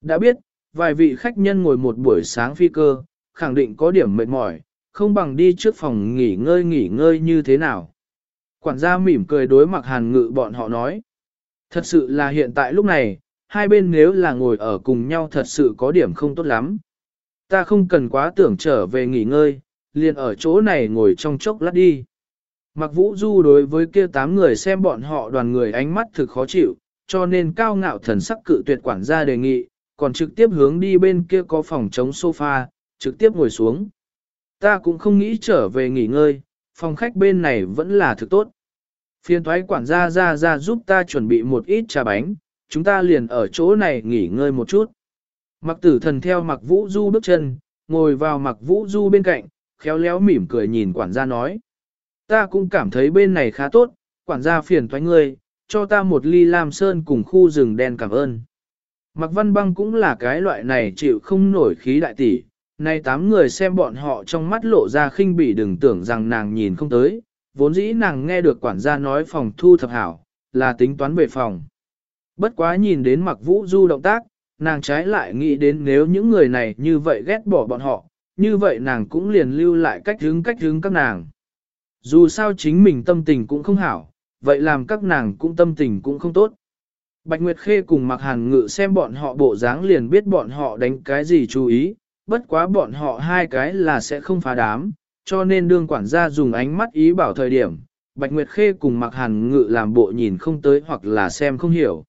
[SPEAKER 1] Đã biết, vài vị khách nhân ngồi một buổi sáng phi cơ, khẳng định có điểm mệt mỏi, không bằng đi trước phòng nghỉ ngơi nghỉ ngơi như thế nào. Quản gia mỉm cười đối mặt hàn ngự bọn họ nói. Thật sự là hiện tại lúc này, hai bên nếu là ngồi ở cùng nhau thật sự có điểm không tốt lắm. Ta không cần quá tưởng trở về nghỉ ngơi, liền ở chỗ này ngồi trong chốc lát đi. Mặc vũ du đối với kia tám người xem bọn họ đoàn người ánh mắt thực khó chịu, cho nên cao ngạo thần sắc cự tuyệt quản gia đề nghị, còn trực tiếp hướng đi bên kia có phòng chống sofa, trực tiếp ngồi xuống. Ta cũng không nghĩ trở về nghỉ ngơi, phòng khách bên này vẫn là thực tốt. Phiên thoái quản gia ra ra giúp ta chuẩn bị một ít trà bánh, chúng ta liền ở chỗ này nghỉ ngơi một chút. Mặc tử thần theo mặc vũ du bước chân, ngồi vào mặc vũ du bên cạnh, khéo léo mỉm cười nhìn quản gia nói. Ta cũng cảm thấy bên này khá tốt, quản gia phiền thoái ngươi, cho ta một ly lam sơn cùng khu rừng đen cảm ơn. Mặc văn băng cũng là cái loại này chịu không nổi khí đại tỷ, nay tám người xem bọn họ trong mắt lộ ra khinh bỉ đừng tưởng rằng nàng nhìn không tới, vốn dĩ nàng nghe được quản gia nói phòng thu thập hảo, là tính toán về phòng. Bất quá nhìn đến mặc vũ du động tác, nàng trái lại nghĩ đến nếu những người này như vậy ghét bỏ bọn họ, như vậy nàng cũng liền lưu lại cách hướng cách hướng các nàng. Dù sao chính mình tâm tình cũng không hảo, vậy làm các nàng cũng tâm tình cũng không tốt. Bạch Nguyệt Khê cùng Mạc Hàn Ngự xem bọn họ bộ dáng liền biết bọn họ đánh cái gì chú ý, bất quá bọn họ hai cái là sẽ không phá đám, cho nên đương quản gia dùng ánh mắt ý bảo thời điểm, Bạch Nguyệt Khê cùng Mạc Hàn Ngự làm bộ nhìn không tới hoặc là xem không hiểu.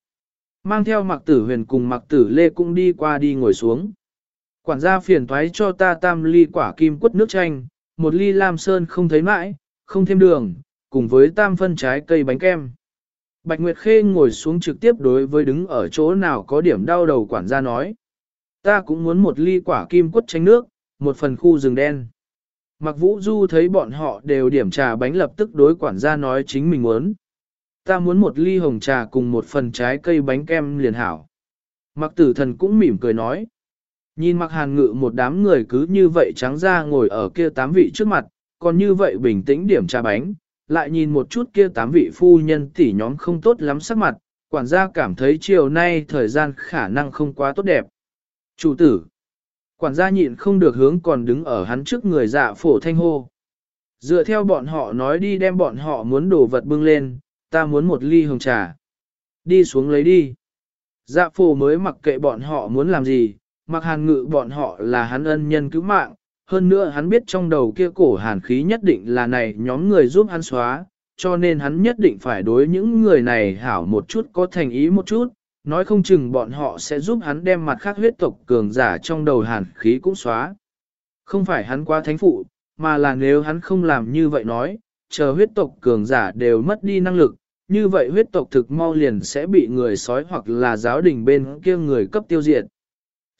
[SPEAKER 1] Mang theo mặc tử huyền cùng mặc tử lê cũng đi qua đi ngồi xuống. Quản gia phiền thoái cho ta tam ly quả kim quất nước chanh, một ly lam sơn không thấy mãi, không thêm đường, cùng với tam phân trái cây bánh kem. Bạch Nguyệt Khê ngồi xuống trực tiếp đối với đứng ở chỗ nào có điểm đau đầu quản gia nói. Ta cũng muốn một ly quả kim quất tránh nước, một phần khu rừng đen. Mặc vũ du thấy bọn họ đều điểm trà bánh lập tức đối quản gia nói chính mình muốn. Ta muốn một ly hồng trà cùng một phần trái cây bánh kem liền hảo. Mặc tử thần cũng mỉm cười nói. Nhìn mặc hàn ngự một đám người cứ như vậy trắng ra ngồi ở kia tám vị trước mặt, còn như vậy bình tĩnh điểm trà bánh, lại nhìn một chút kia tám vị phu nhân tỷ nhóm không tốt lắm sắc mặt, quản gia cảm thấy chiều nay thời gian khả năng không quá tốt đẹp. Chủ tử, quản gia nhịn không được hướng còn đứng ở hắn trước người dạ phổ thanh hô. Dựa theo bọn họ nói đi đem bọn họ muốn đổ vật bưng lên, ta muốn một ly hồng trà. Đi xuống lấy đi. Dạ phổ mới mặc kệ bọn họ muốn làm gì, mặc hàn ngự bọn họ là hắn ân nhân cứu mạng, hơn nữa hắn biết trong đầu kia cổ hàn khí nhất định là này nhóm người giúp hắn xóa, cho nên hắn nhất định phải đối những người này hảo một chút có thành ý một chút, nói không chừng bọn họ sẽ giúp hắn đem mặt khác huyết tộc cường giả trong đầu hàn khí cũng xóa. Không phải hắn quá thánh phụ, mà là nếu hắn không làm như vậy nói, chờ huyết tộc cường giả đều mất đi năng lực, như vậy huyết tộc thực mau liền sẽ bị người sói hoặc là giáo đình bên kia người cấp tiêu diệt.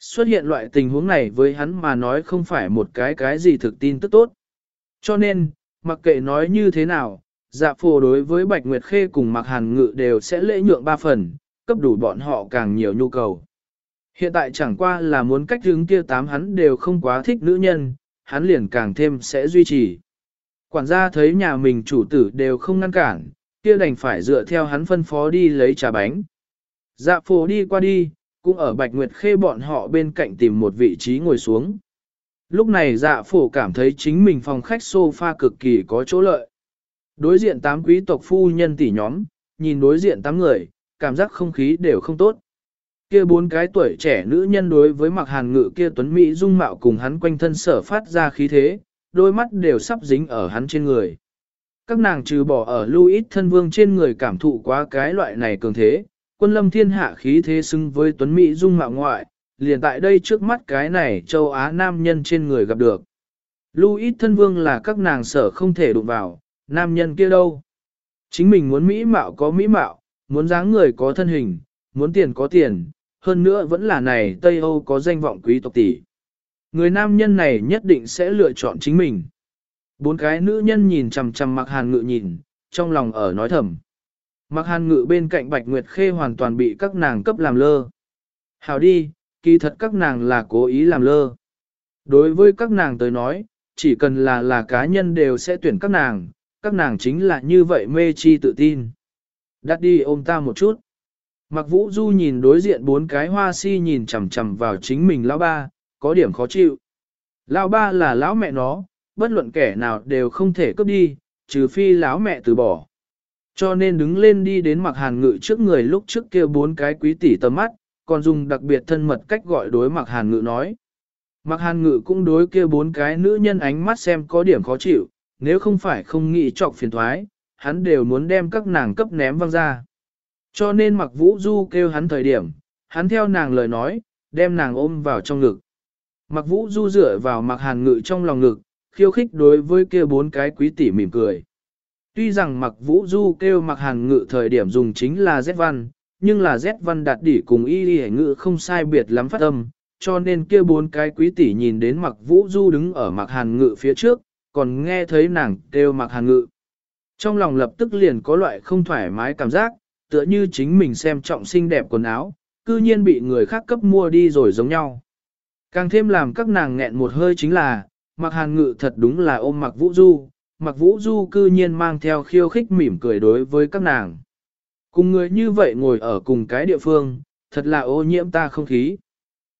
[SPEAKER 1] Xuất hiện loại tình huống này với hắn mà nói không phải một cái cái gì thực tin tức tốt. Cho nên, mặc kệ nói như thế nào, dạ phổ đối với Bạch Nguyệt Khê cùng mặc hàn ngự đều sẽ lễ nhượng ba phần, cấp đủ bọn họ càng nhiều nhu cầu. Hiện tại chẳng qua là muốn cách hướng kia tám hắn đều không quá thích nữ nhân, hắn liền càng thêm sẽ duy trì. Quản gia thấy nhà mình chủ tử đều không ngăn cản, kia đành phải dựa theo hắn phân phó đi lấy trà bánh. Dạ phổ đi qua đi, cũng ở Bạch Nguyệt Khê bọn họ bên cạnh tìm một vị trí ngồi xuống. Lúc này dạ phổ cảm thấy chính mình phòng khách sofa cực kỳ có chỗ lợi. Đối diện tám quý tộc phu nhân tỷ nhóm, nhìn đối diện tám người, cảm giác không khí đều không tốt. Kia bốn cái tuổi trẻ nữ nhân đối với mặc hàn ngự kia tuấn Mỹ dung mạo cùng hắn quanh thân sở phát ra khí thế, đôi mắt đều sắp dính ở hắn trên người. Các nàng trừ bỏ ở Louis thân vương trên người cảm thụ quá cái loại này cường thế, quân lâm thiên hạ khí thế xứng với tuấn Mỹ dung mạo ngoại, liền tại đây trước mắt cái này châu Á nam nhân trên người gặp được. Louis thân vương là các nàng sở không thể đụng vào, nam nhân kia đâu. Chính mình muốn Mỹ mạo có Mỹ mạo, muốn dáng người có thân hình, muốn tiền có tiền, hơn nữa vẫn là này Tây Âu có danh vọng quý tộc tỷ. Người nam nhân này nhất định sẽ lựa chọn chính mình. Bốn cái nữ nhân nhìn chằm chằm mặc hàn ngự nhìn, trong lòng ở nói thầm. Mặc hàn ngự bên cạnh Bạch Nguyệt Khê hoàn toàn bị các nàng cấp làm lơ. Hào đi, kỳ thật các nàng là cố ý làm lơ. Đối với các nàng tới nói, chỉ cần là là cá nhân đều sẽ tuyển các nàng, các nàng chính là như vậy mê chi tự tin. Đắt đi ôm ta một chút. Mặc vũ du nhìn đối diện bốn cái hoa si nhìn chằm chằm vào chính mình lão ba, có điểm khó chịu. Lão ba là lão mẹ nó, bất luận kẻ nào đều không thể cướp đi, trừ phi lão mẹ từ bỏ. Cho nên đứng lên đi đến mặc hàn ngự trước người lúc trước kia bốn cái quý tỷ tầm mắt, còn dùng đặc biệt thân mật cách gọi đối mặc hàn ngự nói. Mặc hàn ngự cũng đối kia bốn cái nữ nhân ánh mắt xem có điểm khó chịu, nếu không phải không nghĩ trọc phiền thoái, hắn đều muốn đem các nàng cấp ném văng ra. Cho nên mặc vũ du kêu hắn thời điểm, hắn theo nàng lời nói, đem nàng ôm vào trong ngực. Mặc vũ du dựa vào mặc hàn ngự trong lòng ngực, khiêu khích đối với kia bốn cái quý tỷ mỉm cười. Tuy rằng mặc vũ du kêu mặc hàn ngự thời điểm dùng chính là Z văn, nhưng là Z văn đạt đỉ cùng y y ngự không sai biệt lắm phát âm, cho nên kia bốn cái quý tỷ nhìn đến mặc vũ du đứng ở mặc hàn ngự phía trước, còn nghe thấy nàng kêu mặc hàn ngự. Trong lòng lập tức liền có loại không thoải mái cảm giác, tựa như chính mình xem trọng xinh đẹp quần áo, cư nhiên bị người khác cấp mua đi rồi giống nhau. Càng thêm làm các nàng nghẹn một hơi chính là, mặc hàn ngự thật đúng là ôm mặc vũ du, mặc vũ du cư nhiên mang theo khiêu khích mỉm cười đối với các nàng. Cùng người như vậy ngồi ở cùng cái địa phương, thật là ô nhiễm ta không khí.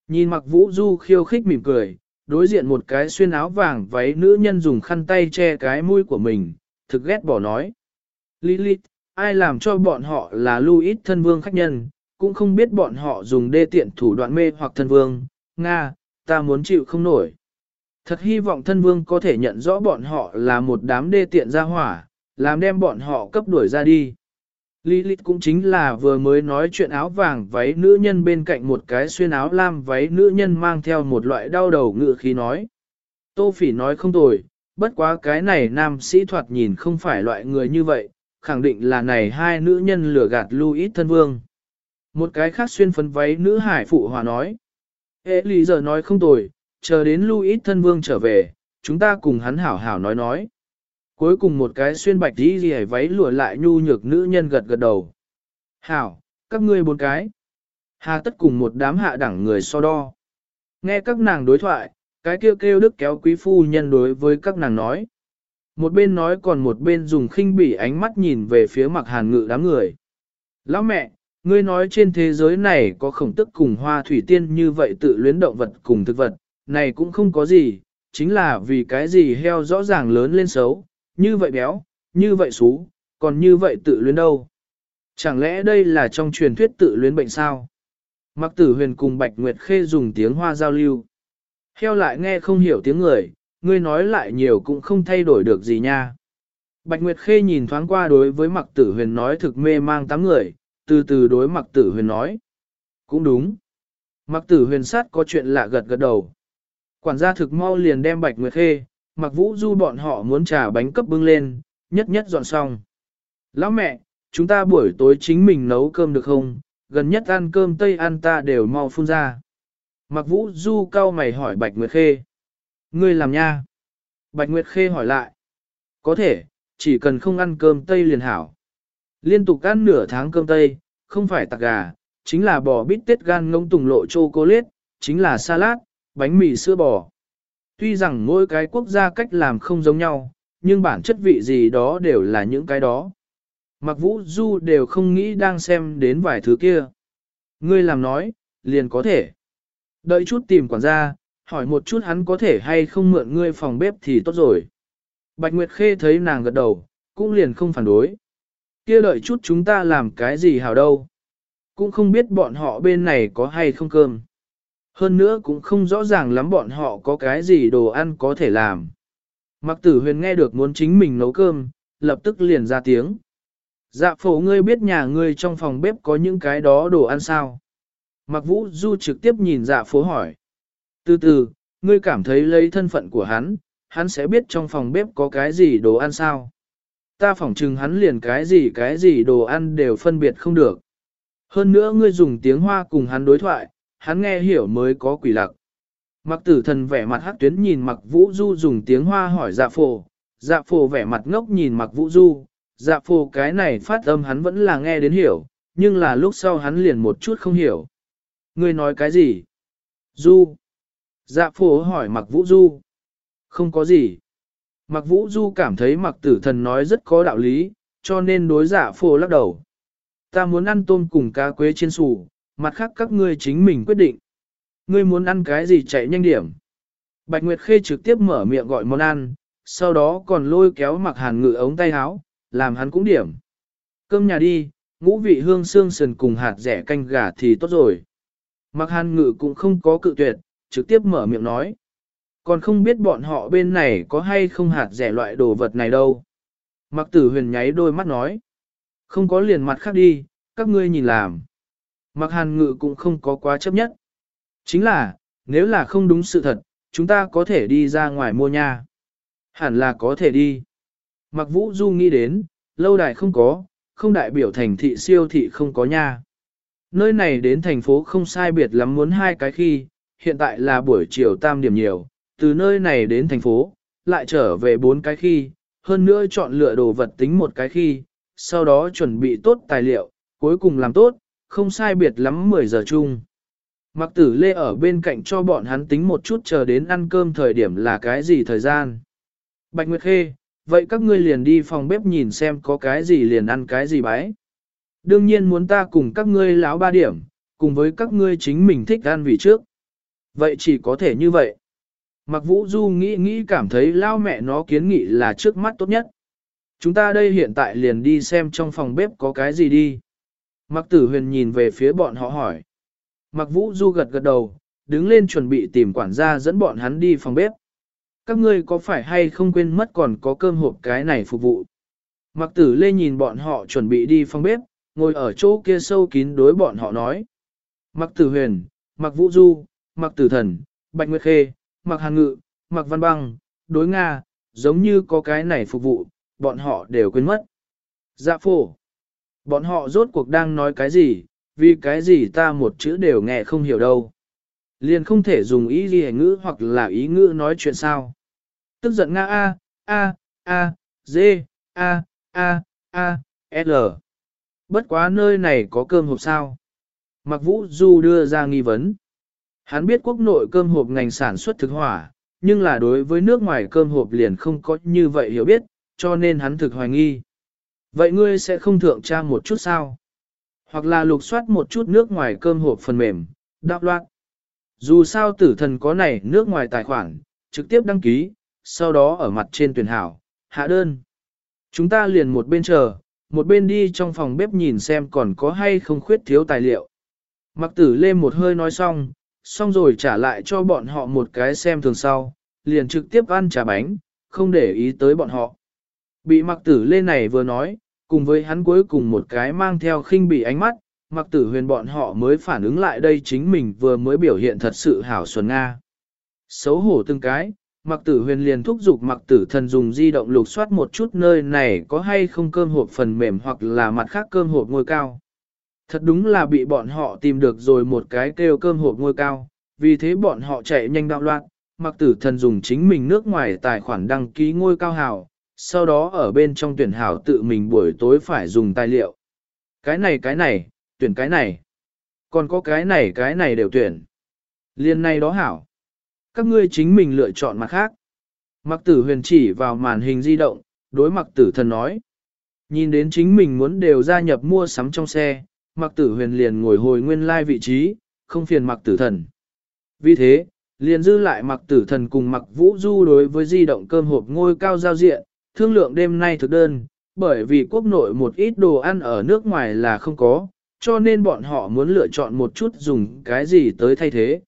[SPEAKER 1] Nhìn mặc vũ du khiêu khích mỉm cười, đối diện một cái xuyên áo vàng váy nữ nhân dùng khăn tay che cái mũi của mình, thực ghét bỏ nói. Lilith, ai làm cho bọn họ là Louis thân vương khách nhân, cũng không biết bọn họ dùng đê tiện thủ đoạn mê hoặc thân vương, Nga, ta muốn chịu không nổi. Thật hy vọng thân vương có thể nhận rõ bọn họ là một đám đê tiện gia hỏa, làm đem bọn họ cấp đuổi ra đi. Lilith cũng chính là vừa mới nói chuyện áo vàng váy nữ nhân bên cạnh một cái xuyên áo lam váy nữ nhân mang theo một loại đau đầu ngựa khí nói. Tô phỉ nói không tồi, bất quá cái này nam sĩ thoạt nhìn không phải loại người như vậy, khẳng định là này hai nữ nhân lừa gạt Louis thân vương. Một cái khác xuyên phấn váy nữ hải phụ hòa nói. Ê lý giờ nói không tồi, chờ đến Louis thân vương trở về, chúng ta cùng hắn hảo hảo nói nói. Cuối cùng một cái xuyên bạch đi gì váy lùa lại nhu nhược nữ nhân gật gật đầu. Hảo, các ngươi bốn cái. Hà tất cùng một đám hạ đẳng người so đo. Nghe các nàng đối thoại, cái kêu kêu đức kéo quý phu nhân đối với các nàng nói. Một bên nói còn một bên dùng khinh bỉ ánh mắt nhìn về phía mặt hàn ngự đám người. Lão mẹ, ngươi nói trên thế giới này có khổng tức cùng hoa thủy tiên như vậy tự luyến động vật cùng thực vật, này cũng không có gì, chính là vì cái gì heo rõ ràng lớn lên xấu, như vậy béo, như vậy xú, còn như vậy tự luyến đâu. Chẳng lẽ đây là trong truyền thuyết tự luyến bệnh sao? Mặc tử huyền cùng Bạch Nguyệt Khê dùng tiếng hoa giao lưu. Heo lại nghe không hiểu tiếng người, ngươi nói lại nhiều cũng không thay đổi được gì nha. Bạch Nguyệt Khê nhìn thoáng qua đối với mặc tử huyền nói thực mê mang tám người, từ từ đối mặc tử huyền nói. Cũng đúng. Mặc tử huyền sát có chuyện lạ gật gật đầu. Quản gia thực mau liền đem Bạch Nguyệt Khê, mặc vũ du bọn họ muốn trà bánh cấp bưng lên, nhất nhất dọn xong. Lão mẹ, chúng ta buổi tối chính mình nấu cơm được không? Gần nhất ăn cơm tây ăn ta đều mau phun ra. Mặc vũ du cao mày hỏi Bạch Nguyệt Khê. Ngươi làm nha. Bạch Nguyệt Khê hỏi lại. Có thể, chỉ cần không ăn cơm tây liền hảo. Liên tục ăn nửa tháng cơm tây, không phải tạc gà, chính là bò bít tết gan ngông tùng lộ chocolate, chính là salad, bánh mì sữa bò. Tuy rằng mỗi cái quốc gia cách làm không giống nhau, nhưng bản chất vị gì đó đều là những cái đó. Mặc vũ du đều không nghĩ đang xem đến vài thứ kia. Ngươi làm nói, liền có thể. Đợi chút tìm quản gia, hỏi một chút hắn có thể hay không mượn ngươi phòng bếp thì tốt rồi. Bạch Nguyệt Khê thấy nàng gật đầu, cũng liền không phản đối. Kia đợi chút chúng ta làm cái gì hảo đâu. Cũng không biết bọn họ bên này có hay không cơm. Hơn nữa cũng không rõ ràng lắm bọn họ có cái gì đồ ăn có thể làm. Mặc tử huyền nghe được muốn chính mình nấu cơm, lập tức liền ra tiếng. Dạ phổ ngươi biết nhà ngươi trong phòng bếp có những cái đó đồ ăn sao? Mặc vũ du trực tiếp nhìn dạ phố hỏi. Từ từ, ngươi cảm thấy lấy thân phận của hắn, hắn sẽ biết trong phòng bếp có cái gì đồ ăn sao? Ta phỏng chừng hắn liền cái gì cái gì đồ ăn đều phân biệt không được. Hơn nữa ngươi dùng tiếng hoa cùng hắn đối thoại, hắn nghe hiểu mới có quỷ lặc. Mặc tử thần vẻ mặt hắc tuyến nhìn mặc vũ du dùng tiếng hoa hỏi dạ phổ, dạ phổ vẻ mặt ngốc nhìn mặc vũ du, dạ phổ cái này phát âm hắn vẫn là nghe đến hiểu, nhưng là lúc sau hắn liền một chút không hiểu. Ngươi nói cái gì? Du. Dạ phổ hỏi mặc vũ du. Không có gì. Mặc vũ du cảm thấy mặc tử thần nói rất có đạo lý, cho nên đối dạ phổ lắc đầu. Ta muốn ăn tôm cùng cá quế chiên sủ, mặt khác các ngươi chính mình quyết định. Ngươi muốn ăn cái gì chạy nhanh điểm. Bạch Nguyệt Khê trực tiếp mở miệng gọi món ăn, sau đó còn lôi kéo mặc hàn ngự ống tay háo, làm hắn cũng điểm. Cơm nhà đi, ngũ vị hương xương sườn cùng hạt rẻ canh gà thì tốt rồi. Mặc hàn ngự cũng không có cự tuyệt, trực tiếp mở miệng nói. Còn không biết bọn họ bên này có hay không hạt rẻ loại đồ vật này đâu. Mặc tử huyền nháy đôi mắt nói. Không có liền mặt khác đi, các ngươi nhìn làm. Mặc hàn ngự cũng không có quá chấp nhất. Chính là, nếu là không đúng sự thật, chúng ta có thể đi ra ngoài mua nha. Hẳn là có thể đi. Mặc vũ du nghĩ đến, lâu đài không có, không đại biểu thành thị siêu thị không có nha. Nơi này đến thành phố không sai biệt lắm muốn hai cái khi, hiện tại là buổi chiều tam điểm nhiều, từ nơi này đến thành phố, lại trở về bốn cái khi, hơn nữa chọn lựa đồ vật tính một cái khi, sau đó chuẩn bị tốt tài liệu, cuối cùng làm tốt, không sai biệt lắm 10 giờ chung. Mặc tử lê ở bên cạnh cho bọn hắn tính một chút chờ đến ăn cơm thời điểm là cái gì thời gian. Bạch Nguyệt Khê, vậy các ngươi liền đi phòng bếp nhìn xem có cái gì liền ăn cái gì bái. Đương nhiên muốn ta cùng các ngươi lão ba điểm, cùng với các ngươi chính mình thích ăn vì trước. Vậy chỉ có thể như vậy. Mặc vũ du nghĩ nghĩ cảm thấy lao mẹ nó kiến nghị là trước mắt tốt nhất. Chúng ta đây hiện tại liền đi xem trong phòng bếp có cái gì đi. Mặc tử huyền nhìn về phía bọn họ hỏi. Mặc vũ du gật gật đầu, đứng lên chuẩn bị tìm quản gia dẫn bọn hắn đi phòng bếp. Các ngươi có phải hay không quên mất còn có cơm hộp cái này phục vụ. Mặc tử lê nhìn bọn họ chuẩn bị đi phòng bếp, ngồi ở chỗ kia sâu kín đối bọn họ nói. Mặc tử huyền, mặc vũ du, mặc tử thần, bạch nguyệt khê, mặc hàn ngự, mặc văn băng, đối Nga, giống như có cái này phục vụ, bọn họ đều quên mất. Dạ phổ. Bọn họ rốt cuộc đang nói cái gì, vì cái gì ta một chữ đều nghe không hiểu đâu. Liền không thể dùng ý gì ngữ hoặc là ý ngữ nói chuyện sao. Tức giận Nga A, A, A, D, A, A, A, L. Bất quá nơi này có cơm hộp sao? Mặc vũ du đưa ra nghi vấn. Hắn biết quốc nội cơm hộp ngành sản xuất thực hỏa, nhưng là đối với nước ngoài cơm hộp liền không có như vậy hiểu biết, cho nên hắn thực hoài nghi. Vậy ngươi sẽ không thượng trang một chút sao? Hoặc là lục soát một chút nước ngoài cơm hộp phần mềm, đạo loạn. Dù sao tử thần có này nước ngoài tài khoản, trực tiếp đăng ký, sau đó ở mặt trên tuyển hảo, hạ đơn. Chúng ta liền một bên chờ, một bên đi trong phòng bếp nhìn xem còn có hay không khuyết thiếu tài liệu. Mặc tử lên một hơi nói xong, xong rồi trả lại cho bọn họ một cái xem thường sau, liền trực tiếp ăn trà bánh, không để ý tới bọn họ. Bị mặc tử lên này vừa nói, cùng với hắn cuối cùng một cái mang theo khinh bị ánh mắt, mặc tử huyền bọn họ mới phản ứng lại đây chính mình vừa mới biểu hiện thật sự hảo xuân Nga. Xấu hổ từng cái, mặc tử huyền liền thúc giục mặc tử thần dùng di động lục soát một chút nơi này có hay không cơm hộp phần mềm hoặc là mặt khác cơm hộp ngôi cao. Thật đúng là bị bọn họ tìm được rồi một cái kêu cơm hộp ngôi cao, vì thế bọn họ chạy nhanh đạo loạn, mặc tử thần dùng chính mình nước ngoài tài khoản đăng ký ngôi cao hảo, sau đó ở bên trong tuyển hảo tự mình buổi tối phải dùng tài liệu. Cái này cái này, tuyển cái này. Còn có cái này cái này đều tuyển. Liên này đó hảo. Các ngươi chính mình lựa chọn mặt khác. Mặc tử huyền chỉ vào màn hình di động, đối mặc tử thần nói. Nhìn đến chính mình muốn đều gia nhập mua sắm trong xe, mặc tử huyền liền ngồi hồi nguyên lai vị trí, không phiền mặc tử thần. Vì thế, liền dư lại mặc tử thần cùng mặc vũ du đối với di động cơm hộp ngôi cao giao diện, thương lượng đêm nay thực đơn, bởi vì quốc nội một ít đồ ăn ở nước ngoài là không có, cho nên bọn họ muốn lựa chọn một chút dùng cái gì tới thay thế.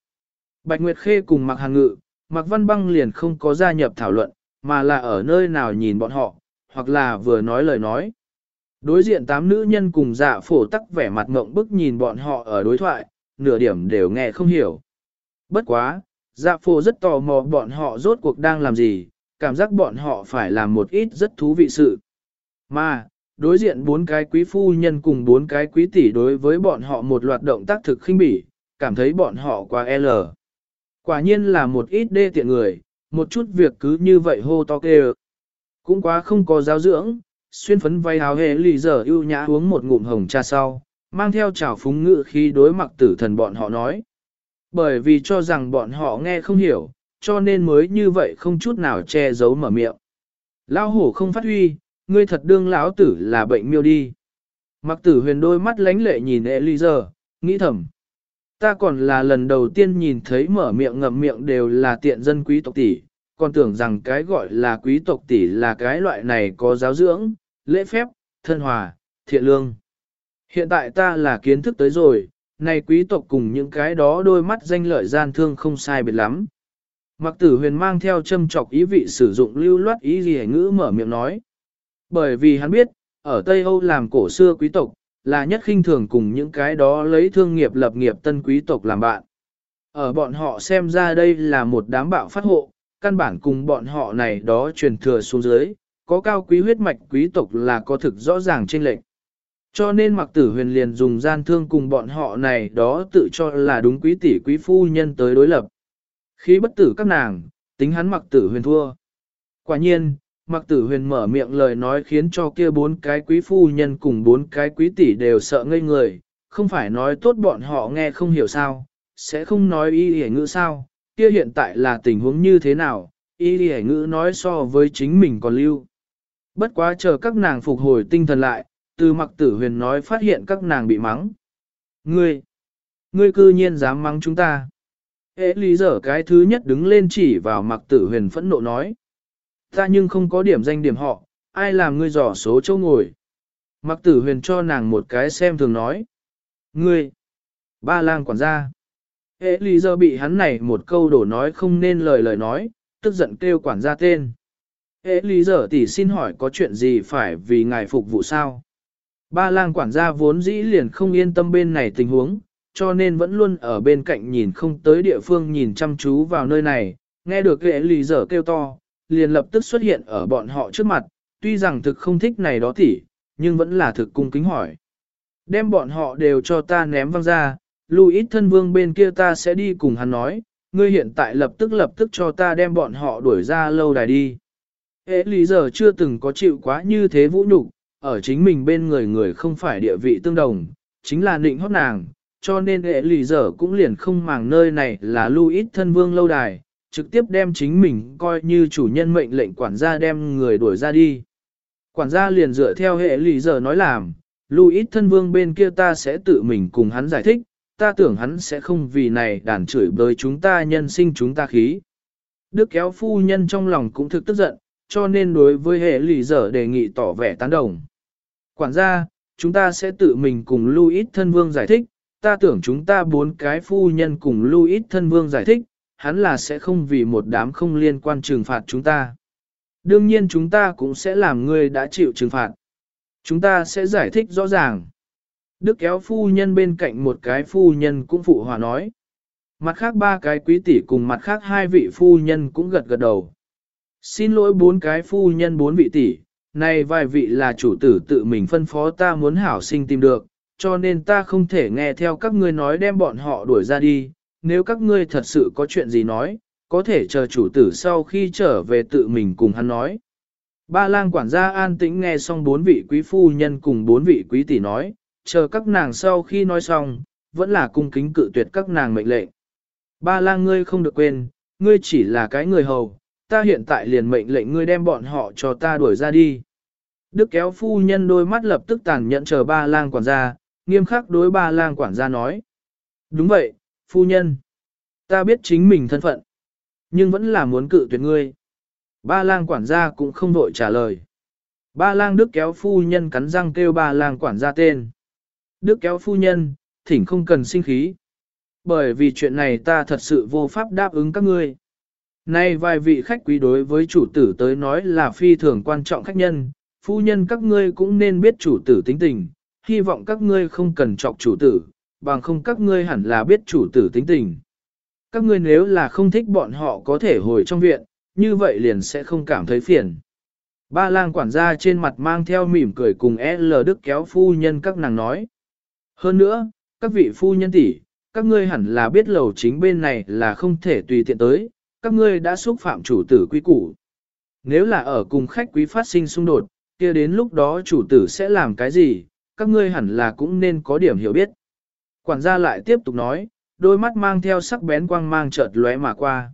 [SPEAKER 1] Bạch Nguyệt Khê cùng Mạc Hàng Ngự, Mạc Văn Băng liền không có gia nhập thảo luận, mà là ở nơi nào nhìn bọn họ, hoặc là vừa nói lời nói. Đối diện tám nữ nhân cùng dạ phổ tắc vẻ mặt ngộng bức nhìn bọn họ ở đối thoại, nửa điểm đều nghe không hiểu. Bất quá, dạ phổ rất tò mò bọn họ rốt cuộc đang làm gì, cảm giác bọn họ phải làm một ít rất thú vị sự. Mà, đối diện bốn cái quý phu nhân cùng bốn cái quý tỷ đối với bọn họ một loạt động tác thực khinh bỉ, cảm thấy bọn họ quá L. Quả nhiên là một ít đê tiện người, một chút việc cứ như vậy hô to kêu. Cũng quá không có giáo dưỡng, xuyên phấn vay áo hề lì giờ ưu nhã uống một ngụm hồng trà sau, mang theo trào phúng ngự khi đối mặt tử thần bọn họ nói. Bởi vì cho rằng bọn họ nghe không hiểu, cho nên mới như vậy không chút nào che giấu mở miệng. Lão hổ không phát huy, ngươi thật đương lão tử là bệnh miêu đi. Mặc tử huyền đôi mắt lánh lệ nhìn Eliezer, nghĩ thầm. Ta còn là lần đầu tiên nhìn thấy mở miệng ngậm miệng đều là tiện dân quý tộc tỷ, còn tưởng rằng cái gọi là quý tộc tỷ là cái loại này có giáo dưỡng, lễ phép, thân hòa, thiện lương. Hiện tại ta là kiến thức tới rồi, này quý tộc cùng những cái đó đôi mắt danh lợi gian thương không sai biệt lắm. Mặc tử huyền mang theo châm trọc ý vị sử dụng lưu loát ý gì ngữ mở miệng nói. Bởi vì hắn biết, ở Tây Âu làm cổ xưa quý tộc, là nhất khinh thường cùng những cái đó lấy thương nghiệp lập nghiệp tân quý tộc làm bạn. Ở bọn họ xem ra đây là một đám bạo phát hộ, căn bản cùng bọn họ này đó truyền thừa xuống dưới, có cao quý huyết mạch quý tộc là có thực rõ ràng trên lệnh. Cho nên mặc tử huyền liền dùng gian thương cùng bọn họ này đó tự cho là đúng quý tỷ quý phu nhân tới đối lập khí bất tử các nàng, tính hắn mặc tử huyền thua. Quả nhiên, mặc tử huyền mở miệng lời nói khiến cho kia bốn cái quý phu nhân cùng bốn cái quý tỷ đều sợ ngây người, không phải nói tốt bọn họ nghe không hiểu sao, sẽ không nói y hề ngữ sao, kia hiện tại là tình huống như thế nào, y hề ngữ nói so với chính mình còn lưu. Bất quá chờ các nàng phục hồi tinh thần lại, từ mặc tử huyền nói phát hiện các nàng bị mắng. Ngươi, ngươi cư nhiên dám mắng chúng ta. Hệ lý dở cái thứ nhất đứng lên chỉ vào mặc tử huyền phẫn nộ nói. Ta nhưng không có điểm danh điểm họ, ai làm ngươi dò số châu ngồi. Mặc tử huyền cho nàng một cái xem thường nói. Ngươi, ba lang quản gia. Hệ lý dở bị hắn này một câu đổ nói không nên lời lời nói, tức giận kêu quản gia tên. Hệ lý dở tỷ xin hỏi có chuyện gì phải vì ngài phục vụ sao? Ba lang quản gia vốn dĩ liền không yên tâm bên này tình huống, cho nên vẫn luôn ở bên cạnh nhìn không tới địa phương nhìn chăm chú vào nơi này, nghe được ghệ lì dở kêu to, liền lập tức xuất hiện ở bọn họ trước mặt, tuy rằng thực không thích này đó tỉ, nhưng vẫn là thực cung kính hỏi. Đem bọn họ đều cho ta ném văng ra, Louis thân vương bên kia ta sẽ đi cùng hắn nói, ngươi hiện tại lập tức lập tức cho ta đem bọn họ đuổi ra lâu đài đi. Hệ lý giờ chưa từng có chịu quá như thế vũ nhục, ở chính mình bên người người không phải địa vị tương đồng, chính là định hót nàng, cho nên hệ lì dở cũng liền không màng nơi này là Louis thân vương lâu đài, trực tiếp đem chính mình coi như chủ nhân mệnh lệnh quản gia đem người đuổi ra đi. Quản gia liền dựa theo hệ lì dở nói làm, Louis thân vương bên kia ta sẽ tự mình cùng hắn giải thích, ta tưởng hắn sẽ không vì này đàn chửi bới chúng ta nhân sinh chúng ta khí. Đức kéo phu nhân trong lòng cũng thực tức giận, cho nên đối với hệ lì dở đề nghị tỏ vẻ tán đồng. Quản gia, chúng ta sẽ tự mình cùng Louis thân vương giải thích, ta tưởng chúng ta bốn cái phu nhân cùng Louis thân vương giải thích, hắn là sẽ không vì một đám không liên quan trừng phạt chúng ta. Đương nhiên chúng ta cũng sẽ làm người đã chịu trừng phạt. Chúng ta sẽ giải thích rõ ràng. Đức kéo phu nhân bên cạnh một cái phu nhân cũng phụ hòa nói. Mặt khác ba cái quý tỷ cùng mặt khác hai vị phu nhân cũng gật gật đầu. Xin lỗi bốn cái phu nhân bốn vị tỷ, này vài vị là chủ tử tự mình phân phó ta muốn hảo sinh tìm được, cho nên ta không thể nghe theo các ngươi nói đem bọn họ đuổi ra đi, nếu các ngươi thật sự có chuyện gì nói, có thể chờ chủ tử sau khi trở về tự mình cùng hắn nói. Ba lang quản gia an tĩnh nghe xong bốn vị quý phu nhân cùng bốn vị quý tỷ nói, chờ các nàng sau khi nói xong, vẫn là cung kính cự tuyệt các nàng mệnh lệnh. Ba lang ngươi không được quên, ngươi chỉ là cái người hầu, ta hiện tại liền mệnh lệnh ngươi đem bọn họ cho ta đuổi ra đi. Đức kéo phu nhân đôi mắt lập tức tàn nhẫn chờ ba lang quản gia, nghiêm khắc đối ba lang quản gia nói. Đúng vậy, phu nhân. Ta biết chính mình thân phận, nhưng vẫn là muốn cự tuyệt ngươi. Ba lang quản gia cũng không vội trả lời. Ba lang đức kéo phu nhân cắn răng kêu ba lang quản gia tên. Đức kéo phu nhân, thỉnh không cần sinh khí. Bởi vì chuyện này ta thật sự vô pháp đáp ứng các ngươi. Nay vài vị khách quý đối với chủ tử tới nói là phi thường quan trọng khách nhân, phu nhân các ngươi cũng nên biết chủ tử tính tình, hy vọng các ngươi không cần chọc chủ tử, bằng không các ngươi hẳn là biết chủ tử tính tình. Các ngươi nếu là không thích bọn họ có thể hồi trong viện, như vậy liền sẽ không cảm thấy phiền. Ba lang quản gia trên mặt mang theo mỉm cười cùng L Đức kéo phu nhân các nàng nói. Hơn nữa, các vị phu nhân tỷ, các ngươi hẳn là biết lầu chính bên này là không thể tùy tiện tới, các ngươi đã xúc phạm chủ tử quý củ. Nếu là ở cùng khách quý phát sinh xung đột, kia đến lúc đó chủ tử sẽ làm cái gì, các ngươi hẳn là cũng nên có điểm hiểu biết. Quản gia lại tiếp tục nói, đôi mắt mang theo sắc bén quang mang chợt lóe mà qua.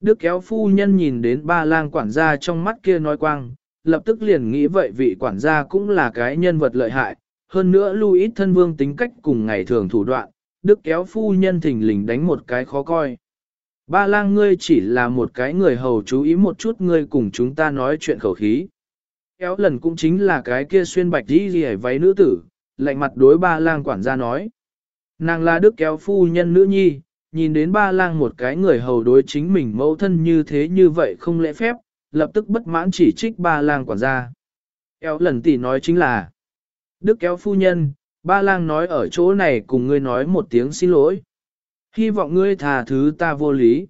[SPEAKER 1] Đức kéo phu nhân nhìn đến ba lang quản gia trong mắt kia nói quang, lập tức liền nghĩ vậy vị quản gia cũng là cái nhân vật lợi hại, hơn nữa lưu ít thân vương tính cách cùng ngày thường thủ đoạn, đức kéo phu nhân thình lình đánh một cái khó coi. Ba lang ngươi chỉ là một cái người hầu chú ý một chút ngươi cùng chúng ta nói chuyện khẩu khí. Kéo lần cũng chính là cái kia xuyên bạch đi gì váy nữ tử, lạnh mặt đối ba lang quản gia nói. Nàng là đức kéo phu nhân nữ nhi, nhìn đến ba lang một cái người hầu đối chính mình mẫu thân như thế như vậy không lễ phép, lập tức bất mãn chỉ trích ba lang quản gia. Kéo lần tỷ nói chính là, Đức kéo phu nhân, ba lang nói ở chỗ này cùng ngươi nói một tiếng xin lỗi. Hy vọng ngươi thà thứ ta vô lý.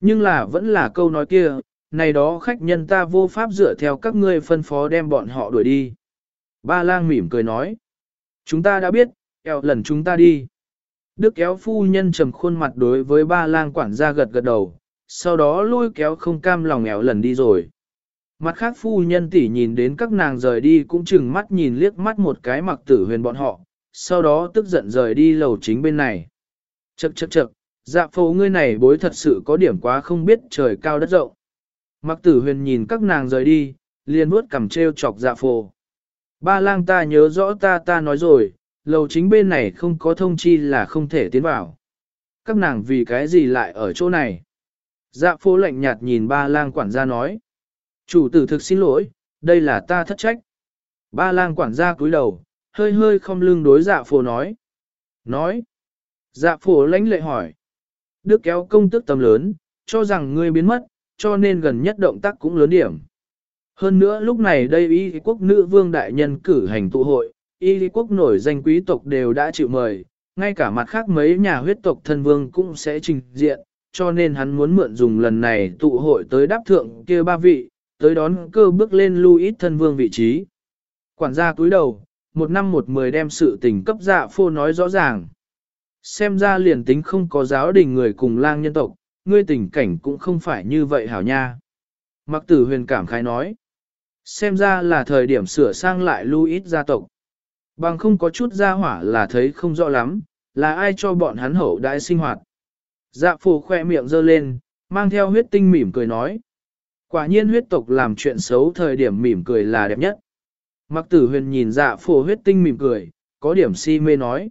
[SPEAKER 1] Nhưng là vẫn là câu nói kia, này đó khách nhân ta vô pháp dựa theo các ngươi phân phó đem bọn họ đuổi đi. Ba lang mỉm cười nói. Chúng ta đã biết, kéo lần chúng ta đi. Đức kéo phu nhân trầm khuôn mặt đối với ba lang quản gia gật gật đầu, sau đó lôi kéo không cam lòng éo lần đi rồi. Mặt khác phu nhân tỷ nhìn đến các nàng rời đi cũng chừng mắt nhìn liếc mắt một cái mặc tử huyền bọn họ, sau đó tức giận rời đi lầu chính bên này. Chậc chậc chậc, dạ phố ngươi này bối thật sự có điểm quá không biết trời cao đất rộng. Mặc tử huyền nhìn các nàng rời đi, liền vuốt cầm treo chọc dạ phố. Ba lang ta nhớ rõ ta ta nói rồi, lầu chính bên này không có thông chi là không thể tiến vào. Các nàng vì cái gì lại ở chỗ này? Dạ phố lạnh nhạt nhìn ba lang quản gia nói. Chủ tử thực xin lỗi, đây là ta thất trách. Ba lang quản gia cúi đầu, hơi hơi không lưng đối dạ phổ nói. Nói. Dạ phổ lãnh lệ hỏi. Đức kéo công tức tầm lớn, cho rằng ngươi biến mất, cho nên gần nhất động tác cũng lớn điểm. Hơn nữa lúc này đây y quốc nữ vương đại nhân cử hành tụ hội, y quốc nổi danh quý tộc đều đã chịu mời, ngay cả mặt khác mấy nhà huyết tộc thân vương cũng sẽ trình diện, cho nên hắn muốn mượn dùng lần này tụ hội tới đáp thượng kia ba vị, tới đón cơ bước lên lưu ít thân vương vị trí. Quản gia cúi đầu, một năm một mười đem sự tình cấp dạ phô nói rõ ràng. Xem ra liền tính không có giáo đình người cùng lang nhân tộc, ngươi tình cảnh cũng không phải như vậy hảo nha. Mặc tử huyền cảm khái nói. Xem ra là thời điểm sửa sang lại lưu ít gia tộc. Bằng không có chút gia hỏa là thấy không rõ lắm, là ai cho bọn hắn hậu đại sinh hoạt. Dạ phù khoe miệng giơ lên, mang theo huyết tinh mỉm cười nói. Quả nhiên huyết tộc làm chuyện xấu thời điểm mỉm cười là đẹp nhất. Mặc tử huyền nhìn dạ phù huyết tinh mỉm cười, có điểm si mê nói.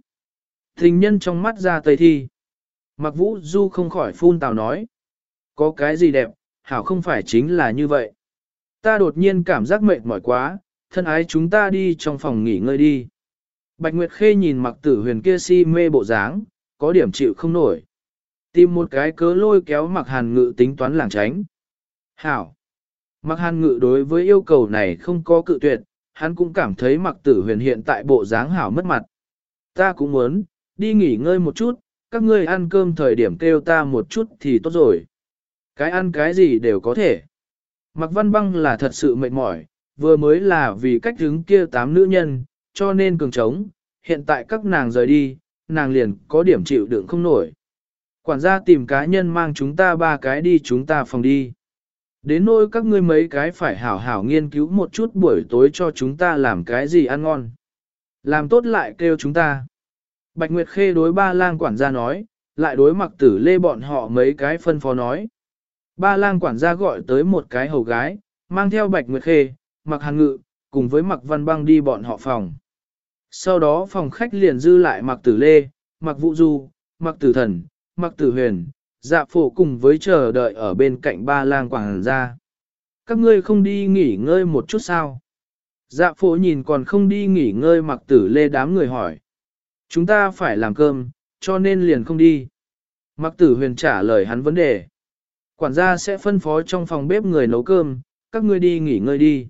[SPEAKER 1] Tình nhân trong mắt ra tây thi. Mặc vũ du không khỏi phun tào nói. Có cái gì đẹp, hảo không phải chính là như vậy. Ta đột nhiên cảm giác mệt mỏi quá, thân ái chúng ta đi trong phòng nghỉ ngơi đi. Bạch Nguyệt Khê nhìn mặc tử huyền kia si mê bộ dáng, có điểm chịu không nổi. Tìm một cái cớ lôi kéo mặc hàn ngự tính toán làng tránh. Hảo! Mặc hàn ngự đối với yêu cầu này không có cự tuyệt, hắn cũng cảm thấy mặc tử huyền hiện tại bộ dáng hảo mất mặt. Ta cũng muốn, đi nghỉ ngơi một chút, các ngươi ăn cơm thời điểm kêu ta một chút thì tốt rồi. Cái ăn cái gì đều có thể. Mặc văn băng là thật sự mệt mỏi, vừa mới là vì cách đứng kia tám nữ nhân, cho nên cường trống, hiện tại các nàng rời đi, nàng liền có điểm chịu đựng không nổi. Quản gia tìm cá nhân mang chúng ta ba cái đi chúng ta phòng đi. Đến nỗi các ngươi mấy cái phải hảo hảo nghiên cứu một chút buổi tối cho chúng ta làm cái gì ăn ngon. Làm tốt lại kêu chúng ta. Bạch Nguyệt Khê đối ba lang quản gia nói, lại đối mặc tử lê bọn họ mấy cái phân phó nói. Ba lang quản gia gọi tới một cái hầu gái, mang theo Bạch Nguyệt Khê, mặc hàng ngự, cùng với mặc văn băng đi bọn họ phòng. Sau đó phòng khách liền dư lại mặc tử lê, mặc vũ du, mặc tử thần, mặc tử huyền, dạ phổ cùng với chờ đợi ở bên cạnh ba lang quảng gia. Các ngươi không đi nghỉ ngơi một chút sao? Dạ phổ nhìn còn không đi nghỉ ngơi mặc tử lê đám người hỏi. Chúng ta phải làm cơm, cho nên liền không đi. Mặc tử huyền trả lời hắn vấn đề. Quản gia sẽ phân phó trong phòng bếp người nấu cơm, các ngươi đi nghỉ ngơi đi.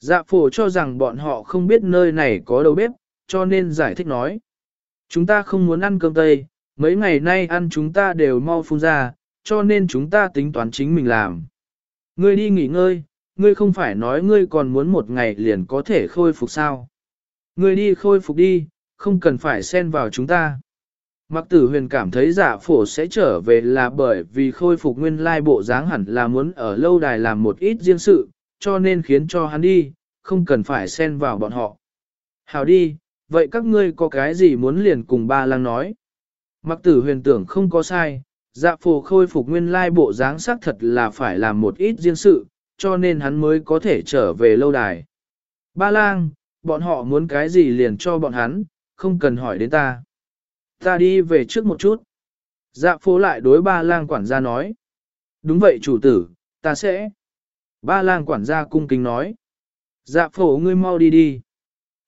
[SPEAKER 1] Dạ phổ cho rằng bọn họ không biết nơi này có đầu bếp, cho nên giải thích nói. Chúng ta không muốn ăn cơm tây, mấy ngày nay ăn chúng ta đều mau phun ra, cho nên chúng ta tính toán chính mình làm. Ngươi đi nghỉ ngơi, ngươi không phải nói ngươi còn muốn một ngày liền có thể khôi phục sao. Ngươi đi khôi phục đi, không cần phải xen vào chúng ta. Mặc tử huyền cảm thấy giả phổ sẽ trở về là bởi vì khôi phục nguyên lai bộ dáng hẳn là muốn ở lâu đài làm một ít riêng sự, cho nên khiến cho hắn đi, không cần phải xen vào bọn họ. Hào đi, vậy các ngươi có cái gì muốn liền cùng ba lang nói? Mặc tử huyền tưởng không có sai, dạ phổ khôi phục nguyên lai bộ dáng xác thật là phải làm một ít riêng sự, cho nên hắn mới có thể trở về lâu đài. Ba lang, bọn họ muốn cái gì liền cho bọn hắn, không cần hỏi đến ta. Ta đi về trước một chút. Dạ phố lại đối ba lang quản gia nói. Đúng vậy chủ tử, ta sẽ. Ba lang quản gia cung kính nói. Dạ phổ ngươi mau đi đi.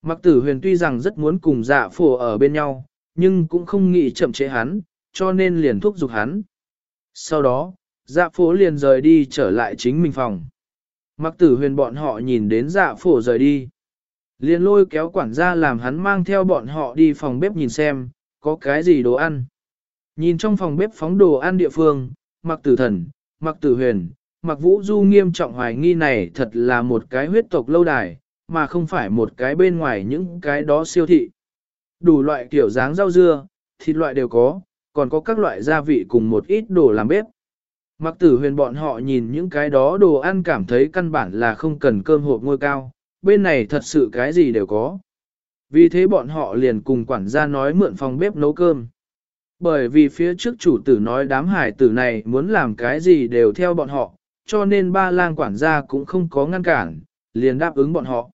[SPEAKER 1] Mặc tử huyền tuy rằng rất muốn cùng dạ phổ ở bên nhau, nhưng cũng không nghĩ chậm trễ hắn, cho nên liền thúc giục hắn. Sau đó, dạ phổ liền rời đi trở lại chính mình phòng. Mặc tử huyền bọn họ nhìn đến dạ phổ rời đi. Liền lôi kéo quản gia làm hắn mang theo bọn họ đi phòng bếp nhìn xem, có cái gì đồ ăn. Nhìn trong phòng bếp phóng đồ ăn địa phương, mặc tử thần, mặc tử huyền, mặc vũ du nghiêm trọng hoài nghi này thật là một cái huyết tộc lâu đài, mà không phải một cái bên ngoài những cái đó siêu thị. Đủ loại kiểu dáng rau dưa, thịt loại đều có, còn có các loại gia vị cùng một ít đồ làm bếp. Mặc tử huyền bọn họ nhìn những cái đó đồ ăn cảm thấy căn bản là không cần cơm hộp ngôi cao, bên này thật sự cái gì đều có. Vì thế bọn họ liền cùng quản gia nói mượn phòng bếp nấu cơm. Bởi vì phía trước chủ tử nói đám hải tử này muốn làm cái gì đều theo bọn họ, cho nên ba lang quản gia cũng không có ngăn cản, liền đáp ứng bọn họ.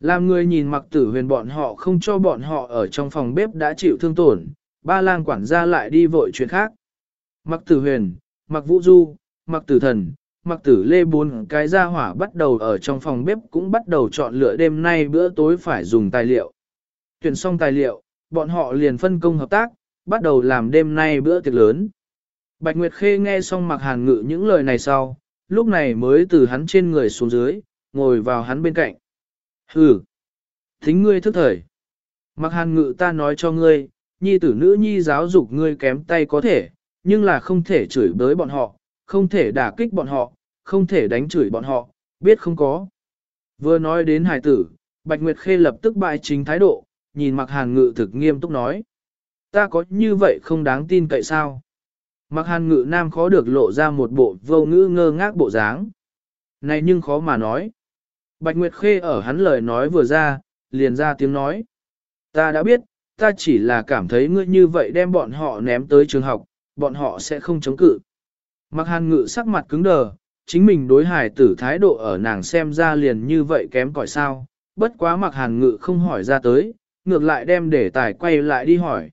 [SPEAKER 1] Làm người nhìn mặc tử huyền bọn họ không cho bọn họ ở trong phòng bếp đã chịu thương tổn, ba lang quản gia lại đi vội chuyện khác. Mặc tử huyền, mặc vũ du, mặc tử thần, mặc tử lê bốn cái gia hỏa bắt đầu ở trong phòng bếp cũng bắt đầu chọn lựa đêm nay bữa tối phải dùng tài liệu. Tuyển xong tài liệu, bọn họ liền phân công hợp tác, bắt đầu làm đêm nay bữa tiệc lớn. Bạch Nguyệt Khê nghe xong mặc hàn ngự những lời này sau, lúc này mới từ hắn trên người xuống dưới, ngồi vào hắn bên cạnh. Hừ, thính ngươi thức thời, Mặc hàn ngự ta nói cho ngươi, nhi tử nữ nhi giáo dục ngươi kém tay có thể, nhưng là không thể chửi bới bọn họ, không thể đả kích bọn họ, không thể đánh chửi bọn họ, biết không có. Vừa nói đến hải tử, Bạch Nguyệt Khê lập tức bại chính thái độ, nhìn mặc hàn ngự thực nghiêm túc nói. Ta có như vậy không đáng tin cậy sao? Mặc hàn ngự nam khó được lộ ra một bộ vô ngữ ngơ ngác bộ dáng. Này nhưng khó mà nói. Bạch Nguyệt Khê ở hắn lời nói vừa ra, liền ra tiếng nói. Ta đã biết, ta chỉ là cảm thấy ngươi như vậy đem bọn họ ném tới trường học, bọn họ sẽ không chống cự. Mặc hàn ngự sắc mặt cứng đờ, chính mình đối hài tử thái độ ở nàng xem ra liền như vậy kém cỏi sao, bất quá mặc hàn ngự không hỏi ra tới, ngược lại đem để tài quay lại đi hỏi.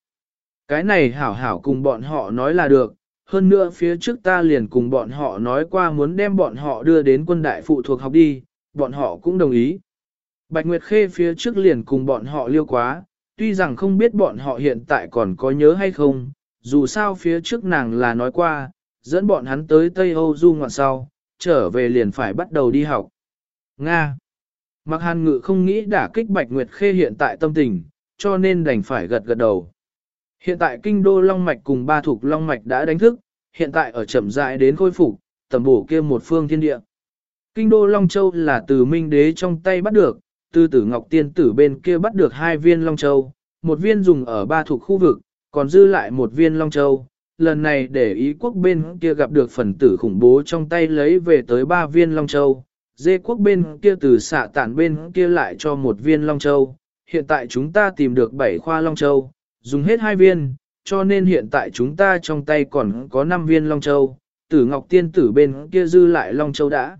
[SPEAKER 1] Cái này hảo hảo cùng bọn họ nói là được, hơn nữa phía trước ta liền cùng bọn họ nói qua muốn đem bọn họ đưa đến quân đại phụ thuộc học đi, bọn họ cũng đồng ý. Bạch Nguyệt Khê phía trước liền cùng bọn họ liêu quá, tuy rằng không biết bọn họ hiện tại còn có nhớ hay không, dù sao phía trước nàng là nói qua, dẫn bọn hắn tới Tây Âu du ngoạn sau, trở về liền phải bắt đầu đi học. Nga Mặc hàn ngự không nghĩ đả kích Bạch Nguyệt Khê hiện tại tâm tình, cho nên đành phải gật gật đầu. Hiện tại kinh đô Long Mạch cùng ba thuộc Long Mạch đã đánh thức, hiện tại ở chậm rãi đến khôi phục, tầm bổ kia một phương thiên địa. Kinh đô Long Châu là từ Minh Đế trong tay bắt được, từ tử Ngọc Tiên tử bên kia bắt được hai viên Long Châu, một viên dùng ở ba thuộc khu vực, còn dư lại một viên Long Châu. Lần này để ý quốc bên kia gặp được phần tử khủng bố trong tay lấy về tới ba viên Long Châu, dê quốc bên kia từ xạ tản bên kia lại cho một viên Long Châu. Hiện tại chúng ta tìm được bảy khoa Long Châu, dùng hết hai viên, cho nên hiện tại chúng ta trong tay còn có 5 viên Long Châu, tử Ngọc Tiên tử bên kia dư lại Long Châu đã.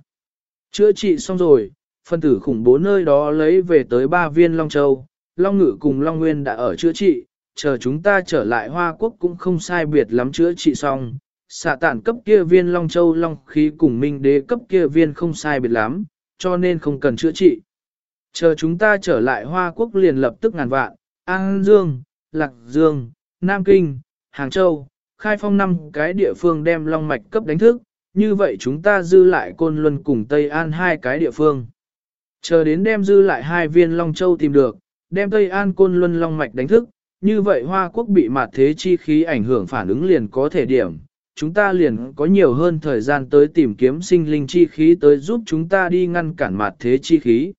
[SPEAKER 1] Chữa trị xong rồi, phân tử khủng bố nơi đó lấy về tới 3 viên Long Châu, Long Ngự cùng Long Nguyên đã ở chữa trị, chờ chúng ta trở lại Hoa Quốc cũng không sai biệt lắm chữa trị xong. Xạ tản cấp kia viên Long Châu Long khí cùng Minh Đế cấp kia viên không sai biệt lắm, cho nên không cần chữa trị. Chờ chúng ta trở lại Hoa Quốc liền lập tức ngàn vạn, An Dương, Lạc Dương, Nam Kinh, Hàng Châu, khai phong năm cái địa phương đem long mạch cấp đánh thức, như vậy chúng ta dư lại Côn Luân cùng Tây An hai cái địa phương. Chờ đến đem dư lại hai viên Long Châu tìm được, đem Tây An Côn Luân Long Mạch đánh thức, như vậy Hoa Quốc bị mạt thế chi khí ảnh hưởng phản ứng liền có thể điểm. Chúng ta liền có nhiều hơn thời gian tới tìm kiếm sinh linh chi khí tới giúp chúng ta đi ngăn cản mạt thế chi khí.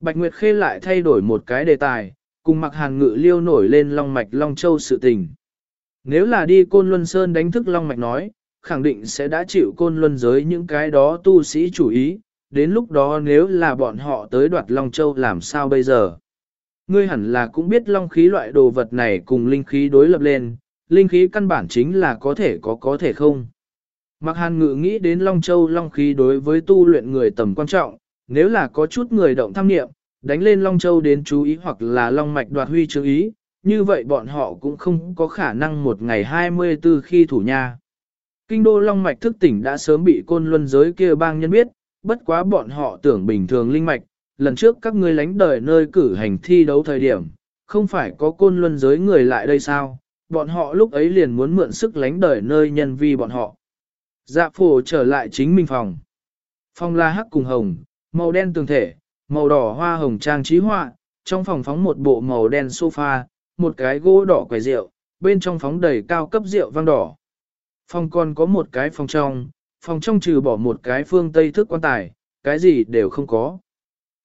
[SPEAKER 1] Bạch Nguyệt Khê lại thay đổi một cái đề tài, cùng mặc hàng ngự liêu nổi lên Long Mạch Long Châu sự tình. Nếu là đi Côn Luân Sơn đánh thức Long Mạch nói, khẳng định sẽ đã chịu Côn Luân giới những cái đó tu sĩ chủ ý, đến lúc đó nếu là bọn họ tới đoạt Long Châu làm sao bây giờ? Ngươi hẳn là cũng biết Long khí loại đồ vật này cùng linh khí đối lập lên, linh khí căn bản chính là có thể có có thể không. Mặc hàn ngự nghĩ đến Long Châu Long khí đối với tu luyện người tầm quan trọng, nếu là có chút người động tham niệm, đánh lên Long Châu đến chú ý hoặc là Long Mạch đoạt huy chú ý, như vậy bọn họ cũng không có khả năng một ngày 24 khi thủ nha. Kinh đô Long Mạch thức tỉnh đã sớm bị côn luân giới kia bang nhân biết, bất quá bọn họ tưởng bình thường linh mạch, lần trước các ngươi lánh đời nơi cử hành thi đấu thời điểm, không phải có côn luân giới người lại đây sao, bọn họ lúc ấy liền muốn mượn sức lánh đời nơi nhân vi bọn họ. Dạ phổ trở lại chính mình phòng. Phòng la hắc cùng hồng, màu đen tường thể, màu đỏ hoa hồng trang trí họa, trong phòng phóng một bộ màu đen sofa, một cái gỗ đỏ quầy rượu, bên trong phóng đầy cao cấp rượu vang đỏ. Phòng còn có một cái phòng trong, phòng trong trừ bỏ một cái phương tây thức quan tài, cái gì đều không có.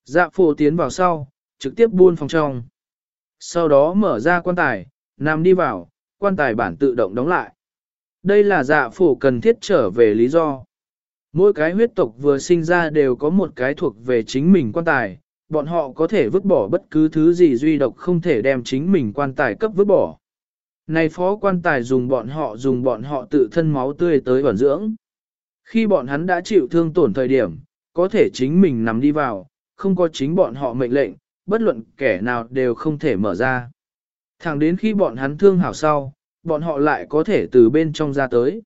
[SPEAKER 1] Dạ phổ tiến vào sau, trực tiếp buôn phòng trong. Sau đó mở ra quan tài, nằm đi vào, quan tài bản tự động đóng lại. Đây là dạ phổ cần thiết trở về lý do. Mỗi cái huyết tộc vừa sinh ra đều có một cái thuộc về chính mình quan tài, bọn họ có thể vứt bỏ bất cứ thứ gì duy độc không thể đem chính mình quan tài cấp vứt bỏ. Này phó quan tài dùng bọn họ dùng bọn họ tự thân máu tươi tới vận dưỡng. Khi bọn hắn đã chịu thương tổn thời điểm, có thể chính mình nằm đi vào, không có chính bọn họ mệnh lệnh, bất luận kẻ nào đều không thể mở ra. Thẳng đến khi bọn hắn thương hảo sau, bọn họ lại có thể từ bên trong ra tới.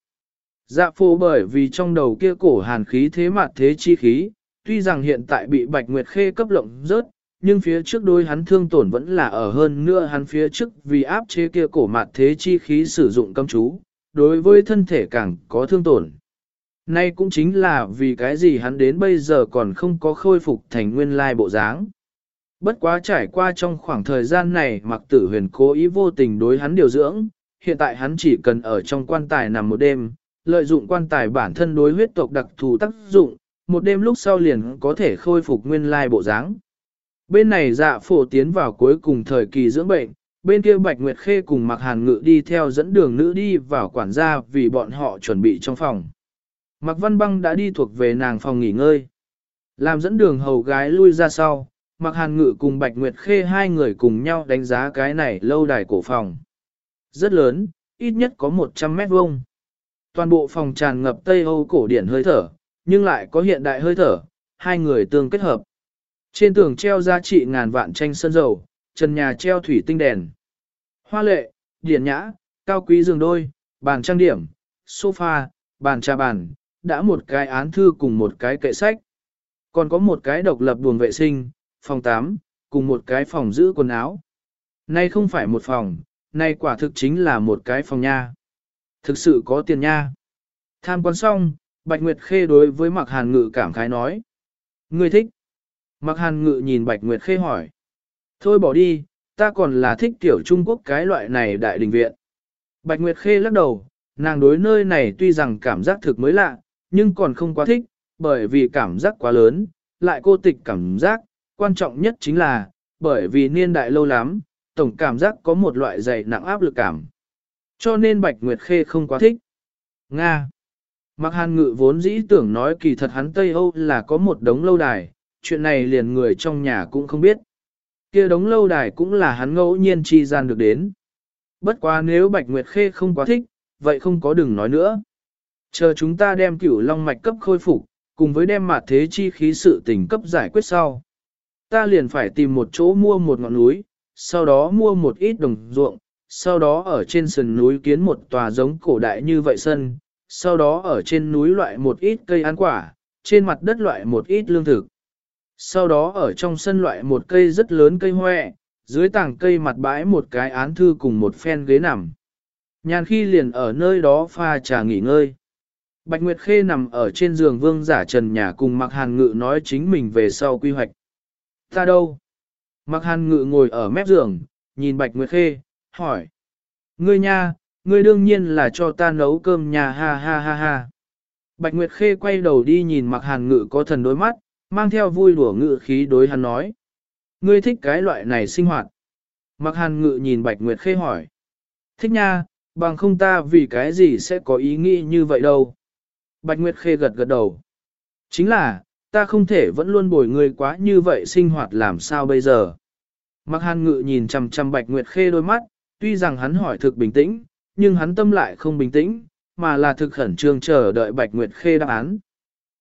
[SPEAKER 1] Dạ phô bởi vì trong đầu kia cổ hàn khí thế mặt thế chi khí, tuy rằng hiện tại bị Bạch Nguyệt Khê cấp lộng rớt, nhưng phía trước đôi hắn thương tổn vẫn là ở hơn nữa hắn phía trước vì áp chế kia cổ mặt thế chi khí sử dụng cấm chú, đối với thân thể càng có thương tổn. Nay cũng chính là vì cái gì hắn đến bây giờ còn không có khôi phục thành nguyên lai bộ dáng. Bất quá trải qua trong khoảng thời gian này mặc tử huyền cố ý vô tình đối hắn điều dưỡng, hiện tại hắn chỉ cần ở trong quan tài nằm một đêm, lợi dụng quan tài bản thân đối huyết tộc đặc thù tác dụng, một đêm lúc sau liền có thể khôi phục nguyên lai bộ dáng. Bên này dạ phổ tiến vào cuối cùng thời kỳ dưỡng bệnh, bên kia Bạch Nguyệt Khê cùng Mạc Hàn Ngự đi theo dẫn đường nữ đi vào quản gia vì bọn họ chuẩn bị trong phòng. Mạc Văn Băng đã đi thuộc về nàng phòng nghỉ ngơi. Làm dẫn đường hầu gái lui ra sau, Mạc Hàn Ngự cùng Bạch Nguyệt Khê hai người cùng nhau đánh giá cái này lâu đài cổ phòng. Rất lớn, ít nhất có 100 mét vuông. Toàn bộ phòng tràn ngập Tây Âu cổ điển hơi thở, nhưng lại có hiện đại hơi thở, hai người tương kết hợp. Trên tường treo giá trị ngàn vạn tranh sơn dầu, trần nhà treo thủy tinh đèn. Hoa lệ, điển nhã, cao quý giường đôi, bàn trang điểm, sofa, bàn trà bàn, đã một cái án thư cùng một cái kệ sách. Còn có một cái độc lập buồng vệ sinh, phòng 8, cùng một cái phòng giữ quần áo. Nay không phải một phòng, nay quả thực chính là một cái phòng nha. Thực sự có tiền nha. Tham quan xong, Bạch Nguyệt Khê đối với Mạc Hàn Ngự cảm khái nói. Ngươi thích. Mạc Hàn Ngự nhìn Bạch Nguyệt Khê hỏi. Thôi bỏ đi, ta còn là thích tiểu Trung Quốc cái loại này đại đình viện. Bạch Nguyệt Khê lắc đầu, nàng đối nơi này tuy rằng cảm giác thực mới lạ, nhưng còn không quá thích, bởi vì cảm giác quá lớn, lại cô tịch cảm giác, quan trọng nhất chính là, bởi vì niên đại lâu lắm, tổng cảm giác có một loại dày nặng áp lực cảm. Cho nên Bạch Nguyệt Khê không quá thích. Nga Mạc Hàn Ngự vốn dĩ tưởng nói kỳ thật hắn Tây Âu là có một đống lâu đài, chuyện này liền người trong nhà cũng không biết. kia đống lâu đài cũng là hắn ngẫu nhiên chi gian được đến. Bất quá nếu Bạch Nguyệt Khê không quá thích, vậy không có đừng nói nữa. Chờ chúng ta đem cửu long mạch cấp khôi phục, cùng với đem mặt thế chi khí sự tình cấp giải quyết sau. Ta liền phải tìm một chỗ mua một ngọn núi, sau đó mua một ít đồng ruộng, sau đó ở trên sườn núi kiến một tòa giống cổ đại như vậy sân, sau đó ở trên núi loại một ít cây ăn quả, trên mặt đất loại một ít lương thực. Sau đó ở trong sân loại một cây rất lớn cây hoẹ, dưới tảng cây mặt bãi một cái án thư cùng một phen ghế nằm. Nhàn khi liền ở nơi đó pha trà nghỉ ngơi. Bạch Nguyệt Khê nằm ở trên giường vương giả trần nhà cùng Mạc Hàn Ngự nói chính mình về sau quy hoạch. Ta đâu? Mạc Hàn Ngự ngồi ở mép giường, nhìn Bạch Nguyệt Khê, hỏi. Ngươi nha, ngươi đương nhiên là cho ta nấu cơm nhà ha ha ha ha. Bạch Nguyệt Khê quay đầu đi nhìn Mạc Hàn Ngự có thần đôi mắt, mang theo vui đùa ngự khí đối hắn nói. Ngươi thích cái loại này sinh hoạt. Mạc Hàn Ngự nhìn Bạch Nguyệt Khê hỏi. Thích nha, bằng không ta vì cái gì sẽ có ý nghĩ như vậy đâu. Bạch Nguyệt Khê gật gật đầu. Chính là, ta không thể vẫn luôn bồi người quá như vậy sinh hoạt làm sao bây giờ. Mặc Hàn Ngự nhìn chằm chằm Bạch Nguyệt Khê đôi mắt, tuy rằng hắn hỏi thực bình tĩnh, nhưng hắn tâm lại không bình tĩnh, mà là thực khẩn trương chờ đợi Bạch Nguyệt Khê đáp án.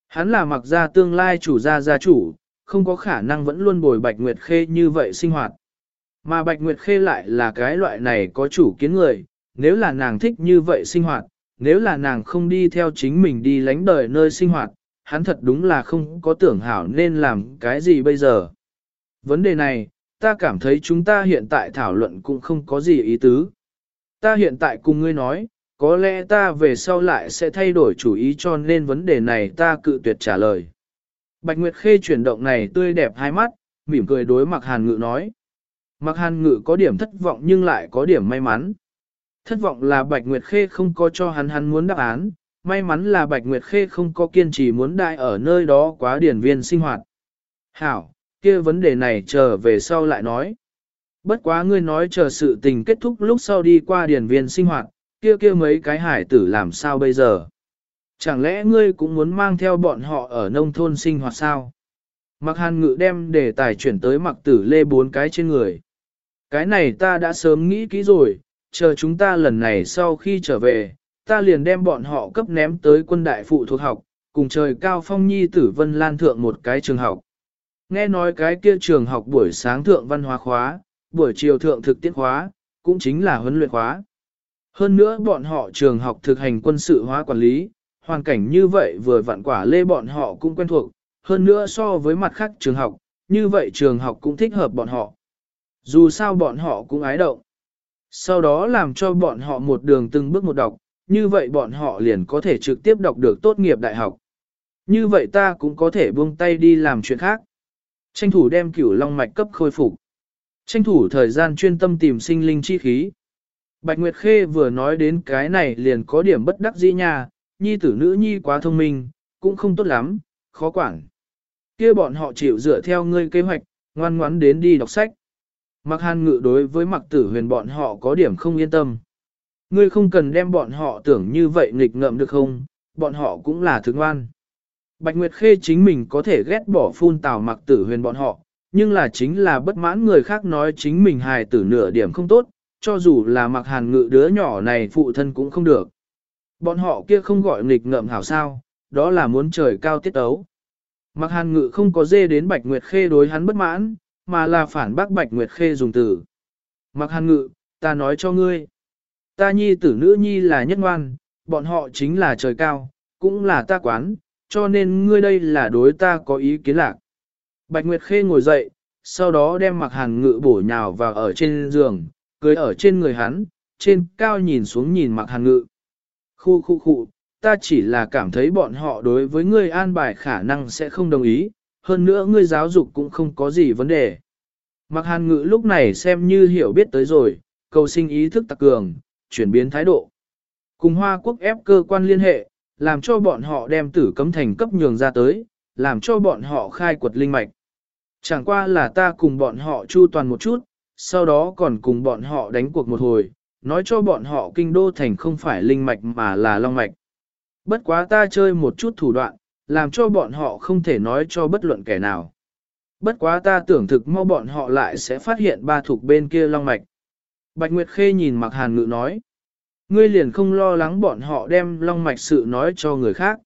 [SPEAKER 1] Hắn là mặc gia tương lai chủ gia gia chủ, không có khả năng vẫn luôn bồi Bạch Nguyệt Khê như vậy sinh hoạt. Mà Bạch Nguyệt Khê lại là cái loại này có chủ kiến người, nếu là nàng thích như vậy sinh hoạt, nếu là nàng không đi theo chính mình đi lánh đời nơi sinh hoạt, hắn thật đúng là không có tưởng hảo nên làm cái gì bây giờ. Vấn đề này, ta cảm thấy chúng ta hiện tại thảo luận cũng không có gì ý tứ. Ta hiện tại cùng ngươi nói, có lẽ ta về sau lại sẽ thay đổi chủ ý cho nên vấn đề này ta cự tuyệt trả lời. Bạch Nguyệt Khê chuyển động này tươi đẹp hai mắt, mỉm cười đối Mạc Hàn Ngự nói. Mạc Hàn Ngự có điểm thất vọng nhưng lại có điểm may mắn. Thất vọng là Bạch Nguyệt Khê không có cho hắn hắn muốn đáp án, may mắn là Bạch Nguyệt Khê không có kiên trì muốn đại ở nơi đó quá điển viên sinh hoạt. Hảo, kia vấn đề này chờ về sau lại nói. Bất quá ngươi nói chờ sự tình kết thúc lúc sau đi qua điển viên sinh hoạt, kia kia mấy cái hải tử làm sao bây giờ? Chẳng lẽ ngươi cũng muốn mang theo bọn họ ở nông thôn sinh hoạt sao? Mặc hàn ngự đem đề tài chuyển tới mặc tử lê bốn cái trên người. Cái này ta đã sớm nghĩ kỹ rồi, chờ chúng ta lần này sau khi trở về, ta liền đem bọn họ cấp ném tới quân đại phụ thuộc học, cùng trời cao phong nhi tử vân lan thượng một cái trường học. Nghe nói cái kia trường học buổi sáng thượng văn hóa khóa, buổi chiều thượng thực tiễn khóa, cũng chính là huấn luyện khóa. Hơn nữa bọn họ trường học thực hành quân sự hóa quản lý, hoàn cảnh như vậy vừa vặn quả lê bọn họ cũng quen thuộc, hơn nữa so với mặt khác trường học, như vậy trường học cũng thích hợp bọn họ. Dù sao bọn họ cũng ái động. Sau đó làm cho bọn họ một đường từng bước một đọc, như vậy bọn họ liền có thể trực tiếp đọc được tốt nghiệp đại học. Như vậy ta cũng có thể buông tay đi làm chuyện khác. Tranh thủ đem cửu long mạch cấp khôi phục. Tranh thủ thời gian chuyên tâm tìm sinh linh chi khí. Bạch Nguyệt Khê vừa nói đến cái này liền có điểm bất đắc dĩ nha, nhi tử nữ nhi quá thông minh, cũng không tốt lắm, khó quản. kia bọn họ chịu dựa theo ngươi kế hoạch, ngoan ngoãn đến đi đọc sách. Mặc hàn ngự đối với mặc tử huyền bọn họ có điểm không yên tâm. Ngươi không cần đem bọn họ tưởng như vậy nghịch ngợm được không, bọn họ cũng là thức ngoan. Bạch Nguyệt Khê chính mình có thể ghét bỏ phun tào mặc tử huyền bọn họ, nhưng là chính là bất mãn người khác nói chính mình hài tử nửa điểm không tốt, cho dù là mặc hàn ngự đứa nhỏ này phụ thân cũng không được. Bọn họ kia không gọi nghịch ngợm hảo sao, đó là muốn trời cao tiết ấu. Mặc hàn ngự không có dê đến Bạch Nguyệt Khê đối hắn bất mãn, mà là phản bác Bạch Nguyệt Khê dùng từ. Mặc hàn ngự, ta nói cho ngươi. Ta nhi tử nữ nhi là nhất ngoan, bọn họ chính là trời cao, cũng là ta quán, cho nên ngươi đây là đối ta có ý kiến lạc. Bạch Nguyệt Khê ngồi dậy, sau đó đem mặc hàn ngự bổ nhào vào ở trên giường, cưới ở trên người hắn, trên cao nhìn xuống nhìn mặc hàn ngự. Khu khu khu, ta chỉ là cảm thấy bọn họ đối với ngươi an bài khả năng sẽ không đồng ý, hơn nữa ngươi giáo dục cũng không có gì vấn đề. Mặc hàn ngự lúc này xem như hiểu biết tới rồi, cầu sinh ý thức tặc cường, chuyển biến thái độ. Cùng Hoa Quốc ép cơ quan liên hệ, làm cho bọn họ đem tử cấm thành cấp nhường ra tới, làm cho bọn họ khai quật linh mạch. Chẳng qua là ta cùng bọn họ chu toàn một chút, sau đó còn cùng bọn họ đánh cuộc một hồi, nói cho bọn họ kinh đô thành không phải linh mạch mà là long mạch. Bất quá ta chơi một chút thủ đoạn, làm cho bọn họ không thể nói cho bất luận kẻ nào. Bất quá ta tưởng thực mau bọn họ lại sẽ phát hiện ba thuộc bên kia long mạch. Bạch Nguyệt Khê nhìn Mạc Hàn Ngự nói. Ngươi liền không lo lắng bọn họ đem long mạch sự nói cho người khác.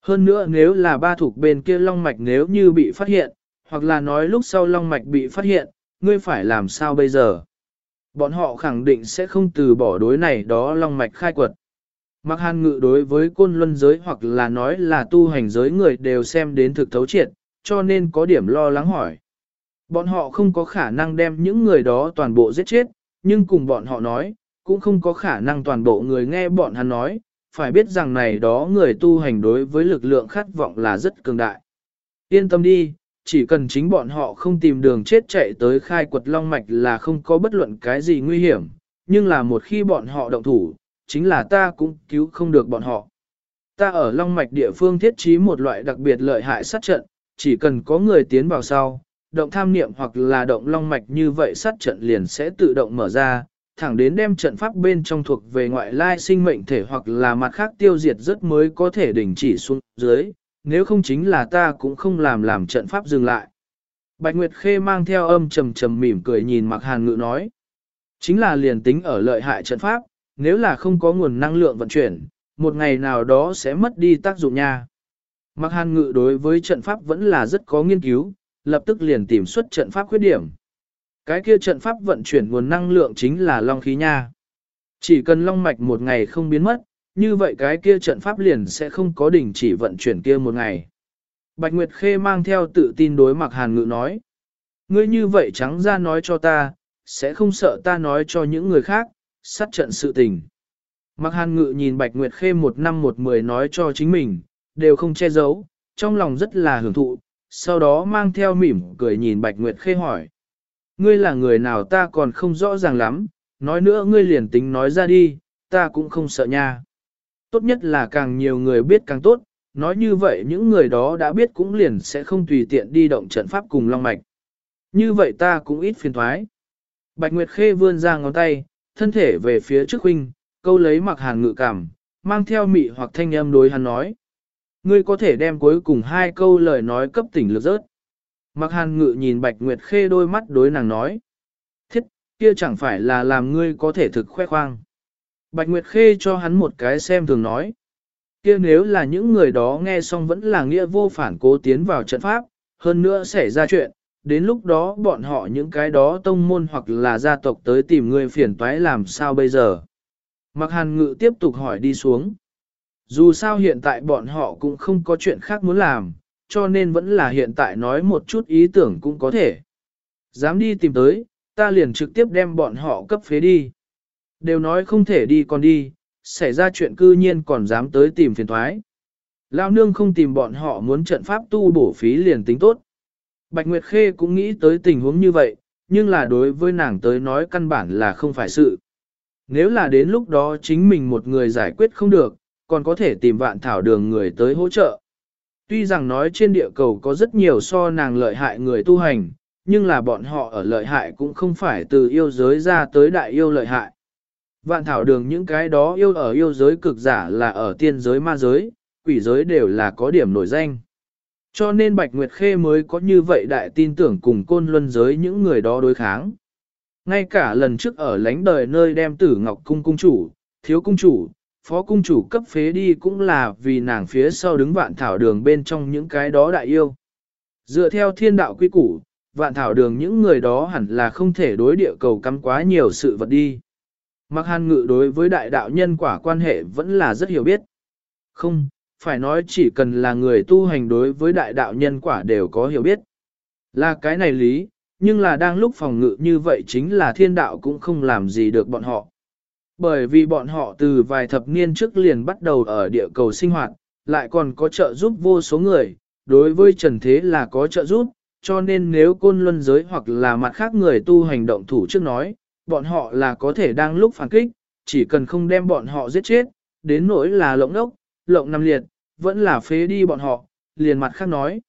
[SPEAKER 1] Hơn nữa nếu là ba thuộc bên kia long mạch nếu như bị phát hiện, hoặc là nói lúc sau long mạch bị phát hiện, ngươi phải làm sao bây giờ? Bọn họ khẳng định sẽ không từ bỏ đối này đó long mạch khai quật. Mặc Hàn Ngự đối với côn luân giới hoặc là nói là tu hành giới người đều xem đến thực thấu triệt, cho nên có điểm lo lắng hỏi. Bọn họ không có khả năng đem những người đó toàn bộ giết chết, nhưng cùng bọn họ nói, cũng không có khả năng toàn bộ người nghe bọn hắn nói, phải biết rằng này đó người tu hành đối với lực lượng khát vọng là rất cường đại. Yên tâm đi, chỉ cần chính bọn họ không tìm đường chết chạy tới khai quật long mạch là không có bất luận cái gì nguy hiểm, nhưng là một khi bọn họ động thủ, chính là ta cũng cứu không được bọn họ. Ta ở long mạch địa phương thiết trí một loại đặc biệt lợi hại sát trận, chỉ cần có người tiến vào sau, động tham niệm hoặc là động long mạch như vậy sát trận liền sẽ tự động mở ra, thẳng đến đem trận pháp bên trong thuộc về ngoại lai sinh mệnh thể hoặc là mặt khác tiêu diệt rất mới có thể đình chỉ xuống dưới, nếu không chính là ta cũng không làm làm trận pháp dừng lại. Bạch Nguyệt Khê mang theo âm trầm trầm mỉm cười nhìn Mạc Hàn Ngự nói. Chính là liền tính ở lợi hại trận pháp, nếu là không có nguồn năng lượng vận chuyển, một ngày nào đó sẽ mất đi tác dụng nha. Mặc Hàn Ngự đối với trận pháp vẫn là rất có nghiên cứu, lập tức liền tìm xuất trận pháp khuyết điểm. Cái kia trận pháp vận chuyển nguồn năng lượng chính là long khí nha. Chỉ cần long mạch một ngày không biến mất, như vậy cái kia trận pháp liền sẽ không có đỉnh chỉ vận chuyển kia một ngày. Bạch Nguyệt Khê mang theo tự tin đối Mặc Hàn Ngự nói. Ngươi như vậy trắng ra nói cho ta, sẽ không sợ ta nói cho những người khác, sát trận sự tình. Mặc Hàn Ngự nhìn Bạch Nguyệt Khê một năm một mười nói cho chính mình, đều không che giấu, trong lòng rất là hưởng thụ, sau đó mang theo mỉm cười nhìn Bạch Nguyệt Khê hỏi. Ngươi là người nào ta còn không rõ ràng lắm, nói nữa ngươi liền tính nói ra đi, ta cũng không sợ nha. Tốt nhất là càng nhiều người biết càng tốt, nói như vậy những người đó đã biết cũng liền sẽ không tùy tiện đi động trận pháp cùng Long Mạch. Như vậy ta cũng ít phiền thoái. Bạch Nguyệt Khê vươn ra ngón tay, thân thể về phía trước huynh, câu lấy mặc hàn ngự cảm, mang theo mị hoặc thanh âm đối hắn nói. Ngươi có thể đem cuối cùng hai câu lời nói cấp tỉnh lực rớt. Mặc hàn ngự nhìn Bạch Nguyệt Khê đôi mắt đối nàng nói. Thiết, kia chẳng phải là làm ngươi có thể thực khoe khoang. Bạch Nguyệt Khê cho hắn một cái xem thường nói. kia nếu là những người đó nghe xong vẫn là nghĩa vô phản cố tiến vào trận pháp, hơn nữa xảy ra chuyện, đến lúc đó bọn họ những cái đó tông môn hoặc là gia tộc tới tìm người phiền toái làm sao bây giờ. Mặc hàn ngự tiếp tục hỏi đi xuống. Dù sao hiện tại bọn họ cũng không có chuyện khác muốn làm, cho nên vẫn là hiện tại nói một chút ý tưởng cũng có thể. Dám đi tìm tới, ta liền trực tiếp đem bọn họ cấp phế đi. Đều nói không thể đi còn đi, xảy ra chuyện cư nhiên còn dám tới tìm phiền thoái. Lao nương không tìm bọn họ muốn trận pháp tu bổ phí liền tính tốt. Bạch Nguyệt Khê cũng nghĩ tới tình huống như vậy, nhưng là đối với nàng tới nói căn bản là không phải sự. Nếu là đến lúc đó chính mình một người giải quyết không được, còn có thể tìm vạn thảo đường người tới hỗ trợ. Tuy rằng nói trên địa cầu có rất nhiều so nàng lợi hại người tu hành, nhưng là bọn họ ở lợi hại cũng không phải từ yêu giới ra tới đại yêu lợi hại. Vạn thảo đường những cái đó yêu ở yêu giới cực giả là ở tiên giới ma giới, quỷ giới đều là có điểm nổi danh. Cho nên Bạch Nguyệt Khê mới có như vậy đại tin tưởng cùng côn luân giới những người đó đối kháng. Ngay cả lần trước ở lánh đời nơi đem tử ngọc cung cung chủ, thiếu cung chủ, phó cung chủ cấp phế đi cũng là vì nàng phía sau đứng vạn thảo đường bên trong những cái đó đại yêu. Dựa theo thiên đạo quy củ, vạn thảo đường những người đó hẳn là không thể đối địa cầu cắm quá nhiều sự vật đi. Mặc hàn ngự đối với đại đạo nhân quả quan hệ vẫn là rất hiểu biết. Không, phải nói chỉ cần là người tu hành đối với đại đạo nhân quả đều có hiểu biết. Là cái này lý, nhưng là đang lúc phòng ngự như vậy chính là thiên đạo cũng không làm gì được bọn họ. Bởi vì bọn họ từ vài thập niên trước liền bắt đầu ở địa cầu sinh hoạt, lại còn có trợ giúp vô số người, đối với trần thế là có trợ giúp, cho nên nếu côn luân giới hoặc là mặt khác người tu hành động thủ trước nói, bọn họ là có thể đang lúc phản kích, chỉ cần không đem bọn họ giết chết, đến nỗi là lộng ốc, lộng năm liệt, vẫn là phế đi bọn họ, liền mặt khác nói.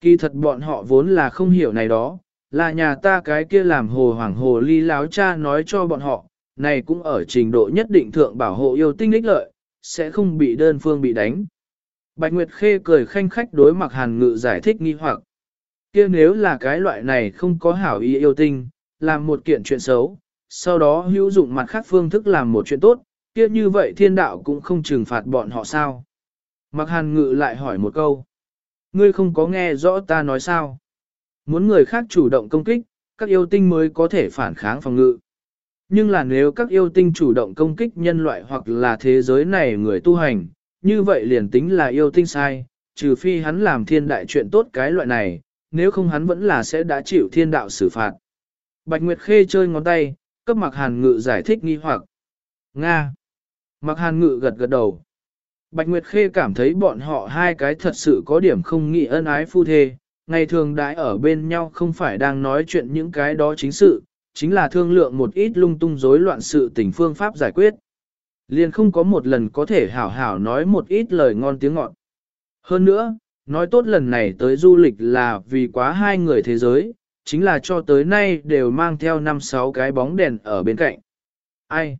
[SPEAKER 1] Kỳ thật bọn họ vốn là không hiểu này đó, là nhà ta cái kia làm hồ hoàng hồ ly láo cha nói cho bọn họ, này cũng ở trình độ nhất định thượng bảo hộ yêu tinh lích lợi, sẽ không bị đơn phương bị đánh. Bạch Nguyệt Khê cười khanh khách đối mặt hàn ngự giải thích nghi hoặc. kia nếu là cái loại này không có hảo ý yêu tinh, làm một kiện chuyện xấu, sau đó hữu dụng mặt khác phương thức làm một chuyện tốt, kia như vậy thiên đạo cũng không trừng phạt bọn họ sao. Mặc hàn ngự lại hỏi một câu. Ngươi không có nghe rõ ta nói sao? Muốn người khác chủ động công kích, các yêu tinh mới có thể phản kháng phòng ngự. Nhưng là nếu các yêu tinh chủ động công kích nhân loại hoặc là thế giới này người tu hành, như vậy liền tính là yêu tinh sai, trừ phi hắn làm thiên đại chuyện tốt cái loại này, nếu không hắn vẫn là sẽ đã chịu thiên đạo xử phạt. Bạch Nguyệt Khê chơi ngón tay, cấp mặc hàn ngự giải thích nghi hoặc. Nga. Mặc hàn ngự gật gật đầu. Bạch Nguyệt Khê cảm thấy bọn họ hai cái thật sự có điểm không nghĩ ân ái phu thê, ngày thường đãi ở bên nhau không phải đang nói chuyện những cái đó chính sự, chính là thương lượng một ít lung tung rối loạn sự tình phương pháp giải quyết. Liền không có một lần có thể hảo hảo nói một ít lời ngon tiếng ngọt. Hơn nữa, nói tốt lần này tới du lịch là vì quá hai người thế giới, chính là cho tới nay đều mang theo năm sáu cái bóng đèn ở bên cạnh. Ai?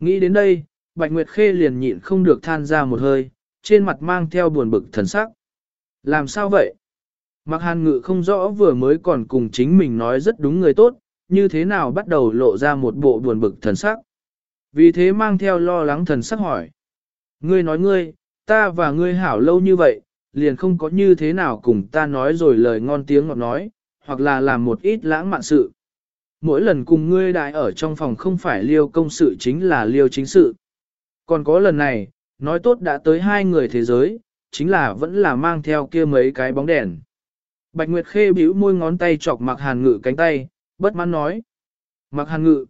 [SPEAKER 1] Nghĩ đến đây, Bạch Nguyệt Khê liền nhịn không được than ra một hơi, trên mặt mang theo buồn bực thần sắc. Làm sao vậy? Mặc hàn ngự không rõ vừa mới còn cùng chính mình nói rất đúng người tốt, như thế nào bắt đầu lộ ra một bộ buồn bực thần sắc. Vì thế mang theo lo lắng thần sắc hỏi. Ngươi nói ngươi, ta và ngươi hảo lâu như vậy, liền không có như thế nào cùng ta nói rồi lời ngon tiếng ngọt nói, hoặc là làm một ít lãng mạn sự. Mỗi lần cùng ngươi đại ở trong phòng không phải liêu công sự chính là liêu chính sự. Còn có lần này, nói tốt đã tới hai người thế giới, chính là vẫn là mang theo kia mấy cái bóng đèn. Bạch Nguyệt Khê bĩu môi ngón tay chọc mặc hàn ngự cánh tay, bất mãn nói. Mặc hàn ngự.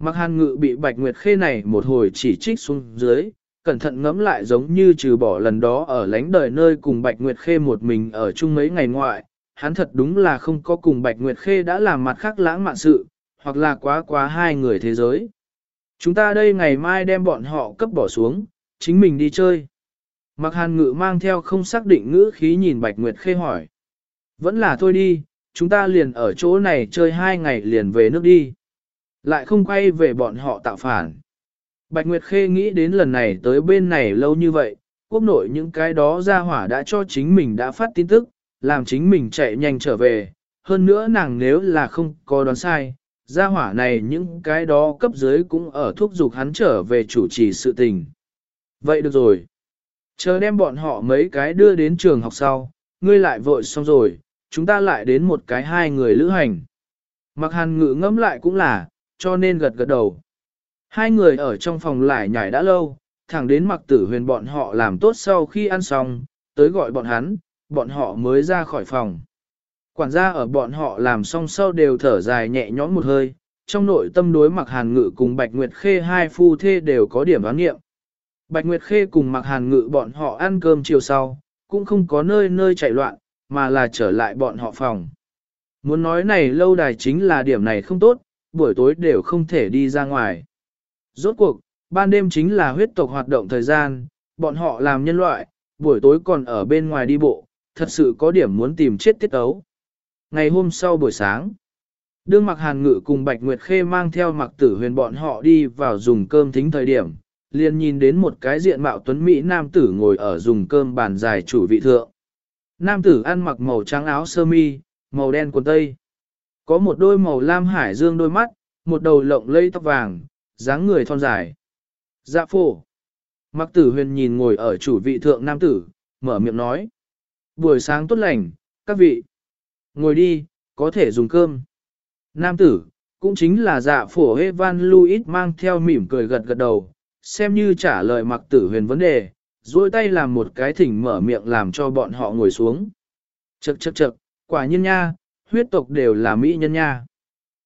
[SPEAKER 1] Mặc hàn ngự bị Bạch Nguyệt Khê này một hồi chỉ trích xuống dưới, cẩn thận ngẫm lại giống như trừ bỏ lần đó ở lánh đời nơi cùng Bạch Nguyệt Khê một mình ở chung mấy ngày ngoại, hắn thật đúng là không có cùng Bạch Nguyệt Khê đã làm mặt khác lãng mạn sự, hoặc là quá quá hai người thế giới. Chúng ta đây ngày mai đem bọn họ cấp bỏ xuống, chính mình đi chơi. Mặc hàn ngự mang theo không xác định ngữ khí nhìn Bạch Nguyệt Khê hỏi. Vẫn là thôi đi, chúng ta liền ở chỗ này chơi hai ngày liền về nước đi. Lại không quay về bọn họ tạo phản. Bạch Nguyệt Khê nghĩ đến lần này tới bên này lâu như vậy, quốc nội những cái đó ra hỏa đã cho chính mình đã phát tin tức, làm chính mình chạy nhanh trở về. Hơn nữa nàng nếu là không có đoán sai, gia hỏa này những cái đó cấp dưới cũng ở thúc giục hắn trở về chủ trì sự tình. Vậy được rồi. Chờ đem bọn họ mấy cái đưa đến trường học sau, ngươi lại vội xong rồi, chúng ta lại đến một cái hai người lữ hành. Mặc hàn ngự ngẫm lại cũng là, cho nên gật gật đầu. Hai người ở trong phòng lại nhảy đã lâu, thẳng đến mặc tử huyền bọn họ làm tốt sau khi ăn xong, tới gọi bọn hắn, bọn họ mới ra khỏi phòng. Quản gia ở bọn họ làm xong sau đều thở dài nhẹ nhõm một hơi, trong nội tâm đối Mạc hàn ngự cùng Bạch Nguyệt Khê hai phu thê đều có điểm đoán nghiệm. Bạch Nguyệt Khê cùng mặc hàn ngự bọn họ ăn cơm chiều sau, cũng không có nơi nơi chạy loạn, mà là trở lại bọn họ phòng. Muốn nói này lâu đài chính là điểm này không tốt, buổi tối đều không thể đi ra ngoài. Rốt cuộc, ban đêm chính là huyết tộc hoạt động thời gian, bọn họ làm nhân loại, buổi tối còn ở bên ngoài đi bộ, thật sự có điểm muốn tìm chết tiết ấu. Ngày hôm sau buổi sáng, đương mặc hàn ngự cùng Bạch Nguyệt Khê mang theo mặc tử huyền bọn họ đi vào dùng cơm thính thời điểm, liền nhìn đến một cái diện mạo tuấn Mỹ nam tử ngồi ở dùng cơm bàn dài chủ vị thượng. Nam tử ăn mặc màu trắng áo sơ mi, màu đen quần tây. Có một đôi màu lam hải dương đôi mắt, một đầu lộng lây tóc vàng, dáng người thon dài. Dạ phổ. Mặc tử huyền nhìn ngồi ở chủ vị thượng nam tử, mở miệng nói. Buổi sáng tốt lành, các vị. Ngồi đi, có thể dùng cơm. Nam tử, cũng chính là dạ phổ Evan Louis mang theo mỉm cười gật gật đầu, xem như trả lời mặc tử huyền vấn đề, duỗi tay làm một cái thỉnh mở miệng làm cho bọn họ ngồi xuống. Chậc chậc chậc, quả nhiên nha, huyết tộc đều là mỹ nhân nha.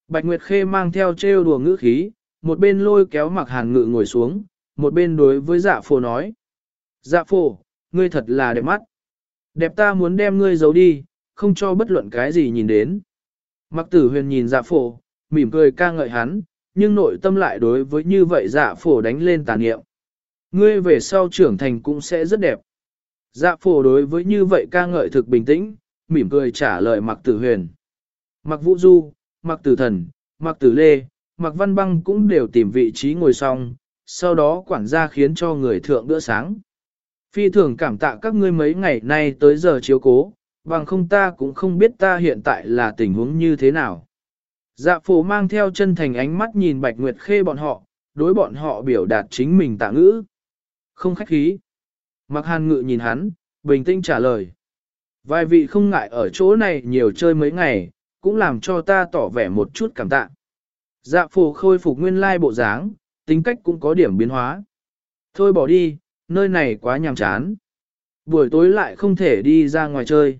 [SPEAKER 1] Bạch Nguyệt Khê mang theo trêu đùa ngữ khí, một bên lôi kéo mặc hàn ngự ngồi xuống, một bên đối với dạ phổ nói. Dạ phổ, ngươi thật là đẹp mắt. Đẹp ta muốn đem ngươi giấu đi, không cho bất luận cái gì nhìn đến. Mặc tử huyền nhìn dạ phổ, mỉm cười ca ngợi hắn, nhưng nội tâm lại đối với như vậy dạ phổ đánh lên tàn nghiệm. Ngươi về sau trưởng thành cũng sẽ rất đẹp. Dạ phổ đối với như vậy ca ngợi thực bình tĩnh, mỉm cười trả lời mặc tử huyền. Mặc vũ du, mặc tử thần, mặc tử lê, mặc văn băng cũng đều tìm vị trí ngồi xong, sau đó quản gia khiến cho người thượng bữa sáng. Phi thường cảm tạ các ngươi mấy ngày nay tới giờ chiếu cố, bằng không ta cũng không biết ta hiện tại là tình huống như thế nào. Dạ phổ mang theo chân thành ánh mắt nhìn Bạch Nguyệt Khê bọn họ, đối bọn họ biểu đạt chính mình tạ ngữ. Không khách khí. Mặc hàn ngự nhìn hắn, bình tĩnh trả lời. Vài vị không ngại ở chỗ này nhiều chơi mấy ngày, cũng làm cho ta tỏ vẻ một chút cảm tạ. Dạ phổ khôi phục nguyên lai bộ dáng, tính cách cũng có điểm biến hóa. Thôi bỏ đi, nơi này quá nhàm chán. Buổi tối lại không thể đi ra ngoài chơi.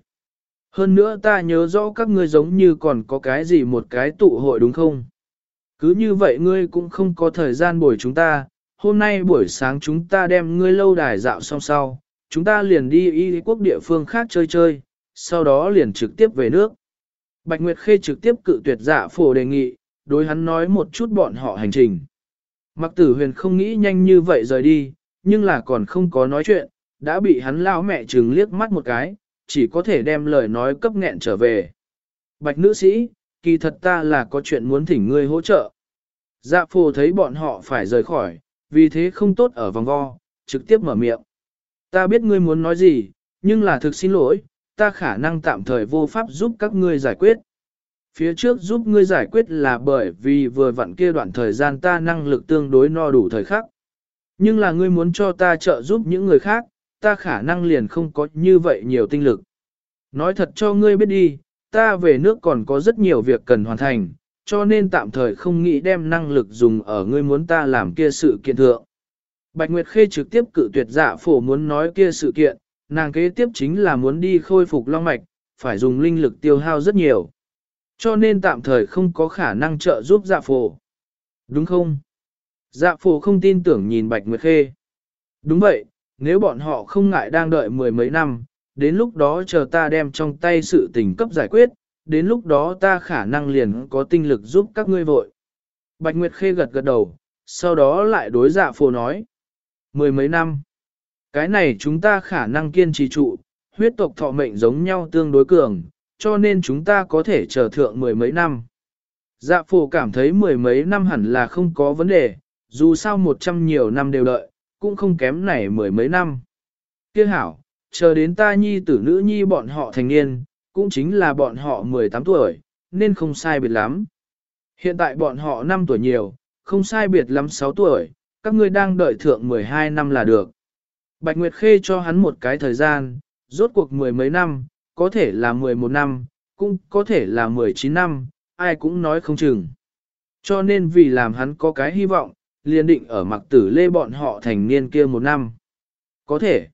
[SPEAKER 1] Hơn nữa ta nhớ rõ các ngươi giống như còn có cái gì một cái tụ hội đúng không? Cứ như vậy ngươi cũng không có thời gian buổi chúng ta, hôm nay buổi sáng chúng ta đem ngươi lâu đài dạo xong sau, chúng ta liền đi y quốc địa phương khác chơi chơi, sau đó liền trực tiếp về nước. Bạch Nguyệt Khê trực tiếp cự tuyệt dạ phổ đề nghị, đối hắn nói một chút bọn họ hành trình. Mặc tử huyền không nghĩ nhanh như vậy rời đi, nhưng là còn không có nói chuyện, đã bị hắn lao mẹ trừng liếc mắt một cái, chỉ có thể đem lời nói cấp nghẹn trở về. Bạch nữ sĩ, kỳ thật ta là có chuyện muốn thỉnh ngươi hỗ trợ. Dạ phù thấy bọn họ phải rời khỏi, vì thế không tốt ở vòng vo, trực tiếp mở miệng. Ta biết ngươi muốn nói gì, nhưng là thực xin lỗi, ta khả năng tạm thời vô pháp giúp các ngươi giải quyết. Phía trước giúp ngươi giải quyết là bởi vì vừa vặn kia đoạn thời gian ta năng lực tương đối no đủ thời khắc. Nhưng là ngươi muốn cho ta trợ giúp những người khác, ta khả năng liền không có như vậy nhiều tinh lực. Nói thật cho ngươi biết đi, ta về nước còn có rất nhiều việc cần hoàn thành, cho nên tạm thời không nghĩ đem năng lực dùng ở ngươi muốn ta làm kia sự kiện thượng. Bạch Nguyệt Khê trực tiếp cự tuyệt dạ phổ muốn nói kia sự kiện, nàng kế tiếp chính là muốn đi khôi phục long mạch, phải dùng linh lực tiêu hao rất nhiều. Cho nên tạm thời không có khả năng trợ giúp dạ phổ. Đúng không? Dạ phổ không tin tưởng nhìn Bạch Nguyệt Khê. Đúng vậy, nếu bọn họ không ngại đang đợi mười mấy năm, đến lúc đó chờ ta đem trong tay sự tình cấp giải quyết, đến lúc đó ta khả năng liền có tinh lực giúp các ngươi vội. Bạch Nguyệt Khê gật gật đầu, sau đó lại đối dạ phổ nói. Mười mấy năm. Cái này chúng ta khả năng kiên trì trụ, huyết tộc thọ mệnh giống nhau tương đối cường, cho nên chúng ta có thể chờ thượng mười mấy năm. Dạ phổ cảm thấy mười mấy năm hẳn là không có vấn đề, dù sao một trăm nhiều năm đều đợi, cũng không kém này mười mấy năm. Kia hảo, chờ đến ta nhi tử nữ nhi bọn họ thành niên, cũng chính là bọn họ 18 tuổi, nên không sai biệt lắm. Hiện tại bọn họ 5 tuổi nhiều, không sai biệt lắm 6 tuổi, các ngươi đang đợi thượng 12 năm là được. Bạch Nguyệt Khê cho hắn một cái thời gian, rốt cuộc mười mấy năm, có thể là 11 năm, cũng có thể là 19 năm, ai cũng nói không chừng. Cho nên vì làm hắn có cái hy vọng, liền định ở mặc tử lê bọn họ thành niên kia một năm. Có thể.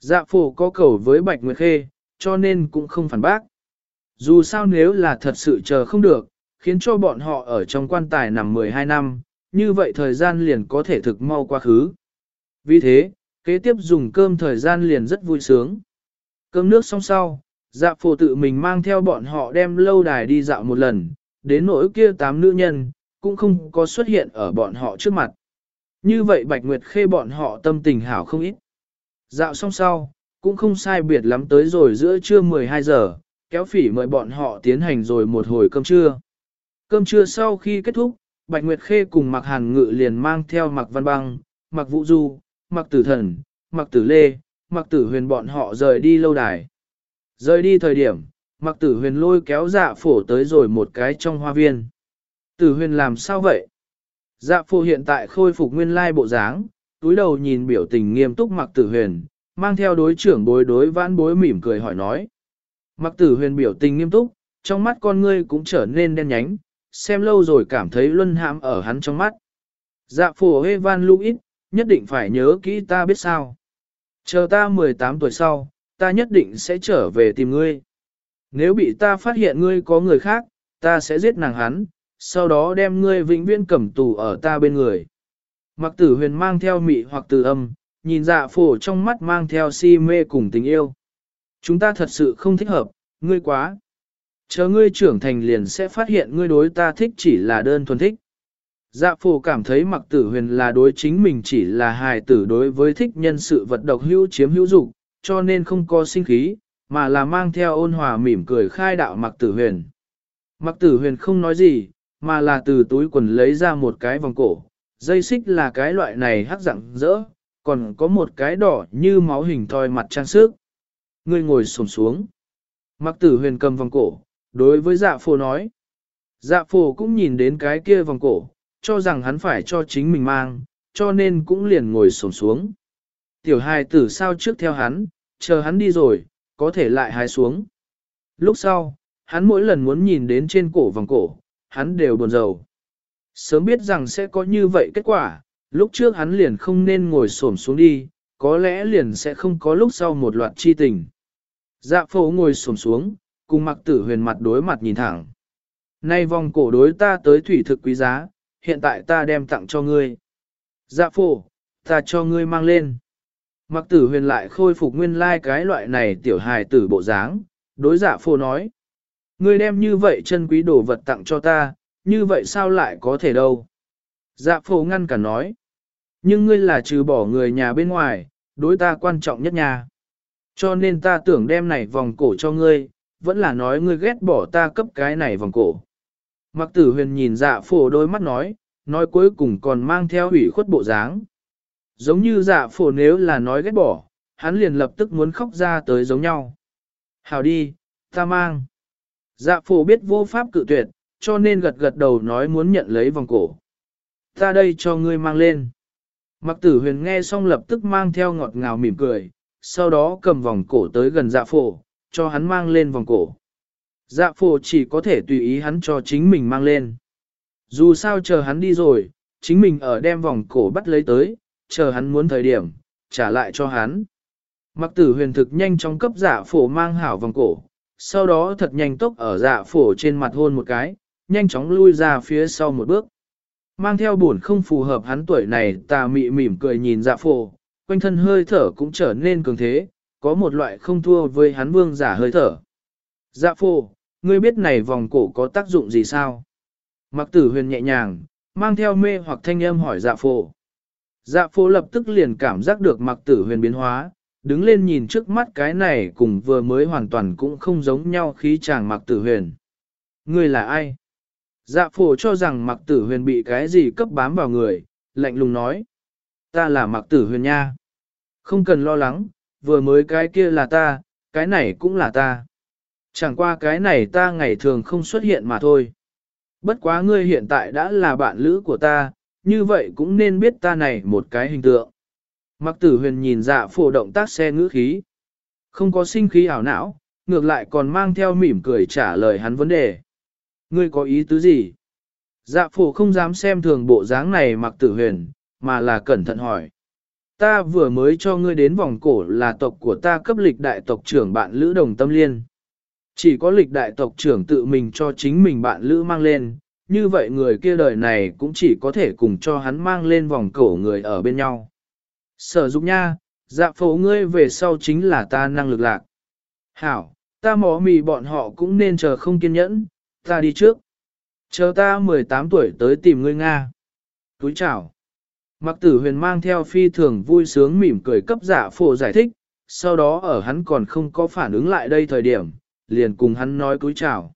[SPEAKER 1] Dạ phổ có cầu với Bạch Nguyệt Khê, cho nên cũng không phản bác. Dù sao nếu là thật sự chờ không được, khiến cho bọn họ ở trong quan tài nằm 12 năm, như vậy thời gian liền có thể thực mau quá khứ. Vì thế, kế tiếp dùng cơm thời gian liền rất vui sướng. Cơm nước xong sau, Dạ phổ tự mình mang theo bọn họ đem lâu đài đi dạo một lần, đến nỗi kia tám nữ nhân, cũng không có xuất hiện ở bọn họ trước mặt. Như vậy Bạch Nguyệt Khê bọn họ tâm tình hảo không ít. Dạo xong sau, cũng không sai biệt lắm tới rồi giữa trưa 12 giờ, kéo phỉ mời bọn họ tiến hành rồi một hồi cơm trưa. Cơm trưa sau khi kết thúc, Bạch Nguyệt Khê cùng Mạc Hàn Ngự liền mang theo Mạc Văn Băng, Mạc Vũ Du, Mạc Tử Thần, Mạc Tử Lê, Mạc Tử Huyền bọn họ rời đi lâu đài. Rời đi thời điểm, Mạc Tử Huyền lôi kéo dạ phổ tới rồi một cái trong hoa viên. Tử Huyền làm sao vậy? Dạ Phu hiện tại khôi phục nguyên lai bộ dáng, túi đầu nhìn biểu tình nghiêm túc mặc Tử Huyền, mang theo đối trưởng bối đối vãn bối mỉm cười hỏi nói. Mặc Tử Huyền biểu tình nghiêm túc, trong mắt con ngươi cũng trở nên đen nhánh, xem lâu rồi cảm thấy luân hãm ở hắn trong mắt. Dạ phổ Evan Louis, nhất định phải nhớ kỹ ta biết sao. Chờ ta 18 tuổi sau, ta nhất định sẽ trở về tìm ngươi. Nếu bị ta phát hiện ngươi có người khác, ta sẽ giết nàng hắn, sau đó đem ngươi vĩnh viễn cầm tù ở ta bên người. Mặc tử huyền mang theo mị hoặc từ âm, nhìn dạ phổ trong mắt mang theo si mê cùng tình yêu. Chúng ta thật sự không thích hợp, ngươi quá. Chờ ngươi trưởng thành liền sẽ phát hiện ngươi đối ta thích chỉ là đơn thuần thích. Dạ phổ cảm thấy mặc tử huyền là đối chính mình chỉ là hài tử đối với thích nhân sự vật độc hữu chiếm hữu dục cho nên không có sinh khí, mà là mang theo ôn hòa mỉm cười khai đạo mặc tử huyền. Mặc tử huyền không nói gì, mà là từ túi quần lấy ra một cái vòng cổ, dây xích là cái loại này hắc rặng rỡ, còn có một cái đỏ như máu hình thoi mặt trang sức. người ngồi sổm xuống. Mặc tử huyền cầm vòng cổ, đối với dạ phổ nói. Dạ phổ cũng nhìn đến cái kia vòng cổ, cho rằng hắn phải cho chính mình mang, cho nên cũng liền ngồi sổm xuống. Tiểu hài tử sao trước theo hắn, chờ hắn đi rồi, có thể lại hái xuống. Lúc sau, hắn mỗi lần muốn nhìn đến trên cổ vòng cổ, hắn đều buồn rầu. Sớm biết rằng sẽ có như vậy kết quả, lúc trước hắn liền không nên ngồi xổm xuống đi, có lẽ liền sẽ không có lúc sau một loạt chi tình. Dạ phổ ngồi xổm xuống, cùng mặc tử huyền mặt đối mặt nhìn thẳng. Nay vòng cổ đối ta tới thủy thực quý giá, hiện tại ta đem tặng cho ngươi. Dạ phổ, ta cho ngươi mang lên. Mặc tử huyền lại khôi phục nguyên lai like cái loại này tiểu hài tử bộ dáng, đối dạ phổ nói. Ngươi đem như vậy chân quý đồ vật tặng cho ta, như vậy sao lại có thể đâu? Dạ phổ ngăn cả nói. Nhưng ngươi là trừ bỏ người nhà bên ngoài, đối ta quan trọng nhất nhà. Cho nên ta tưởng đem này vòng cổ cho ngươi, vẫn là nói ngươi ghét bỏ ta cấp cái này vòng cổ. Mặc tử huyền nhìn dạ phổ đôi mắt nói, nói cuối cùng còn mang theo hủy khuất bộ dáng. Giống như dạ phổ nếu là nói ghét bỏ, hắn liền lập tức muốn khóc ra tới giống nhau. Hào đi, ta mang. Dạ phổ biết vô pháp cự tuyệt, cho nên gật gật đầu nói muốn nhận lấy vòng cổ. Ta đây cho ngươi mang lên. Mặc tử huyền nghe xong lập tức mang theo ngọt ngào mỉm cười, sau đó cầm vòng cổ tới gần dạ phổ, cho hắn mang lên vòng cổ. Dạ phổ chỉ có thể tùy ý hắn cho chính mình mang lên. Dù sao chờ hắn đi rồi, chính mình ở đem vòng cổ bắt lấy tới, chờ hắn muốn thời điểm, trả lại cho hắn. Mặc tử huyền thực nhanh chóng cấp dạ phổ mang hảo vòng cổ, sau đó thật nhanh tốc ở dạ phổ trên mặt hôn một cái, nhanh chóng lui ra phía sau một bước. Mang theo buồn không phù hợp hắn tuổi này tà mị mỉm cười nhìn dạ phổ, quanh thân hơi thở cũng trở nên cường thế, có một loại không thua với hắn vương giả hơi thở. Dạ phổ, ngươi biết này vòng cổ có tác dụng gì sao? Mặc tử huyền nhẹ nhàng, mang theo mê hoặc thanh âm hỏi dạ phổ. Dạ phổ lập tức liền cảm giác được mặc tử huyền biến hóa, đứng lên nhìn trước mắt cái này cùng vừa mới hoàn toàn cũng không giống nhau khí chàng mặc tử huyền. Ngươi là ai? Dạ phổ cho rằng mặc tử huyền bị cái gì cấp bám vào người, lạnh lùng nói. Ta là mặc tử huyền nha. Không cần lo lắng, vừa mới cái kia là ta, cái này cũng là ta. Chẳng qua cái này ta ngày thường không xuất hiện mà thôi. Bất quá ngươi hiện tại đã là bạn lữ của ta, như vậy cũng nên biết ta này một cái hình tượng. Mặc tử huyền nhìn dạ phổ động tác xe ngữ khí. Không có sinh khí ảo não, ngược lại còn mang theo mỉm cười trả lời hắn vấn đề. Ngươi có ý tứ gì? Dạ phổ không dám xem thường bộ dáng này mặc tử huyền, mà là cẩn thận hỏi. Ta vừa mới cho ngươi đến vòng cổ là tộc của ta cấp lịch đại tộc trưởng bạn Lữ Đồng Tâm Liên. Chỉ có lịch đại tộc trưởng tự mình cho chính mình bạn Lữ mang lên, như vậy người kia đời này cũng chỉ có thể cùng cho hắn mang lên vòng cổ người ở bên nhau. Sở dục nha, dạ phổ ngươi về sau chính là ta năng lực lạc. Hảo, Ta mỏ mì bọn họ cũng nên chờ không kiên nhẫn, ta đi trước. Chờ ta 18 tuổi tới tìm ngươi Nga. Túi chào. Mặc tử huyền mang theo phi thường vui sướng mỉm cười cấp giả phổ giải thích, sau đó ở hắn còn không có phản ứng lại đây thời điểm, liền cùng hắn nói cúi chào.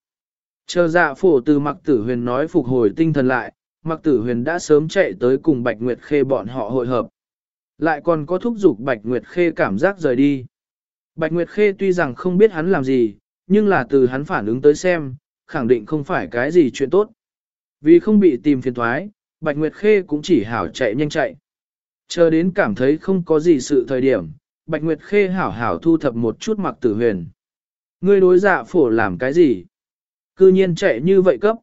[SPEAKER 1] Chờ dạ phổ từ mặc tử huyền nói phục hồi tinh thần lại, mặc tử huyền đã sớm chạy tới cùng Bạch Nguyệt Khê bọn họ hội hợp. Lại còn có thúc giục Bạch Nguyệt Khê cảm giác rời đi. Bạch Nguyệt Khê tuy rằng không biết hắn làm gì, nhưng là từ hắn phản ứng tới xem, khẳng định không phải cái gì chuyện tốt. Vì không bị tìm phiền thoái, Bạch Nguyệt Khê cũng chỉ hảo chạy nhanh chạy. Chờ đến cảm thấy không có gì sự thời điểm, Bạch Nguyệt Khê hảo hảo thu thập một chút mặc tử huyền. Ngươi đối dạ phổ làm cái gì? Cư nhiên chạy như vậy cấp.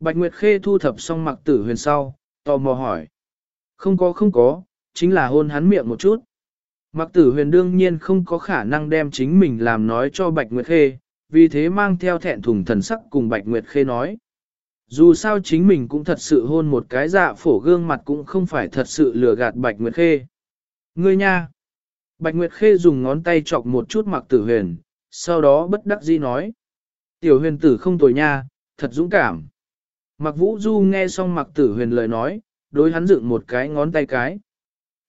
[SPEAKER 1] Bạch Nguyệt Khê thu thập xong mặc tử huyền sau, tò mò hỏi. Không có không có, chính là hôn hắn miệng một chút. Mặc tử huyền đương nhiên không có khả năng đem chính mình làm nói cho Bạch Nguyệt Khê, vì thế mang theo thẹn thùng thần sắc cùng Bạch Nguyệt Khê nói. Dù sao chính mình cũng thật sự hôn một cái dạ phổ gương mặt cũng không phải thật sự lừa gạt Bạch Nguyệt Khê. Ngươi nha! Bạch Nguyệt Khê dùng ngón tay chọc một chút mặc tử huyền, sau đó bất đắc dĩ nói. Tiểu huyền tử không tồi nha, thật dũng cảm. Mặc vũ du nghe xong mặc tử huyền lời nói, đối hắn dựng một cái ngón tay cái.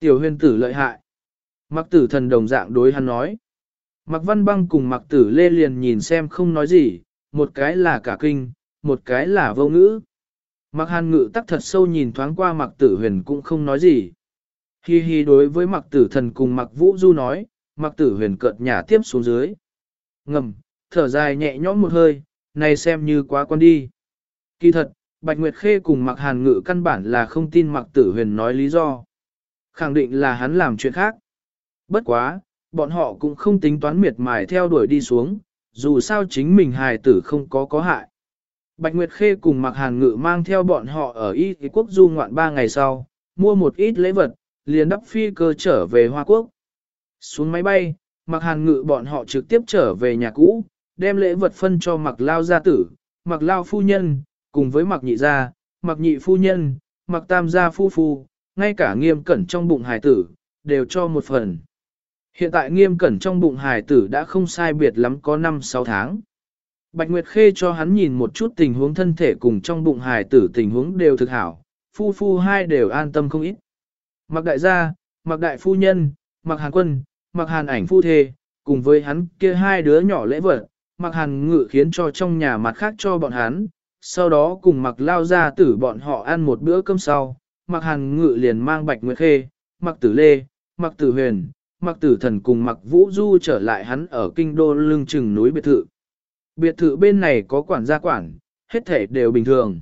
[SPEAKER 1] Tiểu huyền tử lợi hại. Mặc tử thần đồng dạng đối hắn nói. Mặc văn băng cùng mặc tử lê liền nhìn xem không nói gì, một cái là cả kinh, một cái là vô ngữ. Mặc hàn ngự tắc thật sâu nhìn thoáng qua mặc tử huyền cũng không nói gì. Hi hi đối với mặc tử thần cùng mặc vũ du nói, mặc tử huyền cợt nhả tiếp xuống dưới. Ngầm, thở dài nhẹ nhõm một hơi, này xem như quá con đi. Kỳ thật, Bạch Nguyệt Khê cùng mặc hàn ngự căn bản là không tin mặc tử huyền nói lý do. Khẳng định là hắn làm chuyện khác. Bất quá, bọn họ cũng không tính toán miệt mài theo đuổi đi xuống, dù sao chính mình hài tử không có có hại. Bạch Nguyệt Khê cùng mặc hàn ngự mang theo bọn họ ở Y quốc du ngoạn ba ngày sau, mua một ít lễ vật, liền đắp phi cơ trở về Hoa Quốc. Xuống máy bay, mặc hàn ngự bọn họ trực tiếp trở về nhà cũ, đem lễ vật phân cho mặc lao gia tử, mặc lao phu nhân, cùng với mặc nhị gia, mặc nhị phu nhân, mặc tam gia phu phu, ngay cả nghiêm cẩn trong bụng hài tử, đều cho một phần. Hiện tại nghiêm cẩn trong bụng hài tử đã không sai biệt lắm có 5-6 tháng. Bạch Nguyệt Khê cho hắn nhìn một chút tình huống thân thể cùng trong bụng hài tử tình huống đều thực hảo, phu phu hai đều an tâm không ít. Mặc đại gia, mặc đại phu nhân, mặc hàn quân, mặc hàn ảnh phu thê, cùng với hắn kia hai đứa nhỏ lễ vật, mặc hàn ngự khiến cho trong nhà mặt khác cho bọn hắn, sau đó cùng mặc lao ra tử bọn họ ăn một bữa cơm sau, mặc hàn ngự liền mang bạch nguyệt khê, mặc tử lê, mặc tử huyền, mặc tử thần cùng mặc vũ du trở lại hắn ở kinh đô lưng chừng núi biệt thự. Biệt thự bên này có quản gia quản, hết thể đều bình thường.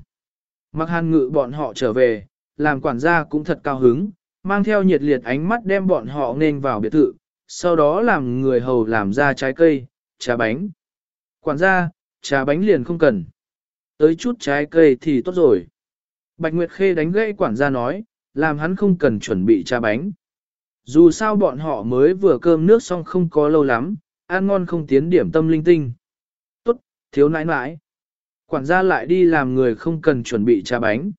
[SPEAKER 1] Mặc hàn ngự bọn họ trở về, làm quản gia cũng thật cao hứng, mang theo nhiệt liệt ánh mắt đem bọn họ nên vào biệt thự, sau đó làm người hầu làm ra trái cây, trà bánh. Quản gia, trà bánh liền không cần. Tới chút trái cây thì tốt rồi. Bạch Nguyệt Khê đánh gãy quản gia nói, làm hắn không cần chuẩn bị trà bánh. Dù sao bọn họ mới vừa cơm nước xong không có lâu lắm, ăn ngon không tiến điểm tâm linh tinh. Tốt, thiếu nãi nãi. Quản gia lại đi làm người không cần chuẩn bị trà bánh.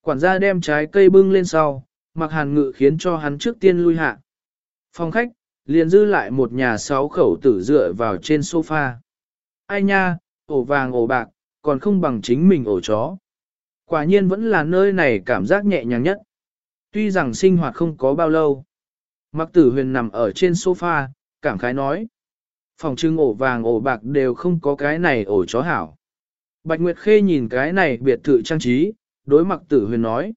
[SPEAKER 1] Quản gia đem trái cây bưng lên sau, mặc hàn ngự khiến cho hắn trước tiên lui hạ. Phòng khách, liền dư lại một nhà sáu khẩu tử dựa vào trên sofa. Ai nha, ổ vàng ổ bạc, còn không bằng chính mình ổ chó. Quả nhiên vẫn là nơi này cảm giác nhẹ nhàng nhất. Tuy rằng sinh hoạt không có bao lâu. Mặc tử huyền nằm ở trên sofa, cảm khái nói. Phòng trưng ổ vàng ổ bạc đều không có cái này ổ chó hảo. Bạch Nguyệt Khê nhìn cái này biệt thự trang trí, đối mặc tử huyền nói.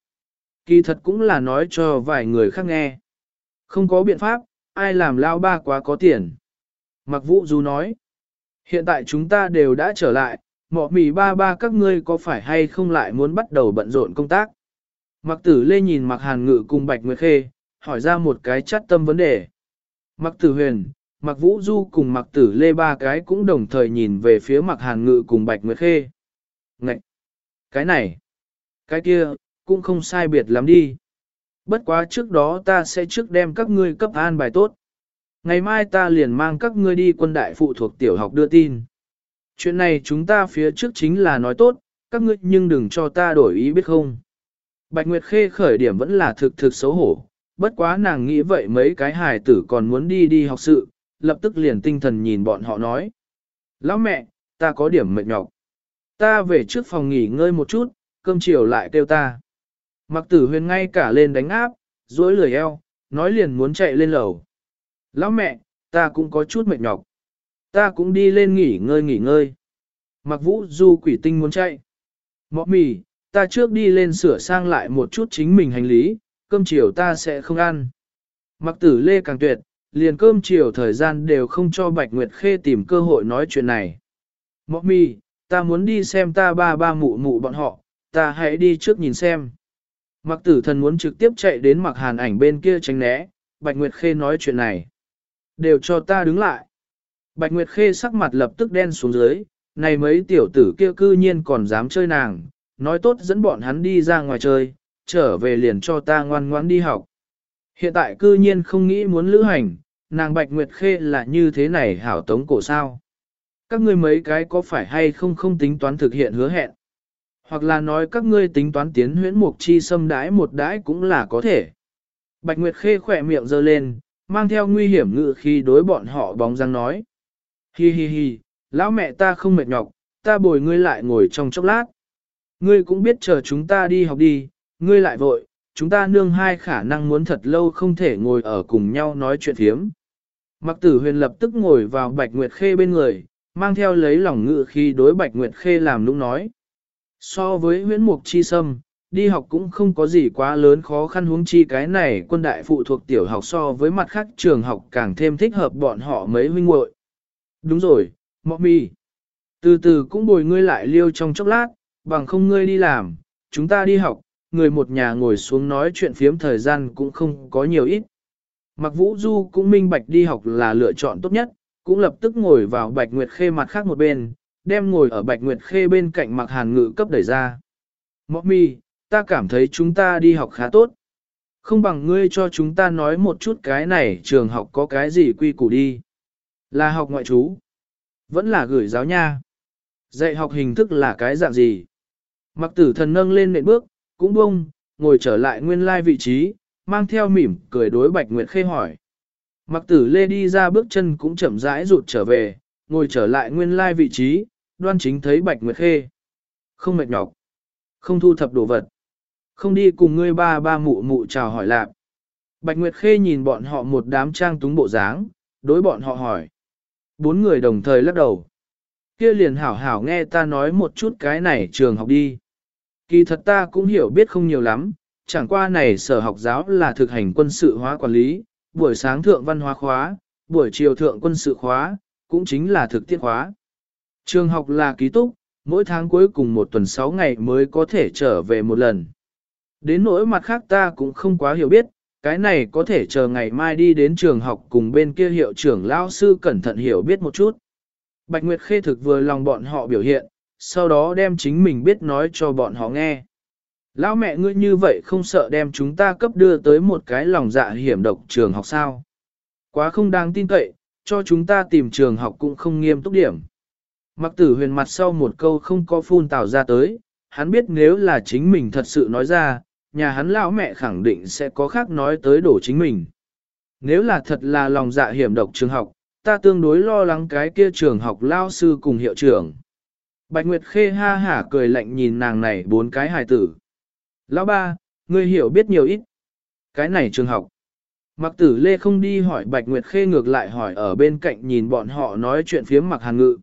[SPEAKER 1] Kỳ thật cũng là nói cho vài người khác nghe. Không có biện pháp, ai làm lao ba quá có tiền. Mặc vũ du nói. Hiện tại chúng ta đều đã trở lại, mọ mì ba ba các ngươi có phải hay không lại muốn bắt đầu bận rộn công tác. Mặc tử lê nhìn mặc hàn ngự cùng bạch nguyệt khê, hỏi ra một cái chắt tâm vấn đề. Mặc tử huyền, mặc vũ du cùng mặc tử lê ba cái cũng đồng thời nhìn về phía mặc hàn ngự cùng bạch nguyệt khê. Ngậy! Cái này! Cái kia, cũng không sai biệt lắm đi. Bất quá trước đó ta sẽ trước đem các ngươi cấp an bài tốt. Ngày mai ta liền mang các ngươi đi quân đại phụ thuộc tiểu học đưa tin. Chuyện này chúng ta phía trước chính là nói tốt, các ngươi nhưng đừng cho ta đổi ý biết không. Bạch Nguyệt Khê khởi điểm vẫn là thực thực xấu hổ, bất quá nàng nghĩ vậy mấy cái hài tử còn muốn đi đi học sự, lập tức liền tinh thần nhìn bọn họ nói. Lão mẹ, ta có điểm mệt nhọc. Ta về trước phòng nghỉ ngơi một chút, cơm chiều lại kêu ta. Mặc tử huyền ngay cả lên đánh áp, dối lười eo, nói liền muốn chạy lên lầu. Lão mẹ, ta cũng có chút mệt nhọc. Ta cũng đi lên nghỉ ngơi nghỉ ngơi. Mặc vũ du quỷ tinh muốn chạy. Mọ mì, ta trước đi lên sửa sang lại một chút chính mình hành lý, cơm chiều ta sẽ không ăn. Mặc tử lê càng tuyệt, liền cơm chiều thời gian đều không cho Bạch Nguyệt Khê tìm cơ hội nói chuyện này. Mọ mì, ta muốn đi xem ta ba ba mụ mụ bọn họ, ta hãy đi trước nhìn xem. Mặc tử thần muốn trực tiếp chạy đến mặc hàn ảnh bên kia tránh né, Bạch Nguyệt Khê nói chuyện này. Đều cho ta đứng lại. Bạch Nguyệt Khê sắc mặt lập tức đen xuống dưới, này mấy tiểu tử kia cư nhiên còn dám chơi nàng, nói tốt dẫn bọn hắn đi ra ngoài chơi, trở về liền cho ta ngoan ngoãn đi học. Hiện tại cư nhiên không nghĩ muốn lữ hành, nàng Bạch Nguyệt Khê là như thế này hảo tống cổ sao. Các ngươi mấy cái có phải hay không không tính toán thực hiện hứa hẹn. Hoặc là nói các ngươi tính toán tiến huyễn mục chi xâm đãi một đãi cũng là có thể. Bạch Nguyệt Khê khỏe miệng giơ lên, mang theo nguy hiểm ngự khi đối bọn họ bóng răng nói. Hi hi hi, lão mẹ ta không mệt nhọc, ta bồi ngươi lại ngồi trong chốc lát. Ngươi cũng biết chờ chúng ta đi học đi, ngươi lại vội, chúng ta nương hai khả năng muốn thật lâu không thể ngồi ở cùng nhau nói chuyện thiếm. Mặc tử huyền lập tức ngồi vào Bạch Nguyệt Khê bên người, mang theo lấy lòng ngự khi đối Bạch Nguyệt Khê làm lúc nói. So với huyễn mục chi sâm, đi học cũng không có gì quá lớn khó khăn huống chi cái này quân đại phụ thuộc tiểu học so với mặt khác trường học càng thêm thích hợp bọn họ mấy huynh muội. Đúng rồi, mọ mì. Từ từ cũng bồi ngươi lại liêu trong chốc lát, bằng không ngươi đi làm, chúng ta đi học, người một nhà ngồi xuống nói chuyện phiếm thời gian cũng không có nhiều ít. Mặc vũ du cũng minh bạch đi học là lựa chọn tốt nhất, cũng lập tức ngồi vào bạch nguyệt khê mặt khác một bên, đem ngồi ở bạch nguyệt khê bên cạnh mặc hàn ngự cấp đẩy ra. Mọ mì, ta cảm thấy chúng ta đi học khá tốt. Không bằng ngươi cho chúng ta nói một chút cái này trường học có cái gì quy củ đi. Là học ngoại trú. Vẫn là gửi giáo nha. Dạy học hình thức là cái dạng gì? Mặc tử thần nâng lên nệm bước, cũng bông, ngồi trở lại nguyên lai vị trí, mang theo mỉm cười đối Bạch Nguyệt Khê hỏi. Mặc tử lê đi ra bước chân cũng chậm rãi rụt trở về, ngồi trở lại nguyên lai vị trí, đoan chính thấy Bạch Nguyệt Khê. Không mệt nhọc, không thu thập đồ vật, không đi cùng ngươi ba ba mụ mụ chào hỏi lạc. Bạch Nguyệt Khê nhìn bọn họ một đám trang túng bộ dáng, đối bọn họ hỏi. Bốn người đồng thời lắc đầu. Kia liền hảo hảo nghe ta nói một chút cái này trường học đi. Kỳ thật ta cũng hiểu biết không nhiều lắm, chẳng qua này sở học giáo là thực hành quân sự hóa quản lý, buổi sáng thượng văn hóa khóa, buổi chiều thượng quân sự khóa, cũng chính là thực tiết khóa. Trường học là ký túc, mỗi tháng cuối cùng một tuần 6 ngày mới có thể trở về một lần. Đến nỗi mặt khác ta cũng không quá hiểu biết, cái này có thể chờ ngày mai đi đến trường học cùng bên kia hiệu trưởng lao sư cẩn thận hiểu biết một chút. Bạch Nguyệt Khê thực vừa lòng bọn họ biểu hiện, sau đó đem chính mình biết nói cho bọn họ nghe. Lão mẹ ngươi như vậy không sợ đem chúng ta cấp đưa tới một cái lòng dạ hiểm độc trường học sao. Quá không đáng tin cậy, cho chúng ta tìm trường học cũng không nghiêm túc điểm. Mặc tử huyền mặt sau một câu không có phun tào ra tới, hắn biết nếu là chính mình thật sự nói ra, nhà hắn lão mẹ khẳng định sẽ có khác nói tới đổ chính mình. Nếu là thật là lòng dạ hiểm độc trường học, ta tương đối lo lắng cái kia trường học lao sư cùng hiệu trưởng. Bạch Nguyệt Khê ha hả cười lạnh nhìn nàng này bốn cái hài tử. Lão ba, ngươi hiểu biết nhiều ít. Cái này trường học. Mặc tử lê không đi hỏi Bạch Nguyệt Khê ngược lại hỏi ở bên cạnh nhìn bọn họ nói chuyện phía mặc hàn ngự.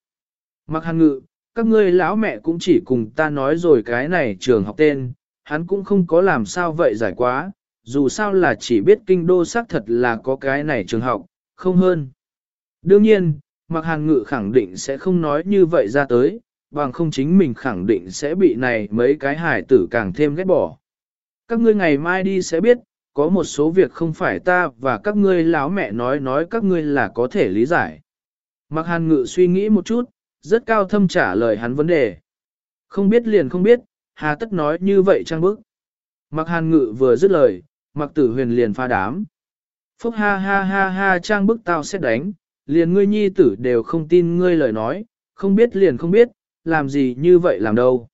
[SPEAKER 1] Mặc hàn ngự, các ngươi lão mẹ cũng chỉ cùng ta nói rồi cái này trường học tên, hắn cũng không có làm sao vậy giải quá, dù sao là chỉ biết kinh đô xác thật là có cái này trường học, không hơn. Đương nhiên, mặc hàn ngự khẳng định sẽ không nói như vậy ra tới, bằng không chính mình khẳng định sẽ bị này mấy cái hải tử càng thêm ghét bỏ. Các ngươi ngày mai đi sẽ biết, có một số việc không phải ta và các ngươi láo mẹ nói nói các ngươi là có thể lý giải. Mặc hàn ngự suy nghĩ một chút, rất cao thâm trả lời hắn vấn đề. Không biết liền không biết, hà tất nói như vậy trang bức. Mặc hàn ngự vừa dứt lời, mặc tử huyền liền pha đám. Phúc ha ha ha ha trang bức tao sẽ đánh, liền ngươi nhi tử đều không tin ngươi lời nói, không biết liền không biết, làm gì như vậy làm đâu.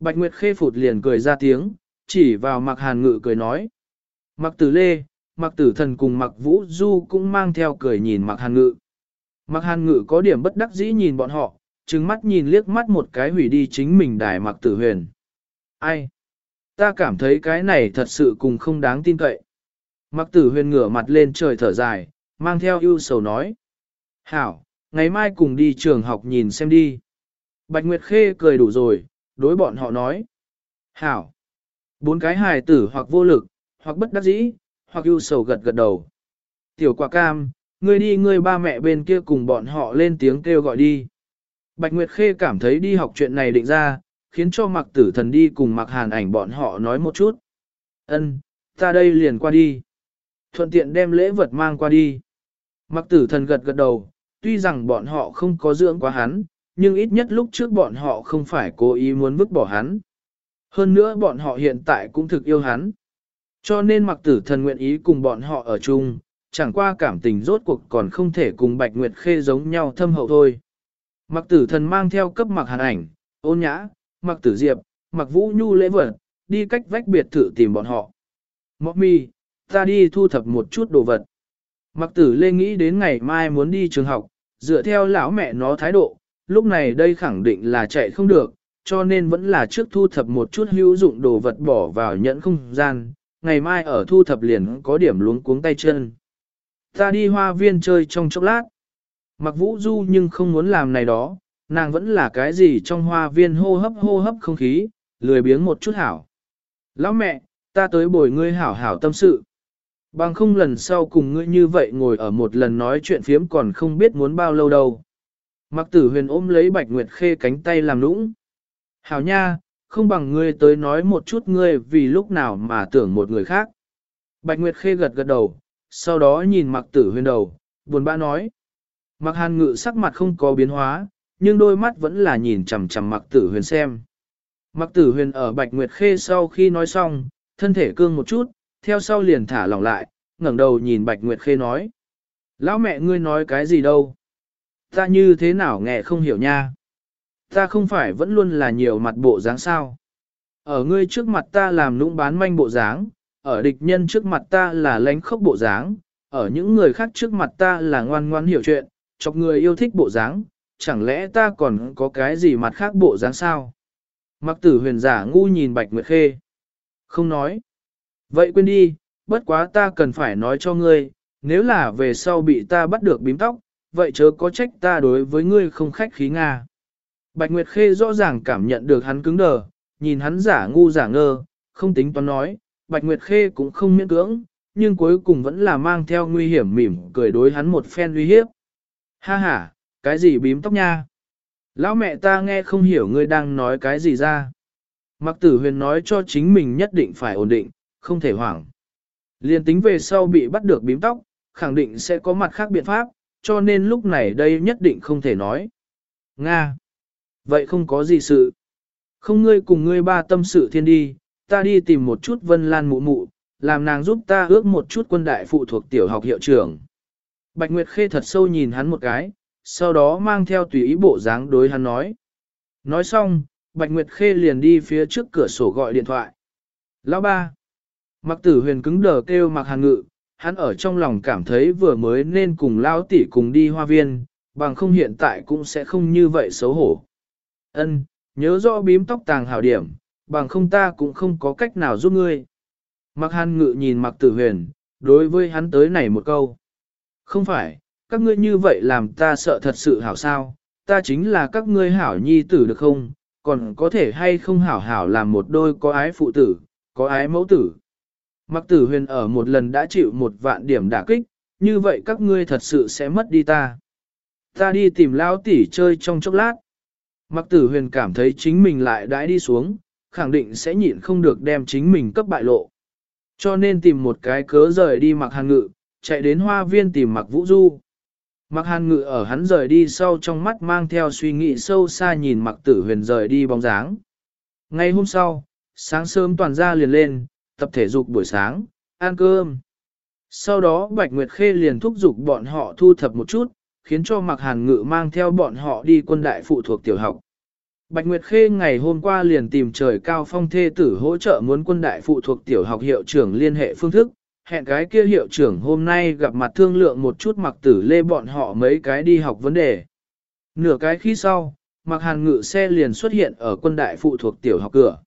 [SPEAKER 1] Bạch Nguyệt khê phụt liền cười ra tiếng, chỉ vào mặc hàn ngự cười nói. Mặc tử lê, mặc tử thần cùng mặc vũ du cũng mang theo cười nhìn mặc hàn ngự. Mặc hàn ngự có điểm bất đắc dĩ nhìn bọn họ, trừng mắt nhìn liếc mắt một cái hủy đi chính mình đài mặc tử huyền. Ai? Ta cảm thấy cái này thật sự cùng không đáng tin cậy. Mặc tử huyền ngửa mặt lên trời thở dài, mang theo ưu sầu nói. Hảo, ngày mai cùng đi trường học nhìn xem đi. Bạch Nguyệt Khê cười đủ rồi, đối bọn họ nói. Hảo. Bốn cái hài tử hoặc vô lực, hoặc bất đắc dĩ, hoặc ưu sầu gật gật đầu. Tiểu quả cam, ngươi đi ngươi ba mẹ bên kia cùng bọn họ lên tiếng kêu gọi đi. Bạch Nguyệt Khê cảm thấy đi học chuyện này định ra, khiến cho mặc tử thần đi cùng mặc hàn ảnh bọn họ nói một chút. Ân, ta đây liền qua đi. Thuận tiện đem lễ vật mang qua đi. Mặc tử thần gật gật đầu, tuy rằng bọn họ không có dưỡng quá hắn, nhưng ít nhất lúc trước bọn họ không phải cố ý muốn vứt bỏ hắn. Hơn nữa bọn họ hiện tại cũng thực yêu hắn. Cho nên mặc tử thần nguyện ý cùng bọn họ ở chung, chẳng qua cảm tình rốt cuộc còn không thể cùng Bạch Nguyệt Khê giống nhau thâm hậu thôi. Mặc tử thần mang theo cấp mặc hàn ảnh, ôn nhã, mặc tử diệp, mặc vũ nhu lễ vật, đi cách vách biệt thự tìm bọn họ. Mọc mi, ta đi thu thập một chút đồ vật. Mặc tử lê nghĩ đến ngày mai muốn đi trường học, dựa theo lão mẹ nó thái độ, lúc này đây khẳng định là chạy không được, cho nên vẫn là trước thu thập một chút hữu dụng đồ vật bỏ vào nhẫn không gian, ngày mai ở thu thập liền có điểm luống cuống tay chân. Ta đi hoa viên chơi trong chốc lát. Mặc vũ du nhưng không muốn làm này đó, nàng vẫn là cái gì trong hoa viên hô hấp hô hấp không khí, lười biếng một chút hảo. Lão mẹ, ta tới bồi ngươi hảo hảo tâm sự. Bằng không lần sau cùng ngươi như vậy ngồi ở một lần nói chuyện phiếm còn không biết muốn bao lâu đâu. Mặc tử huyền ôm lấy Bạch Nguyệt Khê cánh tay làm nũng. Hảo nha, không bằng ngươi tới nói một chút ngươi vì lúc nào mà tưởng một người khác. Bạch Nguyệt Khê gật gật đầu, sau đó nhìn mặc tử huyền đầu, buồn bã nói. Mặc hàn ngự sắc mặt không có biến hóa, nhưng đôi mắt vẫn là nhìn chằm chằm mặc tử huyền xem. Mặc tử huyền ở Bạch Nguyệt Khê sau khi nói xong, thân thể cương một chút, theo sau liền thả lỏng lại, ngẩng đầu nhìn Bạch Nguyệt Khê nói. Lão mẹ ngươi nói cái gì đâu? Ta như thế nào nghe không hiểu nha? Ta không phải vẫn luôn là nhiều mặt bộ dáng sao? Ở ngươi trước mặt ta làm nũng bán manh bộ dáng, ở địch nhân trước mặt ta là lánh khốc bộ dáng, ở những người khác trước mặt ta là ngoan ngoan hiểu chuyện, chọc người yêu thích bộ dáng, chẳng lẽ ta còn có cái gì mặt khác bộ dáng sao? Mặc tử huyền giả ngu nhìn Bạch Nguyệt Khê. Không nói. Vậy quên đi, bất quá ta cần phải nói cho ngươi, nếu là về sau bị ta bắt được bím tóc, vậy chớ có trách ta đối với ngươi không khách khí Nga. Bạch Nguyệt Khê rõ ràng cảm nhận được hắn cứng đờ, nhìn hắn giả ngu giả ngơ, không tính toán nói, Bạch Nguyệt Khê cũng không miễn cưỡng, nhưng cuối cùng vẫn là mang theo nguy hiểm mỉm cười đối hắn một phen uy hiếp. Ha ha, cái gì bím tóc nha? Lão mẹ ta nghe không hiểu ngươi đang nói cái gì ra. Mặc tử huyền nói cho chính mình nhất định phải ổn định, không thể hoảng. Liên tính về sau bị bắt được bím tóc, khẳng định sẽ có mặt khác biện pháp, cho nên lúc này đây nhất định không thể nói. Nga! Vậy không có gì sự. Không ngươi cùng ngươi ba tâm sự thiên đi, ta đi tìm một chút vân lan mụ mụ, làm nàng giúp ta ước một chút quân đại phụ thuộc tiểu học hiệu trưởng. Bạch Nguyệt Khê thật sâu nhìn hắn một cái, sau đó mang theo tùy ý bộ dáng đối hắn nói. Nói xong, Bạch Nguyệt Khê liền đi phía trước cửa sổ gọi điện thoại. Lão ba! Mặc tử huyền cứng đờ kêu mặc hàng ngự, hắn ở trong lòng cảm thấy vừa mới nên cùng lão tỷ cùng đi hoa viên, bằng không hiện tại cũng sẽ không như vậy xấu hổ. Ân, nhớ rõ bím tóc tàng hảo điểm, bằng không ta cũng không có cách nào giúp ngươi. Mặc hàn ngự nhìn mặc tử huyền, đối với hắn tới này một câu. Không phải, các ngươi như vậy làm ta sợ thật sự hảo sao, ta chính là các ngươi hảo nhi tử được không, còn có thể hay không hảo hảo làm một đôi có ái phụ tử, có ái mẫu tử. Mặc tử huyền ở một lần đã chịu một vạn điểm đả kích, như vậy các ngươi thật sự sẽ mất đi ta. Ta đi tìm lão tỷ chơi trong chốc lát. Mặc tử huyền cảm thấy chính mình lại đãi đi xuống, khẳng định sẽ nhịn không được đem chính mình cấp bại lộ. Cho nên tìm một cái cớ rời đi mặc hàng ngự, chạy đến hoa viên tìm mặc vũ du. Mặc hàn ngự ở hắn rời đi sau trong mắt mang theo suy nghĩ sâu xa nhìn mặc tử huyền rời đi bóng dáng. Ngay hôm sau, sáng sớm toàn ra liền lên, tập thể dục buổi sáng, ăn cơm. Sau đó Bạch Nguyệt Khê liền thúc giục bọn họ thu thập một chút, khiến cho Mạc Hàn Ngự mang theo bọn họ đi quân đại phụ thuộc tiểu học. Bạch Nguyệt Khê ngày hôm qua liền tìm trời cao phong thê tử hỗ trợ muốn quân đại phụ thuộc tiểu học hiệu trưởng liên hệ phương thức, hẹn cái kia hiệu trưởng hôm nay gặp mặt thương lượng một chút mặc tử lê bọn họ mấy cái đi học vấn đề. Nửa cái khi sau, mặc hàn ngự xe liền xuất hiện ở quân đại phụ thuộc tiểu học cửa.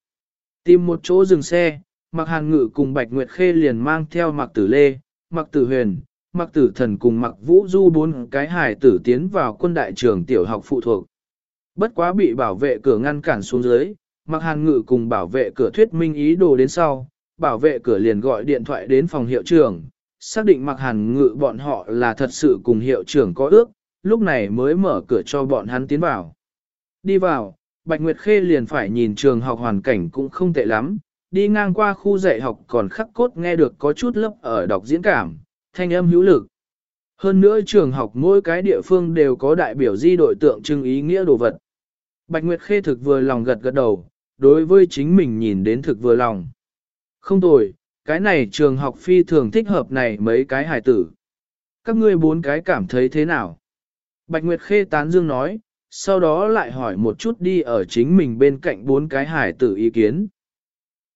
[SPEAKER 1] Tìm một chỗ dừng xe, mặc hàn ngự cùng Bạch Nguyệt Khê liền mang theo mặc tử lê, mặc tử huyền, mặc tử thần cùng mặc vũ du bốn cái hải tử tiến vào quân đại trường tiểu học phụ thuộc. Bất quá bị bảo vệ cửa ngăn cản xuống dưới, mặc hàn ngự cùng bảo vệ cửa thuyết minh ý đồ đến sau, bảo vệ cửa liền gọi điện thoại đến phòng hiệu trưởng, xác định mặc hàn ngự bọn họ là thật sự cùng hiệu trưởng có ước, lúc này mới mở cửa cho bọn hắn tiến vào. Đi vào, Bạch Nguyệt Khê liền phải nhìn trường học hoàn cảnh cũng không tệ lắm, đi ngang qua khu dạy học còn khắc cốt nghe được có chút lớp ở đọc diễn cảm, thanh âm hữu lực. Hơn nữa trường học mỗi cái địa phương đều có đại biểu di đội tượng trưng ý nghĩa đồ vật. Bạch Nguyệt Khê thực vừa lòng gật gật đầu, đối với chính mình nhìn đến thực vừa lòng. Không tồi, cái này trường học phi thường thích hợp này mấy cái hài tử. Các ngươi bốn cái cảm thấy thế nào? Bạch Nguyệt Khê tán dương nói, sau đó lại hỏi một chút đi ở chính mình bên cạnh bốn cái hải tử ý kiến.